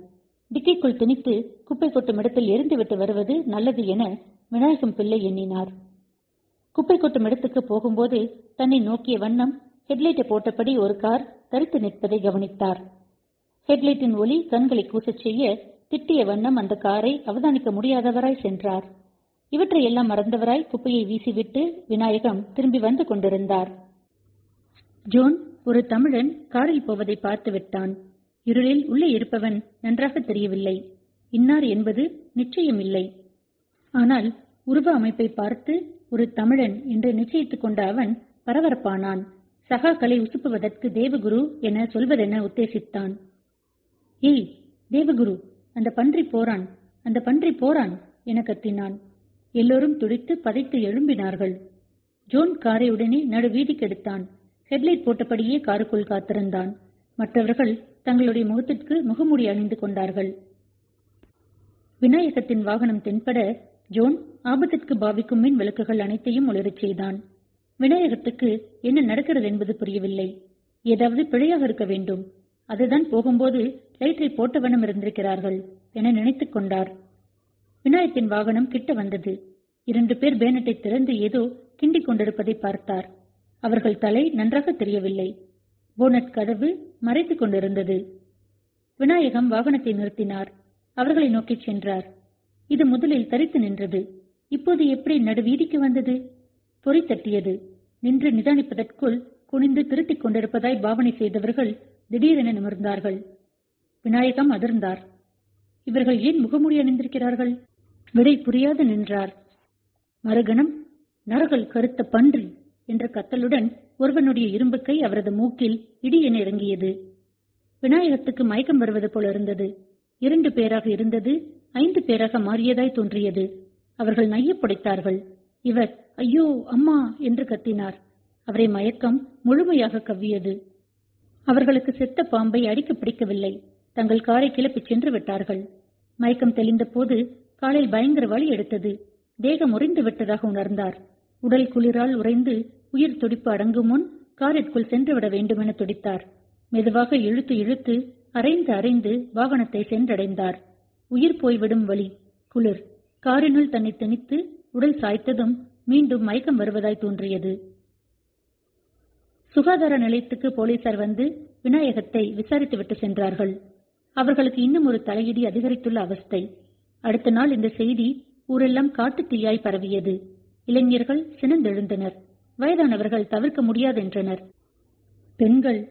டிக்கிக்குள் திணித்து குப்பை கொட்டும் இடத்தில் எரிந்துவிட்டு வருவது நல்லது என விநாயகம் பிள்ளை எண்ணினார். குப்பை கொட்டும் இடத்துக்கு போகும்போது தன்னை நோக்கிய வண்ணம் ஹெட்லைட்டை போட்டபடி ஒரு கார் தரித்து நிற்பதை கவனித்தார். ஹெட்லைட்டின் ஒளி கண்களை கூசச் செய்ய திட்டிய வண்ணம் அந்த காரை அவதானிக்க முடியாதவராய் சென்றார். இவற்றை எல்லாம் மறந்தவராய் குப்பையை வீசிவிட்டு விநாயகம் திரும்பி வந்து கொண்டிருந்தார். ஜோன் ஒரு தமிழன் காரில் போவதை பார்த்து விட்டான் இருளில் உள்ளே இருப்பவன் நன்றாக தெரியவில்லை. இன்னார் என்பது நிச்சயமில்லை ஆனால் உருவ அமைப்பை பார்த்து ஒரு தமிழன் என்று நிச்சயித்துக் கொண்ட அவன் பரபரப்பானான். சகாக்களை உசுப்புவதற்கு தேவகுரு என சொல்வதென உத்தேசித்தான். ஏய் தேவகுரு அந்த பன்றி போறான் அந்த பன்றி போறான் என கத்தினான். எல்லோரும் துடித்து பதைத்து எழும்பினார்கள். ஜோன் காரை உடனே நடு வீதிக்கெடுத்தான் ஹெட்லைட் போட்டபடியே காருக்குள் காத்திருந்தான். மற்றவர்கள் தங்களுடைய முகத்திற்கு முகமூடி அணிந்து கொண்டார்கள். விநாயகத்தின் வாகனம் தென்பட ஜோன் ஆபத்திற்கு பாவிக்கும் மின் விளக்குகள் அனைத்தையும் ஒளிரச் செய்தான். விநாயகத்துக்கு என்ன நடக்கிறது என்பது புரியவில்லை. ஏதாவது பிழையாக இருக்க வேண்டும். அதுதான் போகும்போது லைட்டை போட்டவனம் இருந்திருக்கிறார்கள் என நினைத்துக் கொண்டார். விநாயகத்தின் வாகனம் கிட்ட வந்தது. இரண்டு பேர் பேனட்டை திறந்து ஏதோ கிண்டிக் கொண்டிருப்பதை பார்த்தார். அவர்கள் தலை நன்றாக தெரியவில்லை. போனட் கதவு மறைத்துக் கொண்டிருந்தது. விநாயகம் வாகனத்தை நிறுத்தினார். அவர்களை நோக்கிச் சென்றார். இது முதலில் தரித்து நின்றது. இப்போது எப்படி நடுவீதிக்கு வந்தது? பொறி தட்டியது. நின்று நிதானிப்பதற்குள் குனிந்து திருத்திக் கொண்டிருப்பதாய் பாவனை செய்தவர்கள் திடீரென நிமிர்ந்தார்கள். விநாயகம் அதிர்ந்தார். இவர்கள் ஏன் முகமூடி அணிந்திருக்கிறார்கள்? விடை புரியாது நின்றார். மறுகணம் நரகல் கருத்த பன்றி என்ற கத்தலுடன் ஒருவனுடைய இரும்பு கை அவரது மூக்கில் இடி என இறங்கியது. விநாயகத்துக்கு மயக்கம் வருவது போல இருந்தது. இரண்டு பேராக இருந்தது ஐந்து பேராக மாறியதாய் தோன்றியது. அவர்கள் நையப்படைத்தார்கள் இவர் ஐயோ அம்மா என்று கத்தினார். அவரை மயக்கம் முழுமையாக கவ்வியது. அவர்களுக்கு செத்த பாம்பை அடிக்க பிடிக்கவில்லை. தங்கள் காரை கிளப்பிச் சென்று விட்டார்கள். மயக்கம் தெளிந்த போது காலில் பயங்கர வலி எடுத்தது. தேகம் உறைந்து விட்டதாக உணர்ந்தார். உடல் குளிரால் உறைந்து உயிர் துடிப்பு அடங்கும் முன் காரிற்குள் சென்றுவிட வேண்டுமென துடித்தார். மெதுவாக இழுத்து இழுத்து அரைந்து அரைந்து வாகனத்தை சென்றடைந்தார். உயிர் போய்விடும் வழி குளிர். காரினுள் தன்னை திணித்து உடல் சாய்த்ததும் மீண்டும் மயக்கம் வருவதாய் தோன்றியது. சுகாதார நிலையத்துக்கு போலீசார் வந்து விநாயகத்தை விசாரித்துவிட்டு சென்றார்கள். அவர்களுக்கு இன்னும் ஒரு தலையிடி அதிகரித்துள்ள அவஸ்தை. அடுத்த நாள் இந்த செய்தி ஊரெல்லாம் காட்டுத் தீயாய் பரவியது. இளைஞர்கள் சினந்தெழுந்தனர். வயதானவர்கள் தவிர்க்க முடியாதென்றனர். பெண்கள்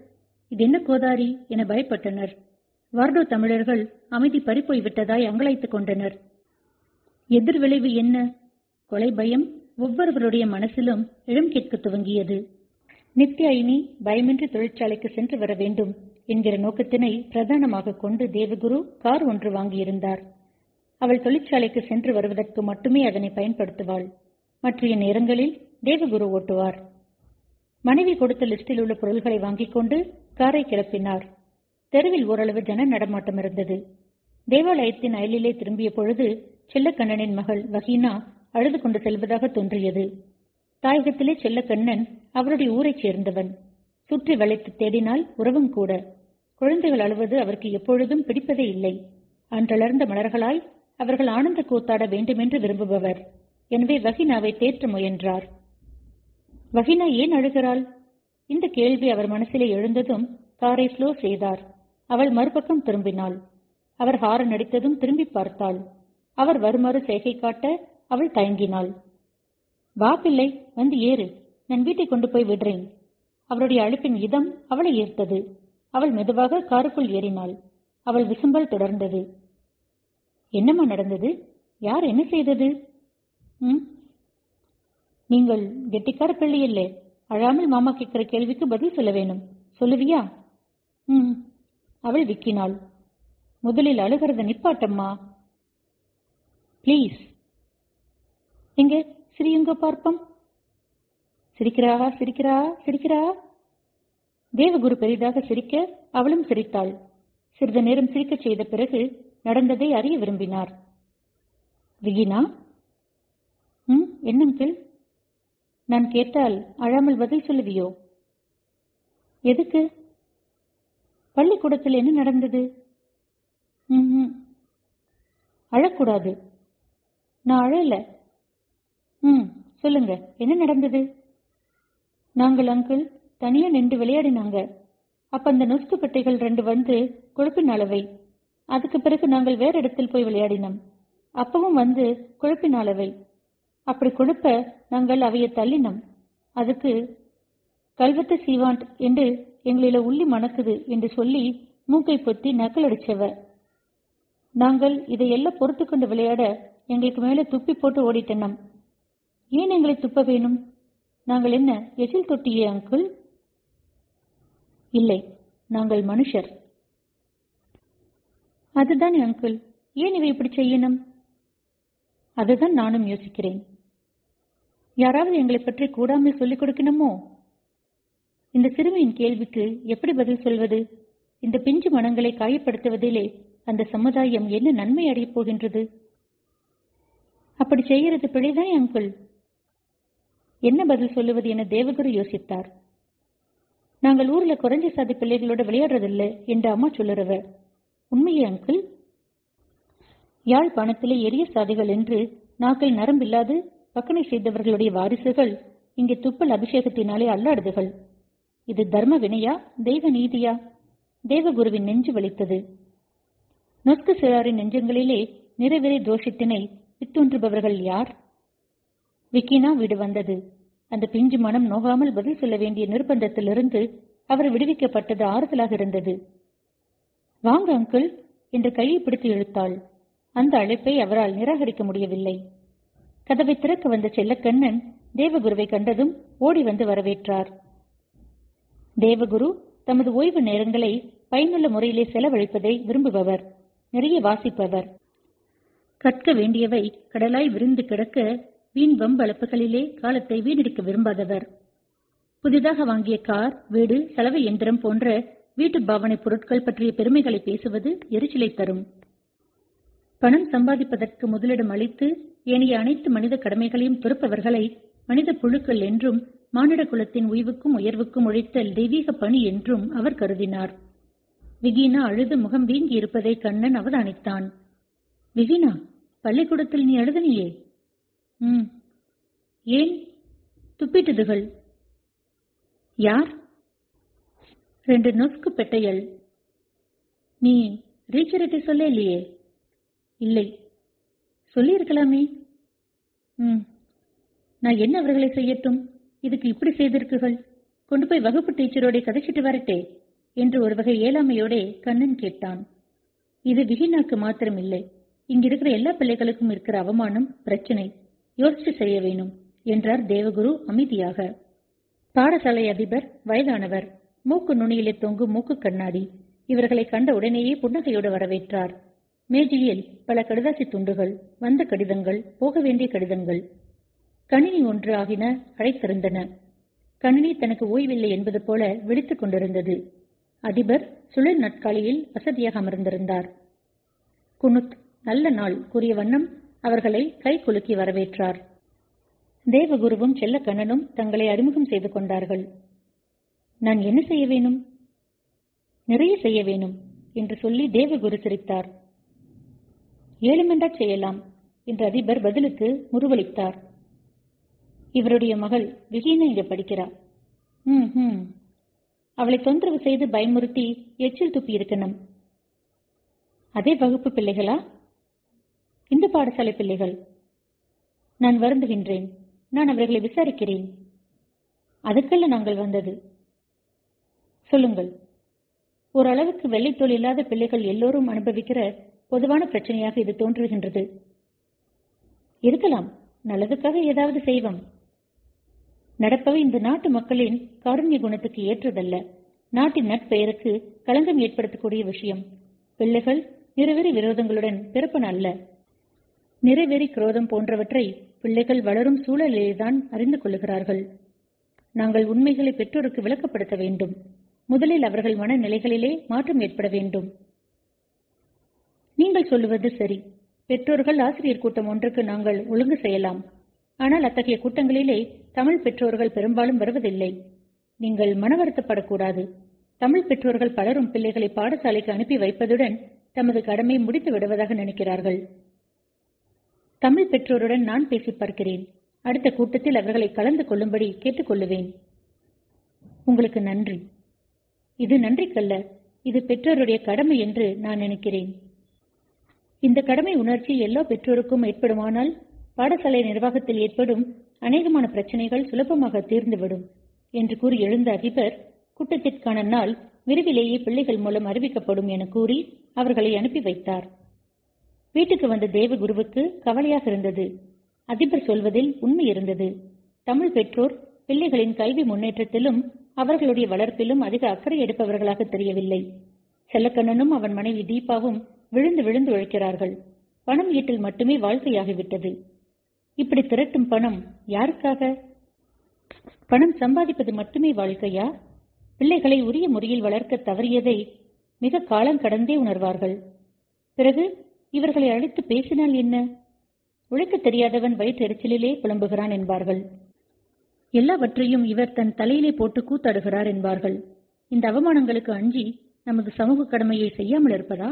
இது என்ன கோதாரி? என பயப்பட்டனர். வார்டோ தமிழர்கள் அமைதி பறிப்போய் விட்டதாய் அங்கலாய்த்துக் கொண்டனர். எதிர் விளைவு என்ன? கொலை பயம் ஒவ்வொருவருடைய மனசிலும் இடம் கேட்க துவங்கியது. நித்யாயினி பயமின்றி தொழிற்சாலைக்கு சென்று வர வேண்டும் என்கிற நோக்கத்தினை பிரதானமாக கொண்டு தேவகுரு கார் ஒன்று வாங்கியிருந்தார். அவள் தொழிற்சாலைக்கு சென்று வருவதற்கு மட்டுமே அதனை பயன்படுத்துவாள். மற்றைய நேரங்களில் தேவகுரு ஓட்டுவார். மனைவி கொடுத்த லிஸ்டில் உள்ள பொருள்களை வாங்கிக் கொண்டு காரை கிளப்பினார். தெருவில் ஓரளவு ஜன நடமாட்டம் இருந்தது. தேவாலயத்தின் அயலிலே திரும்பிய பொழுது செல்லக்கண்ணனின் மகள் வகீனா அழுது கொண்டு செல்வதாக தோன்றியது. தாயகத்திலே செல்லக்கண்ணன் அவருடைய ஊரைச் சேர்ந்தவன். சுற்றி வளைத்து தேடினால் உறவும் கூட. குழந்தைகள் அழுவது அவருக்கு எப்பொழுதும் பிடிப்பதே இல்லை. அன்றளர்ந்த மலர்களாய் அவர்கள் ஆனந்த கூத்தாட வேண்டுமென்று விரும்புபவர். எனவே வகினாவை தேற்ற முயன்றார். வகினா ஏன் அழுகிறாள்? இந்த கேள்வி அவர் மனசிலே எழுந்ததும் காரை ஸ்லோ செய்தார். அவள் மறுபக்கம் திரும்பினாள். அவர் ஹாரன் அடித்ததும் திரும்பி பார்த்தாள். அவர் வருமாறு செய்கை காட்ட அவள் தயங்கினாள். வா பிள்ளை வந்து ஏறு. நான் வீட்டை கொண்டு போய் விடுறேன். அவருடைய அழைப்பின் இதம் அவளை ஈர்த்தது. அவள் மெதுவாக காருக்குள் ஏறினாள். அவள் விசும்பல் தொடர்ந்தது. என்னம்மா நடந்தது? யார் என்ன செய்தது? ம் நீங்கள் கெட்டிக்கார பிள்ளை இல்லை அழாமல் மாமா கேட்கிற கேள்விக்கு பதில் சொல்ல வேணும். சொல்லுவியா? ம். அவள் விக்கினாள். முதலில் அழுகிறத நிப்பாட்டம்மா. ப்ளீஸ். எங்க? சிரியுங்க பார்ப்போம். சிரிக்கிறா சிரிக்கிறா சிரிக்கிறா? தேவகுரு பெரிதாக சிரிக்க அவளும் சிரித்தாள். சிறிது நேரம் சிரிக்கச் செய்த பிறகு நடந்ததை அறிய விரும்பினார். விகினா? ம் என்னங்கிள் நான் கேட்டால் அழாமல் பதில் சொல்லுவியோ? எதுக்கு? பள்ளிக்கூடத்தில் என்ன நடந்தது? ம் அழக்கூடாது. நான் அழல. ம் சொல்லுங்க. என்ன நடந்தது? நாங்கள் அங்கிள் தனியா நின்று விளையாடினாங்க. அப்ப அந்த நொஸ்கு பெட்டைகள் ரெண்டு வந்து குழப்பின் அளவை. அதுக்கு பிறகு நாங்கள் வேற இடத்தில் போய் விளையாடினோம். அப்பவும் வந்து குழப்பின் அளவை. அப்படி கொடுப்ப நாங்கள் அவையை தள்ளினோம். அதுக்கு கல்வத்த சீவாண்ட் என்று எங்களில உள்ளி மணக்குது என்று சொல்லி மூக்கை பொத்தி நக்கல் அடிச்சவ. நாங்கள் இதையெல்லாம் பொறுத்து கொண்டு விளையாட எங்களுக்கு மேலே துப்பி போட்டு ஓடிட்டனம் ஏன் எங்களை துப்ப வேணும்? நாங்கள் என்ன எச்சில் தொட்டியே அங்குள்? இல்லை நாங்கள் மனுஷர். அதுதான் அங்குள். ஏன் இவை இப்படி செய்யணும்? அதுதான் நானும் யோசிக்கிறேன். யாராவது எங்களை பற்றி கூடாமல் சொல்லிக் கொடுக்கணுமோ? இந்த சிறுமியின் கேள்விக்கு எப்படி பதில் சொல்வது? இந்த பிஞ்சு மனங்களை காயப்படுத்துவதிலே அந்த சமுதாயம் என்ன நன்மை அடையப் போகின்றது? அப்படி செய்கிறது பிழைதான் அங்குள்? என்ன பதில் சொல்லுவது என தேவகுரு யோசித்தார். நாங்கள் ஊர்ல குறைஞ்ச சாதி பிள்ளைகளோட விளையாடுறதில்ல என்று அம்மா சொல்லுறவ உண்மையே அங்கிள்? யாழ்ப்பாணத்திலே எரிய சாதிகள் என்று நாக்கில் நரம்பில்லாது பக்கனை செய்தவர்களுடைய வாரிசுகள் இங்கே துப்பல் அபிஷேகத்தினாலே அல்லாடுதுகள். இது தர்ம வினையா தெய்வ நீதியா? தேவகுருவின் நெஞ்சு வலித்தது. நொஸ்கு சிறாரின் நெஞ்சங்களிலே நிறைவேறி தோஷத்தினை வித்தோன்றுபவர்கள் யார்? விக்கினா வீடு வந்தது. அந்த பிஞ்சு மனம் நோகாமல் பதில் சொல்ல வேண்டிய நிர்பந்தத்திலிருந்து அவர் விடுவிக்கப்பட்டது ஆறுதலாக இருந்தது. வாங்க அங்கிள் என்று கையை பிடித்து இழுத்தாள். அந்த அழைப்பை அவரால் நிராகரிக்க முடியவில்லை. கதவை திறக்க வந்த செல்லக்கண்ணன் தேவகுருவை கண்டதும் ஓடி வந்து வரவேற்றார். தேவகுரு தமது ஓய்வு நேரங்களை பயனுள்ள முறையிலே செலவழிப்பதை விரும்புபவர் நிறைய வாசிப்பவர். கற்க வேண்டியவை கடலாய் விரிந்து கிடக்க வீண் வம்பளப்புகளிலே காலத்தை வீணடிக்க விரும்பாதவர். புதிதாக வாங்கிய கார் வீடு சலவை எந்திரம் போன்ற வீட்டு பாவனை பொருட்கள் பற்றிய பெருமைகளை பேசுவது எரிச்சலை தரும். பணம் சம்பாதிப்பதற்கு முதலிடம் அளித்து ஏனைய அனைத்து மனித கடமைகளையும் துறப்பவர்களை மனித புழுக்கள் என்றும் மானிட குலத்தின் உய்வுக்கும் உயர்வுக்கும் உழைத்த தெய்வீக பணி என்றும் அவர் கருதினார். விகீனா அழுது முகம் வீங்கி இருப்பதை கண்ணன் அவதானித்தான். விகினா பள்ளிக்கூடத்தில் நீ அழுதனியே? ம் ஏன்? துப்பிட்டதுகள். யார்? ரெண்டு நொஸ்கு பெட்டையல் நீ ரீச்சரட்டை சொல்ல இல்லையே? இல்லை. சொல்லியிருக்கலாமே. ம். நான் என்ன அவர்களை செய்யட்டும்? இதுக்கு இப்படி செய்திருக்குகள்? கொண்டு போய் வகுப்பு டீச்சரோட கதைச்சிட்டு வரட்டே என்று ஒரு வகை ஏழாமையோடே கண்ணன் கேட்டான். இது விகினாக்கு மாத்திரம் இல்லை இங்கிருக்கிற எல்லா பிள்ளைகளுக்கும் இருக்கிற அவமானம் பிரச்சனை. யோசிச்சு செய்ய வேணும் என்றார் தேவகுரு அமைதியாக. பாடசாலை அதிபர் வயதானவர். மூக்கு நுனியிலே தொங்கும் மூக்கு கண்ணாடி. இவர்களை கண்ட உடனேயே புன்னகையோடு வரவேற்றார். மேஜையில் பல கடிதாசி துண்டுகள் வந்த கடிதங்கள் போக வேண்டிய கடிதங்கள் கணினி ஒன்று ஆகின அழைத்திருந்தன. கணினி தனக்கு ஓய்வில்லை என்பது போல விழித்துக் கொண்டிருந்தது. அதிபர் சுழல் நாட்காலியில் வசதியாக அமர்ந்திருந்தார். குனுத் நல்ல நாள் கூறிய வண்ணம் அவர்களை கை குலுக்கி வரவேற்றார். தேவகுருவும் செல்லக்கண்ணனும் தங்களை அறிமுகம் செய்து கொண்டார்கள். நான் என்ன செய்ய வேணும் நிறைய செய்ய வேணும் என்று சொல்லி தேவகுரு சிரித்தார். ஏழுமெண்டா செய்யலாம் என்று அதிபர் பதிலுக்கு முருவளித்தார் இவருடைய மகள் விகீனா இங்கே படிக்கிறாள் ம் ம் அவளை தொந்தரவு செய்து பயமுறுத்தி எச்சில் துப்பியிருக்கணும் அதே வகுப்பு பிள்ளைகளா? இந்த பாடசாலை பிள்ளைகள். நான் வருந்துகின்றேன். நான் அவர்களை விசாரிக்கிறேன். அதுக்கல்ல நாங்கள் வந்தது. சொல்லுங்கள். ஓரளவுக்கு வெள்ளைத்தோல் இல்லாத பிள்ளைகள் எல்லோரும் அனுபவிக்கிற பொதுவான பிரச்சனையாக இது தோன்றுகின்றது. இருக்கலாம் நல்லதுக்காக ஏதாவது செய்வோம். நடப்பவை இந்த நாட்டு மக்களின் காருண்ய குணத்துக்கு ஏற்றதல்ல. நாட்டின் நட்பெயருக்கு களங்கம் ஏற்படுத்தக்கூடிய விஷயம். பிள்ளைகள் நிறவெறி விரோதங்களுடன் பிறப்பன அல்ல. நிறைவெறி குரோதம் போன்றவற்றை பிள்ளைகள் வளரும் சூழலிலேதான் அறிந்து கொள்கிறார்கள் நாங்கள் உண்மைகளை பெற்றோருக்கு விளக்கப்படுத்த வேண்டும். முதலில் அவர்கள் மனநிலைகளிலே மாற்றம் ஏற்பட வேண்டும். நீங்கள் சொல்லுவது சரி. பெற்றோர்கள் ஆசிரியர் கூட்டம் ஒன்றுக்கு நாங்கள் ஒழுங்கு செய்யலாம். ஆனால் அத்தகைய கூட்டங்களிலே தமிழ் பெற்றோர்கள் பெரும்பாலும் வருவதில்லை. நீங்கள் மனவருத்தப்படக்கூடாது. தமிழ் பெற்றோர்கள் பலரும் பிள்ளைகளை பாடசாலைக்கு அனுப்பி வைப்பதுடன் தமது கடமை முடித்து விடுவதாக நினைக்கிறார்கள். தமிழ் பெற்றோருடன் நான் பேசி பார்க்கிறேன். அடுத்த கூட்டத்தில் அவர்களை கலந்து கொள்ளும்படி கேட்டுக்கொள்ளுவேன் உங்களுக்கு நன்றி. இது நன்றிக்கல்ல. இது பெற்றோருடைய கடமை என்று நான் நினைக்கிறேன். இந்த கடமை உணர்ச்சி எல்லா பெற்றோருக்கும் ஏற்படுமானால் பாடசாலை நிர்வாகத்தில் ஏற்படும் அநேகமான பிரச்சனைகள் சுலபமாக தீர்ந்துவிடும் என்று கூறி எழுந்த அதிபர் கூட்டத்திற்கான நாள் விரைவிலேயே பிள்ளைகள் மூலம் அறிவிக்கப்படும் என கூறி அவர்களை அனுப்பி வைத்தார். வீட்டுக்கு வந்த தேவகுருவுக்கு கவலையாக இருந்தது. அதிபர் சொல்வதில் உண்மை இருந்தது. தமிழ் பெற்றோர் பிள்ளைகளின் கல்வி முன்னேற்றத்திலும் அவர்களுடைய வளர்ப்பிலும் அதிக அக்கறை எடுப்பவர்களாக தெரியவில்லை. செல்லக்கண்ணனும் அவன் மனைவி தீபாவும் விழுந்து விழுந்து உழைக்கிறார்கள். பணம் ஈட்டில் மட்டுமே வாழ்க்கையாகிவிட்டது. இப்படி திரட்டும் பணம் யாருக்காக? பணம் சம்பாதிப்பது மட்டுமே வாழ்க்கையா? பிள்ளைகளை உரிய முறையில் வளர்க்க தவறியதை மிக காலம் கடந்தே உணர்வார்கள். பிறகு இவர்களை அழைத்து பேசினால் என்ன? உழைக்க தெரியாதவன் வயிற்றெரிச்சலிலே புலம்புகிறான் என்பார்கள். எல்லாவற்றையும் இவர் தன் தலையிலே போட்டு கூத்தாடுகிறார் என்பார்கள். இந்த அவமானங்களுக்கு அஞ்சி நமது சமூக கடமையை செய்யாமல் இருப்பதா?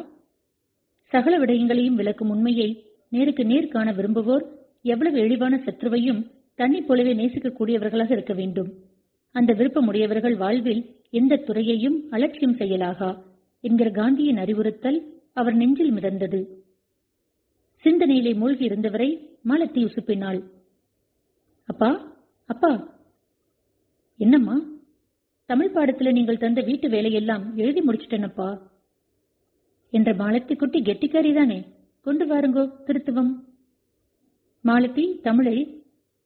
சகல விடயங்களையும் விளக்கும் உண்மையை நேருக்கு நேர் காண விரும்புவோர் எவ்வளவு இழிவான சத்ருவையும் தன்னை போலவே நேசிக்கக்கூடியவர்களாக இருக்க வேண்டும். அந்த விருப்பமுடையவர்கள் வாழ்வில் எந்த துறையையும் அலட்சியம் செய்யலாகா? என்கிற காந்தியின் அறிவுறுத்தல் அவர் நெஞ்சில் மிதந்தது. சிந்தனையிலே மூழ்கி இருந்தவரை மாலத்தி உசுப்பினாள். அப்பா அப்பா! என்னம்மா? தமிழ் பாடத்துல நீங்கள் தந்த வீட்டு வேலையெல்லாம் எழுதி முடிச்சிட்டேனப்பா. என்ற மாலத்தி குட்டி கெட்டிக்காரி தானே கொண்டு வாருங்கோ திருத்துவம். மாலத்தி தமிழை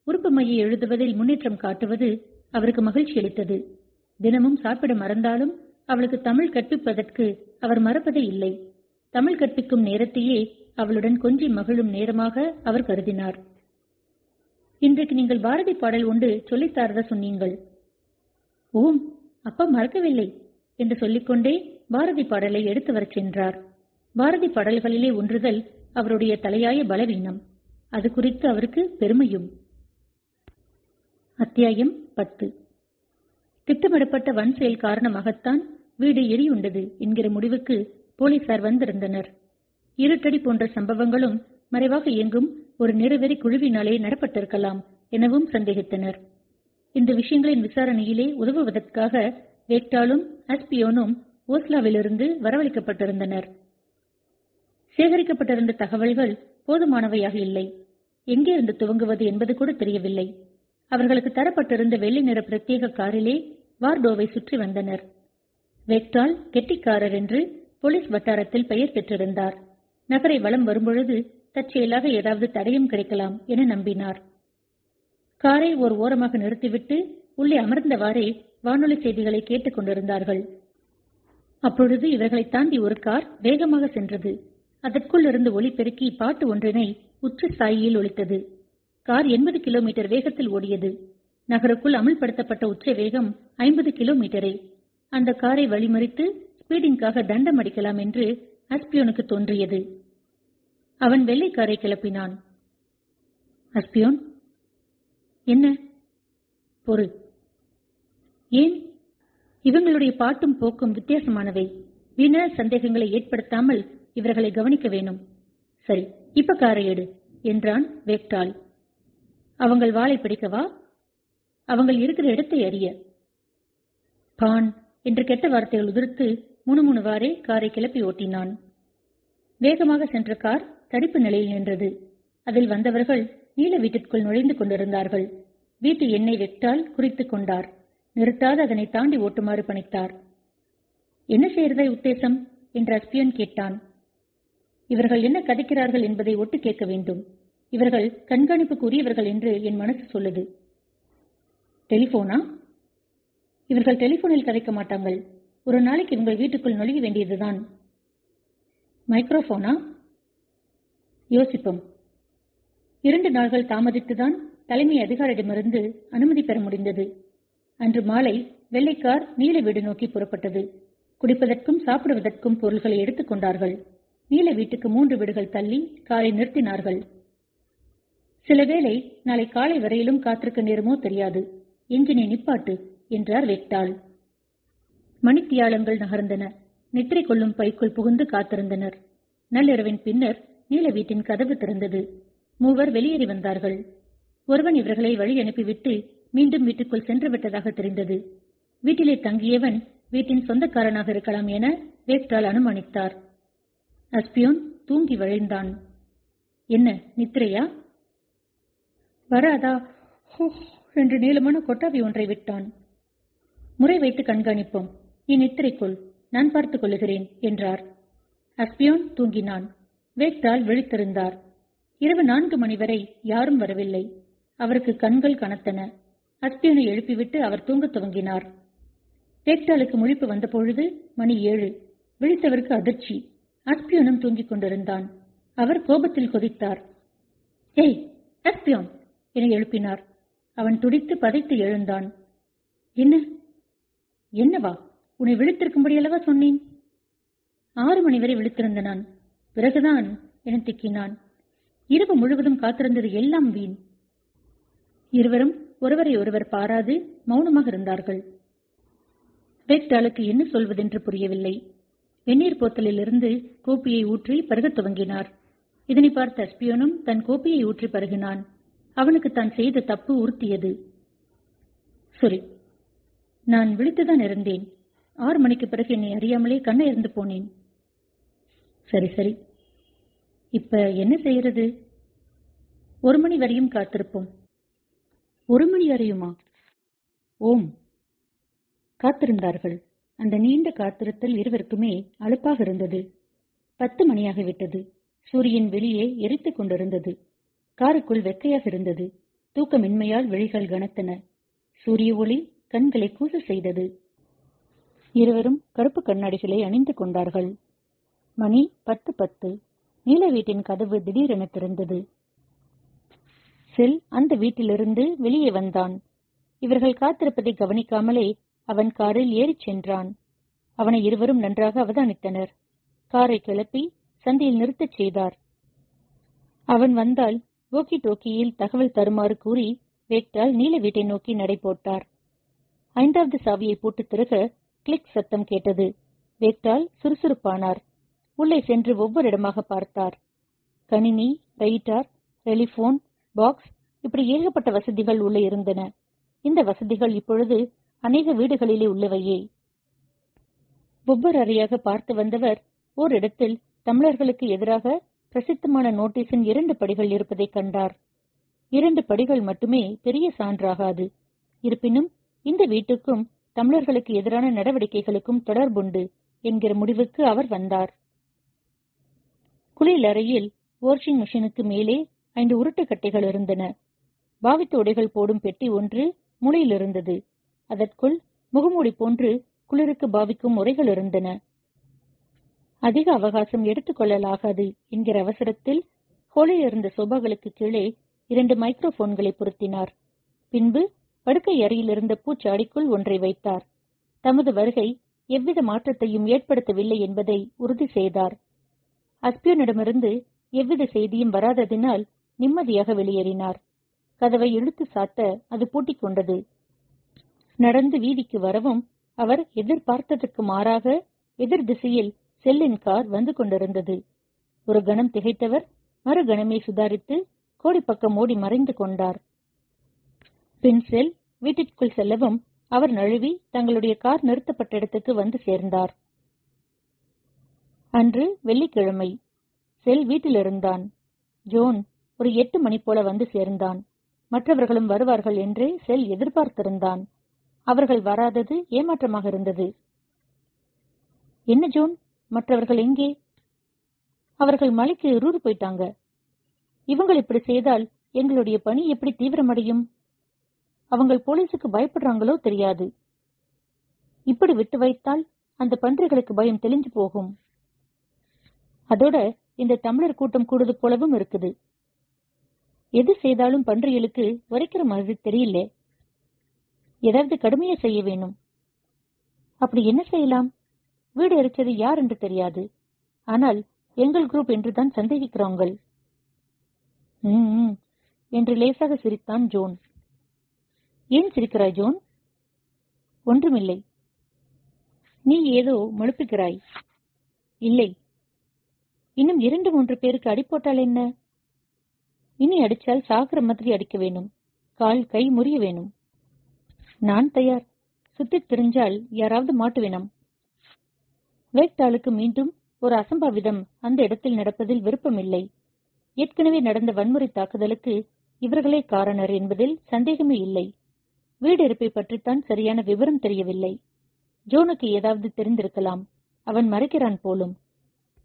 உருப்புமையை எழுதுவதில் முன்னேற்றம் காட்டுவது அவருக்கு மகிழ்ச்சி அளித்தது. தினமும் சாப்பிட மறந்தாலும் அவளுக்கு தமிழ் கற்பிப்பதற்கு அவர் மறப்பதே இல்லை. தமிழ் கற்பிக்கும் நேரத்தையே அவளுடன் கொஞ்சி மகிழும் நேரமாக அவர் கருதினார். இன்றைக்கு நீங்கள் பாரதி பாடல் உண்டு சொல்லித்தாரத சொன்னீங்கள். ஓம் அப்பா மறக்கவில்லை என்று சொல்லிக்கொண்டே பாரதி பாடலை எடுத்து வரச் சென்றார். பாரதி பாடல்களிலே ஒன்றுதல் அவருடைய தலையாய பலவீனம். அது குறித்து அவருக்கு பெருமையும். அத்தியாயம் பத்து. திட்டமிடப்பட்ட வன் செயல் காரணமாகத்தான் வீடு எரியுண்டது என்கிற முடிவுக்கு போலீசார் வந்திருந்தனர். இருட்டடி போன்ற சம்பவங்களும் மறைவாக இயங்கும் ஒரு நிறவெறி குழுவினாலே நடப்பட்டிருக்கலாம் எனவும் சந்தேகித்தனர். இந்த விஷயங்களின் விசாரணையிலே உதவுவதற்காக வேக்டாலும் அஸ்பியோனும் ஓஸ்லாவிலிருந்து வரவழைக்கப்பட்டிருந்தனர். சேகரிக்கப்பட்டிருந்த தகவல்கள் போதுமானவையாக இல்லை. எங்கே இருந்து துவங்குவது என்பது கூட தெரியவில்லை. அவர்களுக்கு தரப்பட்டிருந்த வெள்ளி நிற பிரத்யேக காரிலே வார்டோவை சுற்றி வந்தனர். வெக்டால் கெட்டிக்காரர் என்று போலீஸ் வட்டாரத்தில் பெயர் பெற்றிருந்தார். நகரை வலம் வரும்பொழுது தற்செயலாக ஏதாவது தடயம் கிடைக்கலாம் என நம்பினார். காரை ஓர் ஓரமாக நிறுத்திவிட்டு உள்ளே அமர்ந்தவாறே வானொலி செய்திகளை கேட்டுக் கொண்டிருந்தார்கள். அப்பொழுது இவர்களை தாண்டி ஒரு கார் வேகமாக சென்றது. அதற்குள் இருந்து ஒளிபெருக்கி பாட்டு ஒன்றினை உச்ச சாயியில் ஒலித்தது கார் எண்பது கிலோமீட்டர் வேகத்தில் ஓடியது. நகருக்குள் அமல்படுத்தப்பட்ட உச்ச வேகம் ஐம்பது கிலோமீட்டரே. அந்த காரை வழிமறித்து ஸ்பீடிங்காக தண்டம் அடிக்கலாம் என்று அஸ்பியோனுக்கு தோன்றியது. அவன் வெள்ளைக்காரை கிளப்பினான். அஸ்பியோன் என்ன? பொறு. ஏன்? இவங்களுடைய பாட்டும் போக்கும் வித்தியாசமானவை. வீண சந்தேகங்களை ஏற்படுத்தாமல் இவர்களை கவனிக்க வேணும் சரி இப்ப காரை எடு என்றான் வேக்டால் அவங்கள் வாளை பிடிக்கவா? அவங்கள் இருக்கிற இடத்தை அறிய. பான் என்று கெட்ட வார்த்தைகள் உதிர்த்து முணுமுணுவாரே காரை கிளப்பி ஓட்டினான். வேகமாக சென்ற கார் தடுப்பு நிலையில் நின்றது. அதில் வந்தவர்கள் நீல வீட்டிற்குள் நுழைந்து கொண்டிருந்தார்கள். வீட்டு எண்ணெய் வெட்டால் குறித்துக் கொண்டார். நிறுத்தாது அதனை தாண்டி ஓட்டுமாறு பணித்தார். என்ன செய்யறதா உத்தேசம்? என்று அஸ்பியன் கேட்டான். இவர்கள் என்ன கதைக்கிறார்கள் என்பதை ஒட்டு கேட்க வேண்டும். இவர்கள் கண்காணிப்புக்கு உரியவர்கள் என்று என் மனசு சொல்லுது. டெலிபோனா இவர்கள் டெலிபோனில் கதைக்க மாட்டாங்கள். ஒரு நாளைக்கு உங்கள் வீட்டுக்குள் நுழைய வேண்டியதுதான். மைக்ரோபோனா யோசிப்போம். இரண்டு நாள்கள் தாமதித்துதான் தலைமை அதிகாரியிடமிருந்து அனுமதி பெற முடிந்தது. அன்று மாலை வெள்ளைக்கார் நீல வீடு நோக்கி புறப்பட்டது. குடிப்பதற்கும் சாப்பிடுவதற்கும் பொருள்களை எடுத்துக் கொண்டார்கள். நீல வீட்டுக்கு மூன்று வீடுகள் தள்ளி காரை நிறுத்தினார்கள். சிலவேளை நாளை காலை வரையிலும் காத்திருக்க நேருமோ தெரியாது. எஞ்சினை நிப்பாட்டு என்றார் வெக்டால் மணித்தியாலங்கள் நகர்ந்தன. நித்திரை கொள்ளும் பைக்குள் புகுந்து காத்திருந்தனர். நள்ளிரவின் பின்னர் நீல வீட்டின் கதவு திறந்தது. மூவர் வெளியேறி வந்தார்கள். ஒருவன் இவர்களை வழி அனுப்பிவிட்டு மீண்டும் வீட்டுக்குள் சென்றுவிட்டதாக தெரிந்தது. வீட்டிலே தங்கியவன் வீட்டின் சொந்தக்காரனாக இருக்கலாம் என வேஸ்டால் அனுமானித்தார் அஸ்பியோன் தூங்கி வழிந்தான். என்ன நித்திரையா? வராதா? ஹோ என்று நீளமான கொட்டாவி ஒன்றை விட்டான். முறை வைத்து கண்காணிப்போம். நீ நித்திரைக்குள் நான் பார்த்துக் கொள்ளுகிறேன் என்றார். அஸ்பியோன் தூங்கினான். வேக்டால் விழித்திருந்தார். இரவு நான்கு மணி வரை யாரும் வரவில்லை. அவருக்கு கண்கள் கனத்தன. அஸ்பியோனை எழுப்பிவிட்டு அவர் தூங்கத் துவங்கினார். வேக்டாலுக்கு முழிப்பு வந்த பொழுது மணி ஏழு. விழித்தவருக்கு அதிர்ச்சி. அஸ்பியோனும் தூங்கிக் கொண்டிருந்தான். அவர் கோபத்தில் கொதித்தார். ஏய் அஸ்பியோன் என எழுப்பினார். அவன் துடித்து பதைத்து எழுந்தான். என்ன? என்னவா? உன்னை விழித்திருக்கும்படியல்லவா சொன்னேன்? ஆறு மணி வரை விழித்திருந்த நான். பிறகுதான் என திக்கினான். இரவு முழுவதும் காத்திருந்தது எல்லாம் வீண். இருவரும் ஒருவரை ஒருவர் பாராது மௌனமாக இருந்தார்கள். வேக்டாலுக்கு என்ன சொல்வதென்று புரியவில்லை. வெந்நீர் போத்தலிலிருந்து கோப்பியை ஊற்றி பருகத் துவங்கினார். இதனை பார்த்த அஸ்பியோனும் தன் கோப்பியை ஊற்றி பருகினான். அவனுக்கு தான் செய்த தப்பு உறுத்தியது. சரி நான் விழித்துதான் இருந்தேன். ஆறு மணிக்கு பிறகு என்னை அறியாமலே கண்ணை இருந்து போனேன். சரி சரி. இப்ப என்ன செய்யறது? ஒரு மணி வரையும் காத்திருப்போம். ஒரு மணி வரையுமா? ஓம். காத்திருந்தார்கள். அந்த நீண்ட காத்திருத்தல் இருவருக்குமே அலுப்பாக இருந்தது. பத்து மணியாகிவிட்டது சூரியன் வெளியே எரித்துக் கொண்டிருந்தது. காருக்குள் வெக்கையாக இருந்தது. தூக்கமின்மையால் விழிகள் கனத்தன. சூரிய ஒளி கண்களை கூச செய்தது. இருவரும் கருப்பு கண்ணாடிகளை அணிந்து கொண்டார்கள். மணி பத்து பத்து. நீல வீட்டின் கதவு திடீரென திறந்தது. செல் அந்த வீட்டிலிருந்து வெளியே வந்தான். இவர்கள் காத்திருப்பதை கவனிக்காமலே அவன் காரில் ஏறிச் சென்றான். அவனை இருவரும் நன்றாக அவதானித்தனர். காரை கிளப்பி சந்தையில் நிறுத்தச் செய்தார். அவன் வந்தால் ஓக்கி டோக்கியில் தகவல் தருமாறு கூறி வேக்டால் நீல வீட்டை நோக்கி நடை போட்டார். ஐந்தாவது சாவியை போட்டு திறக கிளிக் சத்தம் கேட்டது. வேக்டால் சுறுசுறுப்பானார். உள்ளே சென்று ஒவ்வொரு இடமாக பார்த்தார். கணினி ரைட்டார் டெலிபோன் பாக்ஸ் இப்படி ஏகப்பட்ட வசதிகள் உள்ளே இருந்தன. இந்த வசதிகள் இப்பொழுது அநேக வீடுகளிலே உள்ளவையே. ஒவ்வொரு அறையாக பார்த்து வந்தவர் ஓரிடத்தில் தமிழர்களுக்கு எதிராக பிரசித்தமான நோட்டீஸின் இரண்டு படிகள் இருப்பதைக் கண்டார். இரண்டு படிகள் மட்டுமே பெரிய சான்றாகாது. இருப்பினும் இந்த வீட்டுக்கும் தமிழர்களுக்கு எதிரான நடவடிக்கைகளுக்கும் தொடர்புண்டு என்கிற முடிவுக்கு அவர் வந்தார். குளியல் அறையில் வாஷிங் மிஷினுக்கு மேலே ஐந்து உருட்டுக்கட்டைகள் இருந்தன. பாவித்த உடைகள் போடும் பெட்டி ஒன்று மூலையில் இருந்தது. அதற்குள் முகமூடி போன்று குளிருக்கு பாவிக்கும் முறைகள் இருந்தன. அதிக அவகாசம் எடுத்துக்கொள்ளலாகாது என்கிற அவசரத்தில் ஹோலில் இருந்த சோபாக்களுக்கு கீழே இரண்டு மைக்ரோபோன்களை பொருத்தினார். பின்பு படுக்கை அறையிலிருந்த பூச்சாடிக்குள் ஒன்றை வைத்தார். தமது வருகை எவ்வித மாற்றத்தையும் ஏற்படுத்தவில்லை என்பதை உறுதி செய்தார். அஸ்பியோனிடமிருந்து எவ்வித செய்தியும் வராததினால் நிம்மதியாக வெளியேறினார். கதவை இழுத்து சாத்த அது பூட்டிக் கொண்டது. நடந்து வீதிக்கு வரவும் அவர் எதிர்பார்த்ததற்கு மாறாக எதிர் திசையில் செல்லின் கார் வந்து கொண்டிருந்தது. ஒரு கணம் திகைத்தவர் மறுகணமே சுதாரித்து கோடிப்பக்கம் ஓடி மறைந்து கொண்டார். பின் செல் வீட்டிற்குள் செல்லவும் அவர் நழுவி தங்களுடைய கார் நிறுத்தப்பட்ட இடத்துக்கு வந்து சேர்ந்தார். அன்று வெள்ளிக்கிழமை. செல் வீட்டில் இருந்தான் ஜோன் ஒரு எட்டு மணி போல வந்து சேர்ந்தான். மற்றவர்களும் வருவார்கள் என்றே செல் எதிர்பார்த்திருந்தான். அவர்கள் வராதது ஏமாற்றமாக இருந்தது. என்ன ஜோன்? மற்றவர்கள் எங்கே? அவர்கள் மலைக்கு ரூர் போயிட்டாங்க. இவங்கள் இப்படி செய்தால் எங்களுடைய பணி எப்படி தீவிரமடையும்? அவங்க போலீசுக்கு பயப்படுறாங்களோ தெரியாது. இப்படி விட்டு வைத்தால் அந்த பன்றிகளுக்கு பயம் தெளிஞ்சு போகும். அதோட இந்த தமிழர் கூட்டம் கூடுது போலவும் இருக்குது. எது செய்தாலும் பன்றிகளுக்கு உரைக்கிற மாதிரி தெரியல. ஏதாவது கடுமையா செய்ய வேணும். அப்படி என்ன செய்யலாம்? வீடு எரிச்சது யார் என்று தெரியாது. ஆனால் எங்கள் குரூப் என்றுதான் சந்தேகிக்கிறோங்கள் ம் என்று லேசாக சிரித்தான் ஜோன். ஏன் சிரிக்கிறாய் ஜோன்? ஒன்றுமில்லை. நீ ஏதோ மழுப்புகிறாய் இல்லை. இன்னும் இரண்டு மூன்று பேருக்கு அடி போட்டால் என்ன? இனி அடிச்சால் சாகுற மாதிரி அடிக்க வேணும். கால் கை முறிய வேணும். நான் தயார். சுத்தித் திரிஞ்சால் யாராவது மாட்டு வேணும். வேக்டாளுக்கு மீண்டும் ஒரு அசம்பாவிதம். அந்த இடத்தில் நடப்பதில் விருப்பமில்லை. ஏற்கனவே நடந்த வன்முறை தாக்குதலுக்கு இவர்களே காரணர் என்பதில் சந்தேகமே இல்லை. வீடு இருப்பை பற்றித்தான் சரியான விவரம் தெரியவில்லை. ஜோனுக்கு ஏதாவது தெரிந்திருக்கலாம். அவன் மறைக்கிறான் போலும்.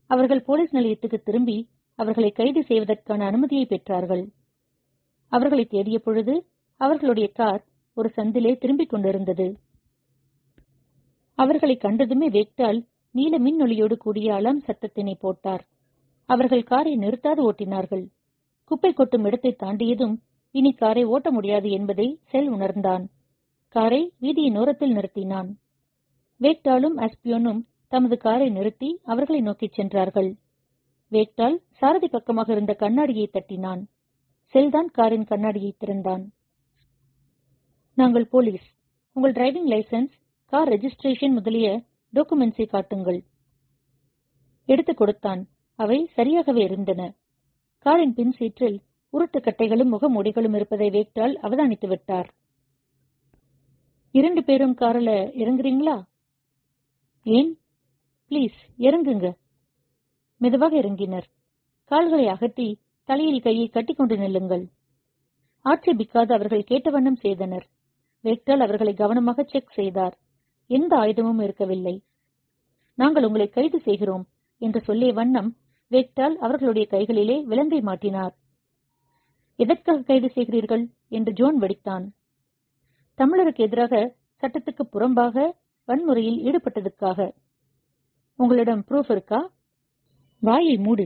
அவர்கள் போலீஸ் நிலையத்துக்கு திரும்பி அவர்களை கைது செய்வதற்கான அனுமதியை பெற்றார்கள். அவர்களை தேடிய பொழுது அவர்களுடைய கார் ஒரு சந்திலே திரும்பிக் கொண்டிருந்தது. அவர்களை கண்டதுமே வேக்டால் நீல மின் கூடிய அலாம் சத்தத்தினை போட்டார். அவர்கள் காரை நிறுத்தாது ஓட்டினார்கள். குப்பை கொட்டும் இடத்தை தாண்டியதும் இனி காரை ஓட்ட முடியாது என்பதை செல் உணர்ந்தான். காரை வீதியின் ஓரத்தில் நிறுத்தினான். வேக்டாலும் அஸ்பியோனும் தமது காரை நிறுத்தி அவர்களை நோக்கிச் சென்றார்கள். வேக்டால் சாரதி பக்கமாக இருந்த கண்ணாடியை தட்டினான். செல்தான் காரின் கண்ணாடியை திறந்தான். நாங்கள் போலீஸ். உங்கள் டிரைவிங் லைசன்ஸ் கார் ரெஜிஸ்ட்ரேஷன் முதலிய டாக்குமெண்ட்ஸை காட்டுங்கள். எடுத்துக் கொடுத்தான். அவை சரியாகவே இருந்தன. காரின் பின் சீற்றில் உருட்டு கட்டைகளும் முகமூடிகளும் இருப்பதை வேக்டால் அவதானித்து விட்டார். இரண்டு பேரும் காரில் இறங்குறீங்களா? ஏன்? ப்ளீஸ் இறங்குங்க. மெதுவாக இறங்கினர். கால்களை அகற்றி தலையில் கையை கட்டிக்கொண்டு நில்லுங்கள். ஆட்சேபிக்காது அவர்கள் கேட்ட வண்ணம் செய்தனர். வெக்டால் அவர்களை கவனமாக செக் செய்தார். எந்த ஆயுதமும் இருக்கவில்லை. நாங்கள் உங்களை கைது செய்கிறோம் என்று சொல்லிய வண்ணம் வெக்டால் அவர்களுடைய கைகளிலே விலங்கை மாட்டினார். எதற்காக கைது செய்கிறீர்கள்? என்று ஜோன் வெடித்தான். தமிழருக்கு எதிராக சட்டத்துக்கு புறம்பாக வன்முறையில் ஈடுபட்டதுக்காக. உங்களிடம் ப்ரூஃப் இருக்கா? வாயை மூடு.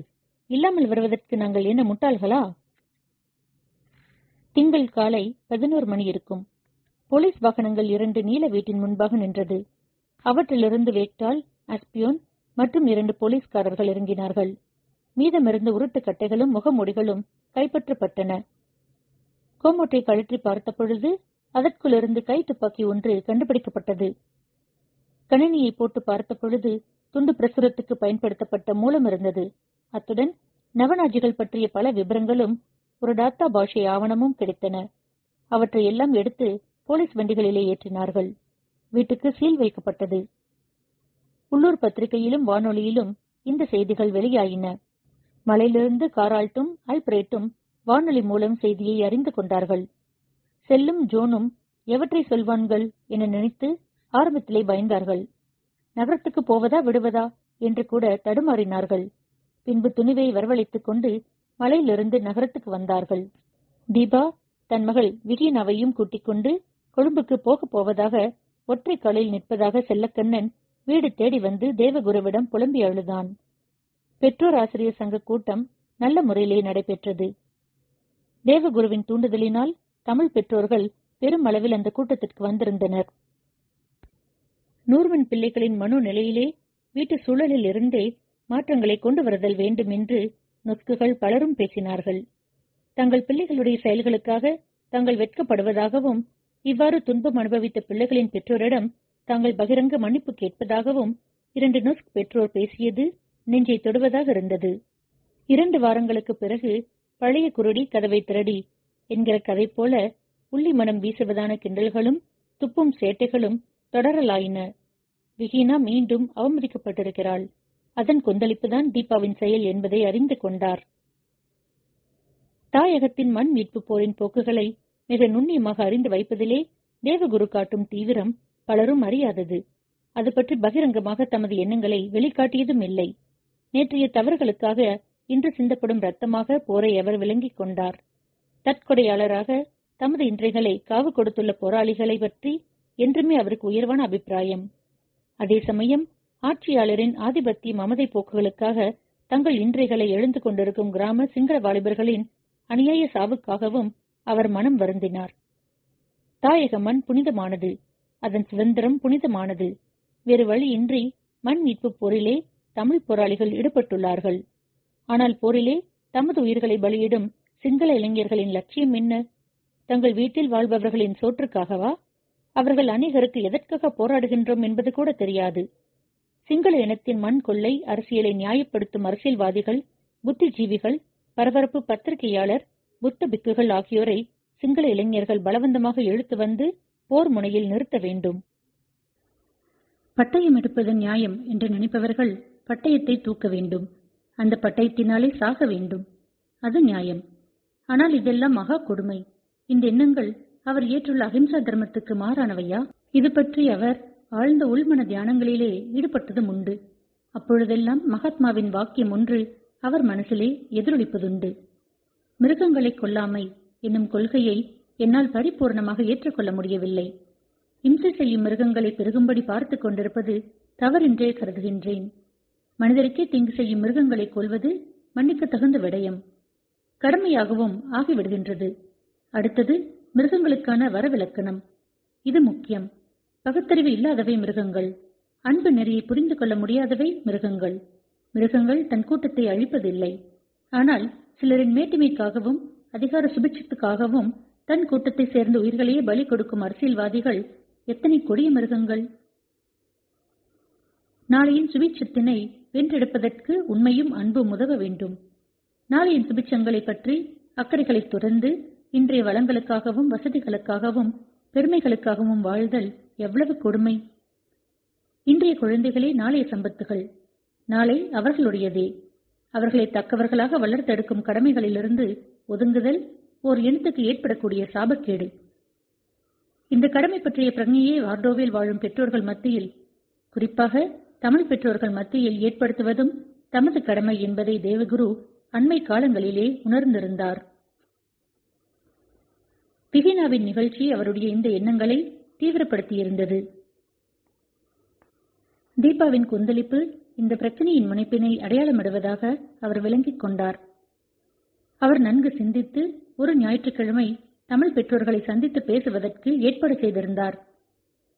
இல்லாமல் வருவதற்கு நாங்கள் என்ன முட்டாள்களா? திங்கள் காலை பதினோரு மணி இருக்கும். போலீஸ் வாகனங்கள் இரண்டு நீல வீட்டின் முன்பாக நின்றது. அவற்றிலிருந்து வேக்டால் அஸ்பியோன் மற்றும் இரண்டு போலீஸ்காரர்கள் இறங்கினார்கள். மீதமிருந்த உருட்டு கட்டைகளும் முகமூடிகளும் கைப்பற்றப்பட்டன. கோமோட்டை கழற்றி பார்த்த பொழுது அதற்குள்ளிருந்து கை துப்பாக்கி ஒன்று கண்டுபிடிக்கப்பட்டது. கணினியை போட்டு பார்த்த பொழுது துண்டு பிரசுரத்துக்கு பயன்படுத்தப்பட்ட மூலம் இருந்தது. அத்துடன் நவநாஜிகள் பற்றிய பல விபரங்களும் ஒரு டாத்தா பாஷை ஆவணமும் கிடைத்தன. அவற்றை எல்லாம் எடுத்து போலீஸ் வண்டிகளிலே ஏற்றினார்கள். வீட்டுக்கு சீல் வைக்கப்பட்டது. உள்ளூர் பத்திரிகையிலும் வானொலியிலும் இந்த செய்திகள் வெளியாயின. மலையிலிருந்து காரால்ட்டும் அல்பிரேட்டும் வானொலி மூலம் செய்தியை அறிந்து கொண்டார்கள். செல்லும் ஜோனும் எவற்றை சொல்வான்கள்? என நினைத்து ஆரம்பத்திலே பயந்தார்கள். நகரத்துக்கு போவதா விடுவதா என்று கூட தடுமாறினார்கள். பின்பு துணிவை வரவழைத்துக் கொண்டு மலையிலிருந்து நகரத்துக்கு வந்தார்கள். தீபா தன் மகள் விகினாவையும் கூட்டிக் கொண்டு கொழும்புக்கு போகப் போவதாக ஒற்றை காலில் நிற்பதாக செல்லக்கண்ணன் வீடு தேடி வந்து தேவகுருவிடம் புலம்பி அழுதான். பெற்றோர் ஆசிரியர் சங்க கூட்டம் நல்ல முறையிலே நடைபெற்றது. தேவகுருவின் தூண்டுதலினால் தமிழ் பெற்றோர்கள் பெருமளவில் அந்த கூட்டத்திற்கு வந்திருந்தனர். நூர்வன் பிள்ளைகளின் மனு நிலையிலே வீட்டு சூழலில் இருந்தே மாற்றங்களை கொண்டு வருதல் வேண்டும் என்று நொஸ்குகள் பலரும் பேசினார்கள். தங்கள் பிள்ளைகளுடைய செயல்களுக்காக தாங்கள் வெட்கப்படுவதாகவும் இவ்வாறு துன்பம் அனுபவித்த பிள்ளைகளின் பெற்றோரிடம் தாங்கள் பகிரங்க மன்னிப்பு கேட்பதாகவும் இரண்டு நொஸ்க் பெற்றோர் பேசியது நெஞ்சை தொடுவதாக இருந்தது. இரண்டு வாரங்களுக்கு பிறகு பழைய குருடி கதவை திரடி என்கிற கதை போல உள்ளி மனம் வீசுவதான கிண்டல்களும் துப்பும் சேட்டைகளும் தொடரலாயின. விஹீனா மீண்டும் அவமதிக்கப்பட்டிருக்கிறாள். அதன் கொந்தளிப்புதான் தீபாவின் செயல் என்பதை அறிந்து கொண்டார். தாயகத்தின் மண் மீட்பு போரின் போக்குகளை மிக நுண்ணியமாக அறிந்து வைப்பதிலே தேவகுரு காட்டும் தீவிரம் பலரும் அறியாதது. அது பற்றி பகிரங்கமாக தமது எண்ணங்களை வெளிக்காட்டியதும் இல்லை. நேற்றைய தவறுகளுக்காக இன்று சிந்தப்படும் ரத்தமாக போரை அவர் விளங்கிக் கொண்டார். தற்கொடையாளராக தமது இன்றைகளை காவு கொடுத்துள்ள போராளிகளை பற்றி என்றுமே அவருக்கு உயர்வான அபிப்பிராயம். அதே சமயம் ஆட்சியாளரின் ஆதிபத்திய மமதை போக்குகளுக்காக தங்கள் இன்றைகளை எழுந்து கொண்டிருக்கும் கிராம சிங்கள வாலிபர்களின் அநியாய சாவுக்காகவும் அவர் மனம் வருந்தினார். தாயக மண் புனிதமானது அதன் சுதந்திரம் புனிதமானது. வேறு வழியின்றி மண் மீட்பு போரிலே தமிழ் போராளிகள் ஈடுபட்டுள்ளார்கள். ஆனால் போரிலே தமது உயிர்களை பலியிடும் சிங்கள இளைஞர்களின் லட்சியம் என்ன? தங்கள் வீட்டில் வாழ்பவர்களின் சோற்றுக்காகவா? அவர்கள் அநேகருக்கு எதற்காக போராடுகின்றோம் என்பது கூட தெரியாது. சிங்கள இனத்தின் மண் கொள்ளை அரசியலை நியாயப்படுத்தும் அரசியல்வாதிகள் புத்திஜீவிகள் பரபரப்பு பத்திரிகையாளர் புத்த பிக்குகள் ஆகியோரை சிங்கள இளைஞர்கள் பலவந்தமாக இழுத்து வந்து போர் முனையில் நிறுத்த வேண்டும். பட்டயம் எடுப்பது நியாயம் என்று நினைப்பவர்கள் பட்டயத்தை தூக்க வேண்டும். அந்த பட்டயத்தினாலே சாக வேண்டும். அது நியாயம். ஆனால் இதெல்லாம் மகா கொடுமை. இந்த எண்ணங்கள் அவர் ஏற்றுள்ள அகிம்சா தர்மத்துக்கு மாறானவையா? இது பற்றி அவர் ஆழ்ந்த உள்மன தியானங்களிலே ஈடுபட்டதும் உண்டு. அப்பொழுதெல்லாம் மகாத்மாவின் வாக்கியம் ஒன்று அவர் மனசிலே எதிரொலிப்பதுண்டு. மிருகங்களை கொல்லாமை என்னும் கொள்கையை என்னால் பரிபூர்ணமாக ஏற்றுக்கொள்ள முடியவில்லை. இம்சை செய்யும் மிருகங்களை பெருகும்படி பார்த்துக் கொண்டிருப்பது தவறென்றே கருதுகின்றேன். மனிதருக்கே தீங்கு செய்யும் மிருகங்களை கொல்வது மன்னிக்க தகுந்த விடயம். கடமையாகவும் ஆகிவிடுகின்றது. அடுத்தது மிருகங்களுக்கான வரவிலக்கணம். இது முக்கியம். பகுத்தறிவு இல்லாதவை மிருகங்கள். அன்பு நெறியை புரிந்து கொள்ள முடியாதவை மிருகங்கள். மிருகங்கள் தன் கூட்டத்தை அழிப்பதில்லை. ஆனால் சிலரின் மேட்டுமைக்காகவும் அதிகார சுபிட்சத்துக்காகவும் தன் கூட்டத்தை சேர்ந்த உயிர்களையே பலி கொடுக்கும் அரசியல்வாதிகள் எத்தனை கொடிய மிருகங்கள்? நாளையின் சுபிட்சத்தினை வென்றெடுப்பதற்கு உண்மையும் அன்பும் உதவ வேண்டும். நாளையின் சுபிட்சங்களை பற்றி அக்கறைகளை துறந்து இன்றைய வளங்களுக்காகவும் வசதிகளுக்காகவும் பெருமைகளுக்காகவும் வாழ்தல் எவ்வளவு கொடுமை. இன்றைய குழந்தைகளே நாளைய சம்பத்துகள். நாளை அவர்களுடையதே. அவர்களை தக்கவர்களாக வளர்த்தெடுக்கும் கடமைகளிலிருந்து ஒதுங்குதல் ஓர் இனத்துக்கு ஏற்படக்கூடிய சாபக்கேடு. இந்த கடமை பற்றிய பிரಜ್ಞையே வார்டோவில் வாழும் பெற்றோர்கள் மத்தியில் குறிப்பாக தமிழ் பெற்றோர்கள் மத்தியில் ஏற்படுத்துவதும் தமது கடமை என்பதை தேவகுரு அண்மை காலங்களிலே உணர்ந்திருந்தார். பிவினாவின் நிகழ்ச்சி அவருடைய இந்த எண்ணங்களை தீவிரப்படுத்தியிருந்தது. தீபாவின் கொந்தளிப்பு இந்த பிரச்சனையின் முனைப்பினை அடையாளமிடுவதாக அவர் விளங்கிக் கொண்டார். அவர் நன்கு சிந்தித்து ஒரு ஞாயிற்றுக்கிழமை தமிழ் பெற்றோர்களை சந்தித்து பேசுவதற்கு ஏற்பாடு செய்திருந்தார்.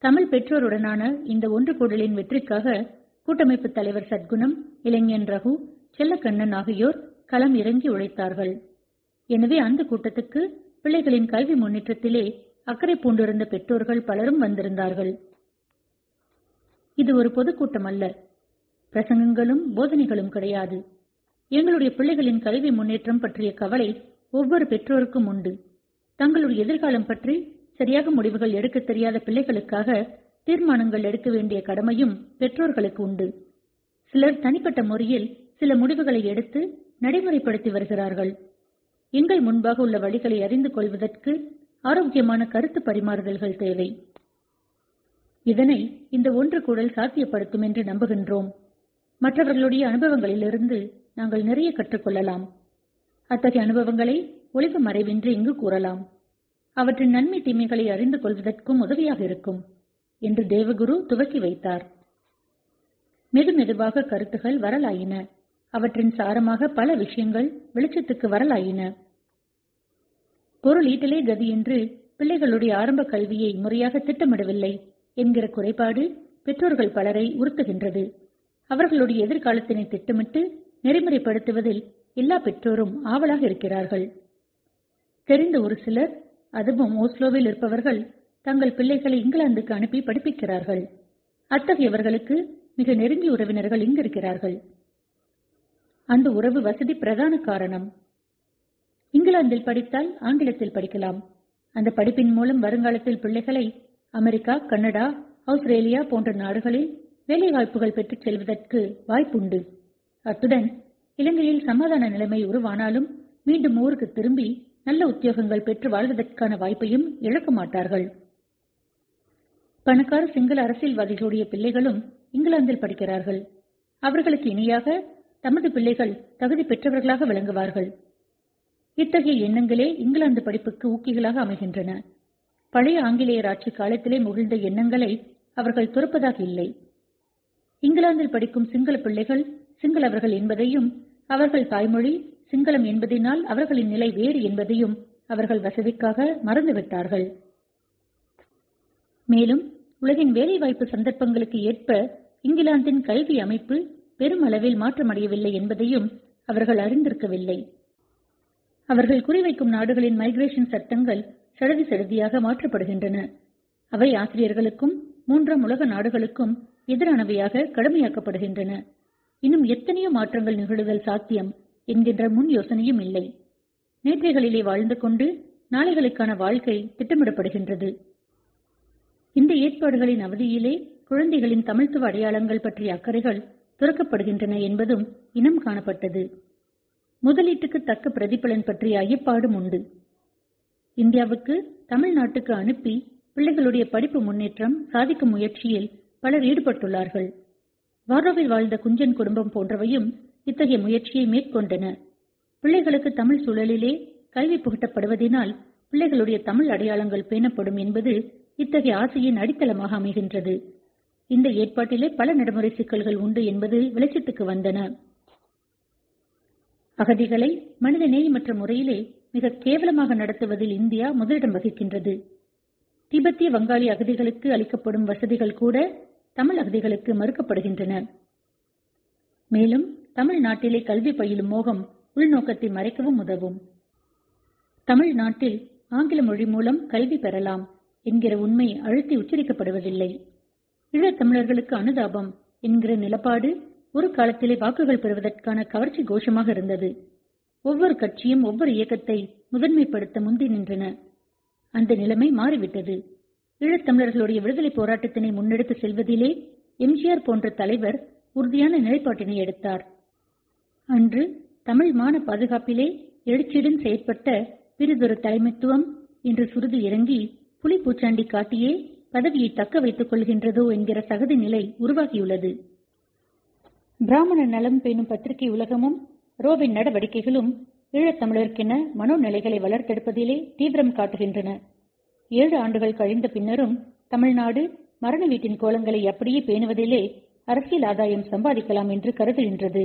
தமிழ் பெற்றோருடனான இந்த ஒன்று கூடலின் வெற்றிக்காக கூட்டமைப்பு தலைவர் சத்குணம் இளைஞன் ரகு செல்லக்கண்ணன் ஆகியோர் களம் இறங்கி உழைத்தார்கள். எனவே அந்த கூட்டத்துக்கு பிள்ளைகளின் கல்வி முன்னேற்றத்திலே அக்கறை பூண்டிருந்த பெற்றோர்கள் பலரும் வந்திருந்தார்கள். இது ஒரு பொதுக்கூட்டம் அல்ல பிரசங்கங்களும் போதனைகளும் கிடையாது. எங்களுடைய பிள்ளைகளின் கல்வி முன்னேற்றம் பற்றிய கவலை ஒவ்வொரு பெற்றோருக்கும் உண்டு. தங்களுடைய எதிர்காலம் பற்றி சரியாக முடிவுகள் எடுக்க தெரியாத பிள்ளைகளுக்காக தீர்மானங்கள் எடுக்க வேண்டிய கடமையும் பெற்றோர்களுக்கு உண்டு. சிலர் தனிப்பட்ட முறையில் சில முடிவுகளை எடுத்து நடைமுறைப்படுத்தி வருகிறார்கள். எங்கள் முன்பாக உள்ள வழிகளை அறிந்து கொள்வதற்கு ஆரோக்கியமான கருத்து பரிமாறுதல்கள் தேவை. இதனை இந்த ஒன்று கூடல் சாத்தியப்படுத்தும் என்று நம்புகின்றோம். மற்றவர்களுடைய அனுபவங்களிலிருந்து நாங்கள் நிறைய கற்றுக்கொள்ளலாம். அத்தகைய அனுபவங்களை ஒளிவு மறைவின்றி இங்கு கூறலாம். அவற்றின் நன்மை தீமைகளை அறிந்து கொள்வதற்கும் உதவியாக இருக்கும் என்று தேவகுரு துவக்கி வைத்தார். மெது மெதுவாக கருத்துகள் வரலாயின. அவற்றின் சாரமாக பல விஷயங்கள் வெளிச்சத்துக்கு வரலாயின. பொருள் ஈட்டலே கதி என்று பிள்ளைகளுடைய ஆரம்ப கல்வியை முறையாக திட்டமிடவில்லை என்கிற குறைபாடு பெற்றோர்கள் பலரை உறுத்துகின்றது. அவர்களுடைய எதிர்காலத்தினை திட்டமிட்டு நெறிமுறைப்படுத்துவதில் எல்லா பெற்றோரும் ஆவலாக இருக்கிறார்கள். தெரிந்த ஒரு சிலர் அதுவும் ஓஸ்லோவில் இருப்பவர்கள் தங்கள் பிள்ளைகளை இங்கிலாந்துக்கு அனுப்பி படிப்பிக்கிறார்கள். அத்தகையவர்களுக்கு மிக நெருங்கிய உறவினர்கள் இங்கிருக்கிறார்கள். அந்த உறவு வசதி பிரதான காரணம். இங்கிலாந்தில் படித்தால் ஆங்கிலத்தில் படிக்கலாம். அந்த படிப்பின் மூலம் வருங்காலத்தில் பிள்ளைகளை அமெரிக்கா கனடா ஆஸ்திரேலியா போன்ற நாடுகளில் வேலைவாய்ப்புகள் பெற்றுச் செல்வதற்கு வாய்ப்புண்டு. அத்துடன் இலங்கையில் சமாதான நிலைமை உருவானாலும் மீண்டும் ஊருக்கு திரும்பி நல்ல உத்தியோகங்கள் பெற்று வாழ்வதற்கான வாய்ப்பையும் இழக்க மாட்டார்கள். பணக்கார சிங்கள அரசியல்வாதிகளுடைய பிள்ளைகளும் இங்கிலாந்தில் படிக்கிறார்கள். அவர்களுக்கு இணையாக தமது பிள்ளைகள் தகுதி பெற்றவர்களாக விளங்குவார்கள். இத்தகைய எண்ணங்களே இங்கிலாந்து படிப்புக்கு ஊக்கிகளாக அமைகின்றன. பழைய ஆங்கிலேயர் ஆட்சி காலத்திலே முகிழ்ந்த எண்ணங்களை அவர்கள் துறப்பதாக இல்லை. இங்கிலாந்தில் படிக்கும் சிங்கள பிள்ளைகள் சிங்களவர்கள் என்பதையும் அவர்கள் தாய்மொழி சிங்களம் என்பதினால் அவர்களின் நிலை வேறு என்பதையும் அவர்கள் வசதிக்காக மறந்துவிட்டார்கள். மேலும் உலகின் வேலைவாய்ப்பு சந்தர்ப்பங்களுக்கு ஏற்ப இங்கிலாந்தின் கல்வி அமைப்பு பெருமளவில் மாற்றமடையவில்லை என்பதையும் அவர்கள் அறிந்திருக்கவில்லை. அவர்கள் குறிவைக்கும் நாடுகளின் மைக்ரேஷன் சட்டங்கள் சடதி சடதியாக மாற்றப்படுகின்றன. அவை ஆசிரியர்களுக்கும் மூன்றாம் உலக நாடுகளுக்கும் எதிரானவையாக கடுமையாக்கப்படுகின்றன. இன்னும் எத்தனையோ மாற்றங்கள் நிகழுதல் சாத்தியம் என்கின்ற முன் யோசனையும் இல்லை. நேற்றைகளிலே வாழ்ந்து கொண்டு நாளைகளுக்கான வாழ்க்கை திட்டமிடப்படுகின்றது. இந்த ஏற்பாடுகளின் அவதியிலே குழந்தைகளின் தமிழ்த்துவ அடையாளங்கள் பற்றிய அக்கறைகள் துறக்கப்படுகின்றன என்பதும் இனம் காணப்பட்டது. முதலீட்டுக்கு தக்க பிரதிபலன் பற்றிய ஐயப்பாடும் உண்டு. இந்தியாவுக்கு தமிழ்நாட்டுக்கு அனுப்பி பிள்ளைகளுடைய படிப்பு முன்னேற்றம் சாதிக்கும் முயற்சியில் பலர் ஈடுபட்டுள்ளார்கள். வாரோவில் வாழ்ந்த குஞ்சன் குடும்பம் போன்றவையும் இத்தகைய முயற்சியை மேற்கொண்டன. பிள்ளைகளுக்கு தமிழ் சூழலிலே கல்வி புகட்டப்படுவதினால் பிள்ளைகளுடைய தமிழ் அடையாளங்கள் பேணப்படும் என்பது இத்தகைய ஆசையின் அடித்தளமாக அமைகின்றது. இந்த ஏற்பாட்டிலே பல நடைமுறை சிக்கல்கள் உண்டு என்பது வெளிச்சத்துக்கு வந்தன. அகதிகளை மனித நேயமற்ற முறையிலே மிக கேவலமாக நடத்துவதில் இந்தியா முதலிடம் வகிக்கின்றது. திபெத்திய வங்காளி அகதிகளுக்கு அளிக்கப்படும் வசதிகள் கூட தமிழ் அகதிகளுக்கு மறுக்கப்படுகின்றன. மேலும் தமிழ்நாட்டிலே கல்வி பயிலும் மோகம் உள்நோக்கத்தை மறைக்கவும் உதவும். தமிழ்நாட்டில் ஆங்கில மொழி மூலம் கல்வி பெறலாம் என்கிற உண்மை அழுத்தி உச்சரிக்கப்படுவதில்லை. ஈழத்தமிழர்களுக்கு அனுதாபம் என்கிற நிலப்பாடு ஒரு காலத்திலே வாக்குகள் பெறுவதற்கான கவர்ச்சி கோஷமாக இருந்தது. ஒவ்வொரு கட்சியும் ஒவ்வொரு இயக்கத்தை முதன்மைப்படுத்த முந்தி நின்றன. அந்த நிலைமை மாறிவிட்டது. ஈழத்தமிழர்களுடைய விடுதலை போராட்டத்தினை முன்னெடுத்து செல்வதிலே எம்ஜிஆர் போன்ற தலைவர் உறுதியான நிலைப்பாட்டினை எடுத்தார். அன்று தமிழ் மான பாதுகாப்பிலே எழுச்சியுடன் செயற்பட்ட பிறிதொரு தலைமைத்துவம் இன்று சுருதி இறங்கி புலி பூச்சாண்டி காட்டியே பதவியை தக்க வைத்துக் கொள்கின்றதோ என்கிற தகுதி நிலை உருவாகியுள்ளது. பிராமண நலம் பேணும் பத்திரிகை உலகமும் ரோவின் நடவடிக்கைகளும் ஈழத்தமிழருக்கென மனோநிலைகளை வளர்த்தெடுப்பதிலே தீவிரம் காட்டுகின்றன. ஏழு ஆண்டுகள் கழிந்த பின்னரும் தமிழ்நாடு மரண வீட்டின் கோலங்களை அப்படியே பேணுவதிலே அரசியல் ஆதாயம் சம்பாதிக்கலாம் என்று கருதுகின்றது.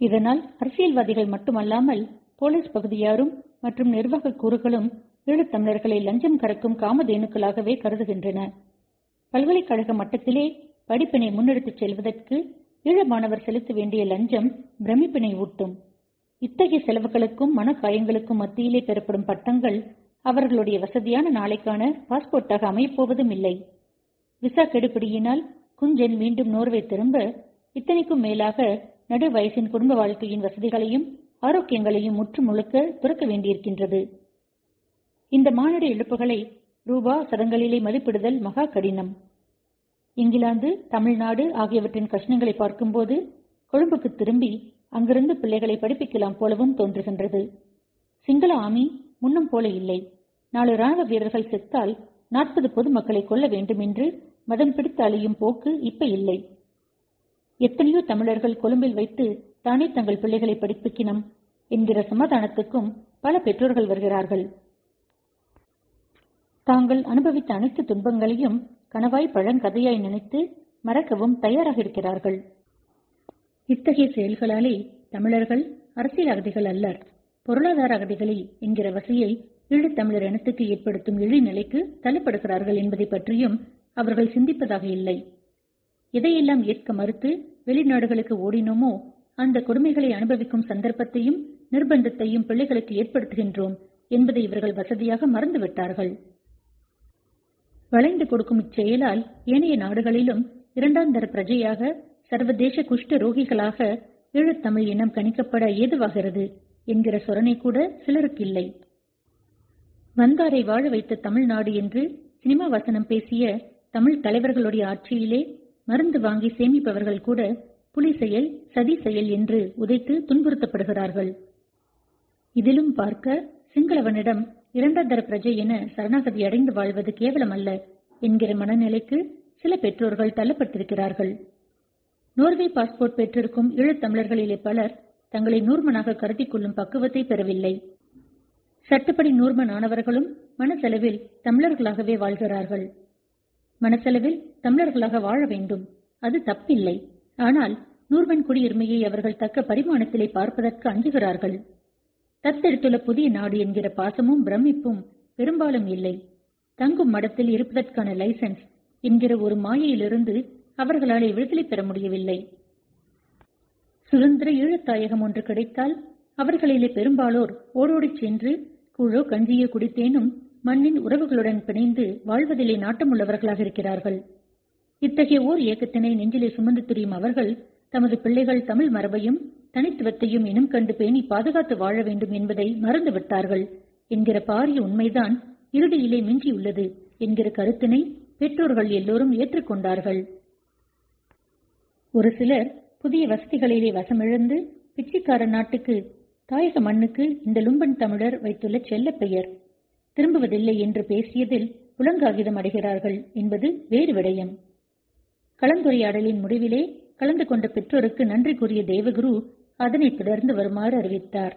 இதனால் அரசியல்வாதிகள் மட்டுமல்லாமல் போலீஸ் பகுதியாரும் மற்றும் நிர்வாக கூறுகளும் ஈழத்தமிழர்களை லஞ்சம் கறக்கும் காமதேனுக்களாகவே கருதுகின்றன. பல்கலைக்கழக மட்டத்திலே படிப்பினை முன்னெடுத்துச் செல்வதற்கு ஈழ மாணவர் செலுத்த வேண்டிய லஞ்சம் பிரமிப்பினை ஊட்டும். இத்தகைய செலவுகளுக்கும் மனக்காயங்களுக்கும் மத்தியிலே பெறப்படும் பட்டங்கள் அவர்களுடைய வசதியான நாளைக்கான பாஸ்போர்ட்டாக அமையப்போவதும் இல்லை. விசா கெடுபிடியினால் குஞ்சன் மீண்டும் நோர்வே திரும்ப இத்தனைக்கும் மேலாக நடு வயசின் குடும்ப வாழ்க்கையின் வசதிகளையும் ஆரோக்கியங்களையும் முற்று முழுக்க துறக்க வேண்டியிருக்கின்றது. இந்த மானிட இழப்புகளை ரூபா சதங்களிலே மதிப்பிடுதல் மகா கடினம். இங்கிலாந்து தமிழ்நாடு ஆகியவற்றின் கஷ்டங்களை பார்க்கும்போது கொழும்புக்கு திரும்பி அங்கிருந்து பிள்ளைகளை படிப்பிக்கலாம் போலவும் தோன்றுகின்றது. சிங்கள ஆமி முன்னும் போல இல்லை. நாலு ராணுவ வீரர்கள் செத்தால் நாற்பது பொதுமக்களை கொல்ல வேண்டும் என்று மதம் பிடித்து அழியும் போக்கு இப்ப இல்லை. எத்தனையோ தமிழர்கள் கொழும்பில் வைத்து தானே தங்கள் பிள்ளைகளை படிப்பிக்கினம் என்கிற சமாதானத்துக்கும் பல பெற்றோர்கள் வருகிறார்கள். தாங்கள் அனுபவித்த அனைத்து துன்பங்களையும் கணவாய் பழங்கதையாய் நினைத்து மறக்கவும் தயாராக இருக்கிறார்கள். இத்தகைய செயல்களாலே தமிழர்கள் அரசியல் அகதிகள் அல்லர். பொருளாதார அகதிகளே என்கிற வசையை ஈழத்தமிழர் இனத்துக்கு ஏற்படுத்தும் இழிநிலைக்கு தள்ளப்படுகிறார்கள் என்பதை பற்றியும் அவர்கள் சிந்திப்பதாக இல்லை. எதையெல்லாம் ஏற்க மறுத்து வெளிநாடுகளுக்கு ஓடினோமோ அந்த கொடுமைகளை அனுபவிக்கும் சந்தர்ப்பத்தையும் நிர்பந்தத்தையும் பிள்ளைகளுக்கு ஏற்படுத்துகின்றோம் என்பதை இவர்கள் வசதியாக மறந்துவிட்டார்கள். வளைந்து கொடுக்கும் இச்செயலால் ஏனைய நாடுகளிலும் இரண்டாம் தர பிரஜையாக சர்வதேச குஷ்ட ரோகிகளாக ஈழத்தமிழ் இனம் கணிக்கப்பட ஏதுவாகிறது என்கிற சொரணை கூட சிலருக்கு இல்லை. வந்தாரை வாழ வைத்த தமிழ்நாடு என்று சினிமா வசனம் பேசிய தமிழ் தலைவர்களுடைய ஆட்சியிலே மருந்து வாங்கி சேமிப்பவர்கள் கூட புலி செயல் சதி செயல் என்று உதைத்து துன்புறுத்தப்படுகிறார்கள். இதிலும் பார்க்க சிங்களவனிடம் இரண்டாந்தர பிரஜை என சரணாகதி அடைந்து வாழ்வது கேவலமல்ல என்கிற மனநிலைக்கு சில பெற்றோர்கள் தள்ளப்பட்டிருக்கிறார்கள். நோர்வே பாஸ்போர்ட் பெற்றிருக்கும் ஈழத்தமிழர்களிலே பலர் தங்களை நூர்மனாக கருதிக் கொள்ளும் பக்குவத்தை பெறவில்லை. சட்டப்படி நூர்மன் ஆனவர்களும் மனசெலவில் தமிழர்களாகவே வாழ்கிறார்கள். மனசெலவில் தமிழர்களாக வாழ வேண்டும் அது தப்பில்லை. ஆனால் நூர்மன் குடியுரிமையை அவர்கள் தக்க பரிமாணத்திலே பார்ப்பதற்கு அஞ்சுகிறார்கள். தத்தெடுத்துள்ள புதிய நாடு என்கிற பாசமும் பிரமிப்பும் பெரும்பாலும் இல்லை. தங்கும் மடத்தில் இருப்பதற்கான லைசன்ஸ் என்கிற ஒரு மாயையிலிருந்து அவர்களாலே விடுதலை பெற முடியவில்லை. சுதந்திர ஈழத்தாயகம் ஒன்று கிடைத்தால் அவர்களிலே பெரும்பாலோர் ஓடோடிச் சென்று கூழோ கஞ்சியோ குடித்தேனும் மண்ணின் உறவுகளுடன் பிணைந்து வாழ்வதிலே நாட்டமுள்ளவர்களாக இருக்கிறார்கள். இத்தகைய ஓர் இயக்கத்தினை நெஞ்சிலே சுமந்து திரியும் அவர்கள் தமது பிள்ளைகள் தமிழ் மரபையும் தனித்துவத்தையும் இனம் கண்டு பேணி பாதுகாத்து வாழ வேண்டும் என்பதை மறந்துவிட்டார்கள். என்கிற பாரிய உண்மைதான் இறுதியிலே மிஞ்சியுள்ளது என்கிற கருத்தினை பெற்றோர்கள் எல்லோரும் ஏற்றுக்கொண்டார்கள். ஒரு சிலர் புதிய வசதிகளிலே வசமிழந்து பிச்சைக்கார நாட்டுக்கு தாயக மண்ணுக்கு இந்த லும்பன் தமிழர் வைத்துள்ள செல்ல பெயர். திரும்புவதில்லை என்று பேசியதில் புலங்காகிதம் அடைகிறார்கள் என்பது வேறு விடயம். கலந்துரையாடலின் முடிவிலே கலந்து கொண்ட பெற்றோருக்கு நன்றி கூறிய தேவகுரு அதனைத் தொடர்ந்து வருமாறு அறிவித்தார்.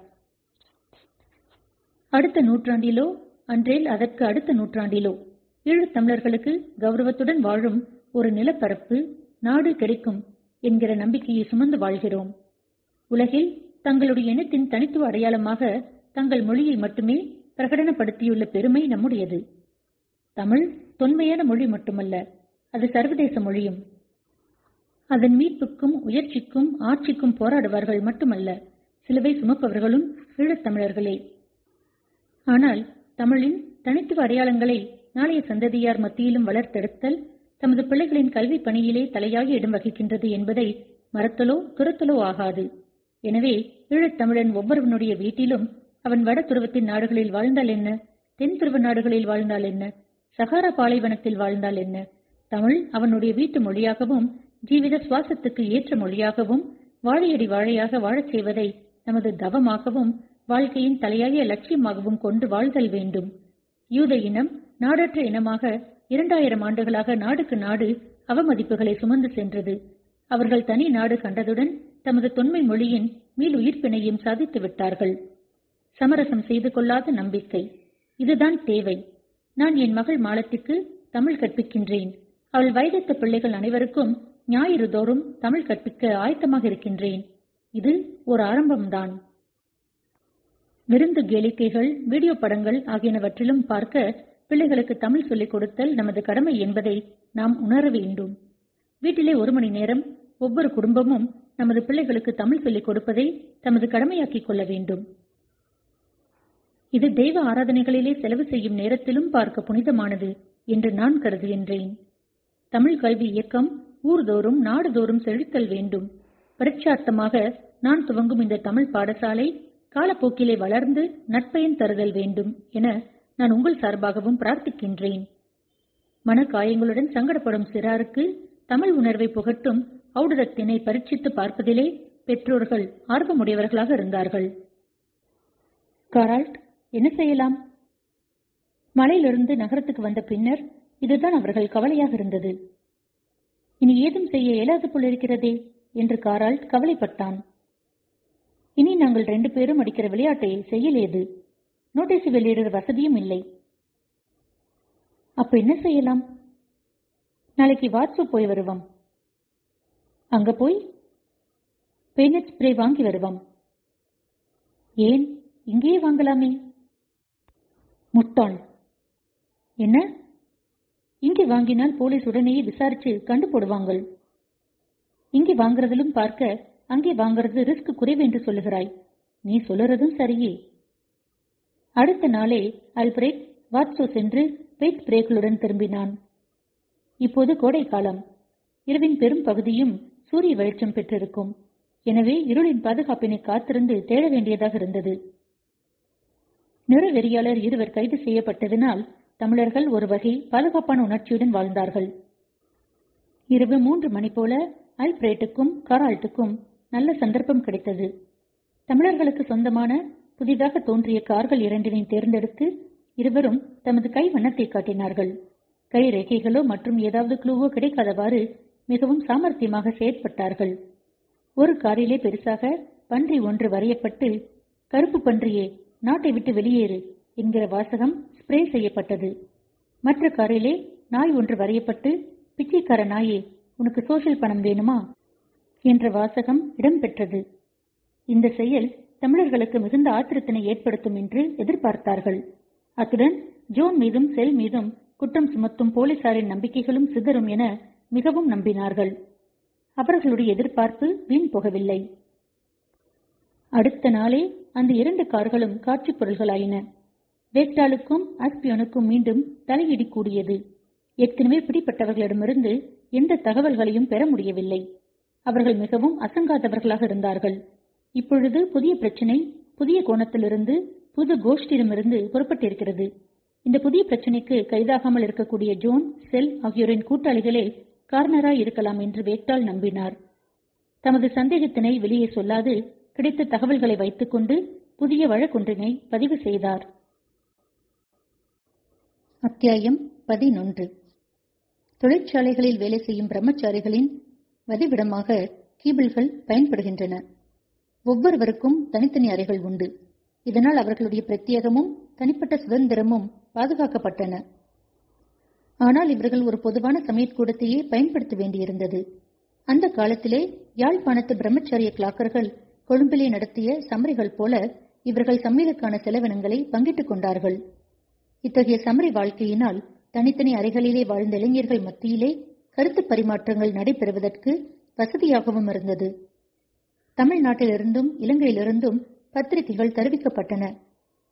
அடுத்த நூற்றாண்டிலோ அன்றேல் அதற்கு அடுத்த நூற்றாண்டிலோ ஈழத் தமிழர்களுக்கு கௌரவத்துடன் வாழும் ஒரு நிலப்பரப்பு நாடு கிடைக்கும் என்கிற நம்பிக்கையை சுமந்து வாழ்கிறோம். உலகில் தங்களுடைய இனத்தின் தனித்துவ அடையாளமாக தங்கள் மொழியை மட்டுமே பிரகடனப்படுத்தியுள்ள பெருமை நம்முடையது. தமிழ் தொன்மையான மொழி மட்டுமல்ல அது சர்வதேச மொழியும். அதன் மீட்புக்கும் உயர்ச்சிக்கும் ஆட்சிக்கும் போராடுவார்கள் மட்டுமல்ல சிலுவை சுமப்பவர்களும் ஈழத்தமிழர்களே ஆனால் தமிழின் தனித்துவ அடையாளங்களை நாளைய சந்ததியார் மத்தியிலும் வளர்த்தெடுத்தல் தமது பிள்ளைகளின் கல்விப் பணியிலே தலையாகி இடம் வகிக்கின்றது என்பதை மறத்தலோ துரத்தலோ ஆகாது. எனவே ஈழத்தமிழன் ஒவ்வொருவனுடைய வீட்டிலும் அவன் வட துருவத்தின் நாடுகளில் வாழ்ந்தால் என்ன தென் துருவ நாடுகளில் வாழ்ந்தால் என்ன சகாரா பாலைவனத்தில் வாழ்ந்தால் என்ன தமிழ் அவனுடைய வீட்டு மொழியாகவும் ஜீவித சுவாசத்துக்கு ஏற்ற மொழியாகவும் வாழையடி வாழையாக வாழச் செய்வதை நமது தவமாகவும் வாழ்க்கையின் தலையாய லட்சியமாகவும் கொண்டு வாழ்தல் வேண்டும். யூத இனம் நாடற்ற இனமாக இரண்டாயிரம் ஆண்டுகளாக நாடுக்கு நாடு அவமதிப்புகளை சுமந்து சென்றது. அவர்கள் தனி நாடு கண்டதுடன் தமது தொன்மை மொழியின் மீள் உயிர்ப்பினையும் சாதித்து விட்டார்கள். சமரசம் செய்து கொள்ளாத நம்பிக்கை. இதுதான் தேவை. நான் என் மகள் மாலத்திற்கு தமிழ் கற்பிக்கின்றேன். அவள் வயதத்த பிள்ளைகள் அனைவருக்கும் ஞாயிறு தோறும் தமிழ் கற்பிக்க ஆயத்தமாக இருக்கின்றேன். இது ஒரு ஆரம்பம்தான். விருந்து கேளிக்கைகள் வீடியோ படங்கள் ஆகியனவற்றிலும் பார்க்க பிள்ளைகளுக்கு தமிழ் சொல்லிக் கொடுத்தல் நமது கடமை என்பதை நாம் உணர வேண்டும். வீட்டிலே ஒரு மணி நேரம் ஒவ்வொரு குடும்பமும் நமது பிள்ளைகளுக்கு தமிழ் சொல்லிக் கொடுப்பதை தமது கடமையாக்கிக் கொள்ள வேண்டும். இது தெய்வ ஆராதனைகளிலே செலவு செய்யும் நேரத்திலும் பார்க்க புனிதமானது என்று நான் கருதுகின்றேன். தமிழ் கல்வி இயக்கம் ஊர்தோறும் நாடுதோறும் செழித்தல் வேண்டும். பரீட்சார்த்தமாக நான் துவங்கும் இந்த தமிழ் பாடசாலை காலப்போக்கிலே வளர்ந்து நற்பயன் தருதல் வேண்டும் என நான் உங்கள் சார்பாகவும் பிரார்த்திக்கின்றேன். மனக்காயங்களுடன் சங்கடப்படும் சிறாருக்கு தமிழ் உணர்வை புகட்டும் ஔடதத்தினை பரீட்சித்து பார்ப்பதிலே பெற்றோர்கள் ஆர்வமுடையவர்களாக இருந்தார்கள். காரால்ட் என்ன செய்யலாம்? மலையிலிருந்து நகரத்துக்கு வந்த பின்னர் இதுதான் அவர்கள் கவலையாக இருந்தது. இனி ஏதும் செய்ய இயலாது போலிருக்கிறதே என்று காரால்ட் கவலைப்பட்டான். இனி நாங்கள் ரெண்டு பேரும் அடிக்கிற விளையாட்டை செய்யலேது. நோட்டீஸ் வெளியிடுற வசதியும் இல்லை. அப்ப என்ன செய்யலாம்? நாளைக்கு வாட்ஸ்அ போய் வருவோம். அங்க போய் பெயினட் ஸ்ப்ரே வாங்கி வருவோம். ஏன்? இங்கேயே வாங்கலாமே. முட்டாள். என்ன? இங்கே வாங்கினால் போலீஸ் உடனேயே விசாரிச்சு கண்டு போடுவாங்கள் இங்கே வாங்குறதிலும் பார்க்க அங்கே வாங்குறது ரிஸ்க் குறைவு என்று சொல்லுகிறாய். நீ சொல்லுறதும் சரியே. அடுத்த நாளே அல்பிரேட் வாட்ஸோ சென்று பெயிட் பிரேக்களுடன் திரும்பினான். இப்போது கோடைக்காலம் இரவின் பெரும் பகுதியும் சூரிய வெளிச்சம் பெற்றிருக்கும். எனவே இருளின் பாதுகாப்பினை காத்திருந்து தேட வேண்டியதாக இருந்தது. நிறவெறியாளர் இருவர் கைது செய்யப்பட்டதினால் தமிழர்கள் ஒரு வகை பாதுகாப்பான உணர்ச்சியுடன் வாழ்ந்தார்கள். இரவு மூன்று மணி போல அல்பிரேட்டுக்கும் காரால்ட்டுக்கும் நல்ல சந்தர்ப்பம் கிடைத்தது. தமிழர்களுக்கு சொந்தமான புதிதாக தோன்றிய கார்கள் இரண்டினை தேர்ந்தெடுத்து இருவரும் தமது கை வண்ணத்தை காட்டினார்கள். கை ரேகைகளோ மற்றும் ஏதாவது குழுவோ கிடைக்காதவாறு மிகவும் சாமர்த்தியமாக செயற்பட்டார்கள். ஒரு காரிலே பெருசாக பன்றி ஒன்று வரையப்பட்டு கருப்பு பன்றியே நாட்டை விட்டு வெளியேறு என்கிற வாசகம் ஸ்ப்ரே செய்யப்பட்டது. மற்ற காரிலே நாய் ஒன்று வரையப்பட்டு பிச்சைக்கார நாயே உனக்கு சோஷியல் பணம் வேணுமா? என்ற வாசகம் இடம்பெற்றது. இந்த செயல் தமிழர்களுக்கு மிகுந்த ஆத்திரத்தினை ஏற்படுத்தும் என்று எதிர்பார்த்தார்கள். அத்துடன் ஜோன் மீதும் செல் மீதும் குற்றம் சுமத்தும் போலீசாரின் நம்பிக்கைகளும் சிதறும் என மிகவும் நம்பினார்கள். அவர்களுடைய எதிர்பார்ப்பு வீண் போகவில்லை. அடுத்த நாளே அந்த இரண்டு கார்களும் காட்சிப் பொருள்களாயின. வேக்டாலுக்கும் ஆஸ்பியோனுக்கும் மீண்டும் தலையிடி கூடியது ஏற்கனவே பிடிப்பட்டவர்களிடமிருந்து எந்த தகவல்களையும் பெற முடியவில்லை. அவர்கள் மிகவும் அசங்காதவர்களாக இருந்தார்கள். இப்பொழுது புதிய பிரச்சனை புதிய கோணத்திலிருந்து புது கோஷ்டியிடமிருந்து புறப்பட்டிருக்கிறது. இந்த புதிய பிரச்சனைக்கு கைதாகாமல் இருக்கக்கூடிய ஜோன் செல் ஆகியோரின் கூட்டாளிகளே கார்னராய் இருக்கலாம் என்று வேக்டால் நம்பினார். தமது சந்தேகத்தினை வெளியே சொல்லாது கிடைத்த தகவல்களை வைத்துக்கொண்டு புதிய வழக்கொன்றினை பதிவு செய்தார். அத்தியாயம் பதினொன்று. தொழிற்சாலைகளில் வேலை செய்யும் பிரம்மச்சாரிகளின் வதிவிடமாக கீபிள்கள் பயன்படுகின்றன. ஒவ்வொருவருக்கும் தனித்தனி அறைகள் உண்டு. இதனால் அவர்களுடைய பிரத்யேகமும் தனிப்பட்ட சுதந்திரமும் பாதுகாக்கப்பட்டன. ஆனால் இவர்கள் ஒரு பொதுவான சமயக்கூடத்தையே பயன்படுத்த வேண்டியிருந்தது. அந்த காலத்திலே யாழ்ப்பாணத்து பிரம்மச்சாரிய கிளாக்கர்கள் கொழும்பிலே நடத்திய சமரிகள் போல இவர்கள் சமையலுக்கான செலவினங்களை பங்கிட்டுக் கொண்டார்கள். இத்தகைய சமரி வாழ்க்கையினால் தனித்தனி அறைகளிலே வாழ்ந்த இளைஞர்கள் மத்தியிலே கருத்து பரிமாற்றங்கள் நடைபெறுவதற்கு வசதியாகவும் இருந்தது. தமிழ்நாட்டிலிருந்தும் இலங்கையிலிருந்தும் பத்திரிகைகள் தெரிவிக்கப்பட்டன.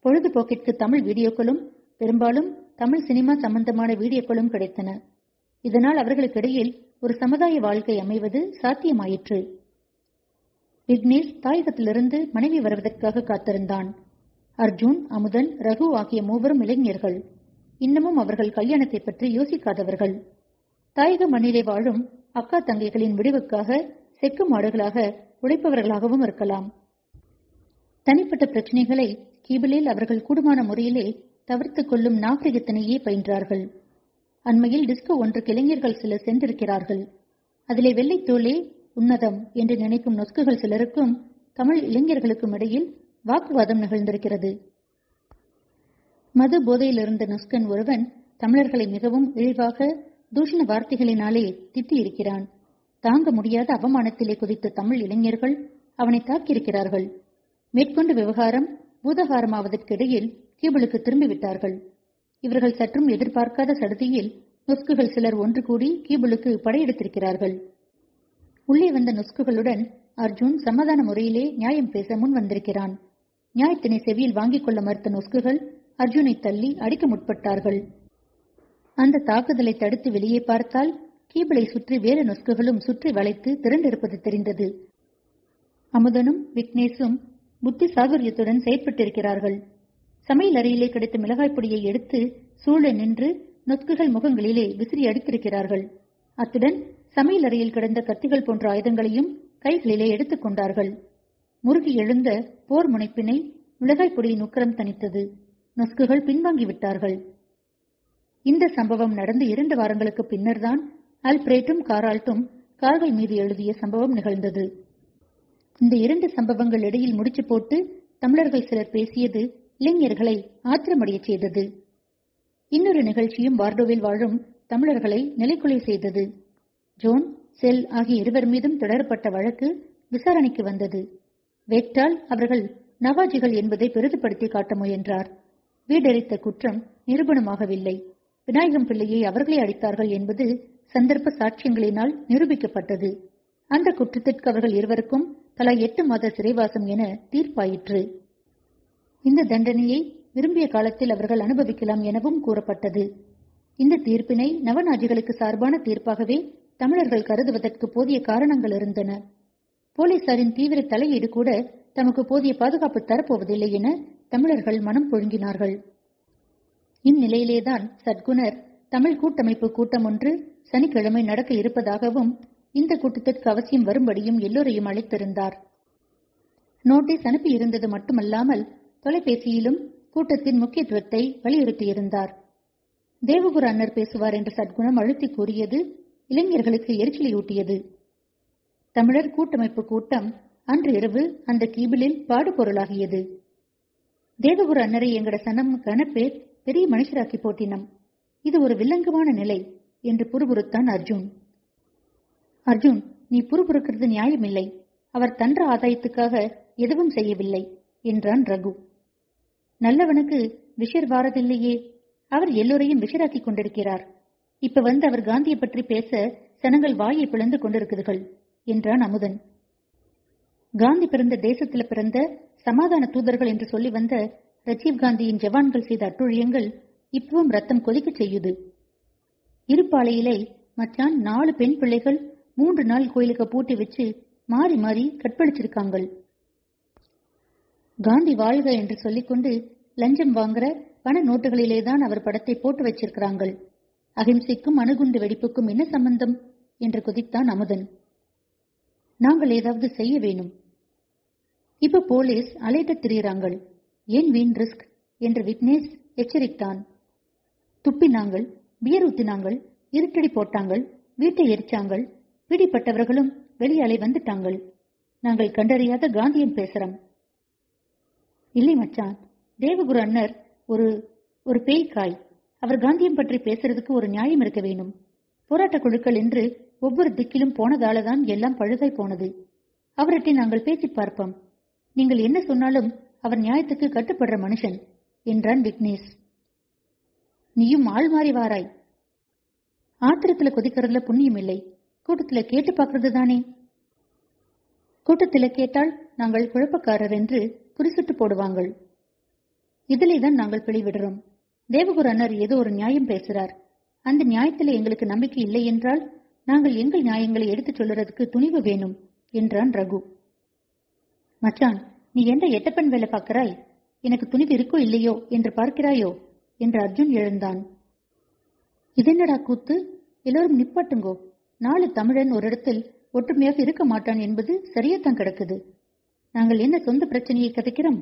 பொழுதுபோக்கிற்கு தமிழ் வீடியோக்களும் பெரும்பாலும் தமிழ் சினிமா சம்பந்தமான வீடியோக்களும் கிடைத்தன. இதனால் அவர்களுக்கிடையில் ஒரு சமுதாய வாழ்க்கை அமைவது சாத்தியமாயிற்று. விக்னேஷ் தாயகத்திலிருந்து மனைவி வருவதற்காக காத்திருந்தான். அர்ஜுன் அமுதன் ரகு ஆகிய மூவரும் இளைஞர்கள். இன்னமும் அவர்கள் கல்யாணத்தை பற்றி யோசிக்காதவர்கள். தாயக மண்ணிலே வாழும் அக்கா தங்கைகளின் விடுவுக்காக செக்கு மாடுகளாக உழைப்பவர்களாகவும் இருக்கலாம். தனிப்பட்ட பிரச்சனைகளை கீபிளில் அவர்கள் கூடுமான முறையிலே தவிர்த்துக் கொள்ளும் நாகரிகத்தினையே பயின்றார்கள். அண்மையில் டிஸ்கோ ஒன்றுக்கு இளைஞர்கள் சிலர் சென்றிருக்கிறார்கள். அதிலே வெள்ளைத்தோலே உன்னதம் என்று நினைக்கும் நொஸ்குகள் சிலருக்கும் தமிழ் இளைஞர்களுக்கும் இடையில் வாக்குவாதம் நிகழ்ந்திருக்கிறது. மது போதையிலிருந்த நஸ்கன் ஒருவன் தமிழர்களை மிகவும் இழிவாக தூஷண வார்த்தைகளினாலே திட்டியிருக்கிறான். தாங்க முடியாத அவமானத்திலே குதித்த தமிழ் இளைஞர்கள் அவனை தாக்கியிருக்கிறார்கள். மேற்கொண்டு விவகாரம் பூதகாரமாவதற்கிடையில் கியூபலுக்கு திரும்பிவிட்டார்கள். இவர்கள் சற்றும் எதிர்பார்க்காத சடுதியில் நொஸ்குகள் சிலர் ஒன்று கூடி கியூபலுக்கு படையெடுத்திருக்கிறார்கள். உள்ளே வந்த நொஸ்குகளுடன் அர்ஜுன் சமாதான முறையிலே நியாயம் பேச முன் வந்திருக்கிறான் நியாயத்தினை செவியில் வாங்கிக் கொள்ள மறுத்த நொஸ்குகள் அர்ஜுனை தள்ளி அடிக்க முற்பட்டார்கள். அந்த தாக்குதலை தடுத்து வெளியே பார்த்தால் கீபிளை சுற்றி வேறு நொஸ்குகளும் சுற்றி வளைத்து திரண்டிருப்பது தெரிந்தது. அமுதனும் விக்னேஷும் புத்தி சாதுரியத்துடன் செயற்பட்டிருக்கிறார்கள். சமையல் அறையிலே கிடைத்த மிளகாய் பொடியை எடுத்து சூழ நின்று நொஸ்குகள் முகங்களிலே விசிறி அடித்திருக்கிறார்கள். அத்துடன் சமையல் அறையில் கிடந்த கத்திகள் போன்ற ஆயுதங்களையும் கைகளிலே எடுத்துக் முறுகி முருகி எழுந்த போர் முனைப்பினை மிளகாய் பொடியின் உக்கரம் தனித்தது நொஸ்குகள் பின்வாங்கிவிட்டார்கள். இந்த சம்பவம் நடந்து இரண்டு வாரங்களுக்கு பின்னர்தான் அல்பிரேட்டும் காரால்ட்டும் கார்கள் மீது எழுதிய சம்பவம் நிகழ்ந்தது. இந்த இரண்டு சம்பவங்கள் இடையில் முடிச்சு போட்டு தமிழர்கள் சிலர் பேசியது இளைஞர்களை ஆத்திரமடையச் செய்தது. இன்னொரு நிகழ்ச்சியும் வார்டோவில் வாழும் தமிழர்களை நிலைக்குலை செய்தது. ஜோன் செல் ஆகிய இருவர் மீதும் தொடரப்பட்ட வழக்கு விசாரணைக்கு வந்தது. வேக்டால் அவர்கள் நவாஜிகள் என்பதை பெரிதுபடுத்தி காட்ட முயன்றார். வீடறித்த குற்றம் நிரூபணமாகவில்லை. விநாயகம் பிள்ளையை அவர்களே அடித்தார்கள் என்பது சந்தர்ப்ப சாட்சியங்களினால் நிரூபிக்கப்பட்டது. அந்த குற்றத்திற்கு அவர்கள் இருவருக்கும் தலா எட்டு மாத சிறைவாசம் என தீர்ப்பாயிற்று. இந்த தண்டனையை விரும்பிய காலத்தில் அவர்கள் அனுபவிக்கலாம் எனவும் கூறப்பட்டது. இந்த தீர்ப்பினை நவநாஜிகளுக்கு சார்பான தீர்ப்பாகவே தமிழர்கள் கருதுவதற்கு போதிய காரணங்கள் இருந்தன. போலீசாரின் தீவிர தலையீடு கூட தமக்கு போதிய பாதுகாப்பு தரப்போவதில்லை என தமிழர்கள் மனம் புழுங்கினார்கள். இந்நிலையிலேதான் சத்குணர் தமிழ் கூட்டமைப்பு கூட்டம் ஒன்று சனிக்கிழமை நடக்க இருப்பதாகவும் இந்த கூட்டத்திற்கு அவசியம் வரும்படியும் எல்லோரையும் அழைத்திருந்தார். நோட்டீஸ் அனுப்பியிருந்தது மட்டுமல்லாமல் தொலைபேசியிலும் கூட்டத்தின் முக்கியத்துவத்தை வலியுறுத்தியிருந்தார். தேவகுரு அன்னர் பேசுவார் என்று சத்குணம் அழுத்தி கூறியது இளைஞர்களுக்கு எரிச்சலையூட்டியது. தமிழர் கூட்டமைப்பு கூட்டம் அன்று இரவு அந்த கீபிளில் பாடுபொருளாகியது. தேவகுரு அன்னரை எங்கட சனம் கனப்பேர் பெரிய மனுஷராக்கி போட்டினம் இது ஒரு வில்லங்கமான நிலை என்று புறுபுறுத்தான் அர்ஜுன். அர்ஜுன் நீ புறுபுறுக்கிறது நியாயமில்லை. அவர் தன்ற ஆதாயத்துக்காக எதுவும் செய்யவில்லை என்றான் ரகு. நல்லவனுக்கு விஷர் வாரதில்லையே. அவர் எல்லோரையும் விஷராக்கி கொண்டிருக்கிறார். இப்ப வந்து அவர் காந்தியை பற்றி பேச சனங்கள் வாயை பிளந்து கொண்டிருக்குதுகள். என்றான் அமுதன். காந்தி பிறந்த தேசத்துல பிறந்த சமாதான தூதர்கள் என்று சொல்லி வந்த ரஜீவ் காந்தியின் ஜவான்கள் செய்த அட்டுழியங்கள் இப்பவும் ரத்தம் கொதிக்க செய்யுது. இருப்பாளையிலே மச்சான் நாலு பெண் பிள்ளைகள் மூன்று நாள் கோயிலுக்கு பூட்டி வச்சு மாறி மாறி கற்பழிச்சிருக்காங்க காந்தி வாழ்க என்று சொல்லிக்கொண்டு லஞ்சம் வாங்குற பண நோட்டுகளிலேதான் அவர் படத்தை போட்டு வச்சிருக்கிறாங்கள். அகிம்சைக்கும் அணுகுண்டு வெடிப்புக்கும் என்ன சம்பந்தம்? என்று குதித்தான் அமுதன். நாங்கள் ஏதாவது செய்ய வேணும். இப்ப போலீஸ் அலைத்த திரியறாங்கள். ஏன் வீண் ரிஸ்க்? என்று விக்னேஷ் எச்சரித்தான். துப்பினாங்கள் பியர் ஊத்தினாங்கள் இருட்டடி போட்டாங்கள் வீட்டை எரிச்சாங்கள் பிடிப்பட்டவர்களும் வெளியாலே வந்துட்டாங்கள். நாங்கள் கண்டறியாத காந்தியம் பேசுறோம் இல்லை மச்சான் தேவகுரு அண்ணர் ஒரு ஒரு பேய்க்காய். அவர் காந்தியம் பற்றி பேசுறதுக்கு ஒரு நியாயம் இருக்க வேணும். போராட்ட குழுக்கள் என்று ஒவ்வொரு திக்கிலும் போனதாலதான் எல்லாம் பழுதாய் போனது. அவர்கிட்ட நாங்கள் பேசி பார்ப்போம். நீங்கள் என்ன சொன்னாலும் அவர் நியாயத்துக்கு கட்டுப்படுற மனுஷன் என்றான் விக்னேஷ். நீயும் ஆள் மாறி வாராய். ஆத்திரத்துல கொதிக்கிறதுல புண்ணியம் இல்லை. கூட்டத்துல கேட்டு பாக்குறது தானே? கூட்டத்துல கேட்டால் நாங்கள் குழப்பக்காரர் என்று குறிசிட்டு போடுவாங்கள். இதிலே தான் நாங்கள் பிழிவிடுறோம். தேவகுரு அண்ணர் ஏதோ ஒரு நியாயம் பேசுறார். அந்த நியாயத்தில் எங்களுக்கு நம்பிக்கை இல்லை என்றால் நாங்கள் எங்கள் நியாயங்களை எடுத்துச் சொல்லுறதுக்கு துணிவு வேணும் என்றான் ரகு. மச்சான் நீ எந்த எட்டப்பன் வேலை பார்க்கிறாய்? எனக்கு துணிவு இருக்கோ இல்லையோ என்று பார்க்கிறாயோ? என்று அர்ஜுன் எழுந்தான். இதென்னடா கூத்து? எல்லோரும் நிப்பாட்டுங்கோ. நாலு தமிழன் ஒரு இடத்தில் ஒற்றுமையாக இருக்க மாட்டான் என்பது சரியத்தான் கிடக்குது. நாங்கள் என்ன சொந்த பிரச்சனையை கதைக்கிறோம்?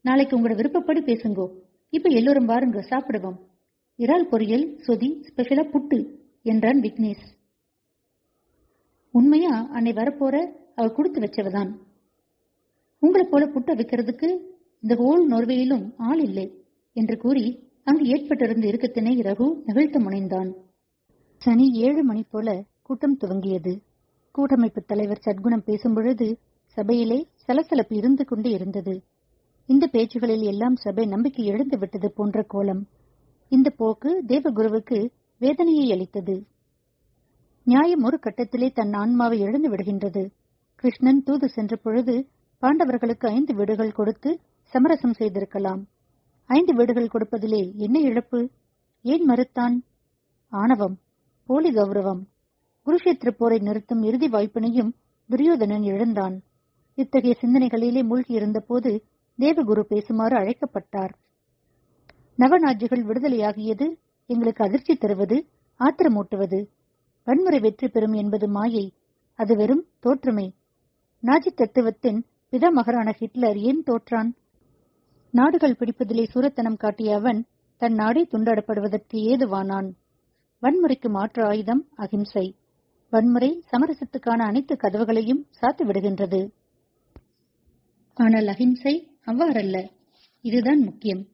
நாளைக்கு உங்களோட விருப்பப்படி பேசுங்கோ. இப்ப எல்லோரும் வாருங்க சாப்பிடுவோம். இறால் பொரியல் சொதி ஸ்பெஷலா புட்டு என்றான் விக்னேஷ். உண்மையா அன்னை வரப்போற அவ கொடுத்து வச்சவதான். உங்களை போல புட்ட விற்கிறதுக்கு இந்த ஹோல் நோர்வேயிலும் ஆள் இல்லை என்று கூறி அங்கு ஏற்பட்டிருந்த இருக்கத்தினை ரகு நெகிழ்த்த முனைந்தான். சனி ஏழு மணி போல கூட்டம் துவங்கியது. கூட்டமைப்பு தலைவர் சத்குணம் பேசும்பொழுது சபையிலே சலசலப்பு இருந்து கொண்டு இருந்தது. இந்த பேச்சுகளில் எல்லாம் சபை நம்பிக்கை இழந்து விட்டது போன்ற கோலம். இந்த போக்கு தேவகுருவுக்கு வேதனையை அளித்தது. நியாயம் ஒரு கட்டத்திலே தன் ஆன்மாவை இழந்து விடுகின்றது. கிருஷ்ணன் தூது சென்ற பொழுது பாண்டவர்களுக்கு ஐந்து வீடுகள் கொடுத்து சமரசம் செய்திருக்கலாம். ஐந்து வீடுகள் கொடுப்பதிலே என்ன இழப்பு? ஏன் மறுத்தான்? ஆணவம் போலி கௌரவம். குருஷேத்திர போரை நிறுத்தும் இறுதி வாய்ப்பினையும் துரியோதனன் இழந்தான். இத்தகைய சிந்தனைகளிலே மூழ்கியிருந்த போது தேவகுரு பேசுமாறு அழைக்கப்பட்டார். நவநாஜிகள் விடுதலையாகியது எங்களுக்கு அதிர்ச்சி தருவது ஆத்திரமூட்டுவது. வன்முறை வெற்றி பெறும் என்பது மாயை அது வெறும் தோற்றமே. நாஜி தத்துவத்தின் பிதாமகரான ஹிட்லர் ஏன் தோற்றான்? நாடுகள் பிடிப்பதிலே சூரத்தனம் காட்டிய அவன் தன் நாடே துண்டாடப்படுவதற்கு ஏதுவானான்? வன்முறைக்கு மாற்று ஆயுதம் அகிம்சை. வன்முறை சமரசத்துக்கான அனைத்து கதவுகளையும் சாத்து விடுகின்றது. ஆனால் அகிம்சை அவ்வாறல்ல. இதுதான் முக்கியம்.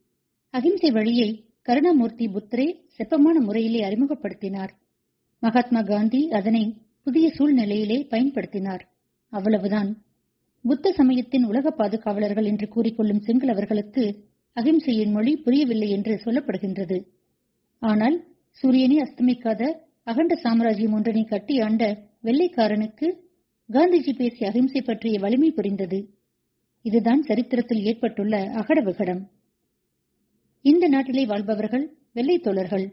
அகிம்சை வழியை கருணாமூர்த்தி புத்தரே செப்பமான முறையிலே அறிமுகப்படுத்தினார். மகாத்மா காந்தி அதனை புதிய சூழ்நிலையிலே பயன்படுத்தினார். அவ்வளவுதான். புத்த சமயத்தின் உலக பாதுகாவலர்கள் என்று கூறிக்கொள்ளும் சிங்களவர்களுக்கு அகிம்சையின் மொழி புரியவில்லை என்று சொல்லப்படுகின்றது. ஆனால் சூரியனை அஸ்தமிக்காத அகண்ட சாம்ராஜ்யம் ஒன்றனை கட்டி ஆண்ட வெள்ளைக்காரனுக்கு காந்திஜி பேசிய அகிம்சை பற்றிய வலிமை புரிந்தது. இதுதான் சரித்திரத்தில் ஏற்பட்டுள்ள அகட விகடம். இந்த நாட்டிலே வாழ்பவர்கள் வெள்ளை தோழர்கள்.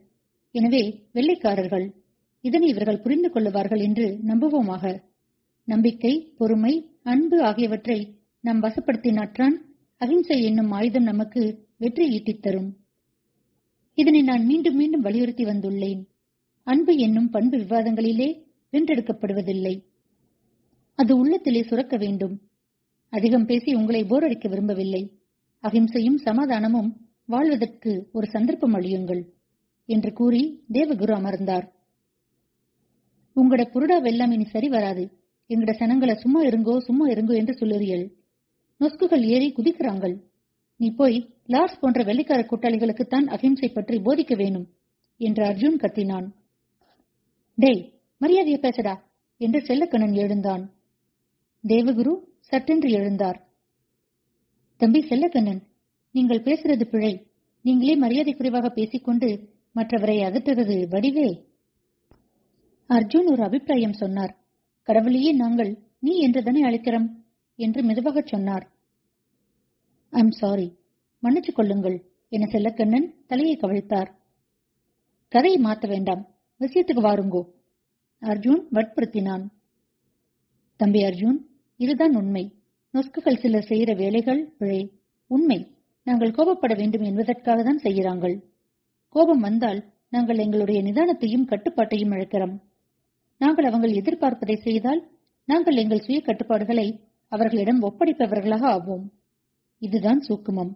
எனவே வெள்ளைக்காரர்கள். இதனை இவர்கள் புரிந்து கொள்ளுவார்கள் என்று நம்புவோமாக. நம்பிக்கை பொறுமை அன்பு ஆகியவற்றை நாம் வசப்படுத்தினாற்றான் அகிம்சை என்னும் ஆயுதம் நமக்கு வெற்றி ஈட்டித் தரும். இதனை நான் மீண்டும் மீண்டும் வலியுறுத்தி வந்துள்ளேன். அன்பு என்னும் பண்பு விவாதங்களிலே வென்றெடுக்கப்படுவதில்லை. அது உள்ளத்திலே சுரக்க வேண்டும். அதிகம் பேசி உங்களை போரடிக்க விரும்பவில்லை. அகிம்சையும் சமாதானமும் வாழ்வதற்கு ஒரு சந்தர்ப்பம் அளியுங்கள் என்று கூறி தேவகுரு அமர்ந்தார். உங்களோட புருடாவெல்லாம் இனி சரி வராது. எங்கட சனங்களை சும்மா இருங்கோ சும்மா இருங்கோ என்று சொல்லுறியல் நொஸ்குகள் ஏறி குதிக்கிறாங்கள். நீ போய் லார்ஸ் போன்ற வெள்ளைக்கார கூட்டாளிகளுக்குத்தான் அகிம்சை பற்றி போதிக்க வேணும் என்று அர்ஜுன் கத்தினான். டேய் மரியாதைய பேசடா என்று செல்லக்கண்ணன் எழுந்தான். தேவகுரு சட்டென்று எழுந்தார். தம்பி செல்லக்கண்ணன் நீங்கள் பேசுறது பிழை. நீங்களே மரியாதை குறைவாக பேசிக்கொண்டு மற்றவரை அதட்டுறது வடிவே. அர்ஜுன் ஒரு அபிப்பிராயம் சொன்னார். கடவுளையே நாங்கள் நீ என்றுதானே அழைக்கிறோம்? என்று மெதுவாகச் சொன்னார். ஐம் சாரி மன்னிச்சுக் கொள்ளுங்கள். என செல்லக்கண்ணன் தலையை கவிழ்த்தார். கதையை மாற்ற வேண்டாம். விஷயத்துக்கு வாருங்கோ. அர்ஜுன் வற்புறுத்தினான். தம்பி அர்ஜுன் இதுதான் உண்மை. நொஸ்குகள் சிலர் செய்கிற வேலைகள் பிழை. உண்மை. நாங்கள் கோபப்பட வேண்டும் என்பதற்காக தான் செய்கிறாங்கள். கோபம் வந்தால் நாங்கள் எங்களுடைய நிதானத்தையும் கட்டுப்பாட்டையும் இழக்கிறோம். நாங்கள் அவங்கள் எதிர்பார்ப்பதை செய்தால் நாங்கள் எங்கள் சுய கட்டுப்பாடுகளை அவர்களிடம் ஒப்படைப்பவர்களாக ஆவோம். இதுதான் சூக்குமம்.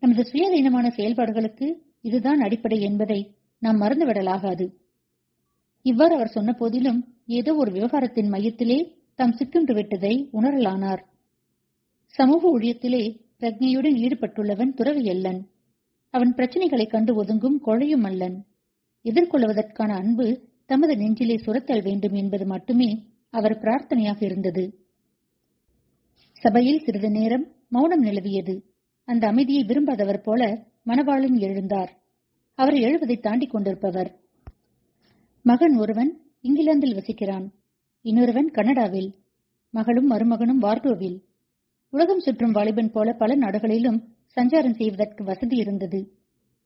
நமது சுயாதீனமான செயல்பாடுகளுக்கு இதுதான் அடிப்படை என்பதை நாம் மறந்துவிடலாகாது. இவ்வாறு அவர் சொன்ன போதிலும் ஏதோ ஒரு விவகாரத்தின் மையத்திலே தாம் சிக்கின்று விட்டதை உணரலானார். சமூக ஊழியத்திலே பிரஜையுடன் ஈடுபட்டுள்ளவன் துறவி அல்லன். அவன் பிரச்சனைகளைக் கண்டு ஒதுங்கும் கொழையும் அல்லன். எதிர்கொள்வதற்கான அன்பு தமது நெஞ்சிலே சுரத்தல் வேண்டும் என்பது மட்டுமே அவர் பிரார்த்தனையாக இருந்தது. சபையில் சிறிது நேரம் மௌனம் நிலவியது. அந்த அமைதியை விரும்பாதவர் போல மணவாளன் எழுந்தார். அவர் எழுவதை தாண்டி கொண்டிருப்பவர். மகன் ஒருவன் இங்கிலாந்தில் வசிக்கிறான். இன்னொருவன் கனடாவில். மகளும் மருமகனும் வார்டோவில். உலகம் சுற்றும் வாலிபன் போல பல நாடுகளிலும் சஞ்சாரம் செய்வதற்கு வசதி இருந்தது.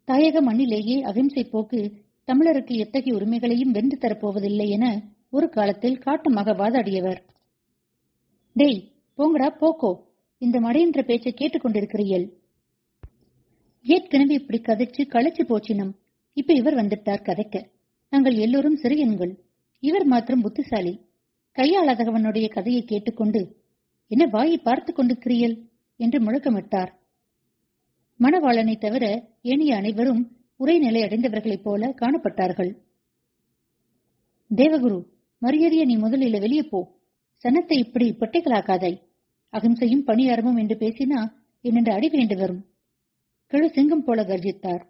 தாயக மண்ணிலேயே அகிம்சை போக்கு தமிழருக்கு எத்தகைய உரிமைகளையும் வென்று தரப்போவதில்லை என ஒரு காலத்தில் காட்டமாக வாதாடியவர். டேய் போங்கடா போக்கோ. இந்த மடையன்ற பேச்சை கேட்டுக்கொண்டிருக்கிறீர்கள். ஏற்கனவே இப்படி கதைச்சு களைச்சு போச்சினம். இப்ப இவர் வந்துட்டார் கதைக்க. நாங்கள் எல்லோரும் சிறியன்கள் இவர் மாத்திரம் புத்திசாலி. கையாளாதவனுடைய கதையை கேட்டுக்கொண்டு என்ன வாயை பார்த்து கொண்டிருக்கிறீள் என்று முழக்கமிட்டார். மணவாளனை தவிர ஏனைய அனைவரும் உரைநிலை அடைந்தவர்களைப் போல காணப்பட்டார்கள். தேவகுரு மரியாதைய நீ முதலில் வெளியே போ. சனத்தை இப்படி பட்டைகளாக்காதை. அகிம்சையும் பணியாரமும் என்று பேசினா என்னென்று அடி வேண்டு வரும். கிழு சிங்கம் போல கர்ஜித்தார்.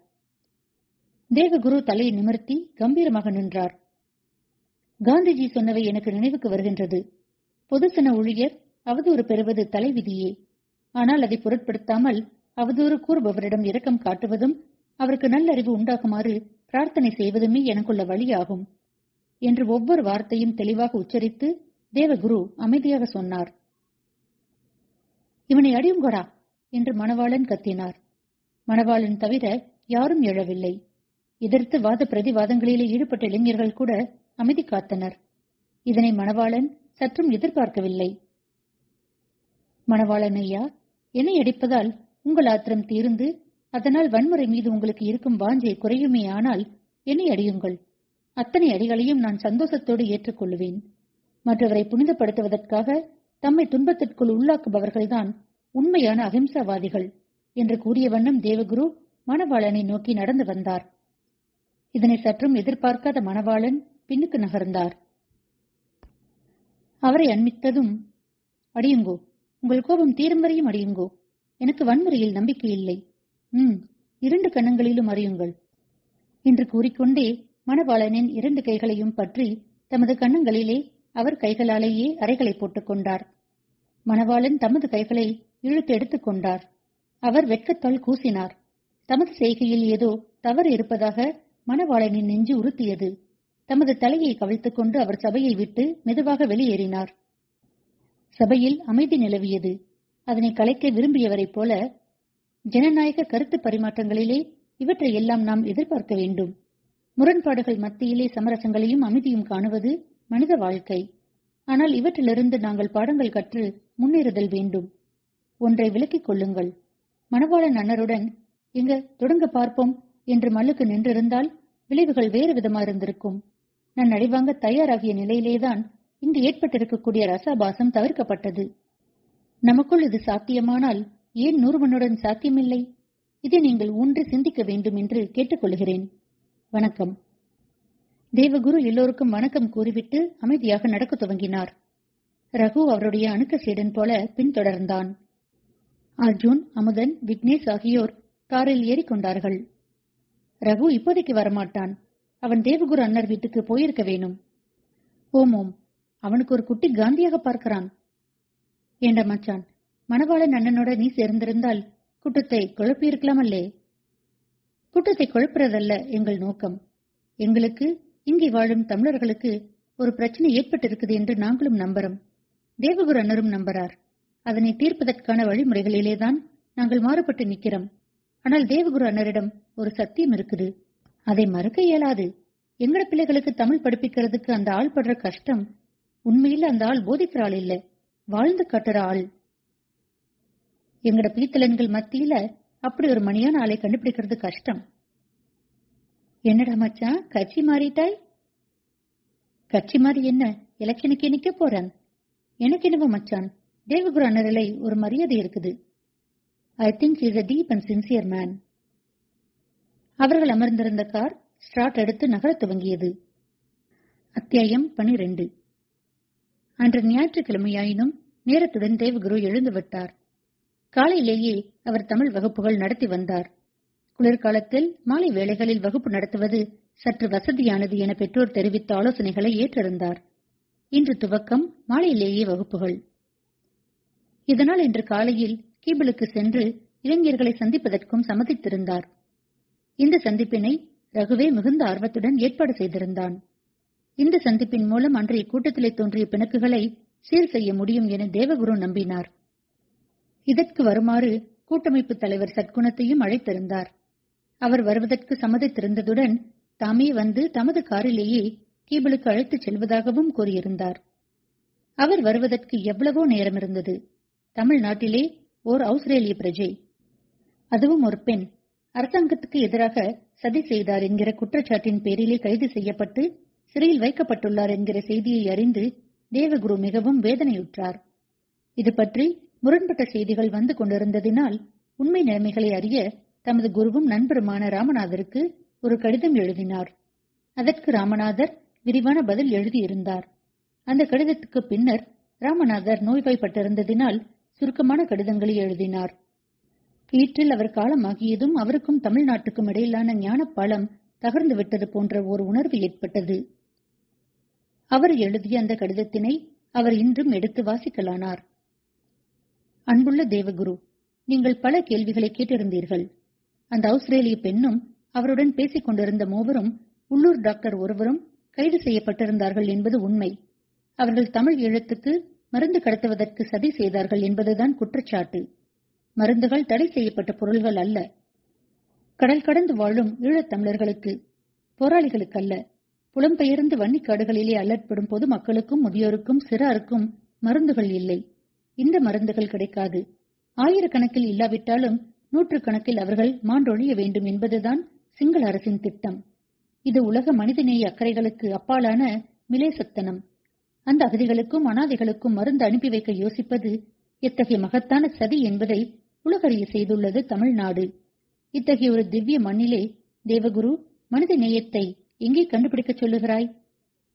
தேவகுரு தலையை நிமிர்த்தி கம்பீரமாக நின்றார். காந்திஜி சொன்னவை எனக்கு நினைவுக்கு வருகின்றது. பொதுசன ஊழியர் அவதூறு பெறுவது தலைவிதியே. ஆனால் அதை பொருட்படுத்தாமல் அவதூறு கூறுபவரிடம் இரக்கம் காட்டுவதும் அவருக்கு நல்லறிவு உண்டாகுமாறு பிரார்த்தனை செய்வதுமே எனக்குள்ள வழியாகும் என்று ஒவ்வொரு வார்த்தையும் தெளிவாக உச்சரித்து தேவகுரு அமைதியாக சொன்னார். இவனை அடியுங்கடா! என்று மணவாளன் கத்தினார். மணவாளன் தவிர யாரும் எழவில்லை. எதிர்த்து வாத பிரதிவாதங்களிலே ஈடுபட்ட இளைஞர்கள் கூட அமைதி காத்தனர். இதனை மணவாளன் சற்றும் எதிர்பார்க்கவில்லை. மணவாளன் ஐயா என்னை அடிப்பதால் உங்கள் ஆத்திரம் தீர்ந்து அதனால் வன்முறை மீது உங்களுக்கு இருக்கும் வாஞ்சை குறையுமே ஆனால் என்னை அடியுங்கள். அத்தனை அடிகளையும் நான் சந்தோஷத்தோடு ஏற்றுக்கொள்ளுவேன் மற்றவரை புனிதப்படுத்துவதற்காக தம்மை துன்பத்திற்குள் உள்ளாக்குபவர்கள்தான் உண்மையான அகிம்சாவாதிகள் என்று கூறிய வண்ணம் தேவகுரு மணவாளனை நோக்கி நடந்து வந்தார். இதனை சற்றும் எதிர்பார்க்காத மணவாளன் பின்னுக்கு நகர்ந்தார். அவரை அண்மித்ததும் அடியுங்கோ உங்கள் கோபம் தீரும் வரையும் அடியுங்கோ எனக்கு வன்முறையில் நம்பிக்கை இல்லை. ம் இரண்டு கண்ணங்களிலும் அறியுங்கள். என்று கூறிக்கொண்டே மணவாளனின் இரண்டு கைகளையும் பற்றி தமது கண்ணங்களிலே அவர் கைகளாலேயே அறைகளை போட்டுக் கொண்டார். மணவாளன் தமது கைகளை இழுத்து எடுத்துக் கொண்டார். அவர் வெட்கத்தால் கூசினார். தமது செய்கையில் ஏதோ தவறு இருப்பதாக மணவாளனின் நெஞ்சு உறுத்தியது. தமது தலையை கவிழ்த்துக் கொண்டு அவர் சபையை விட்டு மெதுவாக வெளியேறினார். சபையில் அமைதி நிலவியது. அதனை கலைக்க விரும்பியவரைப் போல ஜனநாயக கருத்து பரிமாற்றங்களிலே இவற்றை எல்லாம் நாம் எதிர்பார்க்க வேண்டும். முரண்பாடுகள் மத்தியிலே சமரசங்களையும் அமைதியும் காணுவது மனித வாழ்க்கை. ஆனால் இவற்றிலிருந்து நாங்கள் பாடங்கள் கற்று முன்னேறுதல் வேண்டும். ஒன்றை விலக்கிக் கொள்ளுங்கள். மணவாளன் அண்ணருடன் எங்க தொடங்க பார்ப்போம் என்று மல்லுக்கு நின்றிருந்தால் விளைவுகள் வேறு விதமா இருந்திருக்கும். நான் அடிவாங்க தயாராகிய நிலையிலேதான் இங்கு ஏற்பட்டிருக்கக்கூடிய ரசாபாசம் தவிர்க்கப்பட்டது. நமக்குள் இது சாத்தியமானால் ஏன் நூறுவனுடன் சாத்தியமில்லை? இதை நீங்கள் ஊன்றி சிந்திக்க வேண்டும் என்று கேட்டுக்கொள்கிறேன். வணக்கம். தேவகுரு எல்லோருக்கும் வணக்கம் கூறிவிட்டு அமைதியாக நடக்க துவங்கினார். ரகு அவருடைய அணுக்க சீடன் போல பின்தொடர்ந்தான். அர்ஜுன் அமுதன் விக்னேஷ் ஆகியோர் காரில் ஏறிக்கொண்டார்கள். ரகு இப்போதைக்கு வரமாட்டான். அவன் தேவகுரு அன்னர் வீட்டுக்கு போயிருக்க வேணும். ஓம் ஓம் அவனுக்கு ஒரு குட்டி காந்தியாக பார்க்கிறான். ஏண்ட மச்சான் மணவாளன் அண்ணனோட நீ சேர்ந்திருந்தால் குட்டத்தை குழப்பியிருக்கலாமல்லே? குட்டத்தை குழப்புறதல்ல எங்கள் நோக்கம். எங்களுக்கு இங்கே வாழும் தமிழர்களுக்கு ஒரு பிரச்சனை ஏற்பட்டிருக்குது என்று நாங்களும் நம்புறோம். தேவகுரு அண்ணரும் நம்புறார். அதனை தீர்ப்பதற்கான வழிமுறைகளிலேதான் நாங்கள் மாறுபட்டு நிக்கிறோம் ஆனால் தேவகுரு அண்ணரிடம் ஒரு சத்தியம் இருக்குது. அதை மறுக்க இயலாது. எங்கட பிள்ளைகளுக்கு தமிழ் படிப்பிக்கிறதுக்கு அந்த ஆள் படுற கஷ்டம் உண்மையில் அந்த ஆள் போதிக்கிற ஆள் இல்ல. வாழ்ந்து காட்டுற ஆள் எங்கட பீத்தலன்கள் மத்தியில அப்படி ஒரு மணியான ஆளை கண்டுபிடிக்கிறது கஷ்டம். என்னடா மச்சான் கட்சி மாறிட்டாய்? கட்சி மாறி என்ன? எலெக்ஷனுக்கு நிக்க போறேன். எனக்கு என்னவோ மச்சான் தேவகுரு அண்ணரிலை ஒரு மரியாதை இருக்குது. I think is a deep and sincere man அவர்கள் அமர்ந்திருந்த கார் ஸ்டார்ட் எடுத்து நகர துவங்கியது. அத்தியாயம் பனிரெண்டு. அன்று ஞாயிற்றுக்கிழமையாயினும் நேரத்துடன் தேவகுரு எழுந்து விட்டார். காலையிலேயே அவர் தமிழ் வகுப்புகள் நடத்தி வந்தார். குளிர்காலத்தில் மாலை வேளைகளில் வகுப்பு நடத்துவது சற்று வசதியானது என பெற்றோர் தெரிவித்த ஆலோசனைகளை ஏற்றிருந்தார். இன்று துவக்கம் மாலையிலேயே வகுப்புகள். இதனால் இன்று காலையில் கீபிளுக்கு சென்று இளைஞர்களை சந்திப்பதற்கும் சம்மதித்திருந்தார். இந்த சந்திப்பினை ரகுவே மிகுந்த ஆர்வத்துடன் ஏற்பாடு செய்திருந்தான். இந்த சந்திப்பின் மூலம் அன்றைய கூட்டத்திலே தோன்றிய பிணக்குகளை சீர் செய்ய முடியும் என தேவகுரு நம்பினார். இதற்கு வருமாறு கூட்டமைப்பு தலைவர் சத்குணத்தையும் அழைத்திருந்தார். அவர் வருவதற்கு சம்மதித்திருந்ததுடன் தாமே வந்து தமது காரிலேயே கீபிளுக்கு அழைத்துச் செல்வதாகவும் கூறியிருந்தார். அவர் வருவதற்கு எவ்வளவோ நேரம் இருந்தது தமிழ்நாட்டிலே ஓர் ஆஸ்திரேலிய பிரஜை. அதுவும் ஒரு பெண். அரசாங்கத்துக்கு எதிராக சதி செய்தார் என்கிற குற்றச்சாட்டின் பேரிலே கைது செய்யப்பட்டு சிறையில் வைக்கப்பட்டுள்ளார் என்கிற செய்தியை அறிந்து தேவகுரு மிகவும் வேதனையுற்றார். இது பற்றி முரண்பட்ட செய்திகள் வந்து கொண்டிருந்ததினால் உண்மை நிலைமைகளை அறிய தமது குருவும் நண்பருமான ராமநாதருக்கு ஒரு கடிதம் எழுதினார். அதற்கு ராமநாதர் விரிவான பதில் எழுதியிருந்தார். அந்த கடிதத்துக்கு பின்னர் ராமநாதர் நோய்வாய்ப்பட்டிருந்ததினால் சுருக்கமான கடிதங்களை எழுதினார். ஈற்றில் அவர் காலமாகியதும் அவருக்கும் தமிழ்நாட்டுக்கும் இடையிலான ஞானப்பாலம் தகர்ந்து விட்டது போன்ற ஒரு உணர்வு ஏற்பட்டது. அவர் எழுதிய அந்த கடிதத்தினை அவர் இன்றும் எடுத்து வாசிக்கலானார். அன்புள்ள தேவகுரு நீங்கள் பல கேள்விகளை கேட்டிருந்தீர்கள். அந்த ஆஸ்திரேலிய பெண்ணும் அவருடன் பேசிக் கொண்டிருந்த மூவரும் உள்ளூர் டாக்டர் ஒருவரும் கைது செய்யப்பட்டிருந்தார்கள் என்பது உண்மை. அவர்கள் தமிழ் எழுத்துக்கு மருந்து கடத்துவதற்கு சதி செய்தார்கள் என்பதுதான் குற்றச்சாட்டு. மருந்துகள் தடை செய்யப்பட்ட பொருள்கள் அல்ல. கடல் கடந்து வாழும் ஈழத்தமிழர்களுக்கு போராளிகளுக்கல்ல. புலம்பெயர்ந்து வன்னிக்காடுகளிலே அல்லற்படும் பொதுமக்களுக்கும் முதியோருக்கும் சிறாருக்கும் மருந்துகள் இல்லை. இந்த மருந்துகள் கிடைக்காது. ஆயிரக்கணக்கில் இல்லாவிட்டாலும் நூற்றுக்கணக்கில் அவர்கள் மாண்டொழிய வேண்டும் என்பதுதான் சிங்கள அரசின் திட்டம். இது உலக மனிதநேய அக்கறைகளுக்கு அப்பாலான மிலேசத்தனம். அந்த அகதிகளுக்கும் அனாதைகளுக்கும் மருந்து அனுப்பி வைக்க யோசிப்பது எத்தகைய மகத்தான சதி என்பதை உலகறிய செய்துள்ளது தமிழ்நாடு. இத்தகைய ஒரு திவ்ய மண்ணிலே தேவகுரு மனித நேயத்தை எங்கே கண்டுபிடிக்கச் சொல்லுகிறாய்?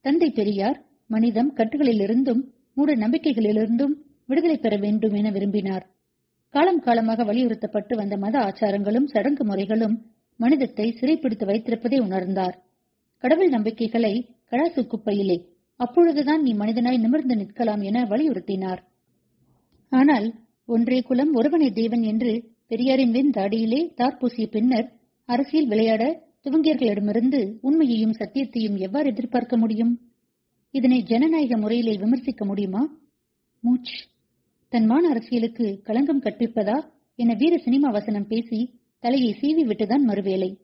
தந்தை பெரியார் மனிதம் கட்டுகளிலிருந்தும் மூட நம்பிக்கைகளிலிருந்தும் விடுதலை பெற வேண்டும் என விரும்பினார். காலம் காலமாக வலியுறுத்தப்பட்டு வந்த மத ஆச்சாரங்களும் சடங்கு முறைகளும் மனிதத்தை சிறைப்பிடித்து வைத்திருப்பதை உணர்ந்தார். கடவுள் நம்பிக்கைகளை கடாசு குப்பையிலே அப்பொழுதுதான் நீ மனிதனாய் நிமிர்ந்து நிற்கலாம் என வலியுறுத்தினார். ஆனால் ஒன்றே குலம் ஒருவனே தேவன் என்று பெரியாரின் வெண் தாடியிலே தார்பூசிய பின்னர் அரசியல் விளையாட துவங்கியர்களிடமிருந்து உண்மையையும் சத்தியத்தையும் எவ்வாறு எதிர்பார்க்க முடியும்? இதனை ஜனநாயக முறையிலே விமர்சிக்க முடியுமா? மூச் தன் மான அரசியலுக்கு களங்கம் கற்பிப்பதா என வீர சினிமா வசனம் பேசி தலையை சீவி விட்டுதான் மறுவேளை.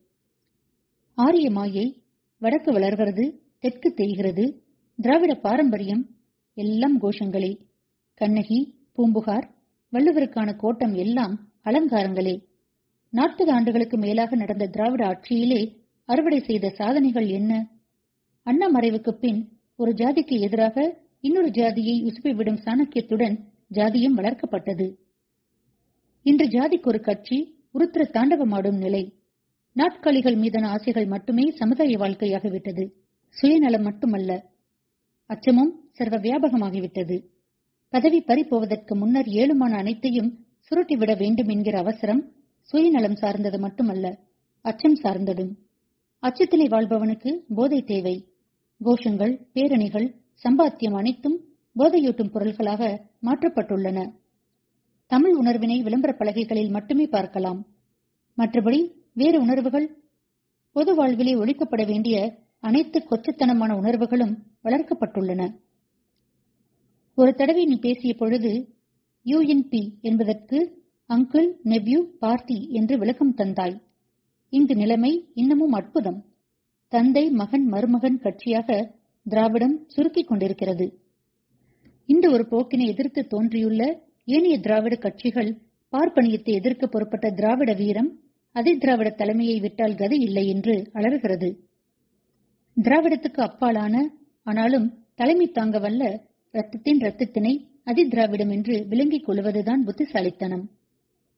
ஆரிய மாயை வடக்கு வளர்கிறது தெற்கு தேய்கிறது திராவிட பாரம்பரியம் எல்லாம் கோஷங்களே. கண்ணகி பூம்புகார் வள்ளுவருக்கான கோட்டம் எல்லாம் அலங்காரங்களே. நாற்பது ஆண்டுகளுக்கு மேலாக நடந்த திராவிட ஆட்சியிலே அறுவடை செய்த சாதனைகள் என்ன? அண்ணா மறைவுக்கு பின் ஒரு ஜாதிக்கு எதிராக இன்னொரு ஜாதியை உசுப்பிவிடும் சாணக்கியத்துடன் ஜாதியும் வளர்க்கப்பட்டது. இன்று ஜாதிக்கு ஒரு கட்சி உருத்திர தாண்டவமாடும் நிலை. நாட்காலிகள் மீதான ஆசைகள் மட்டுமே சமுதாய வாழ்க்கையாகிவிட்டது. சுயநலம் மட்டுமல்ல அச்சமும் சர்வ வியாபகமாகிவிட்டது பதவி பறிப்போவதற்கு முன்னர் ஏழுமான அனைத்தையும் சுருட்டிவிட வேண்டும் என்கிற அவசரம் சுயநலம் சார்ந்தது மட்டுமல்ல அச்சம் சார்ந்ததும். அச்சத்திலே வாழ்பவனுக்கு போதை தேவை. கோஷங்கள் பேரணிகள் சம்பாத்தியம் அனைத்தும் போதையூட்டும் பொருள்களாக மாற்றப்பட்டுள்ளன. தமிழ் உணர்வினை விளம்பர பலகைகளில் மட்டுமே பார்க்கலாம். மற்றபடி வேறு உணர்வுகள்? பொது வாழ்விலே ஒழிக்கப்பட வேண்டிய அனைத்து கொச்சத்தனமான உணர்வுகளும் வளர்க்கப்பட்டுள்ளன. ஒரு தடவை நீ பேசிய பொழுது யூஎன்பி என்பதற்கு அங்கிள் நெவ்யூ பார்த்தி என்று விளக்கம் தந்தாய். இங்கு நிலைமை இன்னமும் அற்புதம். தந்தை மகன் மருமகன் கட்சியாக திராவிடம் சுருக்கிக் கொண்டிருக்கிறது. இந்த ஒரு போக்கினை எதிர்த்து தோன்றியுள்ள ஏனைய திராவிட கட்சிகள் பார்ப்பனியத்தை எதிர்க்க பொறுப்பட்ட திராவிட வீரம் அதே திராவிட தலைமையை விட்டால் கதி இல்லை என்று அலறுகிறது. திராவிடத்துக்கு அப்பாலான ஆனாலும் தலைமை தாங்க வல்ல ரத்தத்தின் ரத்தத்தினை அதி திராவிடம் என்று விளங்கிக் கொள்வதுதான் புத்திசாலித்தனம்.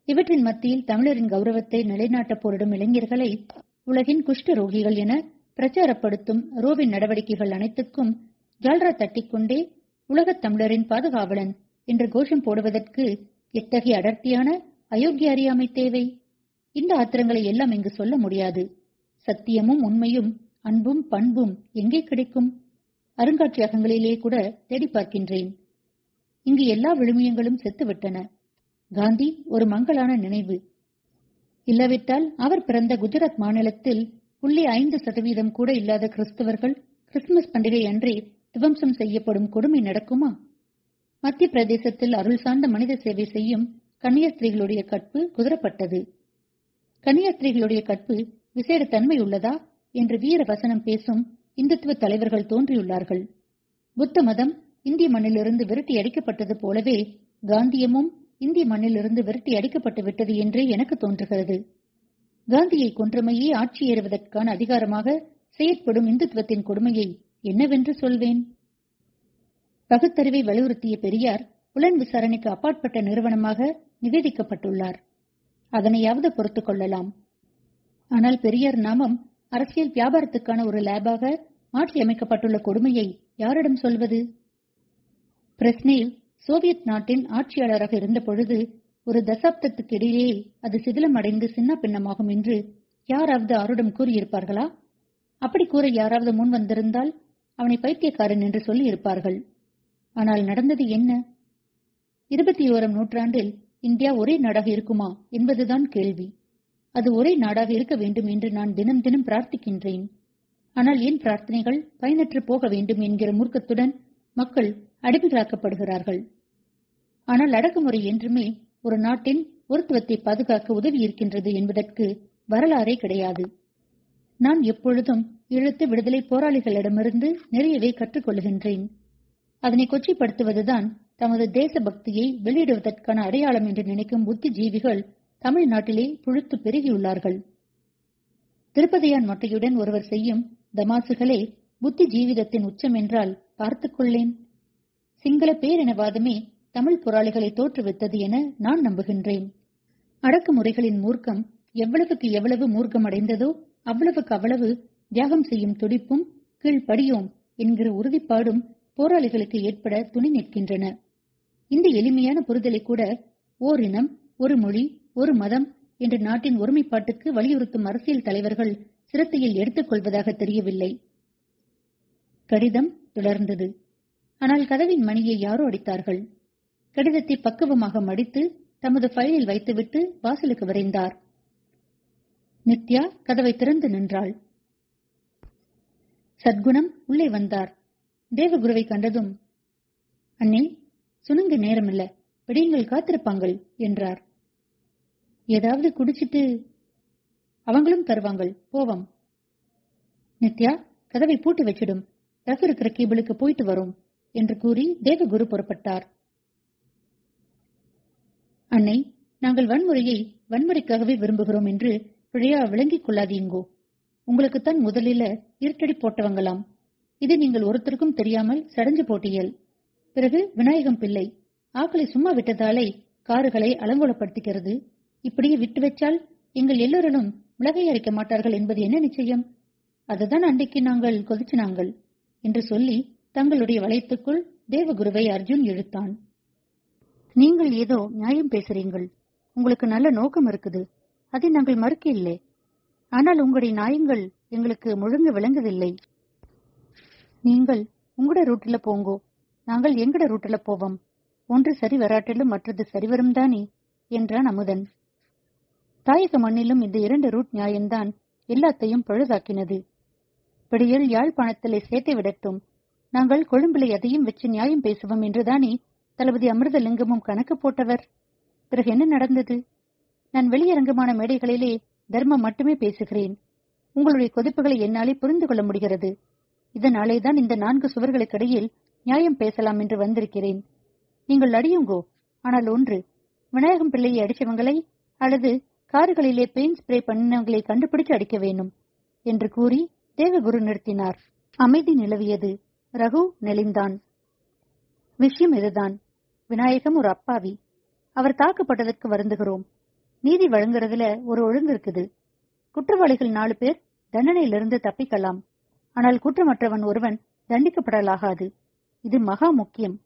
இவற்றின் மத்தியில் தமிழரின் கௌரவத்தை நிலைநாட்டப் போரிடும் இளைஞர்களை உலகின் குஷ்ட ரோகிகள் என பிரச்சாரப்படுத்தும் ரோவின் நடவடிக்கைகள் அனைத்துக்கும் ஜால்ரா தட்டிக்கொண்டே உலகத் தமிழரின் பாதுகாவலன் என்று கோஷம் போடுவதற்கு எத்தகைய அடர்த்தியான அயோக்கிய அறியாமை தேவை? இந்த ஆத்திரங்களை எல்லாம் இங்கு சொல்ல முடியாது. சத்தியமும் உண்மையும் அன்பும் பண்பும் எங்கே கிடைக்கும்? அருங்காட்சியகங்களிலே கூட தேடி பார்க்கின்றேன். இங்கு எல்லா விழுமியங்களும் செத்துவிட்டன. காந்தி ஒரு மங்களான நினைவு. இல்லாவிட்டால் அவர் பிறந்த குஜராத் மாநிலத்தில் புள்ளி ஐந்து சதவீதம் கூட இல்லாத கிறிஸ்தவர்கள் கிறிஸ்துமஸ் பண்டிகை அன்றே துவம்சம் செய்யப்படும் கொடுமை நடக்குமா? மத்திய பிரதேசத்தில் அருள் சார்ந்த மனித சேவை செய்யும் கன்னியாஸ்திரிகளுடைய கற்பு குதிரப்பட்டது. கன்னியாஸ்திரிகளுடைய கற்பு விசேட தன்மை உள்ளதா? என்று வீர வசனம் பேசும் இந்துத்துவ தலைவர்கள் தோன்றியுள்ளார்கள். புத்த மதம் இந்திய மண்ணிலிருந்து விரட்டி அடிக்கப்பட்டது போலவே காந்தியமும் இந்திய மண்ணிலிருந்து விரட்டி அடிக்கப்பட்டு விட்டது என்றே எனக்கு தோன்றுகிறது. காந்தியை கொன்றமையே ஆட்சி ஏறுவதற்கான அதிகாரமாக செயற்படும் இந்துத்துவத்தின் கொடுமையை என்னவென்று சொல்வேன்? பகுத்தறிவை வலியுறுத்திய பெரியார் புலன் விசாரணைக்கு அப்பாற்பட்ட நிறுவனமாக நிவேதிக்கப்பட்டுள்ளார். அதனையாவது பொறுத்துக் கொள்ளலாம். ஆனால் பெரியார் நாமம் அரசியல் வியாபாரத்துக்கான ஒரு லேபாக மாற்றியமைக்கப்பட்டுள்ள கொடுமையை யாரிடம் சொல்வது? பிரஸ்னேல் சோவியத் நாட்டின் ஆட்சியாளராக இருந்தபொழுது ஒரு தசாப்தத்துக்கு இடையே அது சிதிலம் அடைந்து சின்ன பின்னமாகும் என்று யாராவது அவரிடம் கூறியிருப்பார்களா? அப்படி கூற யாராவது முன் வந்திருந்தால் அவனை பைத்தியக்காரன் என்று சொல்லி இருப்பார்கள். ஆனால் நடந்தது என்ன? இருபத்தி ஓராம் நூற்றாண்டில் இந்தியா ஒரே நாடாக இருக்குமா என்பதுதான் கேள்வி. அது ஒரே நாடாக இருக்க வேண்டும் என்று நான் தினம் தினம் பிரார்த்திக்கின்றேன். ஆனால் ஏன் பிரார்த்தனைகள் பயனற்று போக வேண்டும் என்கிற மூர்க்கத்துடன் மக்கள் அடிமைகளாக்கப்படுகிறார்கள். ஆனால் அடக்குமுறை என்றுமே ஒரு நாட்டின் ஒருத்துவத்தை பாதுகாக்க உதவி இருக்கின்றது என்பதற்கு வரலாறே கிடையாது. நான் எப்பொழுதும் இழுத்து விடுதலை போராளிகளிடமிருந்து நிறையவே கற்றுக்கொள்கின்றேன் அதனை கொச்சைப்படுத்துவதுதான் தமது தேசபக்தியை வெளியிடுவதற்கான அடையாளம் என்று நினைக்கும் புத்திஜீவிகள் தமிழ்நாட்டிலே புழுத்து பெருகியுள்ளார்கள். திருப்பதியான் மொட்டையுடன் ஒருவர் செய்யும் தமாசுகளே புத்தி ஜீவிதத்தின் உச்சம் என்றால் பார்த்துக்கொள்ளேன் சிங்கள பேரினவாதமே தமிழ் போராளிகளை தோற்றுவித்தது என நான் நம்புகின்றேன். அடக்குமுறைகளின் மூர்க்கம் எவ்வளவுக்கு எவ்வளவு மூர்க்கம் அடைந்ததோ அவ்வளவுக்கு அவ்வளவு தியாகம் செய்யும் துடிப்பும் கீழ்ப்படியோம் என்கிற உறுதிப்பாடும் போராளிகளுக்கு ஏற்பட துணை நிற்கின்றன. இந்த எளிமையான புரிதலை கூட ஓரினம் ஒரு மொழி ஒரு மதம் என்ற நாட்டின் ஒருமைப்பாட்டுக்கு வலியுறுத்தும் அரசியல் தலைவர்கள் சிரத்தையில் எடுத்துக் கொள்வதாக தெரியவில்லை. கடிதம் தொடர்ந்தது ஆனால் கதவின் மணியை யாரோ அடித்தார்கள். கடிதத்தை பக்குவமாக மடித்து தமது ஃபைலில் வைத்துவிட்டு வாசலுக்கு விரைந்தார். நித்யா கதவை திறந்து நின்றாள். சத்குணம் உள்ளே வந்தார். தேவகுருவை கண்டதும் அண்ணே சுனங்க நேரமில்ல விடியங்கள் காத்திருப்பாங்கள் என்றார். ஏதாவது குடிச்சிட்டு அவங்களும் தருவாங்கள் போவோம். நித்யா கதவை பூட்டி வச்சிடும் ரஃப் இருக்கிற கேபிளுக்கு போயிட்டு வரும் என்று கூறி தேவகுரு புறப்பட்டார். அன்னை நாங்கள் வன்முறையை வன்முறைக்காகவே விரும்புகிறோம் என்று பிழையா விளங்கிக் கொள்ளாதீங்கோ உங்களுக்குத்தான் முதலில இருட்டடி போட்டவங்களாம். இது நீங்கள் ஒருத்தருக்கும் தெரியாமல் சடைஞ்சு போட்டியல். பிறகு விநாயகம் பிள்ளை ஆக்களை சும்மா விட்டதாலே காருகளை அலங்கோலப்படுத்திக்கிறது. இப்படியே விட்டு வச்சால் எங்கள் எல்லோரிலும் மிளகை அரைக்க மாட்டார்கள் என்பது என்ன நிச்சயம்? அதுதான் அன்றைக்கு நாங்கள் கொதிச்சினாங்கள் என்று சொல்லி தங்களுடைய வளையத்துக்குள் தேவகுருவை அர்ஜுன் இழுத்தான். நீங்கள் ஏதோ நியாயம் பேசுறீங்கள். உங்களுக்கு நல்ல நோக்கம் இருக்குது. அதை நாங்கள் மறுக்க இல்லை ஆனால் உங்களுடைய நியாயங்கள் எங்களுக்கு முழுங்க விளங்குதில்லை நீங்கள் உங்களோட ரூட்ல போங்கோ. நாங்கள் எங்கட ரூட்ல போவோம். ஒன்று சரி வராட்டிலும் மற்றது சரிவரும் தானே? என்றான் அமுதன். தாயக மண்ணிலும் இந்த இரண்டு ரூட் நியாயம்தான் எல்லாத்தையும் பழுதாக்கினது. பிடியில் யாழ்ப்பாணத்திலே சேர்த்து விடட்டும். நாங்கள் கொழும்பிலை எதையும் வச்சு நியாயம் பேசுவோம் என்றுதானே தளபதி அமிர்தலிங்கமும் கணக்கு போட்டவர்? பிறகு என்ன நடந்தது? நான் வெளியரங்கமான மேடைகளிலே தர்மம் மட்டுமே பேசுகிறேன். உங்களுடைய கொதிப்புகளை என்னாலே புரிந்து கொள்ள முடிகிறது. இதனாலே தான் இந்த நான்கு சுவர்களுக்கிடையில் நியாயம் பேசலாம் என்று வந்திருக்கிறேன். நீங்கள் அடியுங்கோ ஆனால் ஒன்று விநாயகம் பிள்ளையை அடிச்சவங்களை அல்லது கார்களிலே பெயிண்ட் ஸ்ப்ரே பண்ணினவங்களை கண்டுபிடித்து அடிக்க வேணும் என்று கூறி தேவகுரு நிறுத்தினார். அமைதி நிலவியது. ரகு நெளிந்தான். விஷயம் இதுதான். விநாயகம் ஒரு அப்பாவி. அவர் தாக்கப்பட்டதற்கு வருந்துகிறோம். நீதி வழங்குறதுல ஒரு ஒழுங்கு இருக்குது. குற்றவாளிகள் நாலு பேர் தண்டனையிலிருந்து தப்பிக்கலாம். ஆனால் குற்றமற்றவன் ஒருவன் தண்டிக்கப்படலாகாது. இது மகா முக்கியம்.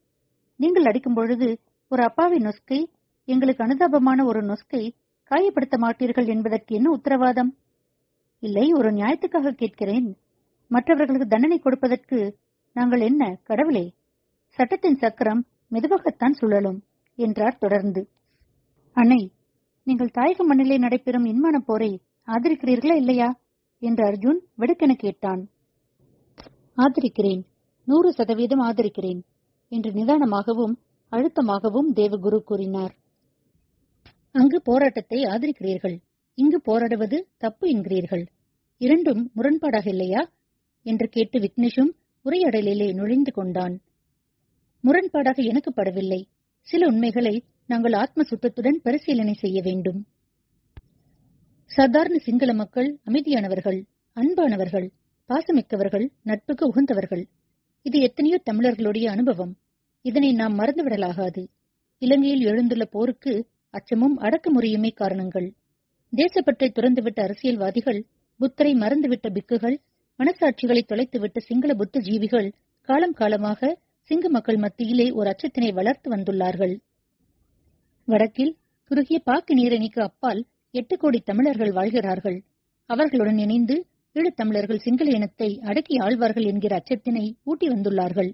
நீங்கள் அடிக்கும் பொழுது ஒரு அப்பாவி நொஸ்கை எங்களுக்கு அனுதாபமான ஒரு நொஸ்கை காயப்படுத்த மாட்டீர்கள் என்பதற்கு என்ன உத்தரவாதம்? இல்லை ஒரு நியாயத்துக்காக கேட்கிறேன். மற்றவர்களுக்கு தண்டனை கொடுப்பதற்கு நாங்கள் என்ன கடவுளே? சட்டத்தின் சக்கரம் மெதுவாகத்தான் சுழலும் என்றார் தொடர்ந்து. அன்னை நீங்கள் தாயக மண்ணிலே நடைபெறும் இன்மான போரை ஆதரிக்கிறீர்களா இல்லையா? என்று அர்ஜுன் வெடுக்கென கேட்டான். ஆதரிக்கிறேன் நூறு சதவீதம் ஆதரிக்கிறேன் என்று நிதானமாகவும் அழுத்தமாகவும் தேவகுரு கூறினார். அங்கு போராட்டத்தை ஆதரிக்கிறீர்கள் இங்கு போராடுவது தப்பு என்கிறீர்கள் இரண்டும் முரண்பாடாக இல்லையா? என்று கேட்டு விக்னேஷும் உரையாடலிலே நுழைந்து கொண்டான். முரண்பாடாக எனக்கு படவில்லை சில உண்மைகளை நாங்கள் ஆத்ம சுத்தத்துடன் பரிசீலனை செய்ய வேண்டும். சாதாரண சிங்கள மக்கள் அமைதியானவர்கள் அன்பானவர்கள் பாசமிக்கவர்கள் நட்புக்கு உகந்தவர்கள். இது எத்தனையோ தமிழர்களுடைய அனுபவம். இதனை நாம் மறந்துவிடலாகாது. இலங்கையில் எழுந்துள்ள போருக்கு அச்சமும் அடக்குமுறையுமே காரணங்கள். தேசப்பற்றை துறந்துவிட்ட அரசியல்வாதிகள் புத்தரை மறந்துவிட்ட பிக்குகள் மனசாட்சிகளை தொலைத்துவிட்ட சிங்கள புத்த ஜீவிகள் காலம் காலமாக சிங்க மக்கள் மத்தியிலே ஒரு அச்சத்தினை வளர்த்து வந்துள்ளார்கள். வடக்கில் குறுகிய பாக்கு நீரணிக்கு அப்பால் எட்டு கோடி தமிழர்கள் வாழ்கிறார்கள். அவர்களுடன் இணைந்து ஈழத்தமிழர்கள் சிங்கள இனத்தை அடக்கி ஆழ்வார்கள் என்கிற அச்சத்தினை ஊட்டி வந்துள்ளார்கள்.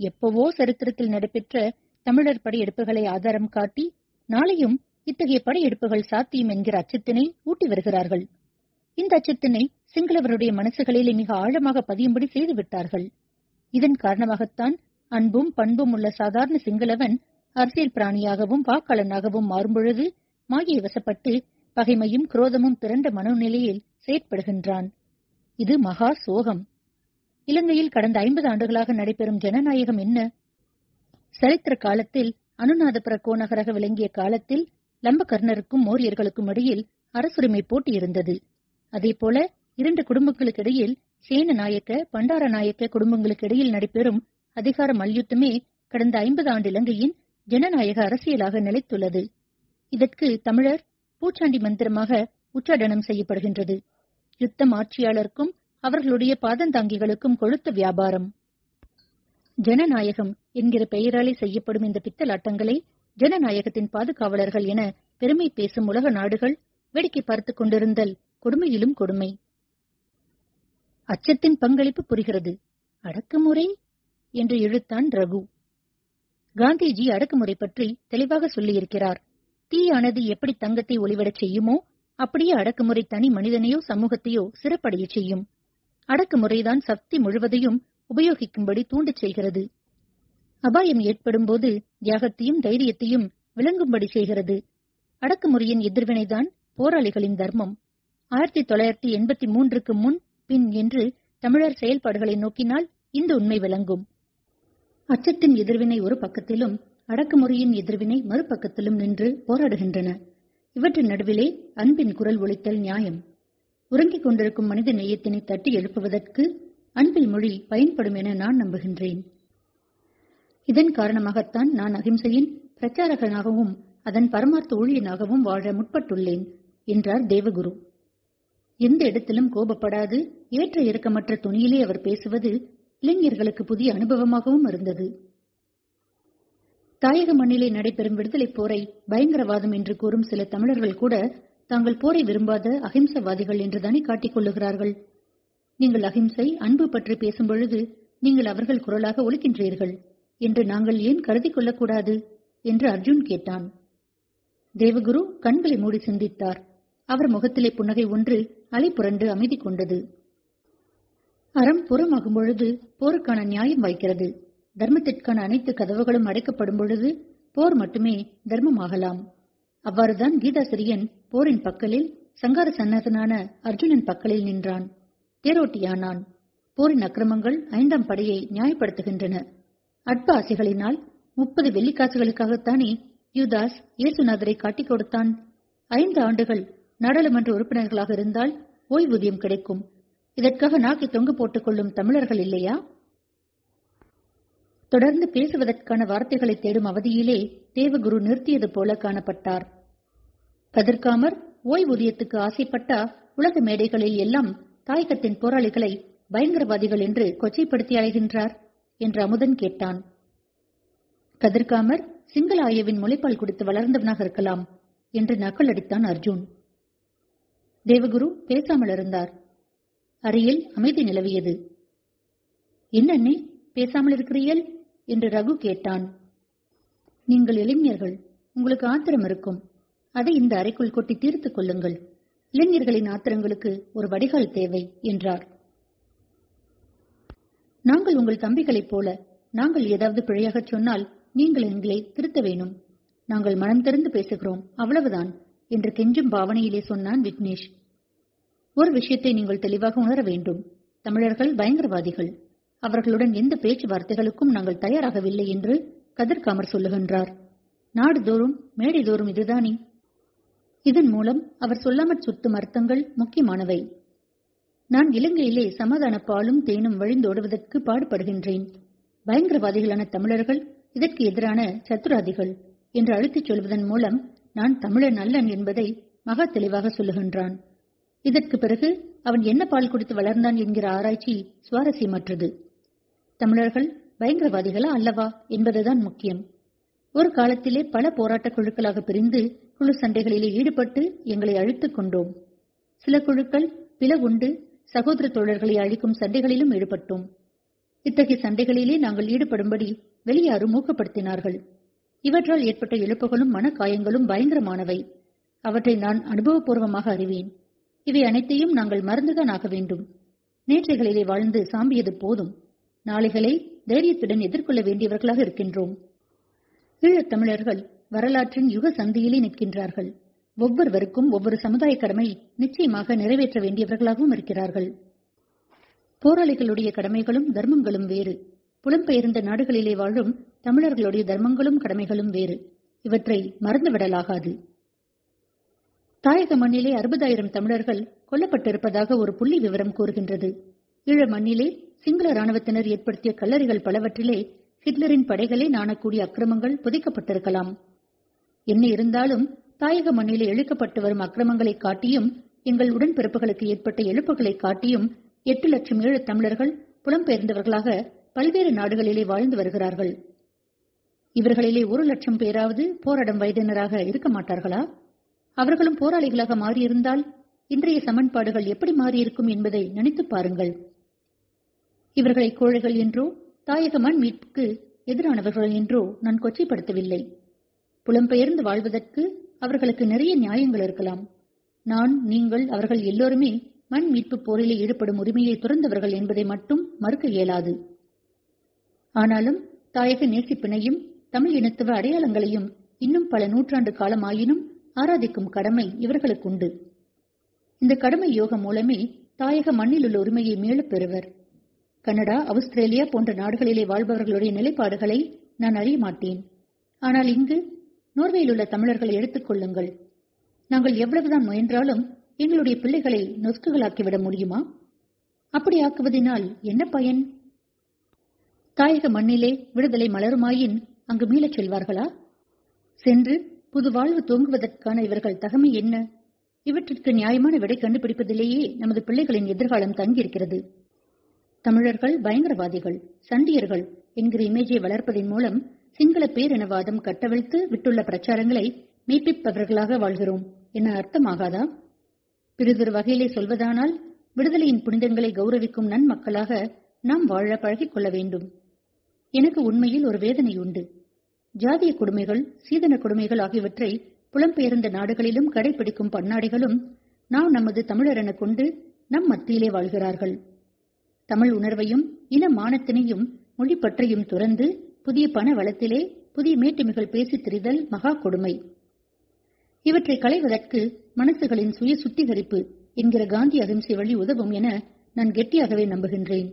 எப்பவோ சரித்திரத்தில் நடைபெற்ற தமிழர் படையெடுப்புகளை ஆதாரம் காட்டி நாளையும் இத்தகைய படையெடுப்புகள் சாத்தியம் என்கிற அச்சத்தினை ஊட்டி வருகிறார்கள். இந்த அச்சத்தினை சிங்களவருடைய மனசுகளிலே மிக ஆழமாக பதியும்படி செய்துவிட்டார்கள். இதன் காரணமாகத்தான் அன்பும் பண்பும் உள்ள சாதாரண சிங்களவன் அரசியல் பிராணியாகவும் வாக்காளனாகவும் மாறும்பொழுது மாயை வசப்பட்டு பகைமையும் குரோதமும் திரண்ட மனநிலையில் செயற்படுகின்றான். இது மகா சோகம். இலங்கையில் கடந்த ஐம்பது ஆண்டுகளாக நடைபெறும் ஜனநாயகம் என்ன? சரித்திர காலத்தில் அனுநாதபுர கோநகராக விளங்கிய காலத்தில் லம்பகர்ணருக்கும் மோரியர்களுக்கும் இடையில் அரசுரிமை போட்டி இருந்தது. அதேபோல இரண்டு குடும்பங்களுக்கிடையில் சேன நாயக்க பண்டார நாயக்க குடும்பங்களுக்கு இடையில் நடைபெறும் அதிகார மல்யுத்தமே கடந்த ஐம்பது ஆண்டு இலங்கையின் ஜனநாயக அரசியலாக நிலைத்துள்ளது. இதற்கு தமிழர் பூச்சாண்டி மந்திரமாக உச்சாடனம் செய்யப்படுகின்றது. யுத்தம் ஆட்சியாளருக்கும் அவர்களுடைய பாதந்தாங்கிகளுக்கும் கொழுத்த வியாபாரம். ஜனநாயகம் என்கிற பெயராலே செய்யப்படும் இந்த பித்தலாட்டங்களை ஜனநாயகத்தின் பாதுகாவலர்கள் என பெருமை பேசும் உலக நாடுகள் வேடிக்கை பார்த்துக் கொண்டிருந்தல் கொடுமையிலும் கொடுமை. அச்சத்தின் பங்களிப்பு புரிகிறது. அடக்குமுறை? என்று இழுத்தான் ரகு. காந்திஜி அடக்குமுறை பற்றி தெளிவாக சொல்லியிருக்கிறார். தீயானது எப்படி தங்கத்தை ஒளிவிடச் செய்யுமோ அப்படியே அடக்குமுறை தனி மனிதனையோ சமூகத்தையோ சிறப்படைய செய்யும். அடக்குமுறைதான் சக்தி முழுவதையும் உபயோகிக்கும்படி தூண்டச் செய்கிறது. அபாயம் ஏற்படும் போது தியாகத்தையும் தைரியத்தையும் விளங்கும்படி செய்கிறது. அடக்குமுறையின் எதிர்வினைதான் போராளிகளின் தர்மம். ஆயிரத்தி தொள்ளாயிரத்தி எண்பத்தி மூன்றுக்கு முன் பின் என்று தமிழர் செயல்பாடுகளை நோக்கினால் இந்த உண்மை விளங்கும். அச்சத்தின் எதிர்வினை ஒரு பக்கத்திலும் அடக்குமுறையின் எதிர்வினை மறுபக்கத்திலும் நின்று போராடுகின்றன. இவற்றின் நடுவிலே அன்பின் குரல் ஒழித்தல் நியாயம். உறங்கிக் கொண்டிருக்கும் மனித நேயத்தினை தட்டி எழுப்புவதற்கு அன்பில் மொழி பயன்படும் என நான் நம்புகின்றேன். இதன் காரணமாகத்தான் நான் அகிம்சையின் பிரச்சாரகனாகவும் அதன் பரமார்த்த ஊழியனாகவும் வாழ முற்பட்டுள்ளேன் என்றார் தேவகுரு. எந்த இடத்திலும் கோபப்படாது ஏற்ற இறக்கமற்ற துணியிலே அவர் பேசுவது இளைஞர்களுக்கு புதிய அனுபவமாகவும் இருந்தது. தாயக மண்ணிலே நடைபெறும் விடுதலைப் போரை பயங்கரவாதம் என்று கூறும் சில தமிழர்கள் கூட தாங்கள் போரை விரும்பாத அகிம்சவாதிகள் என்றுதானே காட்டிக் கொள்ளுகிறார்கள். நீங்கள் அகிம்சை அன்பு பற்றி பேசும் பொழுது நீங்கள் அவர்கள் குரலாக ஒலிக்கின்றீர்கள் என்று நாங்கள் ஏன் கருதி கொள்ளக்கூடாது என்று அர்ஜுன் கேட்டான். தேவகுரு கண்களை மூடி சிந்தித்தார். அவர் முகத்திலே புன்னகை ஒன்று அலை புரண்டு அமைதி கொண்டது. அறம் புறமாகும் பொழுது போருக்கான நியாயம் வைக்கிறது தர்மத்திற்கான அனைத்து கதவுகளும் அடைக்கப்படும் பொழுது போர் மட்டுமே தர்மமாகலாம். அவ்வாறுதான் கீதாசிரியன் போரின் பக்கலில் சங்கார சன்னதனான அர்ஜுனன் பக்கலில் நின்றான். தேரோட்டியானான். போரின் அக்கிரமங்கள் ஐந்தாம் படையை நியாயப்படுத்துகின்றன. அற்ப ஆசைகளினால் முப்பது வெள்ளிக்காசுகளுக்காகத்தானே யூதாஸ் இயேசுநாதரை காட்டிக் கொடுத்தான். ஐந்து ஆண்டுகள் நாடாளுமன்ற உறுப்பினர்களாக இருந்தால் ஓய்வூதியம் கிடைக்கும். இதற்காக நாக்கை தொங்கு போட்டுக் கொள்ளும் தமிழர்கள் இல்லையா? தொடர்ந்து பேசுவதற்கான வார்த்தைகளை தேடும் அவதியிலே தேவகுரு நிறுத்தியது போல காணப்பட்டார். கதிர்காமர் ஓய்வூதியத்துக்கு ஆசைப்பட்டா உலக மேடைகளில் எல்லாம் தாயகத்தின் போராளிகளை பயங்கரவாதிகள் என்று கொச்சைப்படுத்தி அழைகின்றார் என்று அமுதன் கேட்டான். கதிர்காமர் சிங்கள ஆயவின் முளைப்பால் கொடுத்து வளர்ந்தவனாக இருக்கலாம் என்று நக்கல் அடித்தான் அர்ஜுன். தேவகுரு பேசாமல் இருந்தார் அறையில் அமைதி நிலவியது. என்னன்னே பேசாமல் இருக்கிறீர்கள்? என்று ரகு கேட்டான். நீங்கள் இளைஞர்கள் உங்களுக்கு ஆத்திரம் இருக்கும். அதை இந்த அறைக்குள் கொட்டி தீர்த்துக் கொள்ளுங்கள். இளைஞர்களின் ஆத்திரங்களுக்கு ஒரு வடிகால் தேவை என்றார். நாங்கள் உங்கள் தம்பிகளைப் போல நாங்கள் ஏதாவது பிழையாகச் சொன்னால் நீங்கள் எங்களை திருத்த வேணும். நாங்கள் மனம் திறந்து பேசுகிறோம் அவ்வளவுதான் என்று கெஞ்சும் பாவனையிலே சொன்னான் விக்னேஷ். ஒரு விஷயத்தை நீங்கள் தெளிவாக உணர வேண்டும். தமிழர்கள் பயங்கரவாதிகள். அவர்களுடன் எந்த பேச்சுவார்த்தைகளுக்கும் நாங்கள் தயாராகவில்லை என்று கதிர்காமர் சொல்லுகின்றார். நாடுதோறும் மேடைதோறும் இதுதானே? இதன் மூலம் அவர் சொல்லாமற் சுத்தும் அர்த்தங்கள் முக்கியமானவை. நான் இலங்கையிலே சமாதான பாலும் தேனும் வழிந்தோடுவதற்கு பாடுபடுகின்றேன். பயங்கரவாதிகளான தமிழர்கள் இதற்கு எதிரான சத்துராதிகள் என்று அழுத்திச் சொல்வதன் மூலம் நான் தமிழன் அல்லன் என்பதை மகா தெளிவாக சொல்லுகின்றான். இதற்கு பிறகு அவன் என்ன பால் குடித்து வளர்ந்தான் என்கிற ஆராய்ச்சி சுவாரஸ்யமற்றது. தமிழர்கள் பயங்கரவாதிகளா அல்லவா என்பதுதான் முக்கியம். ஒரு காலத்திலே பல போராட்டக் குழுக்களாக பிரிந்து குழு சண்டைகளிலே ஈடுபட்டு எங்களை அழித்துக் கொண்டோம். சில குழுக்கள் பிளவுண்டு சகோதர தோழர்களை அழிக்கும் சண்டைகளிலும் ஈடுபட்டோம். இத்தகைய சண்டைகளிலே நாங்கள் ஈடுபடும்படி வெளியாரும் ஊக்கப்படுத்தினார்கள். இவற்றால் ஏற்பட்ட இழப்புகளும் மனக்காயங்களும் பயங்கரமானவை. அவற்றை நான் அனுபவபூர்வமாக அறிவேன். இவை அனைத்தையும் நாங்கள் மறந்துதான் ஆக வேண்டும். நேற்றைகளிலே வாழ்ந்து சாம்பியது போதும். நாளைகளை தைரியத்துடன் எதிர்கொள்ள வேண்டியவர்களாக இருக்கின்றோம். ஈழத் தமிழர்கள் வரலாற்றின் யுக சந்தியிலே நிற்கின்றார்கள். ஒவ்வொருவருக்கும் ஒவ்வொரு சமுதாய கடமை நிச்சயமாக நிறைவேற்ற வேண்டியவர்களாகவும் இருக்கிறார்கள். போராளிகளுடைய கடமைகளும் தர்மங்களும் வேறு. புலம்பெயர்ந்த நாடுகளிலே வாழும் தமிழர்களுடைய தர்மங்களும் கடமைகளும் வேறு. இவற்றை மறந்துவிடலாகாது. தாயக மண்ணிலே அறுபதாயிரம் தமிழர்கள் கொல்லப்பட்டிருப்பதாக ஒரு புள்ளி விவரம் கூறுகின்றது. ஈழ மண்ணிலே சிங்கள ராணுவத்தினர் ஏற்படுத்திய கல்லறைகள் பலவற்றிலே ஹிட்லரின் படைகளே நாணக்கூடிய அக்கிரமங்கள் புதைக்கப்பட்டிருக்கலாம். என்ன இருந்தாலும் தாயக மண்ணிலே இழுக்கப்பட்டு வரும் அக்கிரமங்களை காட்டியும் எங்கள் உடன்பிறப்புகளுக்கு ஏற்பட்ட எழுப்புகளை காட்டியும் எட்டு லட்சம் ஏழு தமிழர்கள் புலம்பெயர்ந்தவர்களாக பல்வேறு நாடுகளிலே வாழ்ந்து வருகிறார்கள். இவர்களிலே ஒரு லட்சம் பேராவது போராடும் வயதினராக இருக்க மாட்டார்களா? அவர்களும் போராளிகளாக மாறியிருந்தால் இன்றைய சமன்பாடுகள் எப்படி மாறியிருக்கும் என்பதை நினைத்துப் பாருங்கள். இவர்களை கோழைகள் என்றோ தாயக மண் மீட்புக்கு எதிரானவர்கள் என்றோ நான் கொச்சைப்படுத்தவில்லை. புலம்பெயர்ந்து வாழ்வதற்கு அவர்களுக்கு நிறைய நியாயங்கள் இருக்கலாம். நான் நீங்கள் அவர்கள் எல்லோருமே மண் மீட்பு போரிலே ஈடுபடும் உரிமையை துறந்தவர்கள் என்பதை மட்டும் மறுக்க இயலாது. ஆனாலும் தாயக நேசிப்பினையும் தமிழ் இனத்துவ அடையாளங்களையும் இன்னும் பல நூற்றாண்டு காலமாயினும் ஆராதிக்கும் கடமை இவர்களுக்கு உண்டு. இந்த கடமை யோகம் மூலமே தாயக மண்ணில் உள்ள உரிமையை மேலும் பெறுவர். கனடா ஆஸ்திரேலியா போன்ற நாடுகளிலே வாழ்பவர்களுடைய நிலைப்பாடுகளை நான் அறிய மாட்டேன். ஆனால் இங்கு நோர்வேயில் உள்ள தமிழர்களை எடுத்துக்கொள்ளுங்கள் நாங்கள் எவ்வளவுதான் முயன்றாலும் எங்களுடைய பிள்ளைகளை நொஸ்குகளாக்கிவிட முடியுமா? அப்படி ஆக்குவதனால் என்ன பயன்? தாயக மண்ணிலே விடுதலை மலருமாயின் அங்கு மீளச் செல்வார்களா? சென்று புது வாழ்வு தோங்குவதற்கான இவர்கள் தகமை என்ன? இவற்றிற்கு நியாயமான விடை கண்டுபிடிப்பதிலேயே நமது பிள்ளைகளின் எதிர்காலம் தங்கியிருக்கிறது. தமிழர்கள் பயங்கரவாதிகள் சண்டியர்கள் என்கிற இமேஜை வளர்ப்பதன் மூலம் சிங்கள பேரினவாதம் கட்டவிழ்த்து விட்டுள்ள பிரச்சாரங்களை மெய்ப்பிப்பவர்களாக வாழ்கிறோம் என அர்த்தமாகாதா? பிறிதொரு வகையிலே சொல்வதானால் விடுதலையின் புனிதங்களை கௌரவிக்கும் நன்மக்களாக நாம் வாழ பழகிக் கொள்ள வேண்டும். எனக்கு உண்மையில் ஒரு வேதனை உண்டு. ஜாதிய கொடுமைகள் சீதன கொடுமைகள் ஆகியவற்றை புலம்பெயர்ந்த நாடுகளிலும் கடைபிடிக்கும் பன்னாடிகளும் நாம் நமது தமிழரென கொண்டு நம் மத்தியிலே வாழ்கிறார்கள். தமிழ் உணர்வையும் இன மானத்தினையும் மொழிப்பற்றையும் துறந்து புதிய பண வளத்திலே புதிய மேட்டுமைகள் பேசித் திரிதல் மகா கொடுமை. இவற்றை களைவதற்கு மனசுகளின் சுய சுத்திகரிப்பு என்கிற காந்தி அகிம்சை வழி உதவும் என நான் கெட்டியாகவே நம்புகின்றேன்.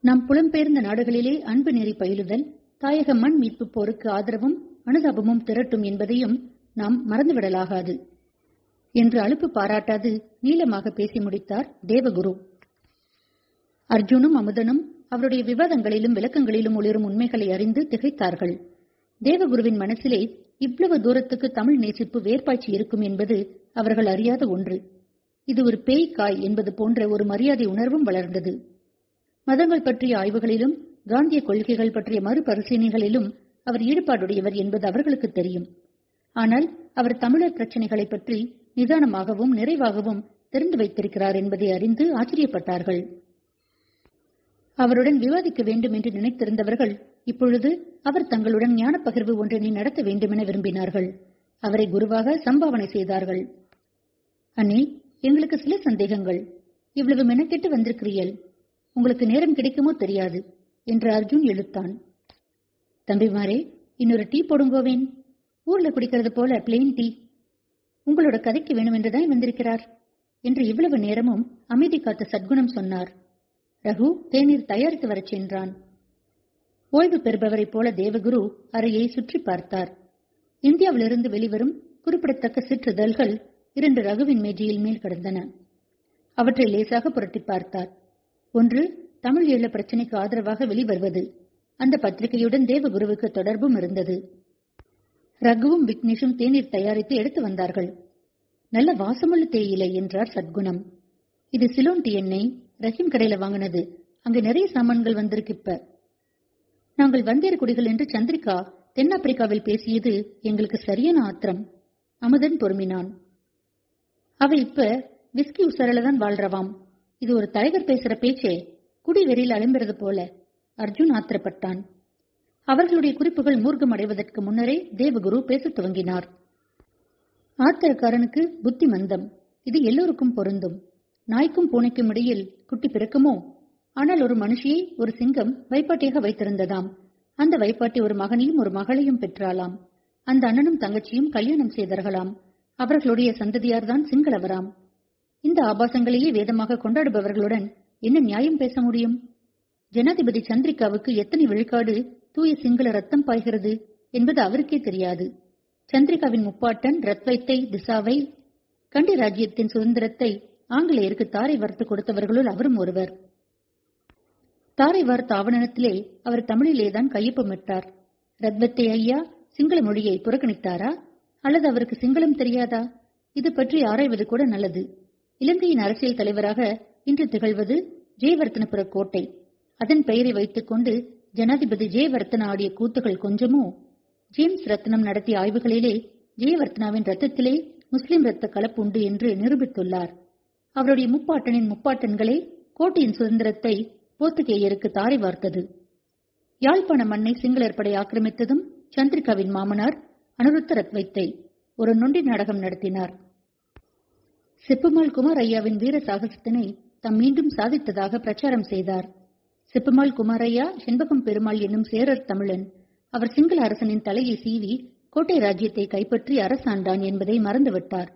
நாம் புலம்பெயர்ந்த நாடுகளிலே அன்பு நெறி பயிலுதல் தாயக மண் மீட்பு போருக்கு ஆதரவும் அனுதாபமும் திரட்டும் என்பதையும் நாம் மறந்துவிடலாகாது. என்று அலுப்பு பாராட்டாது நீளமாக பேசி முடித்தார் தேவகுரு. அர்ஜுனும் அமுதனும் அவருடைய விவாதங்களிலும் விளக்கங்களிலும் ஒளிரும் உண்மைகளை அறிந்து திகைத்தார்கள். தேவகுருவின் மனசிலே இவ்வளவு தூரத்துக்கு தமிழ் நேசிப்பு வேர்பாய்ச்சி இருக்கும் என்பது அவர்கள் அறியாத ஒன்று. இது ஒரு பேய் காய் என்பது போன்ற ஒரு மரியாதை உணர்வும் வளர்ந்தது. மதங்கள் பற்றிய ஆய்வுகளிலும் காந்திய கொள்கைகள் பற்றிய மறுபரிசீலனைகளிலும் அவர் ஈடுபாடுடையவர் என்பது அவர்களுக்கு தெரியும். ஆனால் அவர் தமிழர் பிரச்சனைகளை பற்றி நிதானமாகவும் நிறைவாகவும் தெரிந்து வைத்திருக்கிறார் என்பதை அறிந்து ஆச்சரியப்பட்டார்கள். அவருடன் விவாதிக்க வேண்டும் என்று நினைத்திருந்தவர்கள் இப்பொழுது அவர் தங்களுடன் ஞான பகிர்வு ஒன்றினை நடத்த வேண்டுமென விரும்பினார்கள். அவரை குருவாக சம்பாவனை செய்தார்கள். அண்ணி எங்களுக்கு சில சந்தேகங்கள். இவ்வளவு மெனக்கெட்டு வந்திருக்கிறீர்கள். உங்களுக்கு நேரம் கிடைக்குமோ தெரியாது. என்று அர்ஜுன் இழுத்தான் தம்பிமாரே இன்னொரு டீ போடுங்கோவேன். ஊர்ல குடிக்கிறது போல பிளெயின் டீ. உங்களோட கதைக்கு வேணும் என்றுதான் வந்திருக்கிறார் என்று இவ்வளவு நேரமும் அமைதி காத்த சத்குணம் சொன்னார். ரகு தேநீர் தயாரித்து வரச் சென்றான். ஓய்வு பெறுபவரைப் போல தேவகுரு அறையை சுற்றி பார்த்தார். இந்தியாவிலிருந்து வெளிவரும் குறிப்பிடத்தக்க சிற்றிதழ்கள் இரண்டு ரகுவின் மேஜையில் மேல் கிடந்தன. அவற்றை லேசாக புரட்டி பார்த்தார். ஒன்று தமிழ் ஈழ பிரச்சினைக்கு ஆதரவாக வெளிவருவது. அந்த பத்திரிகையுடன் தேவகுருவுக்கு தொடர்பும் இருந்தது. ரகுவும் விக்னேஷும் தேநீர் தயாரித்து எடுத்து வந்தார்கள். நல்ல வாசமுள்ள தேயிலை என்றார் சத்குணம். இது சிலோன் டீ எண்ணெய் ரஹீம் கடையில வாங்கினது. அங்க நிறைய சாமான்கள் வந்திருக்கு இப்ப. நாங்கள் வந்தேற குடிகள் என்று சந்திரிகா தென்னாப்பிரிக்காவில் பேசியது எங்களுக்கு சரியான ஆத்திரம். அமுதன் பொறுமினான். அவ இப்ப விஸ்கி உசரல தான் வாழ்றவாம். இது ஒரு தலைவர் பேசுற பேச்சே. குடிவெறியில் அலம்புறது போல அர்ஜுன் ஆத்திரப்பட்டான். அவர்களுடைய குறிப்புகள் மூர்க்கம் அடைவதற்கு முன்னரே தேவகுரு பேசத் துவங்கினார். ஆத்திரக்காரனுக்கு புத்தி மந்தம். இது எல்லோருக்கும் பொருந்தும். நாய்க்கும் பூனைக்கும் இடையில் குட்டி பிறக்குமோ? ஆனால் ஒரு மனுஷியை ஒரு சிங்கம் வைப்பாட்டியாக வைத்திருந்ததாம். அந்த வைப்பாட்டி ஒரு மகனையும் ஒரு மகளையும் பெற்றாலாம் அந்த அண்ணனும் தங்கச்சியும் கல்யாணம் செய்தார்களாம். அவர்களுடைய சந்ததியார்தான் சிங்களவராம். இந்த ஆபாசங்களையே வேதமாக கொண்டாடுபவர்களுடன் என்ன நியாயம் பேச முடியும்? ஜனாதிபதி சந்திரிகாவுக்கு எத்தனை விழுக்காடு தூய சிங்கள ரத்தம் பாய்கிறது என்பது அவருக்கே தெரியாது. சந்திரிகாவின் முப்பாட்டன் ரத்வைத்தை திசாவை கண்டி ராஜ்யத்தின் சுதந்திரத்தை ஆங்கிலேயருக்கு தாரை வார்த்து கொடுத்தவர்களுள் அவரும் ஒருவர். தாரை வார்த்த ஆவணத்திலே அவர் தமிழிலேதான் கையொப்பமிட்டார். ரத்வத்தை ஐயா சிங்கள மொழியை புறக்கணித்தாரா? அல்லது அவருக்கு சிங்களம் தெரியாதா? இது பற்றி ஆராய்வது கூட நல்லது. இலங்கையின் அரசியல் தலைவராக இன்று திகழ்வது ஜெயவர்த்தனபுர கோட்டை. அதன் பெயரை வைத்துக் கொண்டு ஜனாதிபதி ஜெயவர்த்தன ஆடிய கூத்துகள் கொஞ்சமோ? ஜேம்ஸ் ரத்னம் நடத்திய ஆய்வுகளிலே ஜெயவர்த்தனாவின் ரத்தத்திலே முஸ்லிம் ரத்த கலப்பு உண்டு என்று நிரூபித்துள்ளார். அவருடைய முப்பாட்டனின் முப்பாட்டன்களே கோட்டையின் சுதந்திரத்தை போர்த்துகேயருக்கு தாரை வார்த்தது. யாழ்ப்பாண மண்ணை சிங்களர் படை ஆக்கிரமித்ததும் சந்திரிகாவின் மாமனார் அனுருத்த ரத்வைத்தை ஒரு நொண்டி நாடகம் நடத்தினார். செப்புமாள் குமார் ஐயாவின் வீர சாகசத்தினை தாம் மீண்டும் சாதித்ததாக பிரச்சாரம் செய்தார். செப்புமாள் குமாரையா செண்பகம் பெருமாள் என்னும் சேரர் தமிழன். அவர் சிங்கள அரசனின் தலையை சீவி கோட்டை ராஜ்யத்தை கைப்பற்றி அரசாண்டான் என்பதை மறந்துவிட்டார்.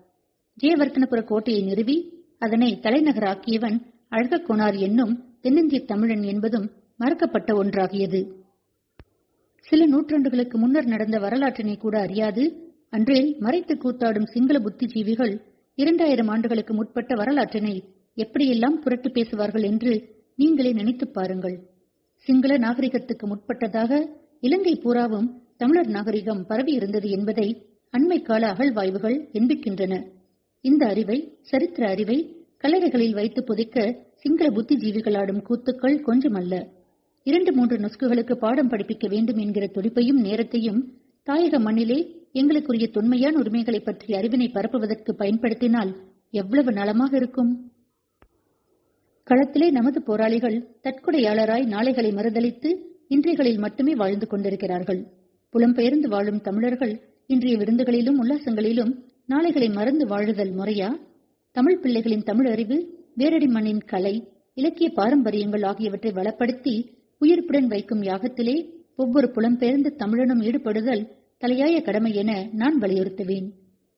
ஜெயவர்த்தனபுர கோட்டையை நிறுவி அதனை தலைநகராக்கியவன் அழகக்கோனார் என்னும் தென்னிந்திய தமிழன் என்பதும் மறக்கப்பட்ட ஒன்றாகியது. சில நூற்றாண்டுகளுக்கு முன்னர் நடந்த வரலாற்றினை கூட அறியாது அன்றில் மறைத்து கூத்தாடும் சிங்கள புத்திஜீவிகள் இரண்டாயிரம் ஆண்டுகளுக்கு முற்பட்ட வரலாற்றினை எப்படியெல்லாம் புரட்டு பேசுவார்கள் என்று நீங்களே நினைத்துப் பாருங்கள். சிங்கள நாகரிகத்துக்கு முற்பட்டதாக இலங்கை பூராவும் தமிழர் நாகரிகம் பரவி இருந்தது என்பதை அண்மை கால அகழ்வாய்வுகள் எண்பிக்கின்றன. இந்த அறிவை சரித்திர அறிவை கல்லறைகளில் வைத்து புதைக்க சிங்கள புத்திஜீவிகள் ஆடும் கூத்துக்கள் கொஞ்சமல்ல. இரண்டு மூன்று நொஸ்குகளுக்கு பாடம் படிப்பிக்க வேண்டும் என்கிற துடிப்பையும் நேரத்தையும் தாயக மண்ணிலே எங்களுக்குரிய தொன்மையான உரிமைகளை பற்றிய அறிவினை பரப்புவதற்கு பயன்படுத்தினால் எவ்வளவு நலமாக இருக்கும்? களத்திலே நமது போராளிகள் தற்கொலையாளராய் நாளைகளை மறுதளித்து இன்றைகளில் மட்டுமே வாழ்ந்து கொண்டிருக்கிறார்கள். புலம்பெயர்ந்து வாழும் தமிழர்கள் இன்றைய விருந்துகளிலும் உல்லாசங்களிலும் நாளைகளை மறந்து வாழுதல் முறையா? தமிழ் பிள்ளைகளின் தமிழ் அறிவு வேரடி மண்ணின் கலை இலக்கிய பாரம்பரியங்கள் ஆகியவற்றை வளப்படுத்தி உயிர்ப்புடன் வைக்கும் யாகத்திலே ஒவ்வொரு புலம்பெயர்ந்த தமிழனும் ஈடுபடுதல் தலையாய கடமை என நான் வலியுறுத்துவேன்.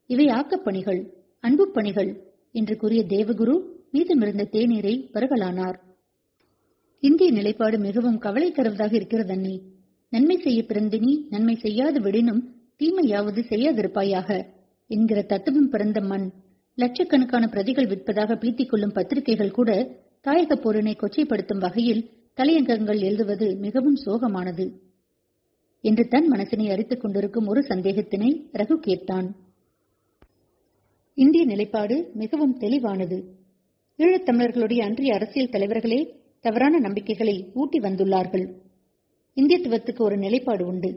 இவை ஆக்கப்பணிகள் அன்பு பணிகள் என்று கூறிய தேவகுரு மீதமிருந்த தேநீரை பருகலானார். இந்திய நிலைப்பாடு மிகவும் கவலை தருவதாக இருக்கிறது அண்ணி. நன்மை செய்ய பிறந்தினி நன்மை செய்யாது விடினும் தீமையாவது செய்யாதிருப்பாயாக என்கிற தத்துவம் பிறந்த மண். லட்சக்கணக்கான பிரதிகள் விற்பதாக பீத்திக் கொள்ளும் பத்திரிகைகள் கூட தாயக போரினை கொச்சைப்படுத்தும் வகையில் தலையங்கங்கள் எழுதுவது மிகவும் சோகமானது என்று தன் மனசினை அரித்துக் கொண்டிருக்கும் ஒரு சந்தேகத்தினை ரகு கேட்டான். இந்திய நிலைப்பாடு மிகவும் தெளிவானது. ஈழத்தமிழர்களுடைய அன்றைய அரசியல் தலைவர்களே தவறான நம்பிக்கைகளை ஊட்டி வந்துள்ளார்கள். இந்தியத்துவத்துக்கு ஒரு நிலைப்பாடு உண்டு.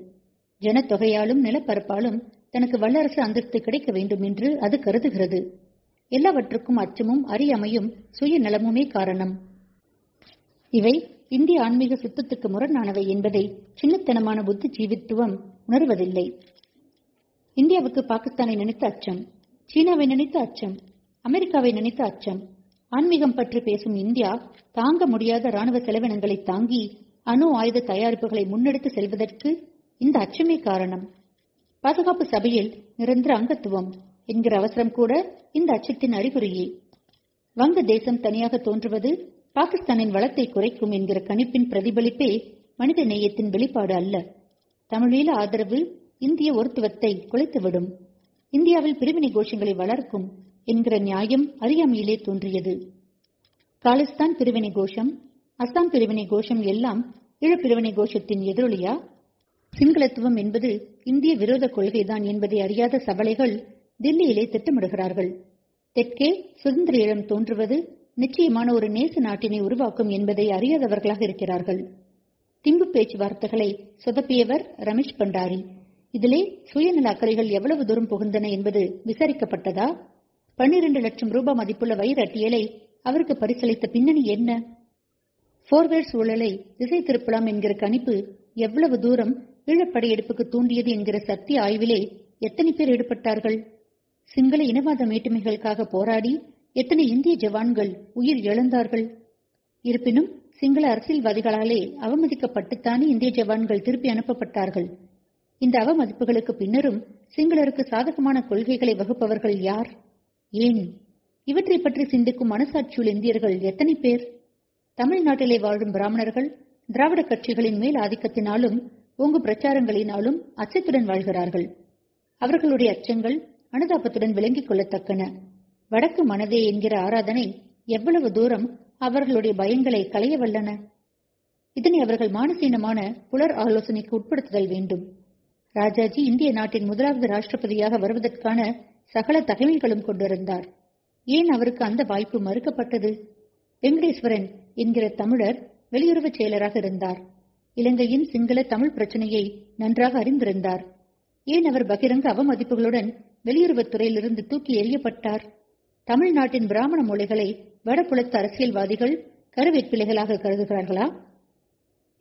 ஜனத்தொகையாலும் நிலப்பரப்பாலும் தனக்கு வல்லரசு அந்தஸ்து கிடைக்க வேண்டும் என்று அது கருதுகிறது. எல்லாவற்றுக்கும் அச்சமும் அறியாமையும் சுயநலமுமே காரணம். இவை இந்திய ஆன்மீக சுத்தத்துக்கு முரணானவை என்பதை சின்னத்தனமான புத்தி ஜீவித்துவம் உணர்வதில்லை. இந்தியாவுக்கு பாகிஸ்தானை நினைத்த அச்சம் சீனாவை நினைத்த அச்சம் அமெரிக்காவை நினைத்த அச்சம் ஆன்மீகம் பற்றி பேசும் இந்தியா தாங்க முடியாத ராணுவ செலவினங்களை தாங்கி அணு ஆயுத தயாரிப்புகளை முன்னெடுத்து செல்வதற்கு இந்த அச்சமே காரணம். பாதுகாப்பு சபையில் நிரந்தர அங்கத்துவம் என்கிற அவசரம் கூட இந்த அச்சத்தின் அறிகுறியே. வங்க தேசம் தனியாக தோன்றுவது பாகிஸ்தானின் வளத்தை குறைக்கும் என்கிற கணிப்பின் பிரதிபலிப்பே மனித நேயத்தின் வெளிப்பாடு அல்ல. தமிழீழ ஆதரவு இந்திய ஒருத்துவத்தை குலைத்துவிடும். இந்தியாவில் பிரிவினை கோஷங்களை வளர்க்கும் என்கிற நியாயம் அறியாமையிலே தோன்றியது. காலிஸ்தான் பிரிவினை கோஷம் அஸ்ஸாம் பிரிவினை கோஷம் எல்லாம் ஈழப்பிரிவினை கோஷத்தின் எதிரொலியா? சிங்களத்துவம் என்பது இந்திய விரோத கொள்கைதான் என்பதை அறியாத சபலைகள் தில்லியிலே திட்டமிடுகிறார்கள். தெற்கே சுதந்திர ஈழம் தோன்றுவது நிச்சயமான ஒரு நேச நாட்டினை உருவாக்கும் என்பதை அறியாதவர்களாக இருக்கிறார்கள். திம்பு பேச்சுவார்த்தைகளை சொதப்பியவர் ரமேஷ் பண்டாரி. இதிலே சுயநல அக்கறைகள் எவ்வளவு தூரம் புகுந்தன என்பது விசாரிக்கப்பட்டதா? பன்னிரண்டு லட்சம் ரூபாய் மதிப்புள்ள வயிறு அட்டியலை அவருக்கு பரிசளித்த பின்னணி என்ன? போர்வேர் சூழலை திசை திருப்பலாம் என்கிற கணிப்பு எவ்வளவு தூரம் ஈழப்படையெடுப்புக்கு தூண்டியது என்கிற சக்தி ஆய்விலே எத்தனை பேர் ஈடுபட்டார்கள்? சிங்கள இனவாத மேட்டுமைகளுக்காக போராடி எத்தனை இந்திய ஜவான்கள் உயிர் இழந்தார்கள்? இருப்பினும் சிங்கள அரசியல்வாதிகளாலே அவமதிக்கப்பட்டுத்தானே இந்திய ஜவான்கள் திருப்பி அனுப்பப்பட்டார்கள்? இந்த அவமதிப்புகளுக்கு பின்னரும் சிங்களருக்கு சாதகமான கொள்கைகளை வகுப்பவர்கள் யார்? ஏன்? இவற்றை பற்றி சிந்திக்கும் மனசாட்சியுள்ள இந்தியர்கள் எத்தனை பேர்? தமிழ்நாட்டிலே வாழும் பிராமணர்கள் திராவிட கட்சிகளின் மேல் ஆதிக்கத்தினாலும் ஒங்கு பிரச்சாரங்களினாலும் அச்சத்துடன் வாழ்கிறார்கள். அவர்களுடைய அச்சங்கள் அனுதாபத்துடன் விளங்கிக் கொள்ளத்தக்கன. வடக்கு மனதே என்கிற ஆராதனை எவ்வளவு தூரம் அவர்களுடைய பயங்களை களைய வல்லன இதனை அவர்கள் மானசீனமான புலர் ஆலோசனைக்கு உட்படுத்துதல் வேண்டும். ராஜாஜி இந்திய நாட்டின் முதலாவது ராஷ்டிரபதியாக வருவதற்கான சகல தகவல்களும் கொண்டிருந்தார். ஏன் அவருக்கு அந்த வாய்ப்பு மறுக்கப்பட்டது? வெங்கடேஸ்வரன் என்கிற தமிழர் வெளியுறவுச் செயலராக இருந்தார். இலங்கையின் சிங்கள தமிழ் பிரச்சனையை நன்றாக அறிந்திருந்தார். ஏன் அவர் பகிரங்க அவமதிப்புகளுடன் வெளியுறவுத்துறையிலிருந்து தூக்கி எறியப்பட்டார்? தமிழ்நாட்டின் பிராமண மொழிகளை வடபுலத்து அரசியல்வாதிகள் கருவேற்பிலைகளாக கருதுகிறார்களா?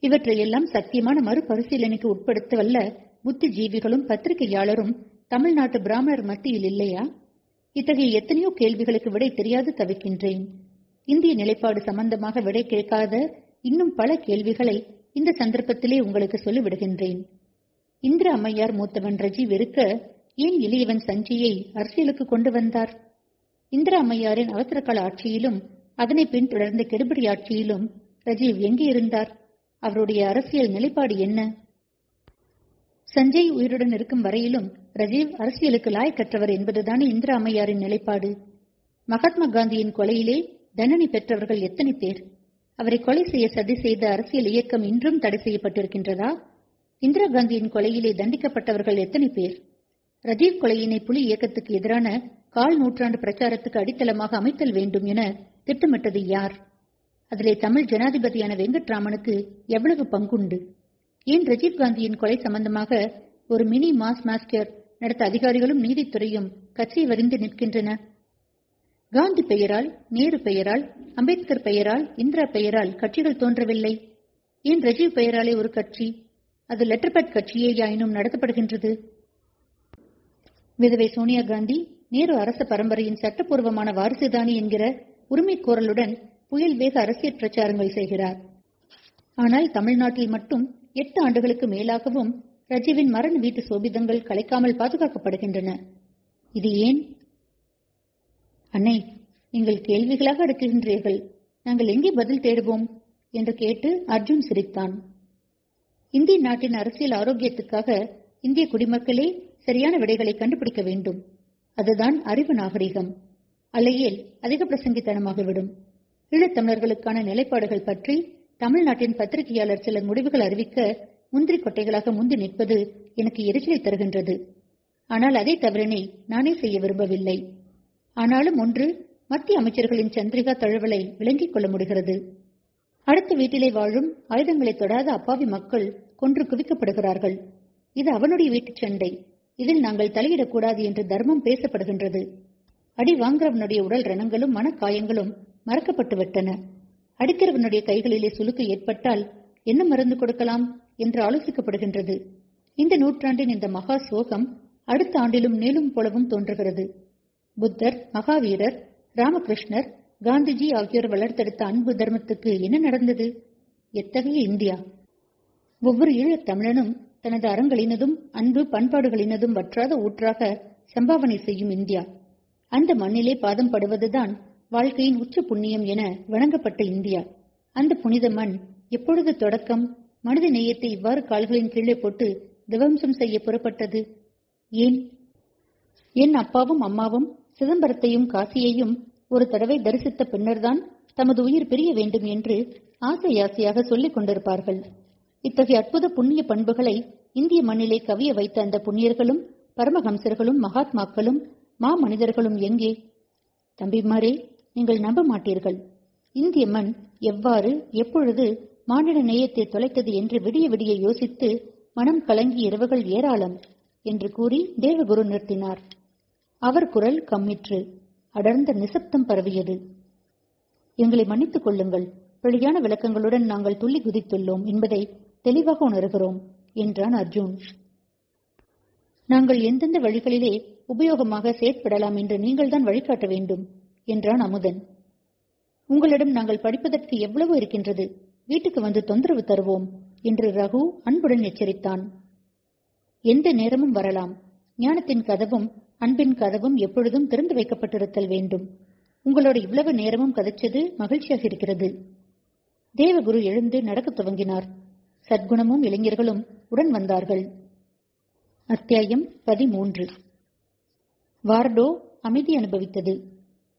இவற்றையெல்லாம் சத்தியமான மறுபரிசீலனைக்கு உட்படுத்த வல்ல புத்திஜீவிகளும் பத்திரிகையாளரும் தமிழ்நாட்டு பிராமணர் மத்தியில் இல்லையா? இத்தகைய எத்தனையோ கேள்விகளுக்கு விடை தெரியாது தவிக்கின்றேன். இந்திய நிலைப்பாடு சம்பந்தமாக விடை கேட்காத இன்னும் பல கேள்விகளை இந்த சந்தர்ப்பத்திலே உங்களுக்கு சொல்லிவிடுகின்றேன். இந்திர அம்மையார் மூத்தவன் ரஜீவ் இருக்க ஏன் இளையவன் சஞ்சியை அரசியலுக்கு கொண்டு வந்தார்? இந்திர அம்மையாரின் அவசரகால ஆட்சியிலும் அதனை பின்தொடர்ந்த கெடுபடி ஆட்சியிலும் ரஜீவ் எங்கே இருந்தார்? அவருடைய அரசியல் நிலைப்பாடு என்ன? சஞ்சய் உயிருடன் இருக்கும் வரையிலும் ரஜீவ் அரசியலுக்கு லாயக்கற்றவர் என்பதுதானே இந்திரா அம்மையாரின் நிலைப்பாடு. மகாத்மா காந்தியின் கொலையிலே தண்டனை பெற்றவர்கள் எத்தனை பேர்? அவரை கொலை செய்ய சதி செய்த அரசியல் இயக்கம் இன்றும் தடை செய்யப்பட்டிருக்கின்றதா? இந்திரா காந்தியின் கொலையிலே தண்டிக்கப்பட்டவர்கள் எத்தனை பேர்? ரஜீவ் கொலையினை புலி இயக்கத்துக்கு எதிரான கால் நூற்றாண்டு பிரச்சாரத்துக்கு அடித்தளமாக அமைத்தல் வேண்டும் என திட்டமிட்டது யார்? அதிலே தமிழ் ஜனாதிபதியான வெங்கட்ராமனுக்கு எவ்வளவு பங்குண்டு? ஏன் ரஜீவ் காந்தியின் கொலை சம்பந்தமாக ஒரு மினி மாஸ் மாஸ்டர் நடத்த அதிகாரிகளும் நீதித்துறையும் கட்சி வரிந்து நிற்கின்றன? காந்தி பெயரால் நேரு பெயரால் அம்பேத்கர் பெயரால் இந்திரா பெயரால் கட்சிகள் தோன்றவில்லை. ஏன் ரஜீவ் பெயராலே ஒரு கட்சி? அது லெட்டர்பேட் கட்சியே யாயினும் நடத்தப்படுகின்றது. விதவை சோனியா காந்தி நேரு அரச பரம்பரையின் சட்டப்பூர்வமான வாரிசுதானி என்கிற உரிமை கோரலுடன் புயல் வேக அரசியல் பிரச்சாரங்கள் செய்கிறார். ஆனால் தமிழ்நாட்டில் மட்டும் எட்டு ஆண்டுகளுக்கு மேலாகவும் ரஜீவின் மரண வீட்டு சோபிதங்கள் கலைக்காமல் பாதுகாக்கப்படுகின்றன. இது ஏன்? அன்னை நீங்கள் கேள்விகளாக அடுக்குகின்றீர்கள். நாங்கள் எங்கே பதில் தேடுவோம்? என்று கேட்டு அர்ஜுன் சிரித்தான். இந்திய நாட்டின் அரசியல் ஆரோக்கியத்துக்காக இந்திய குடிமக்களே சரியான விடைகளை கண்டுபிடிக்க வேண்டும். அதுதான் அறிவு நாகரிகம். அல்லையேல் அதிக பிரசங்கித்தனமாகிவிடும். ஈழத்தமிழர்களுக்கான நிலைப்பாடுகள் பற்றி தமிழ்நாட்டின் பத்திரிகையாளர் சில முடிவுகள் அறிவிக்க முந்திரி கொட்டைகளாக முந்தி நிற்பது எனக்கு எரிச்சலை தருகின்றது. ஆனால் அதே தவறினை நானே செய்ய விரும்பவில்லை. ஆனாலும் ஒன்று மத்திய அமைச்சர்களின் சந்திரிகா தழுவலை விளங்கிக் கொள்ள முடிகிறது. அடுத்த வீட்டிலே வாழும் ஆயுதங்களை தொடாத அப்பாவி மக்கள் கொன்று குவிக்கப்படுகிறார்கள். இது அவனுடைய வீட்டுச் சண்டை. இதில் நாங்கள் தலையிடக்கூடாது என்று தர்மம் பேசப்படுகின்றது. அடி வாங்குறவனுடைய உடல் ரணங்களும் மனக்காயங்களும் மறக்கப்பட்டு விட்டன அடிக்கிறவனுடைய கைகளிலே சுலுக்கு ஏற்பட்டால் என்ன மருந்து கொடுக்கலாம் என்று ஆலோசிக்கப்படுகின்றது. இந்த நூற்றாண்டின் இந்த மகா சோகம் அடுத்த ஆண்டிலும் மேலும் போலவும் தோன்றுகிறது. புத்தர் மகாவீரர் ராமகிருஷ்ணர் காந்திஜி ஆகியோர் வளர்த்தெடுத்த அன்பு தர்மத்துக்கு என்ன நடந்தது? எத்தகைய இந்தியா? ஒவ்வொரு ஈழத் தமிழனும் தனது அறங்களினதும் அன்பு பண்பாடுகளினதும் வற்றாத ஊற்றாக சம்பாவனை செய்யும் இந்தியா. அந்த மண்ணிலே பாதம் படுவதுதான் வாழ்க்கையின் உச்ச புண்ணியம் என வணங்கப்பட்ட இந்தியா. அந்த புனித மண் எப்பொழுது தொடக்கம்? மனித நேயத்தை இவ்வாறு கால்களின் கீழே போட்டு திவம்சம் செய்ய புறப்பட்டது. ஏன்? என் அப்பாவும் அம்மாவும் சிதம்பரத்தையும் காசியையும் ஒரு தடவை தரிசித்த பின்னர்தான் தமது உயிர் பிரிய வேண்டும் என்று ஆசை ஆசையாக சொல்லிக் கொண்டிருப்பார்கள். இத்தகைய அற்புத புண்ணிய பண்புகளை இந்திய மண்ணிலே கவிய வைத்த அந்த புண்ணியர்களும் பரமஹம்சர்களும் மகாத்மாக்களும் மா மனிதர்களும் எங்கே? தம்பிமாரே நீங்கள் நம்ப மாட்டீர்கள். இந்திய மண் எவ்வாறு எப்பொழுது மானிட நேயத்தை தொலைத்தது என்று விடிய விடிய யோசித்து மனம் கலங்கி இரவுகள் ஏராளம் என்று கூறி தேவகுரு நிறுத்தினார். அவர் குரல் கம்மிற்று அடர்ந்த நிசப்தம் பரவியது. எங்களை மன்னித்துக் கொள்ளுங்கள். பிழையான விளக்கங்களுடன் நாங்கள் துள்ளி குதித்துள்ளோம் என்பதை தெளிவாக உணர்கிறோம் என்றான் அர்ஜுன். நாங்கள் எந்தெந்த வழிகளிலே உபயோகமாக செயற்படலாம் என்று நீங்கள்தான் வழிகாட்ட வேண்டும். என்றான் அமுதன். உங்களிடம் நாங்கள் படிப்பதற்கு எவ்வளவு இருக்கின்றது? வீட்டுக்கு வந்து தொந்தரவு தருவோம் என்று ரகு அன்புடன் எச்சரித்தான். எந்த நேரமும் வரலாம். ஞானத்தின் கதவும் அன்பின் கதவும் எப்பொழுதும் திறந்து வைக்கப்பட்டிருத்தல் வேண்டும். உங்களோட இவ்வளவு நேரமும் கதைச்சது மகிழ்ச்சியாக இருக்கிறது. தேவகுரு எழுந்து நடக்கத் துவங்கினார். சத்குணமும் இளைஞர்களும் உடன் வந்தார்கள். அத்தியாயம் பதிமூன்று. வார்டோ அமைதி அனுபவித்தது.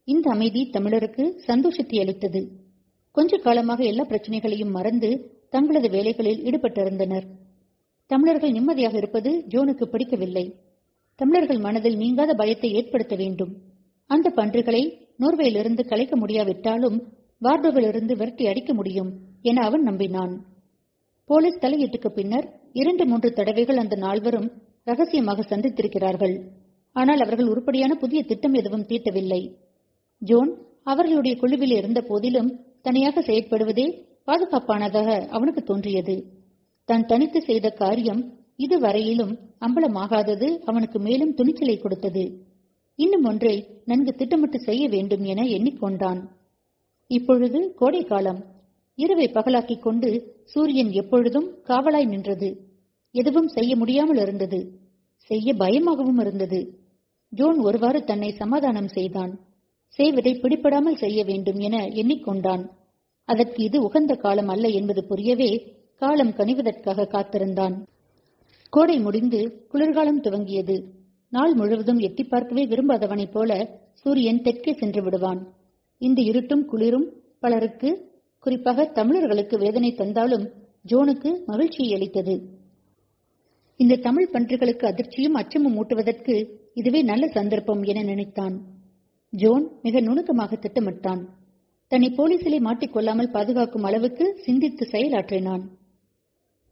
இந்த அமைதி தமிழருக்கு சந்தோஷத்தை அளித்தது. கொஞ்ச காலமாக எல்லா பிரச்சனைகளையும் மறந்து தங்களது வேலைகளில் ஈடுபட்டிருந்தனர். தமிழர்கள் நிம்மதியாக இருப்பது ஜோனுக்கு பிடிக்கவில்லை. தமிழர்கள் மனதில் நீங்காத பயத்தை ஏற்படுத்த வேண்டும். அந்த பன்றுகளை நோர்வேயிலிருந்து கலைக்க முடியாவிட்டாலும் வார்டோவிலிருந்து விரட்டி அடிக்க முடியும் என அவன் நம்பினான். போலீஸ் தலையீட்டுக்கு பின்னர் இரண்டு மூன்று தடவைகள் அந்த நால்வரும் ரகசியமாக சந்தித்திருக்கிறார்கள். ஆனால் அவர்கள் உருப்படியான புதிய திட்டம் எதுவும் தீட்டவில்லை. ஜோன் அவர்களுடைய குழுவில் இருந்த போதிலும் தனியாக செயற்படுவதே பாதுகாப்பானதாக அவனுக்கு தோன்றியது. தான் தனித்து செய்த காரியம் இதுவரையிலும் அம்பலமாகாதது அவனுக்கு மேலும் துணிச்சலை கொடுத்தது. இன்னும் ஒன்றை நன்கு திட்டமிட்டு செய்ய வேண்டும் என எண்ணிக்கொண்டான். இப்பொழுது கோடை காலம். இரவை பகலாக்கிக் கொண்டு சூரியன் எப்பொழுதும் காவலாய் நின்றது. எதுவும் செய்ய முடியாமல் இருந்தது. செய்ய பயமாகவும் இருந்தது. ஜோன் ஒருவாறு தன்னை சமாதானம் செய்தான். செய்வதை பிடிபடாமல் செய்ய வேண்டும் என எண்ணிக்கொண்டான். அதற்கு இது உகந்த காலம் அல்ல என்பது புரியவே காலம் கனிவதற்காக காத்திருந்தான். கோடை முடிந்து குளிர்காலம் துவங்கியது. நாள் முழுவதும் எட்டி பார்க்கவே விரும்பாதவனைப் போல சூரியன் தெற்கே சென்று விடுவான். இந்த இருட்டும் குளிரும் பலருக்கு குறிப்பாக தமிழர்களுக்கு வேதனை தந்தாலும் ஜோனுக்கு மகிழ்ச்சியை அளித்தது. இந்த தமிழ் பன்றிகளுக்கு அதிர்ச்சியும் அச்சமும் ஊட்டுவதற்கு இதுவே நல்ல சந்தர்ப்பம் என நினைத்தான். ஜோன் மிக நுணுக்கமாக திட்டமிட்டான். தன்னை போலீசிலே மாட்டிக்கொள்ளாமல் பாதுகாக்கும் அளவுக்கு சிந்தித்து செயலாற்றினான்.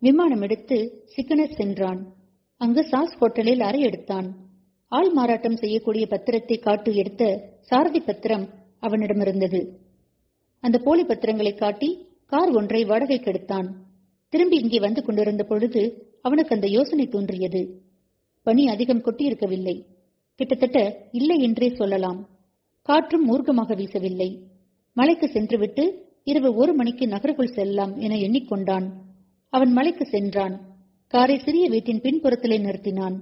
விமானம் எடுத்து சிக்கனர் சென்றான். அங்கு சாஸ் ஹோட்டலில் அறை எடுத்தான். ஆள் மாறாட்டம் செய்யக்கூடிய பத்திரத்தை காட்டு எடுத்த சாரதி பத்திரம் அவனிடமிருந்தது அந்த போலி பத்திரங்களை காட்டி கார் ஒன்றை வாடகைக்கு எடுத்தான். திரும்பி இங்கே வந்து கொண்டிருந்த பொழுது அவனுக்கு அந்த யோசனை தோன்றியது. பனி அதிகம் கொட்டியிருக்கவில்லை. கிட்டத்தட்ட இல்லை என்றே சொல்லலாம். காற்றும் மூர்க்கமாக வீசவில்லை. மலைக்கு சென்றுவிட்டு இரவு ஒரு மணிக்கு நகருக்குள் செல்லலாம் என எண்ணிக்கொண்டான். அவன் மலைக்கு சென்றான். காரை சிறிய வீட்டின் பின்புறத்திலே நிறுத்தினான்.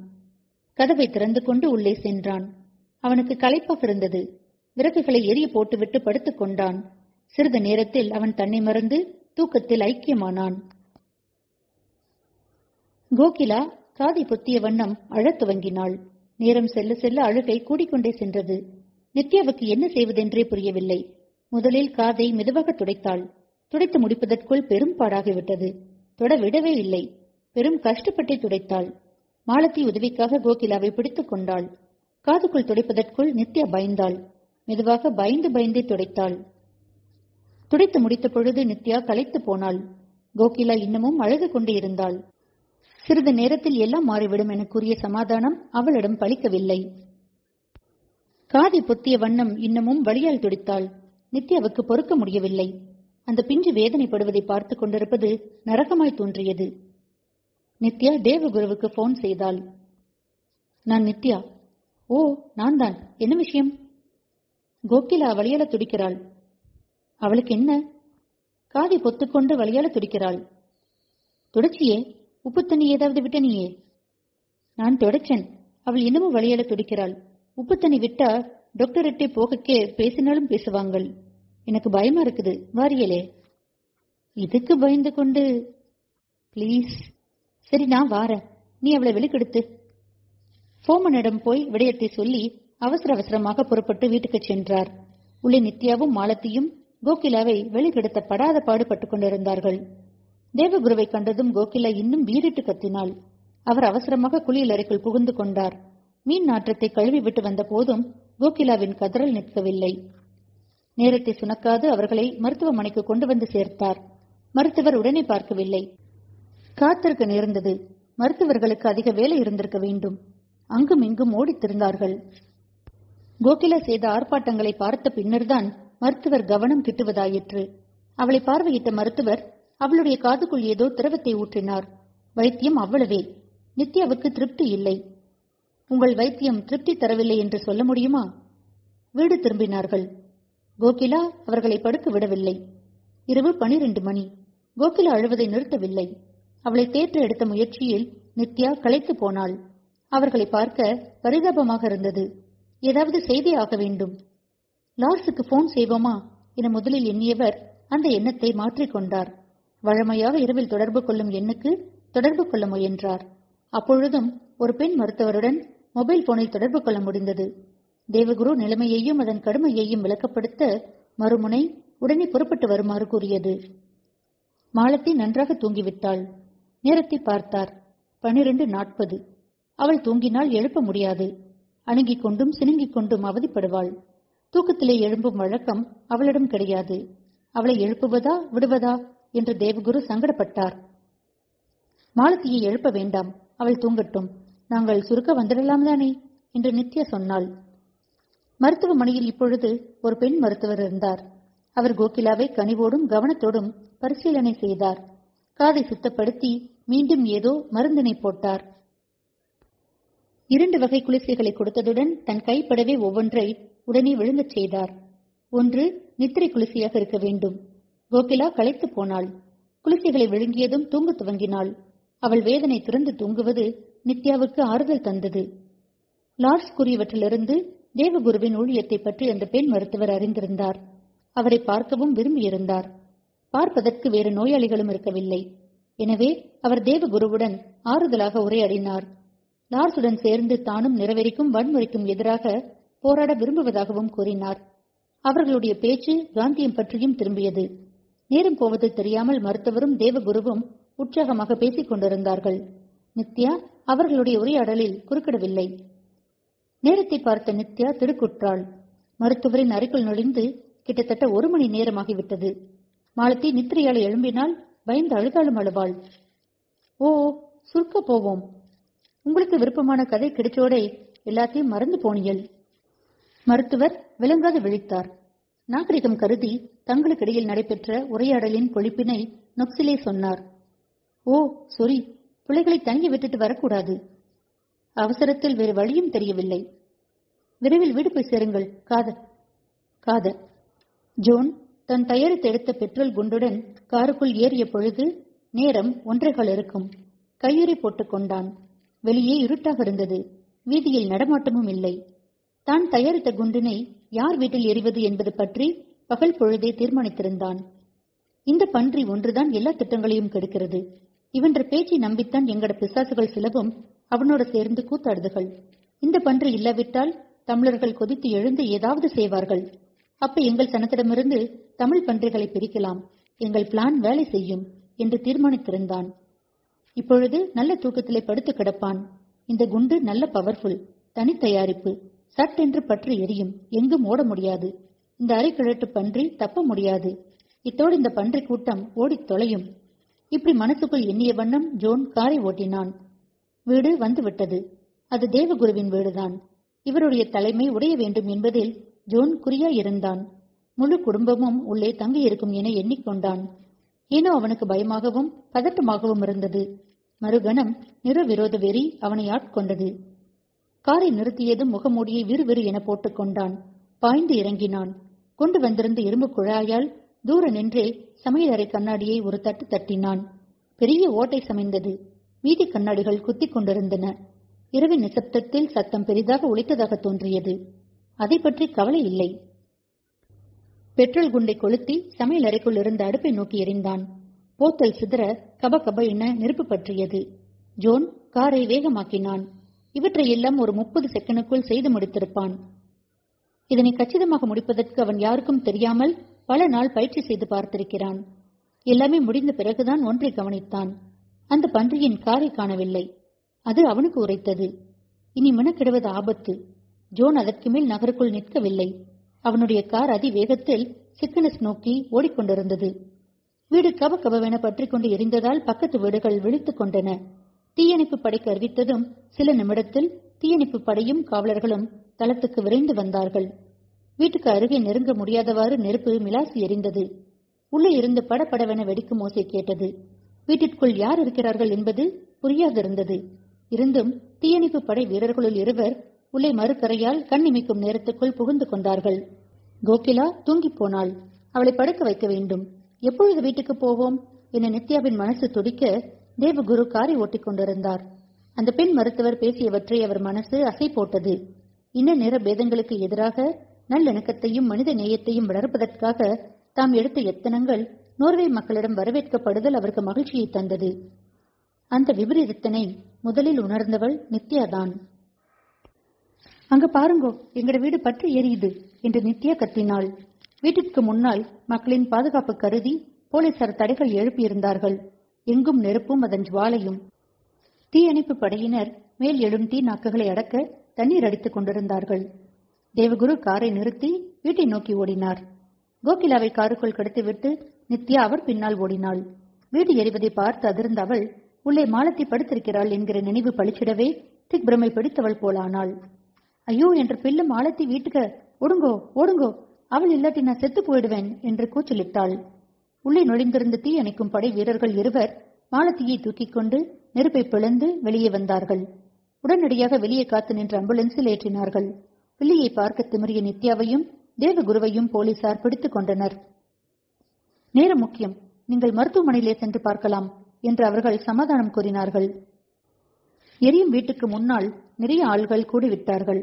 கதவை திறந்து கொண்டு உள்ளே சென்றான். அவனுக்கு களைப்பாக இருந்தது. விறகுகளை எரிய போட்டுவிட்டு படுத்துக் கொண்டான். சிறிது நேரத்தில் அவன் தன்னை மறந்து தூக்கத்தில் ஐக்கியமானான். கோகிலா காதை பொத்திய வண்ணம் அழத் துவங்கினாள். நேரம் செல்ல செல்ல அழுகை கூடிக்கொண்டே சென்றது. நித்யாவுக்கு என்ன செய்வதென்றே புரியவில்லை. முதலில் காதை மெதுவாக துடைத்தாள். துடைத்து முடிப்பதற்குள் பெரும் பாடாகிவிட்டது. தொட விடவே இல்லை. பெரும் கஷ்டப்பட்டு துடைத்தாள். மாலத்தி உதவிக்காக கோகிலாவை பிடித்துக் கொண்டாள். காதுக்குள் துடைப்பதற்குள் நித்யா பயந்தாள். மெதுவாக பயந்து பயந்தே துடைத்தாள். துடைத்து முடித்த பொழுது நித்யா களைத்து போனாள். கோகிலா இன்னமும் அழுது கொண்டே இருந்தாள். சிறிது நேரத்தில் எல்லாம் மாறிவிடும் என கூறிய சமாதானம் அவளிடம் பலிக்கவில்லை. காதை பொத்திய வண்ணம் இன்னமும் வழியால் துடித்தாள். நித்யாவுக்கு பொறுக்க முடியவில்லை. அந்த பிஞ்சு வேதனைப்படுவதை பார்த்து கொண்டிருப்பது நரகமாய் தோன்றியது. நித்யா தேவகுருவுக்கு போன் செய்தாள். நான் நித்யா. ஓ நான் தான் என்ன விஷயம்? கோகிலா வழியால துடிக்கிறாள். அவளுக்கு என்ன? காதை பொத்துக்கொண்டு வழியால துடிக்கிறாள். துடைச்சியே. உப்பு தண்ணி ஏதாவது விட்டனியே நான் துடைச்சேன். அவள் இன்னமும் வழியால துடிக்கிறாள். உப்பு தண்ணி விட்டா டாக்டர்கிட்டே போகக்கே பேசினாலும் பேசுவாங்கள். எனக்கு பயமா இருக்குது வாரியலே. இதுக்கு பயந்து கொண்டு ப்ளீஸ் சரி நான் வாரேன். நீ அவளை வெளிக்கெடுத்து. ஃபோமனிடம் போய் விடயத்தை சொல்லி அவசர அவசரமாக புறப்பட்டு வீட்டுக்கு சென்றார். உள்ளே நித்யாவும் மாலத்தியும் கோகிலாவை வெளிக்கெடுத்த படாத பாடுபட்டுக் கொண்டிருந்தார்கள். தேவகுருவை கண்டதும் கோகிலா இன்னும் வீரிட்டு கத்தினாள். அவர் அவசரமாக குளியல் அறைக்குள் புகுந்து கொண்டார். மீன் நாற்றத்தை கழுவி விட்டு வந்த போதும் கோகிலாவின் கதறல் நிற்கவில்லை. நேரத்தை சுணக்காது அவர்களை மருத்துவமனைக்கு கொண்டு வந்து சேர்த்தார். மருத்துவர் உடனே பார்க்கவில்லை. காத்திருக்க நேர்ந்தது. மருத்துவர்களுக்கு அதிக வேலை இருந்திருக்க வேண்டும். அங்கும் இங்கும் ஓடித்திருந்தார்கள் கோகிலா செய்த ஆர்ப்பாட்டங்களை பார்த்த பின்னர்தான் மருத்துவர் கவனம் கிட்டுவதாயிற்று. அவளை பார்வையிட்ட மருத்துவர் அவளுடைய காதுக்குள் ஏதோ திரவத்தை ஊற்றினார். வைத்தியம் அவ்வளவே. நித்யாவுக்கு திருப்தி இல்லை. உங்கள் வைத்தியம் திருப்தி தரவில்லை என்று சொல்ல முடியுமா? வீடு திரும்பினார்கள். கோகிலா அவர்களை படுக்க விடவில்லை. இரவு பனிரெண்டு மணி. கோகிலா அழுவதை நிறுத்தவில்லை. அவளை தேற்ற எடுத்த முயற்சியில் நித்யா களைத்து போனாள். அவர்களை பார்க்க பரிதாபமாக இருந்தது. ஏதாவது செய்தி ஆக வேண்டும். லார்ஸுக்கு போன் செய்வோமா? என முதலில் எண்ணியவர் அந்த எண்ணத்தை மாற்றிக்கொண்டார் வழமையாக இரவில் தொடர்பு கொள்ளும் எண்ணுக்கு தொடர்பு கொள்ள முயன்றார். அப்பொழுதும் ஒரு பெண் மருத்துவருடன் மொபைல் போனில் தொடர்பு கொள்ள முடிந்தது. தேவகுரு நிலைமையையும் அதன் கடுமையையும் விளக்கப்படுத்த மறுமுனை உடனே புறப்பட்டு வருமாறு கூறியது. மாலத்தி நன்றாக தூங்கிவிட்டாள். நேரத்தை பார்த்தார். பனிரெண்டு நாற்பது. அவள் தூங்கினால் எழுப்ப முடியாது. அணுகிக் கொண்டும் சினுங்கிக் கொண்டும் அவதிப்படுவாள். தூக்கத்திலே எழும்பும் வழக்கம் அவளிடம் கிடையாது. அவளை எழுப்புவதா விடுவதா என்று தேவகுரு சங்கடப்பட்டார். மாலத்தியை எழுப்ப வேண்டாம். அவள் தூங்கட்டும். நாங்கள் சுருக்க வந்துடலாம் தானே என்று நித்யா சொன்னாள். மருத்துவமனையில் இப்பொழுது ஒரு பெண் மருத்துவர் இருந்தார். அவர் கோகிலாவை கனிவோடும் கவனத்தோடும் பரிசீலனை செய்தார். காதை சுத்தப்படுத்தி மீண்டும் ஏதோ மருந்தினை போட்டார். இரண்டு வகை குளிசைகளை கொடுத்ததுடன் தன் கைப்படவே ஒவ்வொன்றை உடனே விழுங்கச் செய்தார். ஒன்று நித்திரை குளிசையாக இருக்க வேண்டும். கோகிலா களைத்து போனாள். குளிசைகளை விழுங்கியதும் தூங்க துவங்கினாள். அவள் வேதனை திறந்து தூங்குவது நித்யாவுக்கு ஆறுதல் தந்தது. லார்ஸ் கூறியவற்றிலிருந்து தேவகுருவின் ஊழியத்தை பற்றி அந்த பெண் மருத்துவர் அறிந்திருந்தார். அவரை பார்க்கவும் விரும்பியிருந்தார். பார்ப்பதற்கு வேறு நோயாளிகளும் இருக்கவில்லை. எனவே அவர் தேவகுருவுடன் ஆறுதலாக உரையாடினார். லார்ஸுடன் சேர்ந்து தானும் நிறைவேறிக்கும் வன்முறைக்கும் எதிராக போராட விரும்புவதாகவும் கூறினார். அவர்களுடைய பேச்சு காந்தியம் பற்றியும் திரும்பியது. நேரம் போவது தெரியாமல் மருத்துவரும் தேவகுருவும் உற்சாகமாக பேசிக் கொண்டிருந்தார்கள் நித்யா அவர்களுடைய உரையாடலில் குறுக்கிடவில்லை. நேரத்தை பார்த்த நித்யா திடுக்குற்றாள். மருத்துவரின் அறைக்குள் நுழைந்து கிட்டத்தட்ட ஒரு மணி நேரமாகிவிட்டது. மாலத்தி நித்திரையால் எழும்பினால் பயந்து அழுதாலும் அழுவாள். ஓ சுருக்க போவோம். உங்களுக்கு விருப்பமான கதை கிடைச்சோடே எல்லாத்தையும் மறந்து போனியல் மருத்துவர் விளங்காது விழித்தார். நாகரிகம் கருதி தங்களுக்கிடையில் நடைபெற்ற உரையாடலின் பொழிப்பினை நொக்சிலே சொன்னார். ஓ சொரி பிள்ளைகளை தனியே விட்டுட்டு வரக்கூடாது. அவசரத்தில் வேறு வழியும் தெரியவில்லை. விரைவில் வீடு போய் சேருங்கள் காத காத ஜோன் தன் தயாரித்து எடுத்த பெட்ரோல் குண்டுடன் காருக்குள் ஏறிய பொழுது நேரம் ஒன்றைகள் இருக்கும். கையுறை போட்டுக் கொண்டான். வெளியே இருட்டாக இருந்தது. வீதியில் நடமாட்டமும் இல்லை. தான் தயாரித்த குண்டினை யார் வீட்டில் எறிவது என்பது பற்றி பகல் பொழுதே தீர்மானித்திருந்தான். இந்த பன்றி ஒன்றுதான் எல்லா திட்டங்களையும் கெடுக்கிறது. இவன்ற பேச்சை நம்பித்தான் எங்கட பிசாசுகள் சிலவும் அவனோட சேர்ந்து கூத்தாடுதுகள். இந்த பன்றி இல்லாவிட்டால் தமிழர்கள் கொதித்து எழுந்து ஏதாவது செய்வார்கள். அப்ப எங்கள் சனத்திடமிருந்து தமிழ் பன்றிகளை பிரிக்கலாம். எங்கள் பிளான் வேலை செய்யும் என்று தீர்மானித்திருந்தான். இப்பொழுது நல்ல தூக்கத்திலே படுத்து கிடப்பான். இந்த குண்டு நல்ல பவர்ஃபுல் தனி தயாரிப்பு சட்டென்று பற்றி எரியும் எங்கும் ஓட முடியாது. இந்த அரைக்கிழட்டு பன்றி தப்ப முடியாது. இத்தோடு இந்த பன்றி கூட்டம் ஓடித் தொலையும். இப்படி மனசுக்குள் எண்ணிய வண்ணம் ஜோன் காரை ஓட்டினான். வீடு வந்துவிட்டது. அது தேவகுருவின் வீடுதான். இவருடைய தலைமை உடைய வேண்டும் என்பதில் ஜோன் குறியா இருந்தான். முழு குடும்பமும் உள்ளே தங்கியிருக்கும் என எண்ணிக்கொண்டான். ஏனோ அவனுக்கு பயமாகவும் பதட்டமாகவும் இருந்தது. மறுகணம் நிறவிரோத வெறி அவனை ஆட்கொண்டது. காரை நிறுத்தியதும் முகமூடியை விறுவிறு என போட்டுக் கொண்டான் பாய்ந்து இறங்கினான். கொண்டு வந்திருந்த இரும்பு குழாயால் தூர நின்றே சமையலறை கண்ணாடியை ஒரு தட்டு தட்டினான். பெரிய ஓட்டை சமைந்தது. மீதி கண்ணாடிகள் குத்திக் கொண்டிருந்தன. இரவின் நிசப்தத்தில் சத்தம் பெரிதாக ஒழித்ததாக தோன்றியது. அதை பற்றி கவலை இல்லை. பெட்ரோல் குண்டை கொளுத்தி சமையல் அறைக்குள் இருந்த அடுப்பை நோக்கி எறிந்தான். போத்தல் சிதற கப கப என நெருப்பு பற்றியது. ஜோன் காரை வேகமாக்கினான். இவற்றையெல்லாம் ஒரு முப்பது செகண்டுக்குள் செய்து முடித்திருப்பான். இதனை கச்சிதமாக முடிப்பதற்கு அவன் யாருக்கும் தெரியாமல் பல நாள் பயிற்சி செய்து பார்த்திருக்கிறான். எல்லாமே முடிந்த பிறகுதான் ஒன்றை கவனித்தான். அந்த பன்றியின் காரை காணவில்லை. அது அவனுக்கு உரைத்தது. இனி மெனக்கெடுவது ஆபத்து. ஜோன் அதற்கு மேல் நகருக்குள் நிற்கவில்லை. அவனுடைய கார் அதிவேகத்தில் சிக்கனஸ் நோக்கி ஓடிக்கொண்டிருந்தது. வீடு கப கபவென பற்றிக்கொண்டு எரிந்ததால் பக்கத்து வீடுகள் விழித்துக் கொண்டன. தீயணைப்பு படைக்கு அறிவித்ததும் சில நிமிடத்தில் தீயணைப்பு படையும் காவலர்களும் தளத்துக்கு விரைந்து வந்தார்கள். வீட்டுக்கு அருகே நெருங்க முடியாதவாறு நெருப்பு மிலாசி எரிந்தது. உள்ளே இருந்து படபடவென வெடிக்கும் ஓசை கேட்டது. வீட்டிற்குள் யார் இருக்கிறார்கள் என்பது புரியாதிருந்தது. இருந்தும் தீயணைப்பு படை வீரர்களுள் இருவர் உள்ளே மறுக்கரையால் கண்ணிமைக்கும் நேரத்துக்குள் புகுந்து கொண்டார்கள். கோகிலா தூங்கிப் போனாள். அவளை படுக்க வைக்க வேண்டும். எப்பொழுது வீட்டுக்கு போவோம்? என நித்யாவின் மனசு துடிக்க தேவகுரு காரை ஓட்டிக் கொண்டிருந்தார். அந்த பெண் மருத்துவர் பேசியவற்றை அவர் மனசு அசை போட்டது இன்ன நிற பேதங்களுக்கு எதிராக நல்லிணக்கத்தையும் மனித நேயத்தையும் வளர்ப்பதற்காக தாம் எடுத்த எத்தனங்கள் நோர்வே மக்களிடம் வரவேற்கப்படுதல் அவருக்கு மகிழ்ச்சியை தந்தது. அந்த விபரீதத்தினை முதலில் உணர்ந்தவள் நித்யாதான். அங்க பாருங்கோ எங்கட வீடு பற்றி எரியுது என்று நித்யா கத்தினாள். வீட்டிற்கு முன்னால் மக்களின் பாதுகாப்பு கருதி போலீசார் தடைகள் எழுப்பியிருந்தார்கள். எங்கும் நெருப்பும் அதன் ஜுவாலையும். தீயணைப்பு படையினர் மேல் எழும் தீ நாக்குகளை அடக்க தண்ணீர் அடித்துக் கொண்டிருந்தார்கள். தேவகுரு காரை நிறுத்தி வீட்டை நோக்கி ஓடினார். கோகிலாவை காருக்குள் கடத்திவிட்டு நித்யா அவர் பின்னால் ஓடினாள். வீடு எரிவதை பார்த்து அதிர்ந்த அவள் உள்ளே மாலத்தி படுத்திருக்கிறாள் என்கிற நினைவு பளிச்சிடவே திக்பிரமை பிடித்தவள் போலானாள். ஐயோ என்று பில்லும் மாலத்தி வீட்டுக்கு ஒடுங்கோ ஓடுங்கோ அவள் இல்லாட்டி நான் செத்து போயிடுவேன் என்று கூச்சலிட்டாள். உள்ளே நுழைந்திருந்த தீ அணைக்கும் படை வீரர்கள் இருவர் மாலத்தியை தூக்கிக் கொண்டு நெருப்பை பிளந்து வெளியே வந்தார்கள். உடனடியாக வெளியே காத்து நின்ற ஆம்புலன்ஸில் ஏற்றினார்கள். பிள்ளையை பார்க்க திமிரிய நித்யாவையும் தேவகுருவையும் போலீசார் பிடித்துக் கொண்டனர். நேரம் முக்கியம். நீங்கள் மருத்துவமனையிலே சென்று பார்க்கலாம் என்று அவர்கள் சமாதானம் கூறினார்கள். எரியும் வீட்டுக்கு முன்னால் நிறைய ஆள்கள் கூடிவிட்டார்கள்.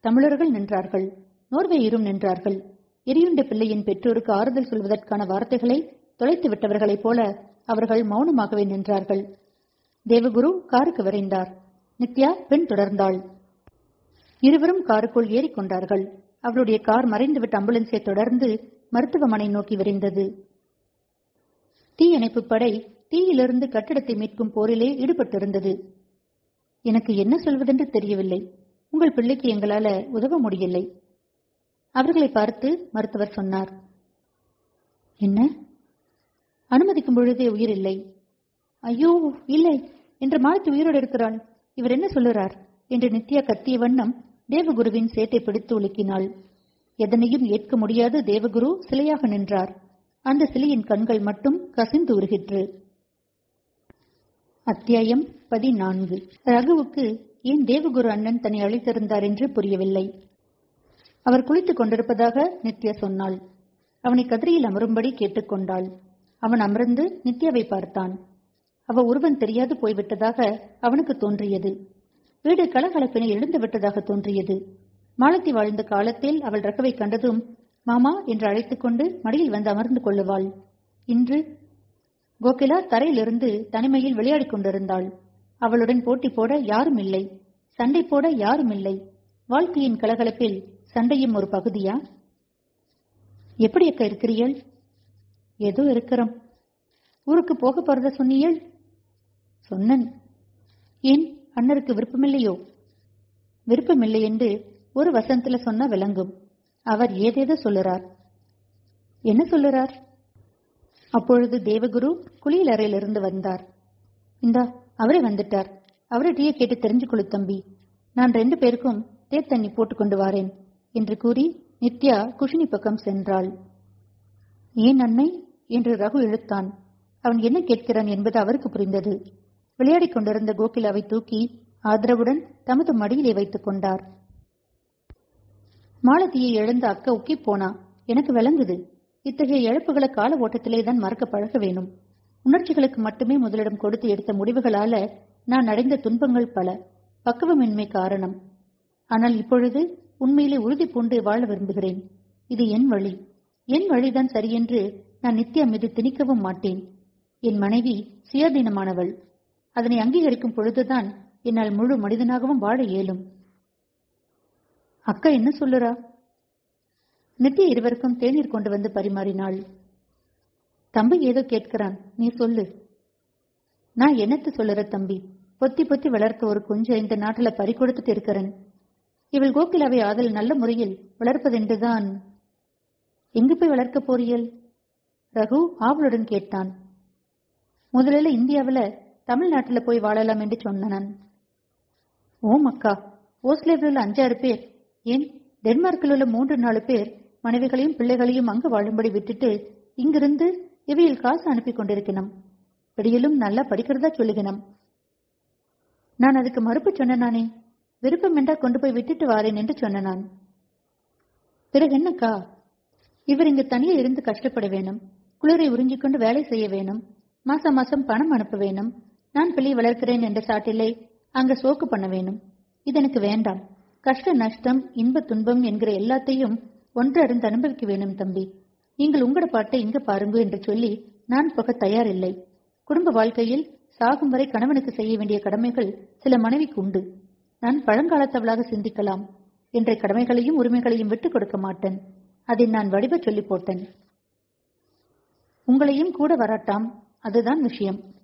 தமிழர்கள் நின்றார்கள். நோர்வேயரும் நின்றார்கள். எரியுண்ட பிள்ளையின் பெற்றோருக்கு ஆறுதல் சொல்வதற்கான வார்த்தைகளை தொலைத்து விட்டவர்களைப் போல அவர்கள் மௌனமாகவே நின்றார்கள். தேவகுரு காருக்கு விரைந்தார். நித்யா பெண் தொடர்ந்தாள். இருவரும் காருக்குள் ஏறிக்கொண்டார்கள் அவளுடைய கார் மறைந்துவிட்ட ஆம்புலன்ஸை தொடர்ந்து மருத்துவமனை நோக்கி விரைந்தது. தீயணைப்பு படை தீயிலிருந்து கட்டிடத்தை மீட்கும் போரிலே ஈடுபட்டிருந்தது. எனக்கு என்ன சொல்வதென்று தெரியவில்லை. உங்கள் பிள்ளைக்கு எங்களால உதவ முடியலை. அவர்களை பார்த்து மருத்துவர் சொன்னார். என்ன? அனுமதிக்கும் பொழுதே உயிர் இல்லை. ஐயோ இல்லை. என்று மாலத்தி உயிரோடு இருக்கிறாள் இவர் என்ன சொல்லுறார்? என்று நித்யா கத்திய வண்ணம் தேவகுருவின் சேட்டை பிடித்து உலுக்கினாள். எதனையும் ஏற்க முடியாது தேவகுரு சிலையாக நின்றார். அந்த சிலையின் கண்கள் மட்டும் கசிந்து உருகிற்று. அத்தியாயம் பதினான்கு. ரகுவுக்கு ஏன் தேவகுரு அண்ணன் தன்னை அழைத்திருந்தார் என்று புரியவில்லை. அவர் குளித்துக் கொண்டிருப்பதாக நித்யா சொன்னாள். அவனை கதிரியில் அமரும்படி கேட்டுக்கொண்டாள். அவன் அமர்ந்து நித்யாவை பார்த்தான். அவ ஒருவன் தெரியாது போய்விட்டதாக அவனுக்கு தோன்றியது. வீடு கலகலப்பினை எழுந்து விட்டதாக தோன்றியது. மாலத்தி வாழ்ந்த காலத்தில் அவள் ரகவை கண்டதும் மாமா என்று அழைத்துக் கொண்டு மடியில் வந்து அமர்ந்து கொள்ளுவாள். இன்று கோகிலா தரையிலிருந்து தனிமையில் விளையாடிக் கொண்டிருந்தாள். அவளுடன் போட்டி போட யாரும் இல்லை. சண்டை போட யாரும் இல்லை. வாழ்க்கையின் கலகலப்பில் சண்டையும் ஒரு பகுதியா? எப்படி அக்கா இருக்கிறீள் ஏதோ இருக்கிறோம். ஊருக்கு போக போறத சொன்னீள் சொன்னன். ஏன்? அண்ணருக்கு விருப்பமில்லையோ? விருப்பமில்லை என்று ஒரு வசந்தில சொன்னா விளங்கும். அவர் ஏதேதோ சொல்லுறார். என்ன சொல்லுறார்? அப்பொழுது தேவகுரு குளியல் அறையிலிருந்து வந்தார். இந்தா அவரே வந்துட்டார். அவர்கிட்டயே கேட்டு தெரிஞ்சு கொள்ளு தம்பி. நான் ரெண்டு பேருக்கும் தேர் தண்ணி போட்டுக் கொண்டு வாரேன் என்று கூறி நித்யா குஷினி பக்கம் சென்றாள். ஏன் அன்னை? என்று ரகு இழுத்தான். அவன் என்ன கேட்கிறான் என்பது அவருக்கு புரிந்தது. விளையாடிக் கொண்டிருந்த கோகிலாவை தூக்கி ஆதரவுடன் தமது மடியிலே வைத்துக் கொண்டார். மாலதியை எழுந்த அக்க உக்கி போனா எனக்கு விளங்குது. இத்தகைய இழப்புகளை கால ஓட்டத்திலே தான் மறக்க பழக வேணும். உணர்ச்சிகளுக்கு மட்டுமே முதலிடம் கொடுத்து எடுத்த முடிவுகளால நான் அடைந்த துன்பங்கள் பல. பக்குவமின்மை காரணம். ஆனால் இப்பொழுது உண்மையிலே உறுதி பூண்டு வாழ விரும்புகிறேன். இது என் வழி. என் வழிதான் சரியென்று நான் நித்யா மீது திணிக்கவும் மாட்டேன். என் மனைவி சுயாதீனமானவள். அதனை அங்கீகரிக்கும் பொழுதுதான் என்னால் முழு மனிதனாகவும் வாழ இயலும். அக்கா என்ன சொல்லுறா? நித்யா இருவருக்கும் தேநீர் கொண்டு வந்து பரிமாறினாள். தம்பி ஏதோ கேட்கிறான் நீ சொல்லு. நான் என்னத்து சொல்லுற தம்பி? பொத்தி பொத்தி வளர்க்க ஒரு குஞ்சு இந்த நாட்டுல பறி கொடுத்துட்டு இருக்கிறேன். இவள் கோகிலாவை ஆதல் நல்ல முறையில் வளர்ப்பதென்றுதான் எங்கு போய் வளர்க்க போறியல் ரகு ஆவலுடன் கேட்டான். முதலில் இந்தியாவில் தமிழ்நாட்டுல போய் வாழலாம் என்று சொன்னான். ஓம் அக்கா ஓஸ்லேவில் உள்ள அஞ்சாறு பேர் ஏன் டென்மார்க்கில் உள்ள மூன்று நாலு பேர் மனைவிகளையும் பிள்ளைகளையும் அங்கு வாழும்படி விட்டுட்டு இங்கிருந்து இவையில் காசு அனுப்பி கொண்டிருக்கணும் இடையிலும் நல்லா படிக்கிறதா சொல்லுகணும் நான் அதுக்கு மறுப்பு சொன்னனானே விருப்பம் என்றா கொண்டு போய் விட்டுட்டு வாரேன் என்று சொன்ன நான் பிறகு என்னக்கா இவர் இங்கு தனியே இருந்து கஷ்டப்பட வேணும் குளிரை உறிஞ்சிக்கொண்டு வேலை செய்ய வேணும் மாசம் மாசம் பணம் அனுப்ப வேணும் நான் பிள்ளை வளர்க்கிறேன் என்ற சாட்டிலே அங்க சோக்கு பண்ண வேணும். இது எனக்கு வேண்டாம். கஷ்ட நஷ்டம் இன்ப துன்பம் என்கிற எல்லாத்தையும் ஒன்றறிந்து அனுபவிக்க வேணும் தம்பி. நீங்கள் உங்களோட பாட்டை இங்க பாருங்க என்று சொல்லி நான் போக தயாரில்லை. குடும்ப வாழ்க்கையில் சாகும் வரை கணவனுக்கு செய்ய வேண்டிய கடமைகள் சில மனைவிக்கு உண்டு. நான் பழங்காலத்தவளாக சிந்திக்கலாம். என்ற கடமைகளையும் உரிமைகளையும் விட்டுக் கொடுக்க மாட்டேன். அதை நான் வடிவ சொல்லி போட்டேன். உங்களையும் கூட வராட்டாம். அதுதான் விஷயம்.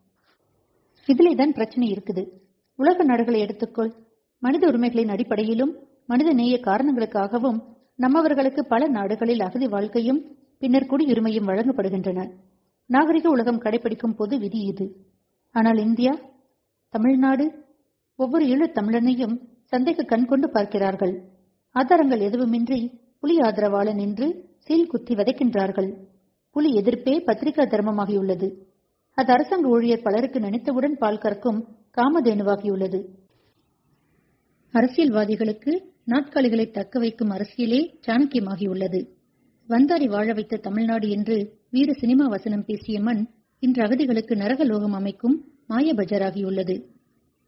இதிலே தான் பிரச்சனை இருக்குது. உலக நாடுகளை எடுத்துக்கொள். மனித உரிமைகளின் அடிப்படையிலும் மனித நேய காரணங்களுக்காகவும் நம்மவர்களுக்கு பல நாடுகளில் அகதி வாழ்க்கையும் பின்னர் குடியுரிமையும் வழங்கப்படுகின்றன. நாகரிக உலகம் கடைபிடிக்கும் பொது விதி இது. ஆனால் இந்தியா தமிழ்நாடு ஒவ்வொரு ஈழத் தமிழனையும் சந்தேக கண் கொண்டு பார்க்கிறார்கள். ஆதாரங்கள் எதுவுமின்றி புலி ஆதரவாளன் என்று சீல் குத்தி வதைக்கின்றார்கள். புலி எதிர்ப்பே பத்திரிகா தர்மமாகியுள்ளது. அது அரசாங்க ஊழியர் பலருக்கு நினைத்தவுடன் பால் கறக்கும் காமதேனுவாகியுள்ளது. அரசியல்வாதிகளுக்கு நாட்காலிகளை தக்க வைக்கும் அரசியலே சாணக்கியமாகியுள்ளது. வந்தாரி வாழ வைத்த தமிழ்நாடு என்று வீர சினிமா வசனம் பேசிய மண் இன்று அகதிகளுக்கு நரகலோகம் அமைக்கும் மாயபஜராகியுள்ளது.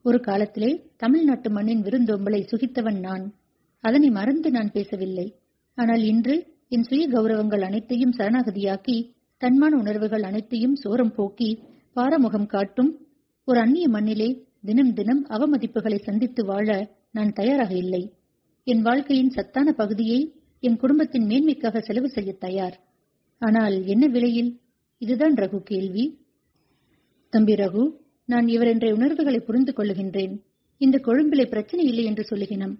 ஒரு காலத்திலே தமிழ்நாட்டு மண்ணின் விருந்தோம்பலை சுகித்தவன் நான். அதனை மறந்து நான் பேசவில்லை. ஆனால் இன்று என் சுய கௌரவங்கள் அனைத்தையும் சரணாகதியாக்கி தன்மான உணர்வுகள் அனைத்தையும் சோரம் போக்கி பாரமுகம் காட்டும். ஒரு அந்நிய மண்ணிலே தினம் தினம் அவமதிப்புகளை சந்தித்து வாழ நான் தயாராக இல்லை. என் வாழ்க்கையின் சத்தான பகுதியை என் குடும்பத்தின் மேன்மைக்காக செலவு செய்ய தயார். ஆனால் என்ன விலையில்? இதுதான் ரகு கேள்வி. தம்பி ரகு நான் இவரென்ற உணர்வுகளை புரிந்து கொள்ளுகின்றேன். இந்த கொழும்பிலே பிரச்சனை இல்லை என்று சொல்லுகினம்.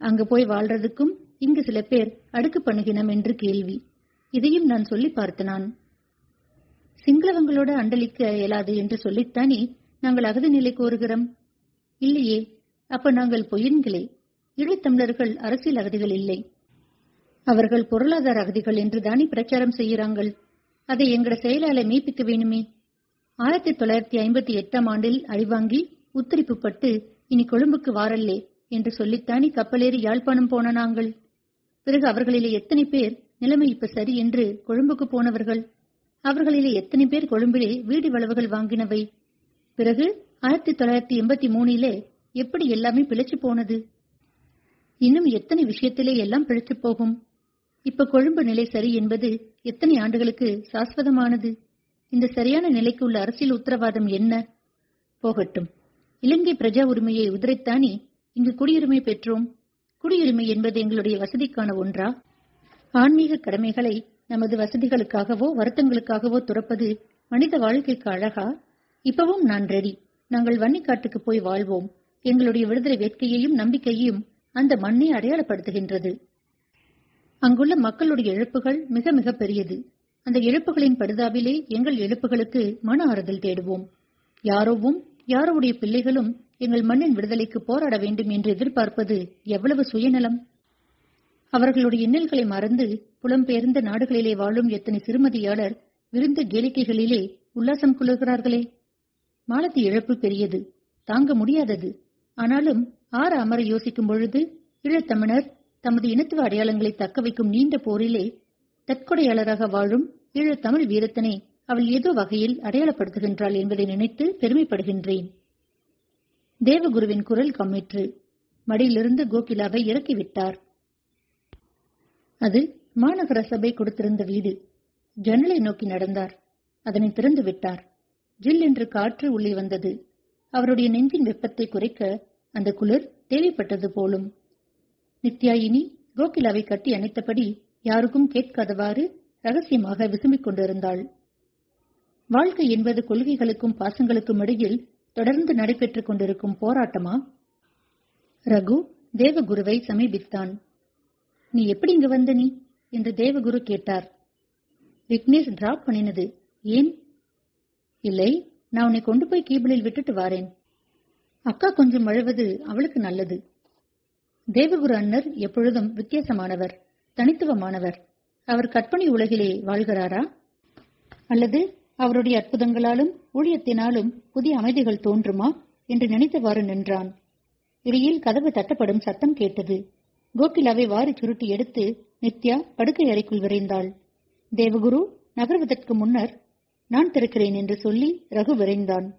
அங்கு போய் வாழ்றதுக்கும் இங்கு சில பேர் அடுக்கு பண்ணுகினம் என்று கேள்வி. இதையும் நான் சொல்லி பார்த்தனான். சிங்களவங்களோட அண்டலிக்க இயலாது என்று சொல்லித்தானே நாங்கள் அகதி நிலை கோருகிறோம்? இல்லையே அப்ப நாங்கள் பொய்யன்களே. ஈழத்தமிழர்கள் அரசியல் அகதிகள் இல்லை. அவர்கள் பொருளாதார அகதிகள் என்று தானே பிரச்சாரம் செய்கிறாங்கள். அதை எங்கட செயலாளர் மெய்ப்பிக்க வேணுமே? ஆயிரத்தி தொள்ளாயிரத்தி ஐம்பத்தி எட்டாம் ஆண்டில் அழிவாங்கி உத்தரிப்புப்பட்டு இனி கொழும்புக்கு வாரல்லே என்று சொல்லித்தானே கப்பலேறி யாழ்ப்பாணம் போன நாங்கள். பிறகு அவர்களிலே எத்தனை பேர் நிலைமை இப்ப சரி என்று கொழும்புக்கு போனவர்கள்? அவர்களிலே எத்தனை பேர் கொழும்பிலே வீடு வளவுகள் வாங்கினவை? பிறகு ஆயிரத்தி தொள்ளாயிரத்தி எண்பத்தி மூணிலே எப்படி எல்லாமே பிழைச்சு போனது? இன்னும் எத்தனை விஷயத்திலே எல்லாம் பிழைச்சு போகும்? இப்ப கொழும்பு நிலை சரி என்பது எத்தனை ஆண்டுகளுக்கு சாஸ்வதமானது? இந்த சரியான நிலைக்கு உள்ள அரசியல் உத்தரவாதம் என்ன? போகட்டும். இலங்கை பிரஜா உரிமையை உதிரைத்தானே இங்கு குடியுரிமை பெற்றோம்? குடியுரிமை என்பது எங்களுடைய வசதிக்கான ஒன்றா? ஆன்மீக கடமைகளை நமது வசதிகளுக்காகவோ வருத்தங்களுக்காகவோ துறப்பது மனித வாழ்க்கைக்கு அழகா? இப்பவும் நான் ரெடி நாங்கள் வன்னிக்காட்டுக்கு போய் வாழ்வோம். எங்களுடைய விடுதலை வேட்கையையும் நம்பிக்கையையும் அந்த மண்ணை அடையாளப்படுத்துகின்றது. அங்குள்ள மக்களுடைய இழப்புகள் மிக மிக பெரியது. அந்த இழப்புகளின் படுதாவிலே எங்கள் இழப்புகளுக்கு மன ஆறுதல் தேடுவோம். யாரோவும் யாரோடைய பிள்ளைகளும் எங்கள் மண்ணின் விடுதலைக்கு போராட வேண்டும் என்று எதிர்பார்ப்பது எவ்வளவு சுயநலம்? அவர்களுடைய இன்னல்களை மறந்து புலம்பெயர்ந்த நாடுகளிலே வாழும் எத்தனை சிறுமதியாளர் விருந்து கேளிக்கைகளிலே உல்லாசம் கொள்ளுகிறார்களே மாலத்தி இழப்பு பெரியது தாங்க முடியாதது. ஆனாலும் ஆற அமர யோசிக்கும் பொழுது ஈழத்தமிழர் தமது இனத்துவ அடையாளங்களை தக்க வைக்கும் நீண்ட போரிலே தற்கொடையாளராக வாழும் ஈழத்தமிழ் வீரத்தனை அவள் ஏதோ வகையில் அடையாளப்படுத்துகின்றாள் என்பதை நினைத்து பெருமைப்படுகின்றேன். தேவகுருவின் குரல் கம்மிற்று. மடியிலிருந்து கோகிலாவை இறக்கிவிட்டார். அது மாநகர சபை கொடுத்திருந்த வீடு. ஜன்னலை நோக்கி நடந்தார். அதனை திறந்து விட்டார். ஜில் என்று காற்று உள்ளே வந்தது. அவருடைய நெஞ்சின் வெப்பத்தை குறைக்க அந்த குளிர் தேவைப்பட்டது போலும். நித்யாயினி கோகிலாவை கட்டி அணைத்தபடி யாருக்கும் கேட்காதவாறு ரகசியமாக விசும்பிக் கொண்டிருந்தாள். வாழ்க்கை என்பது கொள்கைகளுக்கும் பாசங்களுக்கும் இடையில் தொடர்ந்து நடைபெற்றுக் கொண்டிருக்கும் போராட்டமா? ரகு தேவகுருவை சமீபித்தான். நீ எப்படி இங்கு வந்த நீ? என்று தேவகுரு கேட்டார். விக்னேஷ் டிராப் பண்ணினது ஏன்? இல்லை நான் உன்னை கொண்டு போய் கீபிளில் விட்டுட்டு வாரேன். அக்கா கொஞ்சம் அழுவது அவளுக்கு நல்லது. தேவகுரு அன்னர் எப்பொழுதும் வித்தியாசமானவர் தனித்துவமானவர். அவர் கற்பனை உலகிலே வாழ்கிறாரா? அல்லது அவருடைய அற்புதங்களாலும் ஊழியத்தினாலும் புதிய அமைதிகள் தோன்றுமா? என்று நினைத்தவாறு நின்றான். இடையில் கதவு தட்டப்படும் சத்தம் கேட்டது. கோகிலாவை வாரி சுருட்டி எடுத்து நித்யா படுக்கை அறைக்குள் விரைந்தாள். தேவகுரு நகர்வதற்கு முன்னர் நான் திறக்கிறேன் என்று சொல்லி ரகு விரைந்தான்.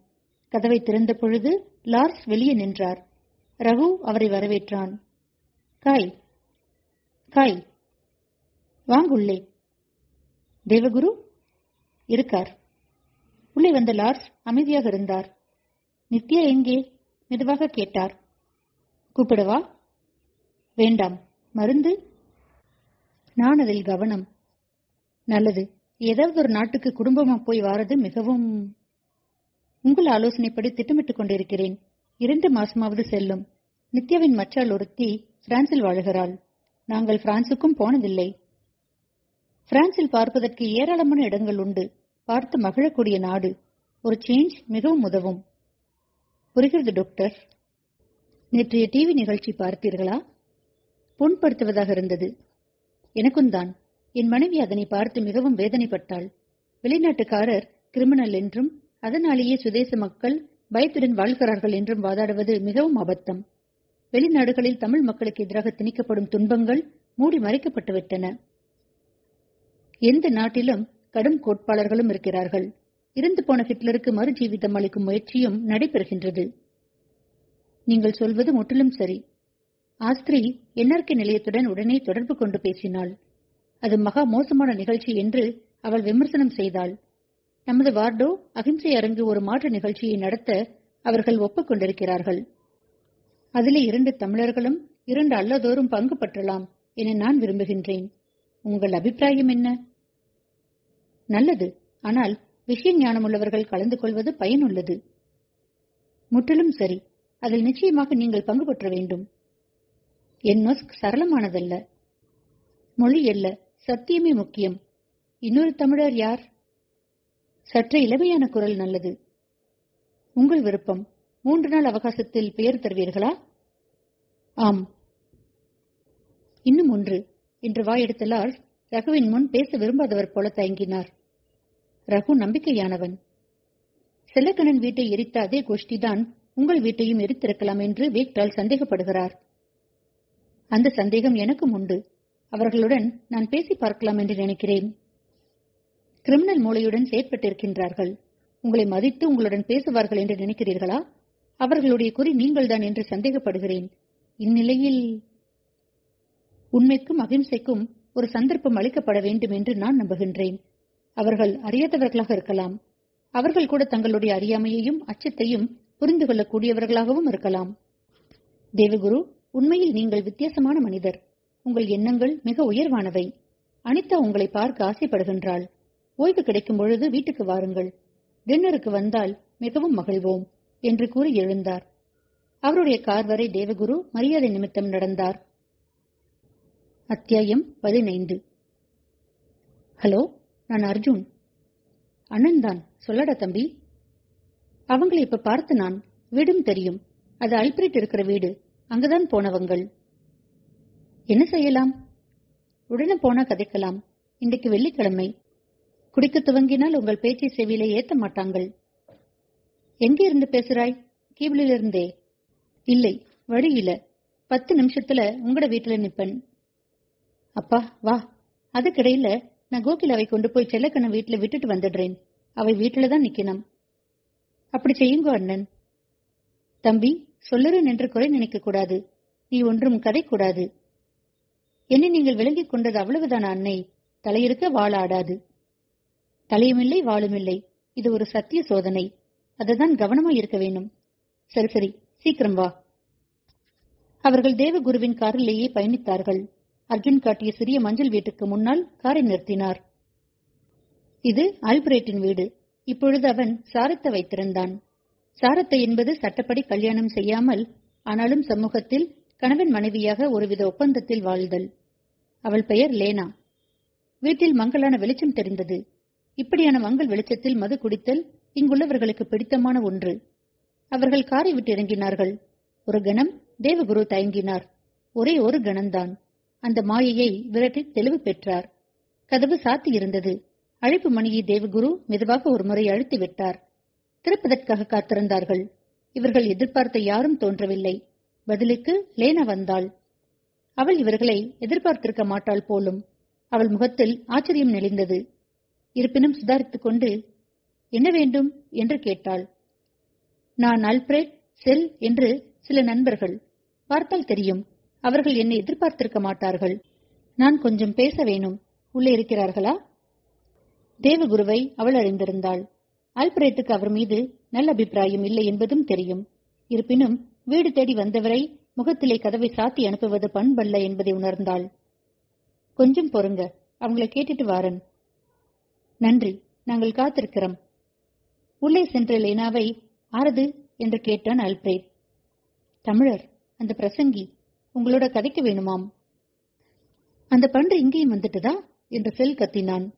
கதவை திறந்த பொழுது லார்ஸ் வெளியே நின்றார். ரகு அவரை வரவேற்றான். காய் காய் வாங்குள்ளே. தேவகுரு இருக்கார். உள்ளே வந்த லார்ஸ் அமைதியாக இருந்தார். நித்யா எங்கே? மெதுவாக கேட்டார். கூப்பிடவா? வேண்டாம். மருந்து? நான் அதில் கவனம். நல்லது. ஏதாவது ஒரு நாட்டுக்கு குடும்பமா போய் வாரது மிகவும் உங்கள் ஆலோசனைப்படி திட்டமிட்டுக் கொண்டிருக்கிறேன். இரண்டு மாசமாவது செல்லும். நித்யாவின் மற்றால் ஒருத்தி பிரான்சில் வாழுகிறாள். நாங்கள் பிரான்சுக்கும் போனதில்லை. பிரான்சில் பார்ப்பதற்கு ஏராளமான இடங்கள் உண்டு. பார்த்து மகிழக்கூடிய நாடு. ஒரு சேஞ்ச் மிகவும் உதவும். புரிகிறது டாக்டர்? நேற்றைய டிவி நிகழ்ச்சி பார்த்தீர்களா? புண்படுத்துவதாக இருந்தது. எனக்கும் தான். என் மனைவி அதனை பார்த்து மிகவும் வேதனைப்பட்டாள். வெளிநாட்டுக்காரர் கிரிமினல் என்றும் அதனாலேயே சுதேச மக்கள் பயத்துடன் வாழ்கிறார்கள் என்றும் வாதாடுவது மிகவும் அபத்தம். வெளிநாடுகளில் தமிழ் மக்களுக்கு எதிராக திணிக்கப்படும் துன்பங்கள் மூடி மறைக்கப்பட்டுவிட்டன எந்த நாட்டிலும் கடும் கோட்பாளர்களும் இருக்கிறார்கள். இறந்து போன ஹிட்லருக்கு மறுஜீவிதம் அளிக்கும் முயற்சியும் நடைபெறுகின்றது. நீங்கள் சொல்வது முற்றிலும் சரி. ஆஸ்திரி என்ஆர்கே நிலையத்துடன் உடனே தொடர்பு கொண்டு பேசினாள். அது மகா மோசமான நிகழ்ச்சி என்று அவள் விமர்சனம் செய்தாள். நமது வார்டோ அகிம்சை அரங்கு ஒரு மாற்று நிகழ்ச்சியை நடத்த அவர்கள் ஒப்புக்கொண்டிருக்கிறார்கள். அதிலே இரண்டு தமிழர்களும் இரண்டு அல்லதோறும் பங்கு பற்றலாம் என நான் விரும்புகின்றேன். உங்கள் அபிப்பிராயம் என்ன? நல்லது. ஆனால் விஷய ஞானமுள்ளவர்கள் கலந்து கொள்வது பயனுள்ளது. முற்றிலும் சரி. அதில் நிச்சயமாக நீங்கள் பங்கு பற்ற வேண்டும். என் நொஸ்க் சரளமானதல்ல. மொழி அல்ல சத்தியமே முக்கியம். இன்னொரு தமிழர் யார்? சற்றே இளமையான குரல் நல்லது. உங்கள் விருப்பம். மூன்று நாள் அவகாசத்தில் பெயர் தருவீர்களா? ஆம். இன்னும் ஒன்று. என்று வாயெடுத்த லார்ஸ் ரகுவின் முன் பேச விரும்பாதவர் போல தயங்கினார். ரகு நம்பிக்கையானவன். செல்லக்கணன் வீட்டை எரித்த அதே கோஷ்டிதான் உங்கள் வீட்டையும் எரித்திருக்கலாம் என்று வேக்டால் சந்தேகப்படுகிறார். அந்த சந்தேகம் எனக்கும் உண்டு. அவர்களுடன் நான் பேசி பார்க்கலாம் என்று நினைக்கிறேன். கிரிமினல் மூளையுடன் செயற்பட்டிருக்கின்றார்கள். உங்களை மதித்து உங்களுடன் பேசுவார்கள் என்று நினைக்கிறீர்களா? அவர்களுடைய குறி நீங்கள்தான் என்று சந்தேகப்படுகிறேன். இந்நிலையில் உண்மைக்கும் அகிம்சைக்கும் ஒரு சந்தர்ப்பம் அளிக்கப்பட வேண்டும் என்று நான் நம்புகின்றேன். அவர்கள் அறியாதவர்களாக இருக்கலாம். அவர்கள் கூட தங்களுடைய அறியாமையையும் அச்சத்தையும் புரிந்து கொள்ளக்கூடியவர்களாகவும் இருக்கலாம். தேவகுரு உண்மையில் நீங்கள் வித்தியாசமான மனிதர். உங்கள் எண்ணங்கள் மிக உயர்வானவை. அனிதா உங்களை பார்க்க ஆசைப்படுகின்றாள். ஓய்வு கிடைக்கும் பொழுது வீட்டுக்கு வாருங்கள். டின்னருக்கு வந்தால் மிகவும் மகிழ்வோம் என்று கூறி எழுந்தார். அவருடைய கார் வரை தேவகுரு மரியாதை நிமித்தம் நடந்தார். அத்தியாயம் பதினைந்து. ஹலோ நான் அர்ஜுன். அண்ணன் தான் சொல்லடா தம்பி. அவங்களை இப்ப பார்த்து நான் வீடும் தெரியும். அது அல்பிரிட் இருக்கிற வீடு. அங்குதான் போனவங்கள். என்ன செய்யலாம்? உடனே போனா கதைக்கலாம். இன்றைக்கு வெள்ளிக்கிழமை. குடிக்க துவங்கினால் உங்கள் பேச்சை செவியில ஏத்த மாட்டாங்கள். எங்கே இருந்து பேசுறாய் கீபிளிலிருந்தே இல்லை வழியில. பத்து நிமிஷத்துல உங்களோட வீட்டுல நிப்பன் அப்பா வா. அதுக்கிடையில நான் கோகிலாவை கொண்டு போய் செல்லக்கண்ண வீட்டுல விட்டுட்டு வந்துடுறேன். அவை வீட்டுல தான் நிக்கணும். அப்படி செய்யுங்கோ அண்ணன். தம்பி சொல்லுறேன் என்று குறை நினைக்கக்கூடாது நீ ஒன்றும் கதை கூடாது. என்னை நீங்கள் விளங்கிக் கொண்டது அவ்வளவுதான் அன்னை? தலையிருக்க வாழ ஆடாது தலையுமில்லை வாழுமில்லை இது ஒரு சத்திய சோதனை. அதுதான் கவனமா இருக்க வேணும் சரி சரி சீக்கிரம் வா. அவர்கள் தேவகுருவின் காரிலேயே பயணித்தார்கள். அர்ஜுன் காட்டிய சிறிய மஞ்சள் வீட்டுக்கு முன்னால் காரை நிறுத்தினார். இது ஆல்பரேட்டின் வீடு. இப்பொழுது அவன் சாரத்தை வைத்திருந்தான். சாரத்தை என்பது சட்டப்படி கல்யாணம் செய்யாமல் ஆனாலும் சமூகத்தில் கணவன் மனைவியாக ஒருவித ஒப்பந்தத்தில் வாழ்தல். அவள் பெயர் லேனா. வீட்டில் மங்களான வெளிச்சம் தெரிந்தது. இப்படியான மங்கள் வெளிச்சத்தில் மது குடித்தல் இங்குள்ளவர்களுக்கு பிடித்தமான ஒன்று. அவர்கள் காரை விட்டு இறங்கினார்கள். ஒரு கணம் தேவகுரு தயங்கினார். ஒரே ஒரு கணம்தான். அந்த மாயையை விரட்டி தெளிவு பெற்றார். கதவு சாத்தி இருந்தது. அழைப்பு மணியை தேவகுரு மெதுவாக ஒரு முறை அழுத்தி விட்டார். திறப்பதற்காக காத்திருந்தார்கள். இவர்கள் எதிர்பார்த்த யாரும் தோன்றவில்லை. பதிலுக்கு லேனா வந்தாள். அவள் இவர்களை எதிர்பார்த்திருக்க மாட்டாள் போலும். அவள் முகத்தில் ஆச்சரியம் நெளிந்தது இருப்பினும் சுதாரித்துக் கொண்டு என்ன வேண்டும்? என்று கேட்டாள். நான் அல்பிரேட் செல் என்று சில நண்பர்கள் பார்த்தால் தெரியும். அவர்கள் என்னை எதிர்பார்த்திருக்க மாட்டார்கள். நான் கொஞ்சம் பேச வேணும். உள்ளே இருக்கிறார்களா? தேவகுருவை அவள் அறிந்திருந்தாள். அல்பிரேத்துக்கு அவர் மீது நல்ல அபிப்பிராயம் இல்லை என்பதும் தெரியும். இருப்பினும் வீடு தேடி வந்தவரை முகத்திலே கதவை சாத்தி அனுப்புவது பண்பல்ல என்பதை உணர்ந்தாள். கொஞ்சம் பொறுங்க அவங்கள கேட்டுட்டு வாரன். நன்றி நாங்கள் காத்திருக்கிறோம். உள்ளே சென்ற லேனாவை ஆரது என்று கேட்டான் அல்பிரேத். தமிழர் அந்த பிரசங்கி உங்களோட கதைக்கு வேணுமாம். அந்த பன்று இங்கேயும் வந்துட்டுதா? என்று செல் கத்தினான்.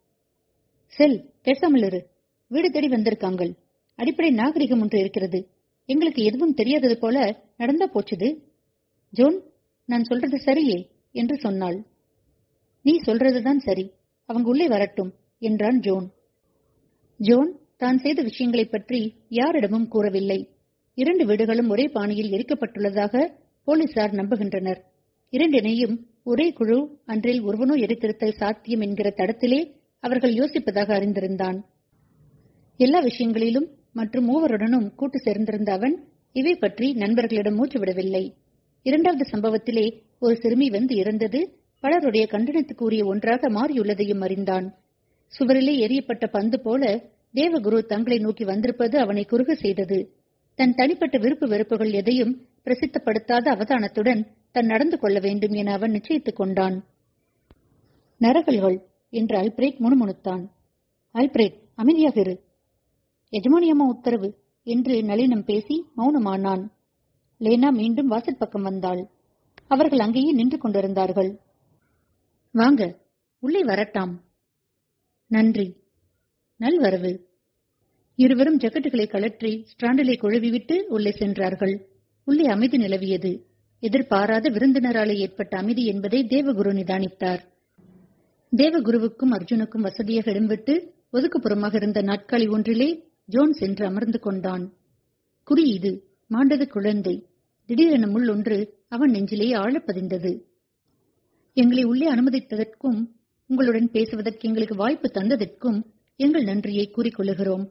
செல் பேசாமல் இரு. வீடு தேடி வந்திருக்காங்கள். அடிப்படை நாகரிகம் ஒன்று இருக்கிறது. எங்களுக்கு எதுவும் தெரியாதது போல நடந்தா போச்சுது. ஜோன் நான் சொல்றது சரியே? என்று சொன்னாள். நீ சொல்றதுதான் சரி. அவங்க உள்ளே வரட்டும் என்றான் ஜோன். ஜோன் தான் செய்த விஷயங்களைப் பற்றி யாரிடமும் கூறவில்லை. இரண்டு வீடுகளும் ஒரே பாணியில் எரிக்கப்பட்டுள்ளதாக போலீசார் நம்புகின்றனர். இரண்டினையும் ஒரே குழு அன்றில் ஒருவனோ எரித்திருத்தல் சாத்தியம் என்கிற தடத்திலே அவர்கள் யோசிப்பதாக அறிந்திருந்தான். எல்லா விஷயங்களிலும் மற்றும் மூவருடனும் கூட்டு சேர்ந்திருந்த அவன் இவை பற்றி நண்பர்களிடம் மூச்சு விடவில்லை. இரண்டாவது சம்பவத்திலே ஒரு சிறுமி வந்து இறந்தது பலருடைய கண்டனத்துக்குரிய ஒன்றாக மாறியுள்ளதையும் அறிந்தான். சுவரிலே எரியப்பட்ட பந்து போல தேவகுரு தங்களை நோக்கி வந்திருப்பது அவனை குறுக செய்தது. தன் தனிப்பட்ட விருப்பு வெறுப்புகள் எதையும் பிரசித்தப்படுத்தாத அவதானத்துடன் தன் நடந்து கொள்ள வேண்டும் என அவன் நிச்சயித்துக் கொண்டான். நரகல்கள்! என்று அல்பிரேட் முணுமுணுத்தான். அல்பிரேட் அமைதியாக இரு. எஜமானியம்மா உத்தரவு என்று நளினம் பேசி மௌனமானான். லேனா மீண்டும் வாசல் பக்கம் வந்தாள். அவர்கள் அங்கேயே நின்று கொண்டிருந்தார்கள். வாங்க உள்ளே வரட்டாம். நன்றி. நல்வரவு. இருவரும் ஜக்கெட்டுகளை கழற்றி ஸ்டாண்டிலே குழவிவிட்டு உள்ளே சென்றார்கள். உள்ளே அமைதி நிலவியது. எதிர்பாராத விருந்தினராலே ஏற்பட்ட அமைதி என்பதை தேவகுரு நிதானித்தார். தேவகுருவுக்கும் அர்ஜுனுக்கும் வசதியாக இடம்விட்டு ஒதுக்குப்புறமாக இருந்த நாட்காலி ஒன்றிலே ஜோன் சென்று அமர்ந்து கொண்டான். குறி இது மாண்டது குழந்தை. திடீரென முள் ஒன்று அவன் நெஞ்சிலே ஆழப்பதிந்தது எங்களை உள்ளே அனுமதித்ததற்கும் உங்களுடன் பேசுவதற்கு எங்களுக்கு வாய்ப்பு தந்ததற்கும் எங்கள் நன்றியை கூறிக்கொள்ளுகிறோம்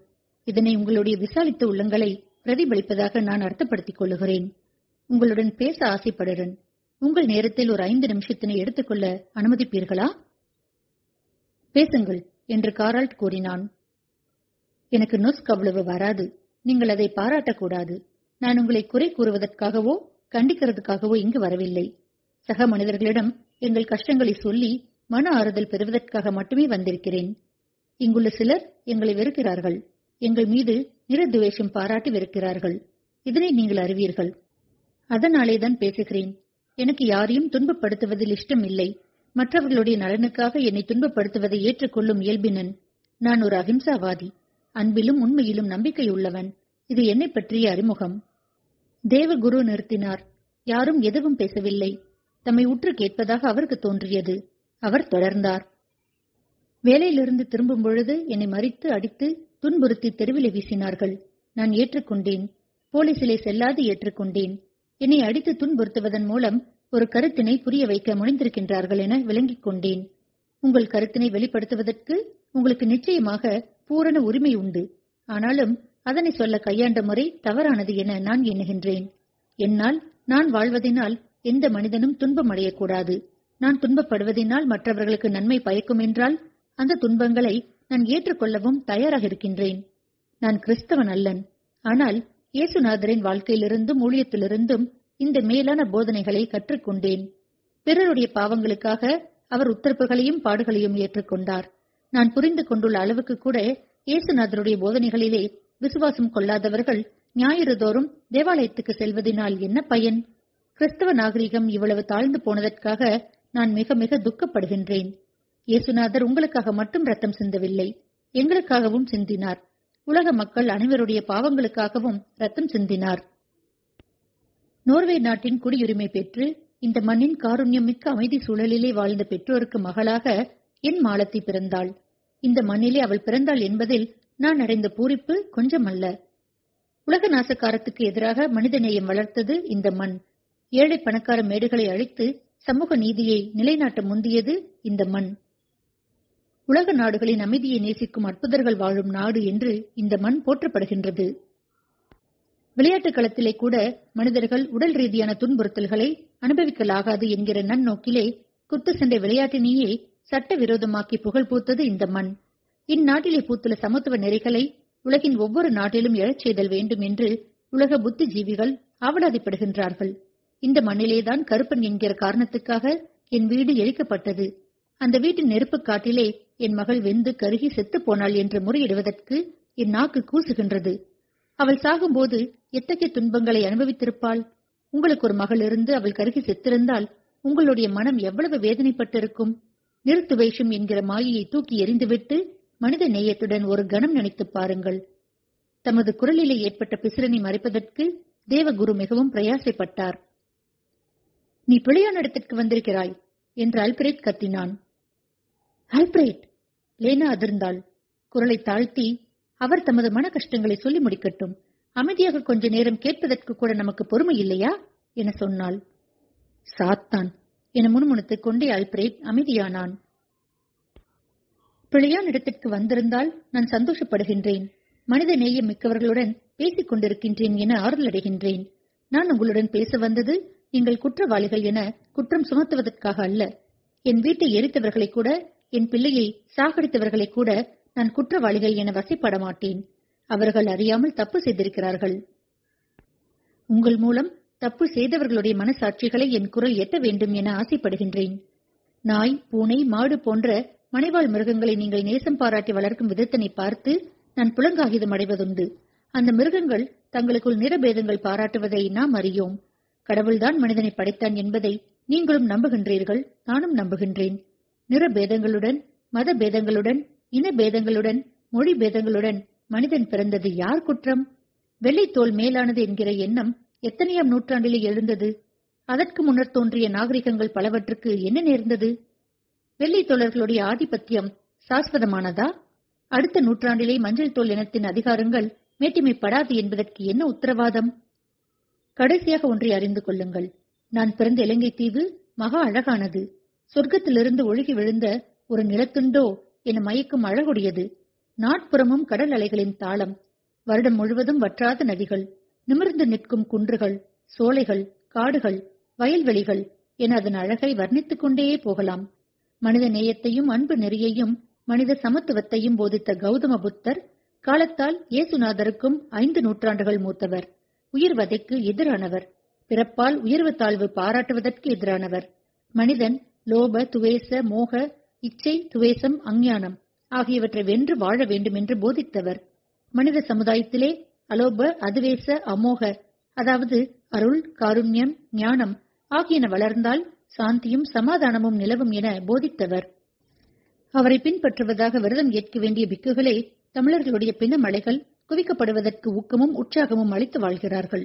இதனை உங்களுடைய விசாலித்த உள்ளங்களை பிரதிபலிப்பதாக நான் அர்த்தப்படுத்திக் கொள்ளுகிறேன். உங்களுடன் பேச ஆசைப்படுறன். உங்கள் நேரத்தில் ஒரு ஐந்து நிமிஷத்தினை எடுத்துக்கொள்ள அனுமதிப்பீர்களா? பேசுங்கள் என்று காரால்ட் கூறினான். எனக்கு நொஸ்க் அவ்வளவு வராது. நீங்கள் அதை பாராட்டக்கூடாது. நான் உங்களை குறை கூறுவதற்காகவோ கண்டிக்கிறதுக்காகவோ இங்கு வரவில்லை. சக மனிதர்களிடம் எங்கள் கஷ்டங்களை சொல்லி மன ஆறுதல் பெறுவதற்காக மட்டுமே வந்திருக்கிறேன். இங்குள்ள சிலர் எங்களை வெறுக்கிறார்கள். எங்கள் மீது நிரதுவேஷம் பாராட்டி வெறுக்கிறார்கள். இதனை நீங்கள் அறிவீர்கள். அதனாலேதான் பேசுகிறேன். எனக்கு யாரையும் துன்பப்படுத்துவதில் இஷ்டம் இல்லை மற்றவர்களுடைய நலனுக்காக என்னை துன்பப்படுத்துவதை ஏற்றுக்கொள்ளும் இயல்பினன். நான் ஒரு அகிம்சாவாதி. அன்பிலும் உண்மையிலும் நம்பிக்கையுள்ளவன். இது என்னை பற்றிய அறிமுகம். தேவகுரு நிறுத்தினார். யாரும் எதுவும் பேசவில்லை. தம்மை உற்று கேட்பதாக அவருக்கு தோன்றியது. அவர் தொடர்ந்தார். வேலையிலிருந்து திரும்பும் பொழுது என்னை மறித்து அடித்து துன்புறுத்தி தெருவிலே வீசினார்கள். நான் ஏற்றுக்கொண்டேன். போலீசிலே செல்லாது ஏற்றுக்கொண்டேன். என்னை அடித்து துன்புறுத்துவதன் மூலம் ஒரு கருத்தினை புரிய வைக்க முனைந்திருக்கின்றார்கள் என விளங்கிக் கொண்டேன். உங்கள் கருத்தினை வெளிப்படுத்துவதற்கு உங்களுக்கு நிச்சயமாக பூரண உரிமை உண்டு. ஆனாலும் அதனை சொல்ல கையாண்ட முறை தவறானது என நான் எண்ணுகின்றேன். என்னால் நான் வாழ்வதனால் எந்த மனிதனும் துன்பம் அடையக்கூடாது. நான் துன்பப்படுவதனால் மற்றவர்களுக்கு நன்மை பயக்கும் என்றால் அந்த துன்பங்களை நான் ஏற்றுக்கொள்ளவும் தயாராக இருக்கின்றேன். நான் கிறிஸ்தவன் அல்லன். ஆனால் இயேசுநாதரின் வாழ்க்கையிலிருந்தும் ஊழியத்திலிருந்தும் இந்த மேலான போதனைகளை கற்றுக்கொண்டேன். பிறருடைய பாவங்களுக்காக அவர் உத்தரப்புகளையும் பாடுகளையும் ஏற்றுக்கொண்டார். நான் புரிந்து கொண்டுள்ள அளவுக்கு கூட இயேசுநாதருடைய போதனைகளிலே விசுவாசம் கொள்ளாதவர்கள் ஞாயிறு தோறும் தேவாலயத்துக்கு செல்வதனால் என்ன பயன்? கிறிஸ்தவ நாகரிகம் இவ்வளவு தாழ்ந்து போனதற்காக நான் மிக மிக துக்கப்படுகின்றேன். இயேசுநாதர் உங்களுக்காக மட்டும் ரத்தம் சிந்தவில்லை எங்களுக்காகவும் சிந்தினார். உலக மக்கள் அனைவருடைய பாவங்களுக்காகவும் ரத்தம் சிந்தினார். நோர்வே நாட்டின் குடியுரிமை பெற்று இந்த மண்ணின் காருண்யம் மிக்க அமைதி சூழலிலே வாழ்ந்த பெற்றோருக்கு மகளாக என் மாலத்தி பிறந்தாள். இந்த மண்ணிலே அவள் பிறந்தாள் என்பதில் நான் அடைந்த பூரிப்பு கொஞ்சமல்ல. உலக நாசக்காரத்துக்கு எதிராக மனிதநேயம் வளர்த்தது இந்த மண். ஏழை பணக்கார மேடுகளை அழித்து சமூக நீதியை நிலைநாட்ட முந்தியது இந்த மண். உலக நாடுகளின் அமைதியை நேசிக்கும் அற்புதர்கள் வாழும் நாடு என்று இந்த மண் போற்றப்படுகின்றது. விளையாட்டுக் களத்திலே கூட மனிதர்கள் உடல் ரீதியான துன்புறுத்தல்களை அனுபவிக்கலாகாது என்கிற நன்னோக்கிலே குத்து சண்டை விளையாட்டினையே சட்டவிரோதமாக்கி புகழ் பூத்தது இந்த மண். இந்நாட்டிலே பூத்துள்ள சமத்துவ நெறிகளை உலகின் ஒவ்வொரு நாட்டிலும் எழச் செய்தல் வேண்டும் என்று உலக புத்திஜீவிகள் அவலாதிப்படுகின்றார்கள் இந்த மண்ணிலேதான் கருப்பன் என்கிற காரணத்துக்காக என் வீடு எரிக்கப்பட்டது. அந்த வீட்டின் நெருப்புக் காட்டிலே என் மகள் வெந்து கருகி செத்துப் போனாள் என்று முறையிடுவதற்கு என் நாக்கு கூசுகின்றது. அவள் சாகும்போது எத்தகைய துன்பங்களை அனுபவித்திருப்பாள்? உங்களுக்கு ஒரு மகள் இருந்து அவள் கருகி செத்திருந்தால் உங்களுடைய மனம் எவ்வளவு வேதனைப்பட்டிருக்கும்? நிறுத்து வேஷம் என்கிற மாயையை தூக்கி எறிந்துவிட்டு மனித நேயத்துடன் ஒரு கணம் நினைத்துப் பாருங்கள். தமது குரலிலே ஏற்பட்ட பிசிறனை மறைப்பதற்கு தேவகுரு மிகவும் பிரயாசைப்பட்டார். நீ பிழையான இடத்திற்கு வந்திருக்கிறாய் என்று அல்பிரேட் கத்தினான். அல்பிரேட்? லேனா அதிர்ந்தாள். குரலை தாழ்த்தி அவர் தமது மன கஷ்டங்களை சொல்லி முடிக்கட்டும். அமைதியாக கொஞ்ச நேரம் கேட்பதற்கு கூட நமக்கு பொறுமை இல்லையா? என சொன்னாள். சாத்தான். என முணுமுணுத்துக் கொண்டே அல்பிரேட் அமைதியானான். பிழையான இடத்திற்கு வந்திருந்தால் நான் சந்தோஷப்படுகின்றேன். மனித நேயம் மிக்கவர்களுடன் பேசிக் கொண்டிருக்கின்றேன் என ஆறுதலடைகின்றேன். நான் உங்களுடன் பேச வந்தது நீங்கள் குற்றவாளிகள் என குற்றம் சுமத்துவதற்காக அல்ல. என் வீட்டை எரித்தவர்களை கூட என் பிள்ளையை சாகடித்தவர்களை கூட நான் குற்றவாளிகள் என வசைப்பட மாட்டேன் அவர்கள் அறியாமல் தப்பு செய்திருக்கிறார்கள். உங்கள் மூலம் தப்பு செய்தவர்களுடைய மனசாட்சிகளை என் குரல் எட்ட வேண்டும் என ஆசைப்படுகின்றேன். நாய் பூனை மாடு போன்ற மனைவாழ் மிருகங்களை நீங்கள் நேசம் பாராட்டி வளர்க்கும் விதத்தினை பார்த்து நான் புலங்காகிதம் அடைவதுண்டு. அந்த மிருகங்கள் தங்களுக்குள் நிறபேதங்கள் பாராட்டுவதை நாம் அறியோம். கடவுள்தான் மனிதனை படைத்தான் என்பதை நீங்களும் நம்புகின்றீர்கள் நானும் நம்புகின்றேன். நிறபேதங்களுடன் மத பேதங்களுடன் இன பேதங்களுடன் மொழி பேதங்களுடன் மனிதன் பிறந்தது யார் குற்றம்? வெள்ளைத்தோல் மேலானது என்கிற எண்ணம் எத்தனையாம் நூற்றாண்டிலே எழுந்தது? அதற்கு முன்னர் தோன்றிய நாகரிகங்கள் பலவற்றுக்கு என்ன நேர்ந்தது? வெள்ளை தோழர்களுடைய ஆதிபத்தியம் சாஸ்வதமானதா? அடுத்த நூற்றாண்டிலே மஞ்சள் தோல் இனத்தின் அதிகாரங்கள் மேட்டிமைப்படாது என்பதற்கு என்ன உத்தரவாதம்? கடைசியாக ஒன்றை அறிந்து கொள்ளுங்கள். நான் பிறந்த இலங்கை தீவு மகா அழகானது. சொர்க்கத்திலிருந்து ஒழுகி விழுந்த ஒரு நிலத்துண்டோ என மயக்கும் அழகுடையது. நாட்புறமும் கடல் அலைகளின் தாளம். வருடம் முழுவதும் வற்றாத நதிகள். நிமிர்ந்து நிற்கும் குன்றுகள் சோலைகள் காடுகள் வயல்வெளிகள் என அதன் அழகை வர்ணித்துக் கொண்டே போகலாம். மனித நேயத்தையும் அன்பு நெறியையும் மனித சமத்துவத்தையும் போதித்த கௌதம புத்தர் காலத்தால் இயேசுநாதருக்கும் ஐந்து நூற்றாண்டுகள் மூத்தவர் உயிர்வதைக்கு எதிரானவர் பிறப்பால் உயர்வு தாழ்வு பாராட்டுவதற்கு எதிரானவர். மனிதன் லோப துவேச மோக இச்சை துவேசம் அஞ்ஞானம் ஆகியவற்றை வென்று வாழ வேண்டும் என்று போதித்தவர். மனித சமுதாயத்திலே அலோப அதுவேச அமோக அதாவது அருள் காருண்யம் ஞானம் ஆகியன வளர்ந்தால் சாந்தியும் சமாதானமும் நிலவும் என போதித்தவர். அவரை பின்பற்றுவதாக விரதம் ஏற்க வேண்டிய பிக்குகளே தமிழர்களுடைய பிணமலைகள் குவிக்கப்படுவதற்கு ஊக்கமும் உற்சாகமும் அளித்து வாழ்கிறார்கள்.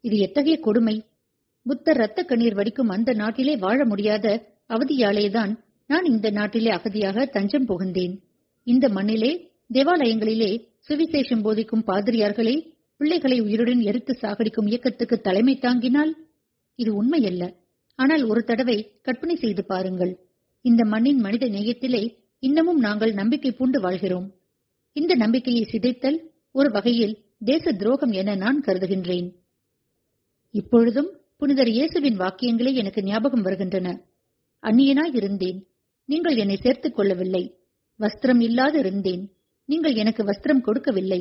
இது எத்தகைய கொடுமை? புத்தர் இரத்த கண்ணீர் வடிக்கும் அந்த நாட்டிலே வாழ முடியாத அவதியாலேதான் நான் இந்த நாட்டிலே அகதியாக தஞ்சம் புகுந்தேன். இந்த மண்ணிலே தேவாலயங்களிலே சுவிசேஷம் போதிக்கும் பாதிரியார்களே பிள்ளைகளை உயிருடன் எரித்து சாகடிக்கும் இயக்கத்துக்கு தலைமை தாங்கினால் இது உண்மையல்ல. ஆனால் ஒரு தடவை கற்பனை செய்து பாருங்கள். இந்த மண்ணின் மனித நேயத்திலே இன்னமும் நாங்கள் நம்பிக்கை பூண்டு வாழ்கிறோம். இந்த நம்பிக்கையை சிதைத்தல் ஒரு வகையில் தேச துரோகம் என நான் கருதுகின்றேன். இப்பொழுதும் புனிதர் இயேசுவின் வாக்கியங்களே எனக்கு ஞாபகம் வருகின்றன. அந்நியனாய் இருந்தேன் நீங்கள் என்னை சேர்த்துக் கொள்ளவில்லை. வஸ்திரம் இல்லாது இருந்தேன் நீங்கள் எனக்கு வஸ்திரம் கொடுக்கவில்லை.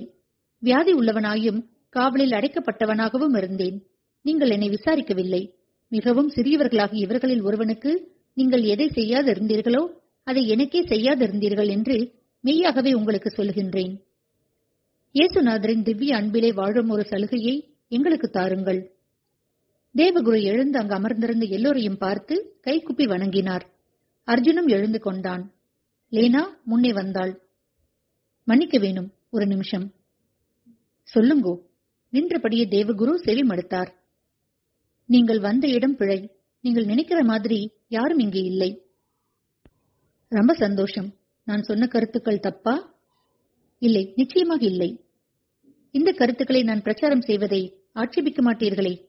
வியாதி உள்ளவனாயும் காவலில் அடைக்கப்பட்டவனாகவும் இருந்தேன். நீங்கள் என்னை விசாரிக்கவில்லை. மிகவும் சிறியவர்களாக இவர்களில் ஒருவனுக்கு நீங்கள் எதை செய்யாதிருந்தீர்களோ அதை எனக்கே செய்யாதிருந்தீர்கள் என்று மெய்யாகவே உங்களுக்கு சொல்கின்றேன் இயேசுநாதரின் திவ்ய அன்பிலே வாழும் ஒரு சலுகையை எங்களுக்கு தாருங்கள். தேவகுரு எழுந்து அங்கு அமர்ந்திருந்த எல்லோரையும் பார்த்து கைக்குப்பி வணங்கினார். அர்ஜுனும் எழுந்து கொண்டான். லேனா முன்னே வந்தாள். மன்னிக்க வேணும். ஒரு நிமிஷம். சொல்லுங்கோ. நின்றபடியே தேவகுரு செவி மடுத்தார். நீங்கள் வந்த இடம் பிழை. நீங்கள் நினைக்கிற மாதிரி யாரும் இங்கே இல்லை. ரொம்ப சந்தோஷம். நான் சொன்ன கருத்துக்கள் தப்பா? இல்லை நிச்சயமாக இல்லை. இந்த கருத்துக்களை நான் பிரச்சாரம் செய்வதை ஆட்சேபிக்க மாட்டீர்களே?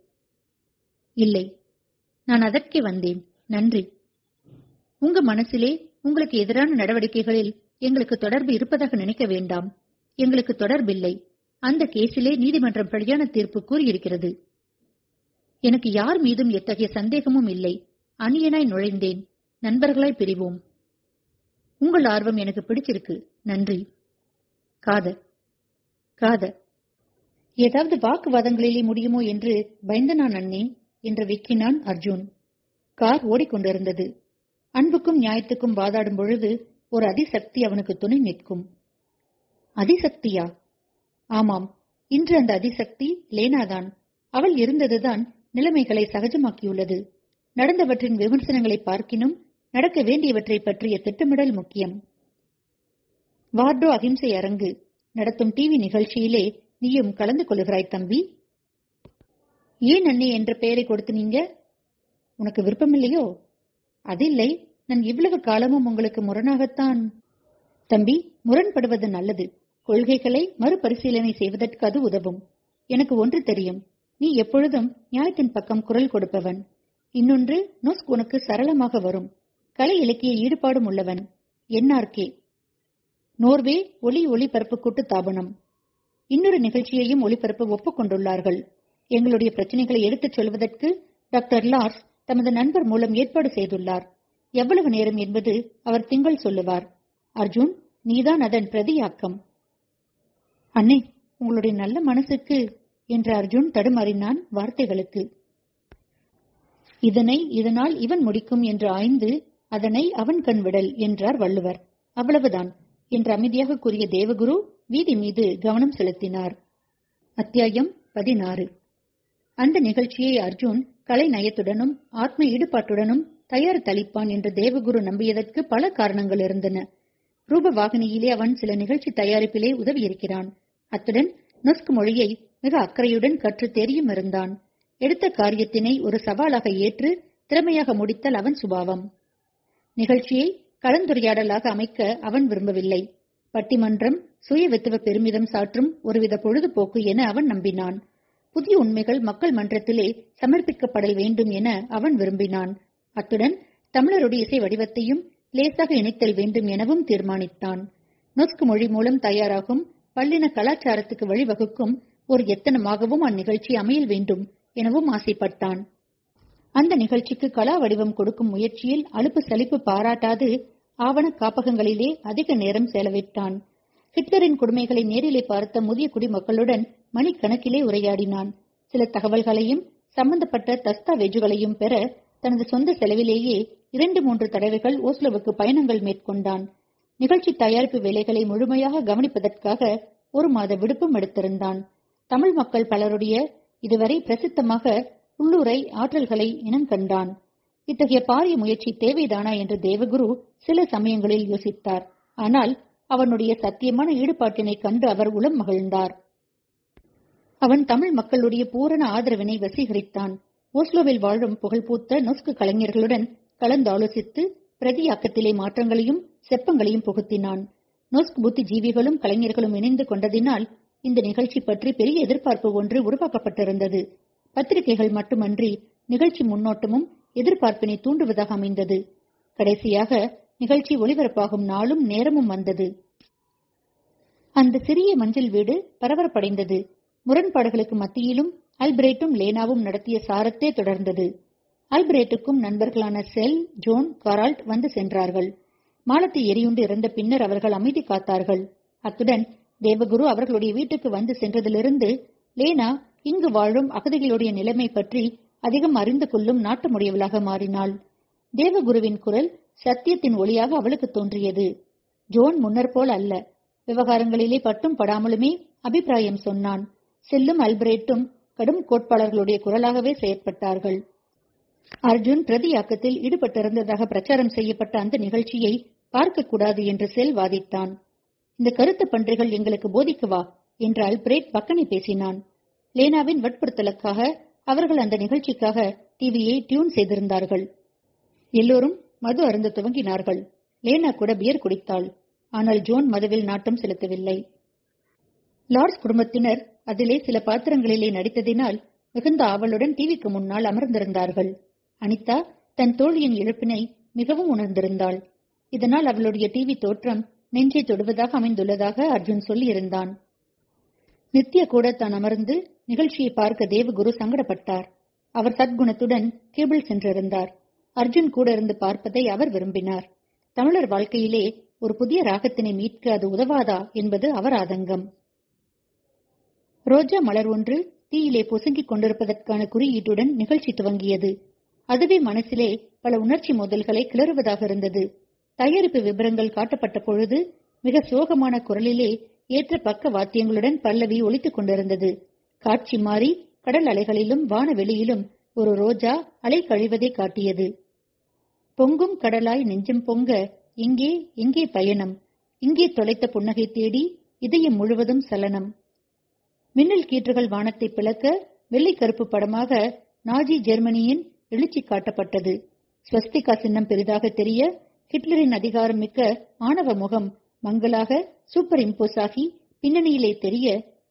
இல்லை. நான் அதற்கே வந்தேன். நன்றி. உங்க மனசிலே உங்களுக்கு எதிரான நடவடிக்கைகளில் எங்களுக்கு தொடர்பு இருப்பதாக நினைக்க வேண்டாம். எங்களுக்கு தொடர்பில்லை. அந்த கேஸிலே நீதிமன்றம் படியான தீர்ப்பு கூறியிருக்கிறது. எனக்கு யார் மீதும் எத்தகைய சந்தேகமும் இல்லை. அணியனாய் நுழைந்தேன். நண்பர்களாய் பிரிவோம். உங்கள் ஆர்வம் எனக்கு பிடிச்சிருக்கு. நன்றி. காத காத ஏதாவது வாக்குவாதங்களிலே முடியுமோ என்று பயந்த நான் அண்ணே என்று விக்கினான் அர்ஜுன். கார் ஓடிக்கொண்டிருந்தது. அன்புக்கும் நியாயத்துக்கும் வாதாடும் பொழுது ஒரு அதிசக்தி அவனுக்கு துணை நிற்கும். அதிசக்தியா? ஆமாம். இன்று அந்த அதிசக்தி லேனாதான். அவள் இருந்ததுதான் நிலைமைகளை சகஜமாக்கியுள்ளது. நடந்தவற்றின் விமர்சனங்களை பார்க்கினும் நடக்க வேண்டியவற்றை பற்றிய திட்டமிடல் முக்கியம். வார்டோ அகிம்சை அரங்கு. நடத்தும் டிவி நிகழ்ச்சியிலே நீயும் கலந்து கொள்கிறாய் தம்பி. ஏன் அண்ணே என்ற பெயரை கொடுத்து நீங்க? உனக்கு விருப்பமில்லையோ? அதில்லை. நான் இவ்வளவு காலமும் உங்களுக்கு முரணாகத்தான். தம்பி முரண்படுவது நல்லது. கொள்கைகளை மறுபரிசீலனை செய்வதற்கு அது உதவும். எனக்கு ஒன்று தெரியும். நீ எப்பொழுதும் நியாயத்தின் பக்கம் குரல் கொடுப்பவன். இன்னொன்று நொஸ்க் உனக்கு சரளமாக வரும். கலை இலக்கிய ஈடுபாடும் உள்ளவன். என்ஆர்கே. நோர்வே ஒளி ஒளிபரப்பு கூட்டு தாபனம். இன்னொரு நிகழ்ச்சியையும் ஒளிபரப்பு ஒப்புக்கொண்டுள்ளார்கள் எங்களுடைய பிரச்சனைகளை எடுத்துச் சொல்வதற்கு டாக்டர் லார்ஸ் தமது நண்பர் மூலம் ஏற்பாடு செய்துள்ளார். எவ்வளவு நேரம் என்பது அவர் திங்கள் சொல்லுவார். அர்ஜுன் நீதான் அதன் பிரதியாக்கம். அண்ணே உங்களுடைய நல்ல மனசுக்கு என்று அர்ஜுன் தடுமாறினான் வார்த்தைகளுக்கு. இதனை இதனால் இவன் முடிக்கும் என்று ஆய்ந்து அதனை அவன் கண் விடல் என்றார் வள்ளுவர். அவ்வளவுதான் என்று அமைதியாக கூறிய தேவகுரு வீதி மீது கவனம் செலுத்தினார். அத்தியாயம் பதினாறு. அந்த நிகழ்ச்சியை அர்ஜுன் கலை நயத்துடனும் ஆத்ம ஈடுபாட்டுடனும் தயார் தளிப்பான் என்று தேவகுரு நம்பியதற்கு பல காரணங்கள் இருந்தன. ரூபவாகினியிலே அவன் சில நிகழ்ச்சி தயாரிப்பிலே உதவியிருக்கிறான். அத்துடன் நொஸ்க் மொழியை மிக அக்கறையுடன் கற்று தெரியும் இருந்தான். எடுத்த காரியத்தினை ஒரு சவாலாக ஏற்று திறமையாக முடித்தல் அவன் சுபாவம். நிகழ்ச்சியை கலந்துரையாடலாக அமைக்க அவன் விரும்பவில்லை. பட்டிமன்றம் சுய வித்துவ பெருமிதம் சாற்றும் ஒருவித பொழுதுபோக்கு என அவன் நம்பினான். புதிய உண்மைகள் மக்கள் மன்றத்திலே சமர்ப்பிக்கப்படல் வேண்டும் என அவன் விரும்பினான். அத்துடன் தமிழருடைய இசை வடிவத்தையும் லேசாக இணைத்தல் வேண்டும் எனவும் தீர்மானித்தான். நொஸ்க் மொழி மூலம் தயாராகும் பல்லின கலாச்சாரத்துக்கு வழிவகுக்கும் ஒரு எத்தனமாகவும் அந்நிகழ்ச்சி அமையல் வேண்டும் எனவும் ஆசைப்பட்டான். அந்த நிகழ்ச்சிக்கு கலா வடிவம் கொடுக்கும் முயற்சியில் அலுப்பு சலிப்பு பாராட்டாது ஆவண காப்பகங்களிலே அதிக நேரம் செலவிட்டான். ஹிட்லரின் கொடுமைகளை நேரிலே பார்த்த முதிய குடிமக்களுடன் மணிக்கணக்கிலே உரையாடினான். சில தகவல்களையும் சம்பந்தப்பட்ட தஸ்தாவேஜுகளையும் பெற தனது சொந்த செலவிலேயே இரண்டு மூன்று தடவைகள் ஓஸ்லோவுக்கு பயணங்கள் மேற்கொண்டான். நிகழ்ச்சி தயாரிப்பு வேலைகளை முழுமையாக கவனிப்பதற்காக ஒரு மாத விடுப்பும் எடுத்திருந்தான். தமிழ் மக்கள் பலருடைய இதுவரை பிரசித்தமாக உள்ளூரை ஆற்றல்களை இனங்கண்டான் இத்தகைய பாரிய முயற்சி தேவைதானா என்று தேவகுரு சில சமயங்களில் யோசித்தார். ஆனால் அவனுடைய சத்தியமான ஈடுபாட்டினை கண்டு அவர் உளம் மகிழ்ந்தார். அவன் தமிழ் மக்களுடைய பூரண ஆதரவினை வசீகரித்தான். ஓஸ்லோவில் வாழும் புகழ்பூத்த நொஸ்கு கலைஞர்களுடன் கலந்தாலோசித்து பிரதியாக்கத்திலே மாற்றங்களையும் செப்பங்களையும் புகுத்தினான். நொஸ்க் புத்திஜீவிகளும் கலைஞர்களும் இணைந்து கொண்டதினால் இந்த நிகழ்ச்சி பற்றி பெரிய எதிர்பார்ப்பு ஒன்று உருவாக்கப்பட்டிருந்தது. பத்திரிகைகள் மட்டுமன்றி நிகழ்ச்சி முன்னோட்டமும் எதிர்பார்ப்பினை தூண்டுவதாக அமைந்தது. கடைசியாக நிகழ்ச்சி ஒளிபரப்பாகும் நாளும் நேரமும் வந்தது. அந்த சிறிய மஞ்சள் வீடு பரபரப்படைந்தது. முரண்பாடுகளுக்கு மத்தியிலும் அல்பிரேட்டும் லேனாவும் நடத்திய சாரத்தே தொடர்ந்தது. அல்பிரேட்டுக்கும் நண்பர்களான செல் ஜோன் கரால்ட் வந்து சென்றார்கள். மாலத்தை எரியுண்டு இறந்த பின்னர் அவர்கள் அமைதி காத்தார்கள். அத்துடன் தேவகுரு அவர்களுடைய வீட்டுக்கு வந்து சென்றதிலிருந்து லேனா இங்கு வாழும் அகதிகளுடைய நிலைமை பற்றி அதிகம் அறிந்து கொள்ளும் நாட்டமுடையவளாக மாறினாள். தேவகுருவின் குரல் சத்தியத்தின் ஒளியாக அவளுக்கு தோன்றியது. ஜோன் முன்னர் போல் அல்ல. விவகாரங்களிலே பட்டும் படாமலுமே அபிப்பிராயம் சொன்னான். செல்லும் அல்பிரேட்டும் கடும் கோட்பாளர்களுடைய குரலாகவே செயற்பட்டார்கள். அர்ஜுன் பிரதியாக்கத்தில் ஈடுபட்டிருந்ததாக பிரச்சாரம் செய்யப்பட்ட அந்த நிகழ்ச்சியை பார்க்கக்கூடாது என்று செல் வாதித்தான் இந்த கருத்து பன்றிகள் எங்களுக்கு போதிக்குவா என்றால் பிரேட் பக்கனை பேசினான். லேனாவின் வற்புறுத்தலுக்காக அவர்கள் அந்த நிகழ்ச்சிக்காக டிவியை டியூன் செய்திருந்தார்கள். எல்லோரும் மது அருந்த துவங்கினார்கள். லேனா கூட பியர் குடித்தாள். ஆனால் ஜோன் மதுவில் நாட்டம் செலுத்தவில்லை. லார்ட்ஸ் குடும்பத்தினர் அதிலே சில பாத்திரங்களிலே நடித்ததினால் மிகுந்த ஆவலுடன் டிவிக்கு முன்னால் அமர்ந்திருந்தார்கள். அனிதா தன் தோழியின் இழப்பினை மிகவும் உணர்ந்திருந்தாள். இதனால் அவளுடைய டிவி தோற்றம் நெஞ்சை தொடுவதாக அமைந்துள்ளதாக அர்ஜுன் சொல்லியிருந்தான். நித்ய கூட தான் அமர்ந்து நிகழ்ச்சியை பார்க்க தேவகுரு சங்கடப்பட்டார். அவர் சத்குணத்துடன் கேபிள் சென்றிருந்தார். அர்ஜுன் கூட இருந்து பார்ப்பதை அவர் விரும்பினார். தமிழர் வாழ்க்கையிலே ஒரு புதிய ராகத்தினை மீட்க அது உதவாதா என்பது அவர் ஆதங்கம். ரோஜா மலர் ஒன்று தீயிலே பொசுங்கிக் கொண்டிருப்பதற்கான குறியீட்டுடன் நிகழ்ச்சி துவங்கியது. அதுவே மனசிலே பல உணர்ச்சி மோதல்களை கிளறுவதாக இருந்தது. தயாரிப்பு விவரங்கள் காட்டப்பட்ட பொழுது மிக சோகமான குரலிலே ஏற்ற பக்க வாத்தியங்களுடன் பல்லவி ஒழித்துக் கொண்டிருந்தது. காட்சி மாறி கடல் அலைகளிலும் வானவெளியிலும் ஒரு ரோஜா அலை கழிவதை காட்டியது. பொங்கும் கடலாய் நெஞ்சம் பொங்க இங்கே இங்கே பயணம். இங்கே தொலைத்த புன்னகை தேடி இதயம் முழுவதும் சலனம். மின்னல் கீற்றுகள் வானத்தை பிளக்க வெள்ளை கருப்பு படமாக நாஜி ஜெர்மனியின் எழுச்சி காட்டப்பட்டது. ஸ்வஸ்திகா சின்னம் பெரிதாக தெரிய ஹிட்லரின் அதிகாரம் மிக்க ஆணவ முகம் மங்களாக சூப்பர் இம்போஸ் ஆகி பின்னணியிலே தெரிய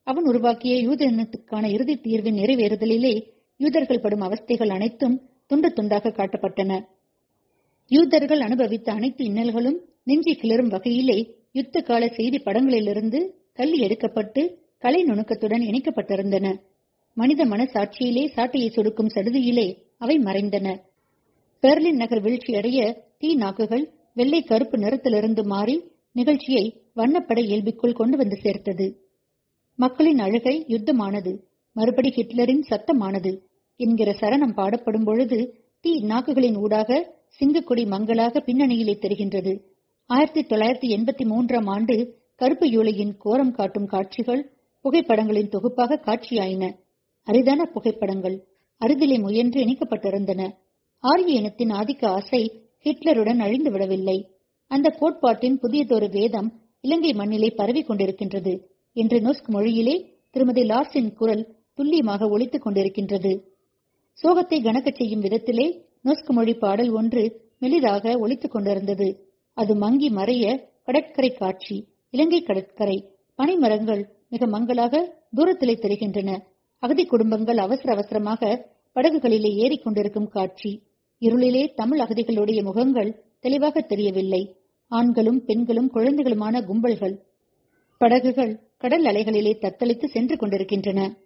அவன் உருவாக்கிய யூதனத்துக்கான இறுதி தீர்வின் நிறைவேறுதலிலே யூதர்கள் படும் அவஸ்தைகள் அனைத்தும் துண்டு துண்டாக காட்டப்பட்டன. யூதர்கள் அனுபவித்த அனைத்து இன்னல்களும் நெஞ்சி கிளறும் வகையிலே யுத்த கால செய்தி படங்களிலிருந்து தள்ளி எடுக்கப்பட்டு கலை நுணுக்கத்துடன் இணைக்கப்பட்டிருந்தன. மனித மனசாட்சியிலே சாட்டையை சொடுக்கும் சடுதியிலே அவை மறைந்தன. பெர்லின் நகர் வீழ்ச்சியடைய தீ நாக்குகள் வெள்ளை கருப்பு நிறத்திலிருந்து மாறி நிகழ்ச்சியை வண்ணப்பட இயல்புக்குள் கொண்டு வந்து சேர்த்தது. மக்களின் அழுகை யுத்தமானது. மறுபடி ஹிட்லரின் சத்தமானது என்கிற சரணம் பாடப்படும் பொழுது தீ நாக்குகளின் ஊடாக சிங்கக்கொடி மங்களாக பின்னணியிலே தெரிகின்றது. ஆயிரத்தி தொள்ளாயிரத்தி எண்பத்தி மூன்றாம் ஆண்டு கருப்பு யூலையின் கோரம் காட்டும் காட்சிகள் புகைப்படங்களின் தொகுப்பாக காட்சியாயின. அரிதான புகைப்படங்கள் அரிதிலே முயன்று இணைக்கப்பட்டிருந்தன. ஆரிய இனத்தின் ஆதிக்க ஆசை ஹிட்லருடன் அழிந்து விடவில்லை. அந்த கோட்பாட்டின் புதியதொரு வேதம் இலங்கை மண்ணிலே பரவி கொண்டிருக்கின்றது என்று நொஸ்க் மொழியிலே திருமதி லார்ஸின் குரல் துல்லியமாக ஒலித்துக் கொண்டிருக்கின்றது. சோகத்தை கணக்கச் செய்யும் விதத்திலே நொஸ்க் மொழி பாடல் ஒன்று மெலிதாக ஒழித்துக் கொண்டிருந்தது. அது மங்கி மறைய கடற்கரை காட்சி இலங்கை கடற்கரை பனைமரங்கள் மிக மங்களாக தூரத்திலே தெரிகின்றன. அகதி குடும்பங்கள் அவசர அவசரமாக படகுகளிலே ஏறிக்கொண்டிருக்கும் காட்சி. இருளிலே தமிழ் அகதிகளுடைய முகங்கள் தெளிவாக தெரியவில்லை. ஆண்களும் பெண்களும் குழந்தைகளுமான கும்பல்கள். படகுகள் கடல் அலைகளிலே தத்தளித்து சென்று கொண்டிருக்கின்றன.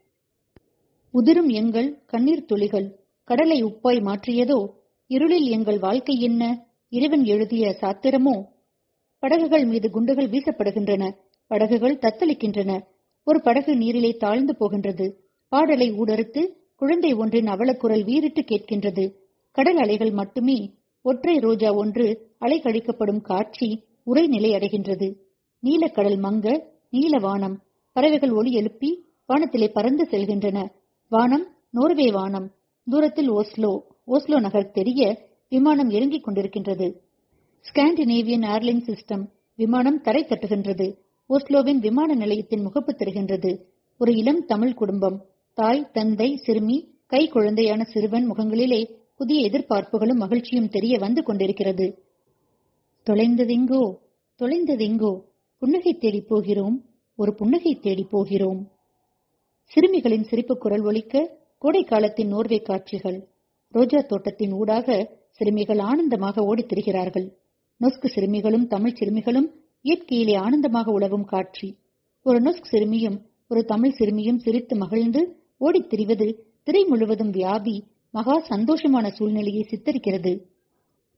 உதிரும் எங்கள் கண்ணீர் துளிகள் கடலை உப்பாய் மாற்றியதோ இருளில் எங்கள் வாழ்க்கை என்ன? இறைவன் எழுதிய சாத்திரமோ? படகுகள் மீது குண்டுகள் வீசப்படுகின்றன. படகுகள் தத்தளிக்கின்றன. ஒரு படகு நீரிலே தாழ்ந்து போகின்றது. பாடலை ஊடறுத்து குழந்தை ஒன்றின் அவலக்குரல் வீறிட்டு கேட்கின்றது. கடல் அலைகள் மட்டுமே ஒற்றை ரோஜா ஒன்று அலை கழிக்கப்படும் காட்சி உரைநிலை அடைகின்றது. நீலக்கடல் மங்க நீல வானம். பறவைகள் ஒளி எழுப்பி வானத்திலே பறந்து செல்கின்றன. வானம் நோர்வே வானம். தூரத்தில் ஓஸ்லோ ஓஸ்லோ நகர் தெரிய விமானம் இறங்கிக் கொண்டிருக்கின்றது. ஸ்காண்டினேவியன் ஏர்லைன் சிஸ்டம் விமானம் தரை தட்டுகின்றது. ஓஸ்லோவின் விமான நிலையத்தின் முகப்பு தெரிகின்றது. ஒரு இளம் தமிழ் குடும்பம். தாய் தந்தை சிறுமி கை குழந்தையான சிறுவன் முகங்களிலே புதிய எதிர்பார்ப்புகளும் மகிழ்ச்சியும் தெரிய வந்து கொண்டிருக்கிறது. தொலைந்ததெங்கோ? தொலைந்ததெங்கோ? புன்னகை தேடி போகிறோம். ஒரு புன்னகை தேடி போகிறோம். சிறுமிகளின் சிரிப்பு குரல் ஒலிக்க கோடை காலத்தின் நோர்வே காட்சிகள். ரோஜா தோட்டத்தின் ஊடாக சிறுமிகள் ஆனந்தமாக ஓடித் திரிகிறார்கள். நொஸ்கு சிறுமிகளும் தமிழ் சிறுமிகளும் இயற்கையிலே ஆனந்தமாக உழவும் காட்சி. ஒரு நொஸ்க் சிறுமியும் ஒரு தமிழ் சிறுமியும் சிரித்து மகிழ்ந்து ஓடித் திரிவது திரை முழுவதும் வியாபி மகா சந்தோஷமான சூழ்நிலையை சித்தரிக்கிறது.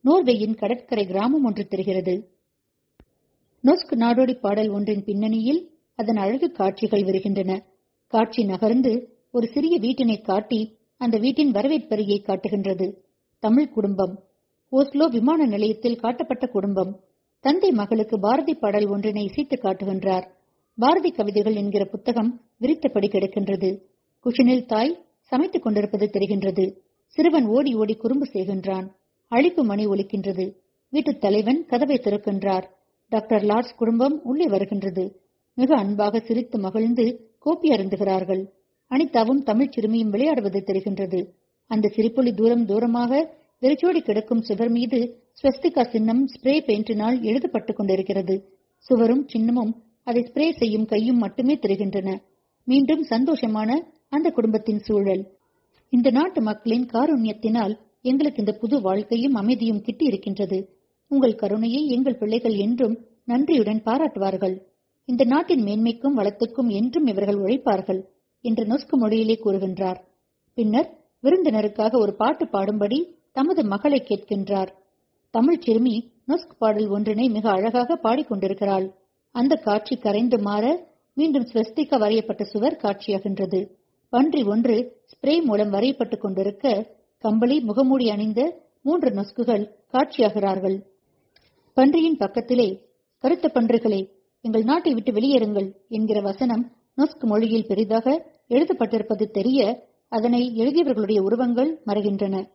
நோர்வேயின் கடற்கரை கிராமம் ஒன்று தெரிகிறது. நொஸ்க் நாடோடி பாடல் ஒன்றின் பின்னணியில் அதன் அழகு காட்சிகள் வருகின்றன. காட்சி நகர்ந்து ஒரு சிறிய வீட்டினை காட்டி அந்த வீட்டின் வரவேற்பறையை காட்டுகின்றது. தமிழ் குடும்பம். ஓஸ்லோ விமான நிலையத்தில் காட்டப்பட்ட குடும்பம். தந்தை மகளுக்கு பாரதி பாடல் ஒன்றினை இசைத்து காட்டுகின்றார். பாரதி கவிதைகள் என்கிற புத்தகம் விரித்தபடி கிடக்கின்றது. குஷனில் தாய் சமைத்துக் கொண்டிருப்பது தெரிகின்றது. சிறுவன் ஓடி ஓடி குறும்பு செய்கின்றான். அழிப்பு மணி ஒலிக்கின்றது. வீட்டுத் தலைவன் கதவை திறக்கின்றார். டாக்டர் லார்ட்ஸ் குடும்பம் உள்ளே வருகின்றது. மிக அன்பாக சிரித்து மகிழ்ந்து கோப்பி அருந்துகிறார்கள். அனிதாவும் தமிழ்ச் சிறுமியும் விளையாடுவது தெரிகின்றது. அந்த சிரிப்பொலி தூரம் தூரமாக வெறிச்சோடி கிடக்கும் சுவர் மீது ஸ்வஸ்திகா சின்னம் ஸ்ப்ரே பெயிண்டினால் எழுதப்பட்டுக் கொண்டிருக்கிறது. சுவரும் சின்னமும் அதை ஸ்ப்ரே செய்யும் கையும் மட்டுமே தெரிகின்றன. மீண்டும் சந்தோஷமான அந்த குடும்பத்தின் சூழல். இந்த நாட்டு மக்களின் காருண்யத்தினால் எங்களுக்கு இந்த புது வாழ்க்கையும் அமைதியும் கிட்டி இருக்கின்றது உங்கள் கருணையை எங்கள் பிள்ளைகள் என்றும் நன்றியுடன் பாராட்டுவார்கள். இந்த நாட்டின் மேன்மைக்கும் வளத்துக்கும் என்றும் இவர்கள் உழைப்பார்கள் என்று நொஸ்கு மொழியிலே கூறுகின்றார். பின்னர் விருந்தினருக்காக ஒரு பாட்டு பாடும்படி தமது மகளை கேட்கின்றார். தமிழ் சிறுமி நொஸ்க் பாடல் ஒன்றினை மிக அழகாக பாடிக்கொண்டிருக்கிறாள். அந்த காட்சி கரைந்து மாற மீண்டும் ஸ்வஸ்திகா வரையப்பட்ட சுவர் காட்சியாகின்றது. பன்றி ஒன்று ஸ்ப்ரே மூலம் வரையப்பட்டுக் கொண்டிருக்க கம்பளி முகமூடி அணிந்த மூன்று நொஸ்குகள் காட்சியாகிறார்கள். பன்றியின் பக்கத்திலே கருத்த பன்றுகளே எங்கள் நாட்டை விட்டு வெளியேறுங்கள் என்கிற வசனம் நொஸ்க் மொழியில் பெரிதாக எழுதப்பட்டிருப்பது தெரிய அதனை எழுதியவர்களுடைய உருவங்கள் மறைகின்றன.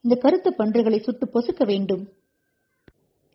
இந்த கருத்த பன்றுகளை சுட்டு பொசுக்க வேண்டும்.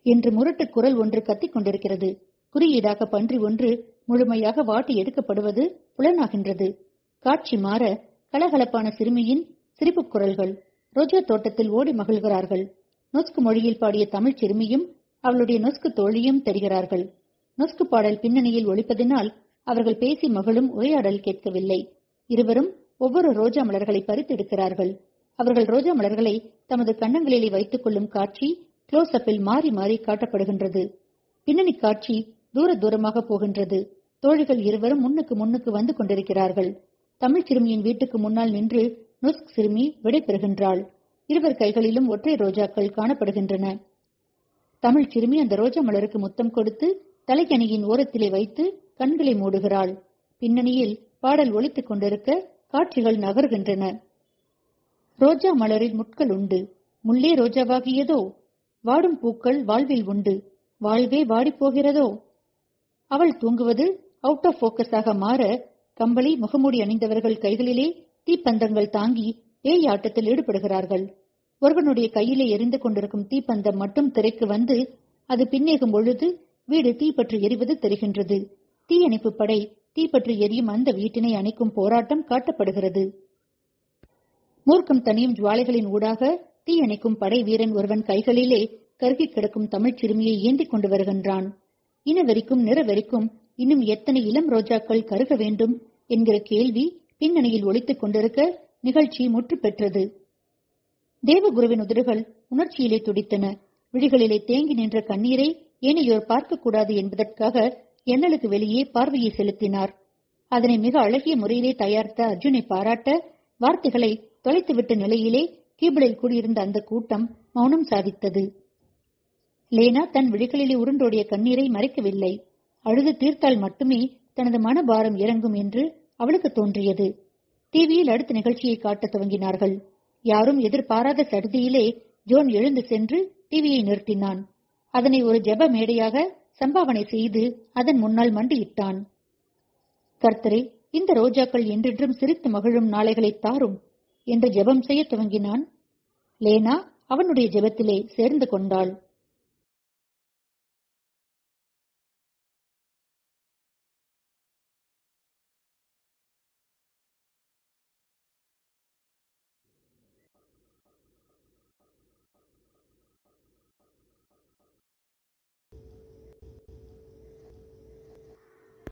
என்று முரட்டு குரல் ஒன்று கத்திக் கொண்டிருக்கிறது. குறியீடாக பன்றி ஒன்று முழுமையாக வாட்டி எடுக்கப்படுவது புலனாகின்றது. காட்சி மாற கலகலப்பான சிறுமியின் சிரிப்புக் குரல்கள். ரோஜா தோட்டத்தில் ஓடி மகிழ்கிறார்கள். நொஸ்கு மொழியில் பாடிய தமிழ் சிறுமியும் அவளுடைய நொஸ்கு தோழியும் தெரிகிறார்கள். நொஸ்கு பாடல் பின்னணியில் ஒழிப்பதினால் அவர்கள் பேசி மகளும் உரையாடல் கேட்கவில்லை. இருவரும் ஒவ்வொரு ரோஜா மலர்களை பறித்தெடுக்கிறார்கள். அவர்கள் ரோஜா மலர்களை தமது கன்னங்களிலே வைத்துக் கொள்ளும் காட்சி க்ளோஸ் அப்பில் மாறி மாறி காட்டப்படுகின்றது. பின்னணி காட்சி தூர தூரமாக போகின்றது. தோழிகள் இருவரும் முன்னுக்கு முன்னுக்கு வந்து கொண்டிருக்கிறார்கள். தமிழ் சிறுமியின் வீட்டுக்கு முன்னால் நின்று நுஸ்க் சிறுமி விடை பெறுகின்றாள். இருவர் கைகளிலும் ஒற்றை ரோஜாக்கள் காணப்படுகின்றன. தமிழ் சிறுமி அந்த ரோஜா மலருக்கு முத்தம் கொடுத்து தலைக்கணியின் ஓரத்திலே வைத்து கண்களை மூடுகிறாள். பின்னணியில் பாடல் ஒலித்துக் கொண்டிருக்க காட்சிகள் நகர்கின்றன. ரோஜா மலரில் முட்கள் உண்டு. முள்ளே ரோஜாவாகியதோ? வாடும் பூக்கள் வாழ்வில் உண்டு. வாழ்வே வாடிப்போகிறதோ? அவள் தூங்குவது அவுட் ஆஃப் போக்கஸாக மாற கம்பளி முகமூடி அணிந்தவர்கள் கைகளிலே தீப்பந்தங்கள் தாங்கி பேய் ஆட்டத்தில் ஈடுபடுகிறார்கள். ஒருவனுடைய கையிலே எரிந்து கொண்டிருக்கும் தீப்பந்தம் மட்டும் திரைக்கு வந்து அது பின்னேகும் பொழுது வீடு தீப்பற்றி எரிவது தெரிகின்றது. தீயணைப்பு படை தீப்பற்றி எரியும் அந்த வீட்டினை அணைக்கும் போராட்டம் காட்டப்படுகிறது. மூர்க்கம் தனியும் ஜுவாலைகளின் ஊடாக தீயணைக்கும் படை வீரன் ஒருவன் கைகளிலே கருகி கிடக்கும் தமிழ் சிறுமியை ஏந்திக் கொண்டு வருகின்றான். இனவெறிக்கும் நிறவெறிக்கும் இன்னும் எத்தனை இளம் ரோஜாக்கள் கருக வேண்டும் என்கிற கேள்வி பின்னணியில் ஒழித்துக் கொண்டிருக்க நிகழ்ச்சி முற்று பெற்றது. தேவகுருவின் உதடுகள் உணர்ச்சியிலே துடித்தன. விழிகளிலே தேங்கி நின்ற கண்ணீரை ஏனையோர் பார்க்கக்கூடாது என்பதற்காக எண்ணலுக்கு வெளியே பார்வையை செலுத்தினார். அதனை மிக அழகிய முறையிலே தயாரித்த அர்ஜுனை பாராட்ட வார்த்தைகளை தொலைத்துவிட்ட நிலையிலே கீபிளில் கூடியிருந்த அந்த கூட்டம் மௌனம் சாதித்தது. லேனா தன் விழிகளிலே உருண்டோடிய கண்ணீரை மறைக்கவில்லை. அழுது தீர்த்தால் மட்டுமே தனது மனபாரம் இறங்கும் என்று அவளுக்கு தோன்றியது. டிவியில் அடுத்த நிகழ்ச்சியை காட்டத் துவங்கினார்கள். யாரும் எதிர்பாராத சடுதியிலே ஜோன் எழுந்து சென்று டிவியை நிறுத்தினான். அதனை ஒரு ஜெப மேடையாக சம்பாவனை செய்து அதன் முன்னால் மண்டியிட்டான். கர்த்தரே இந்த ரோஜாக்கள் என்றென்றும் சிரித்து மகிழும் நாளைகளை தாரும். என்று ஜெபம் செய்ய துவங்கினான். லேனா அவனுடைய ஜெபத்திலே சேர்ந்து கொண்டாள்.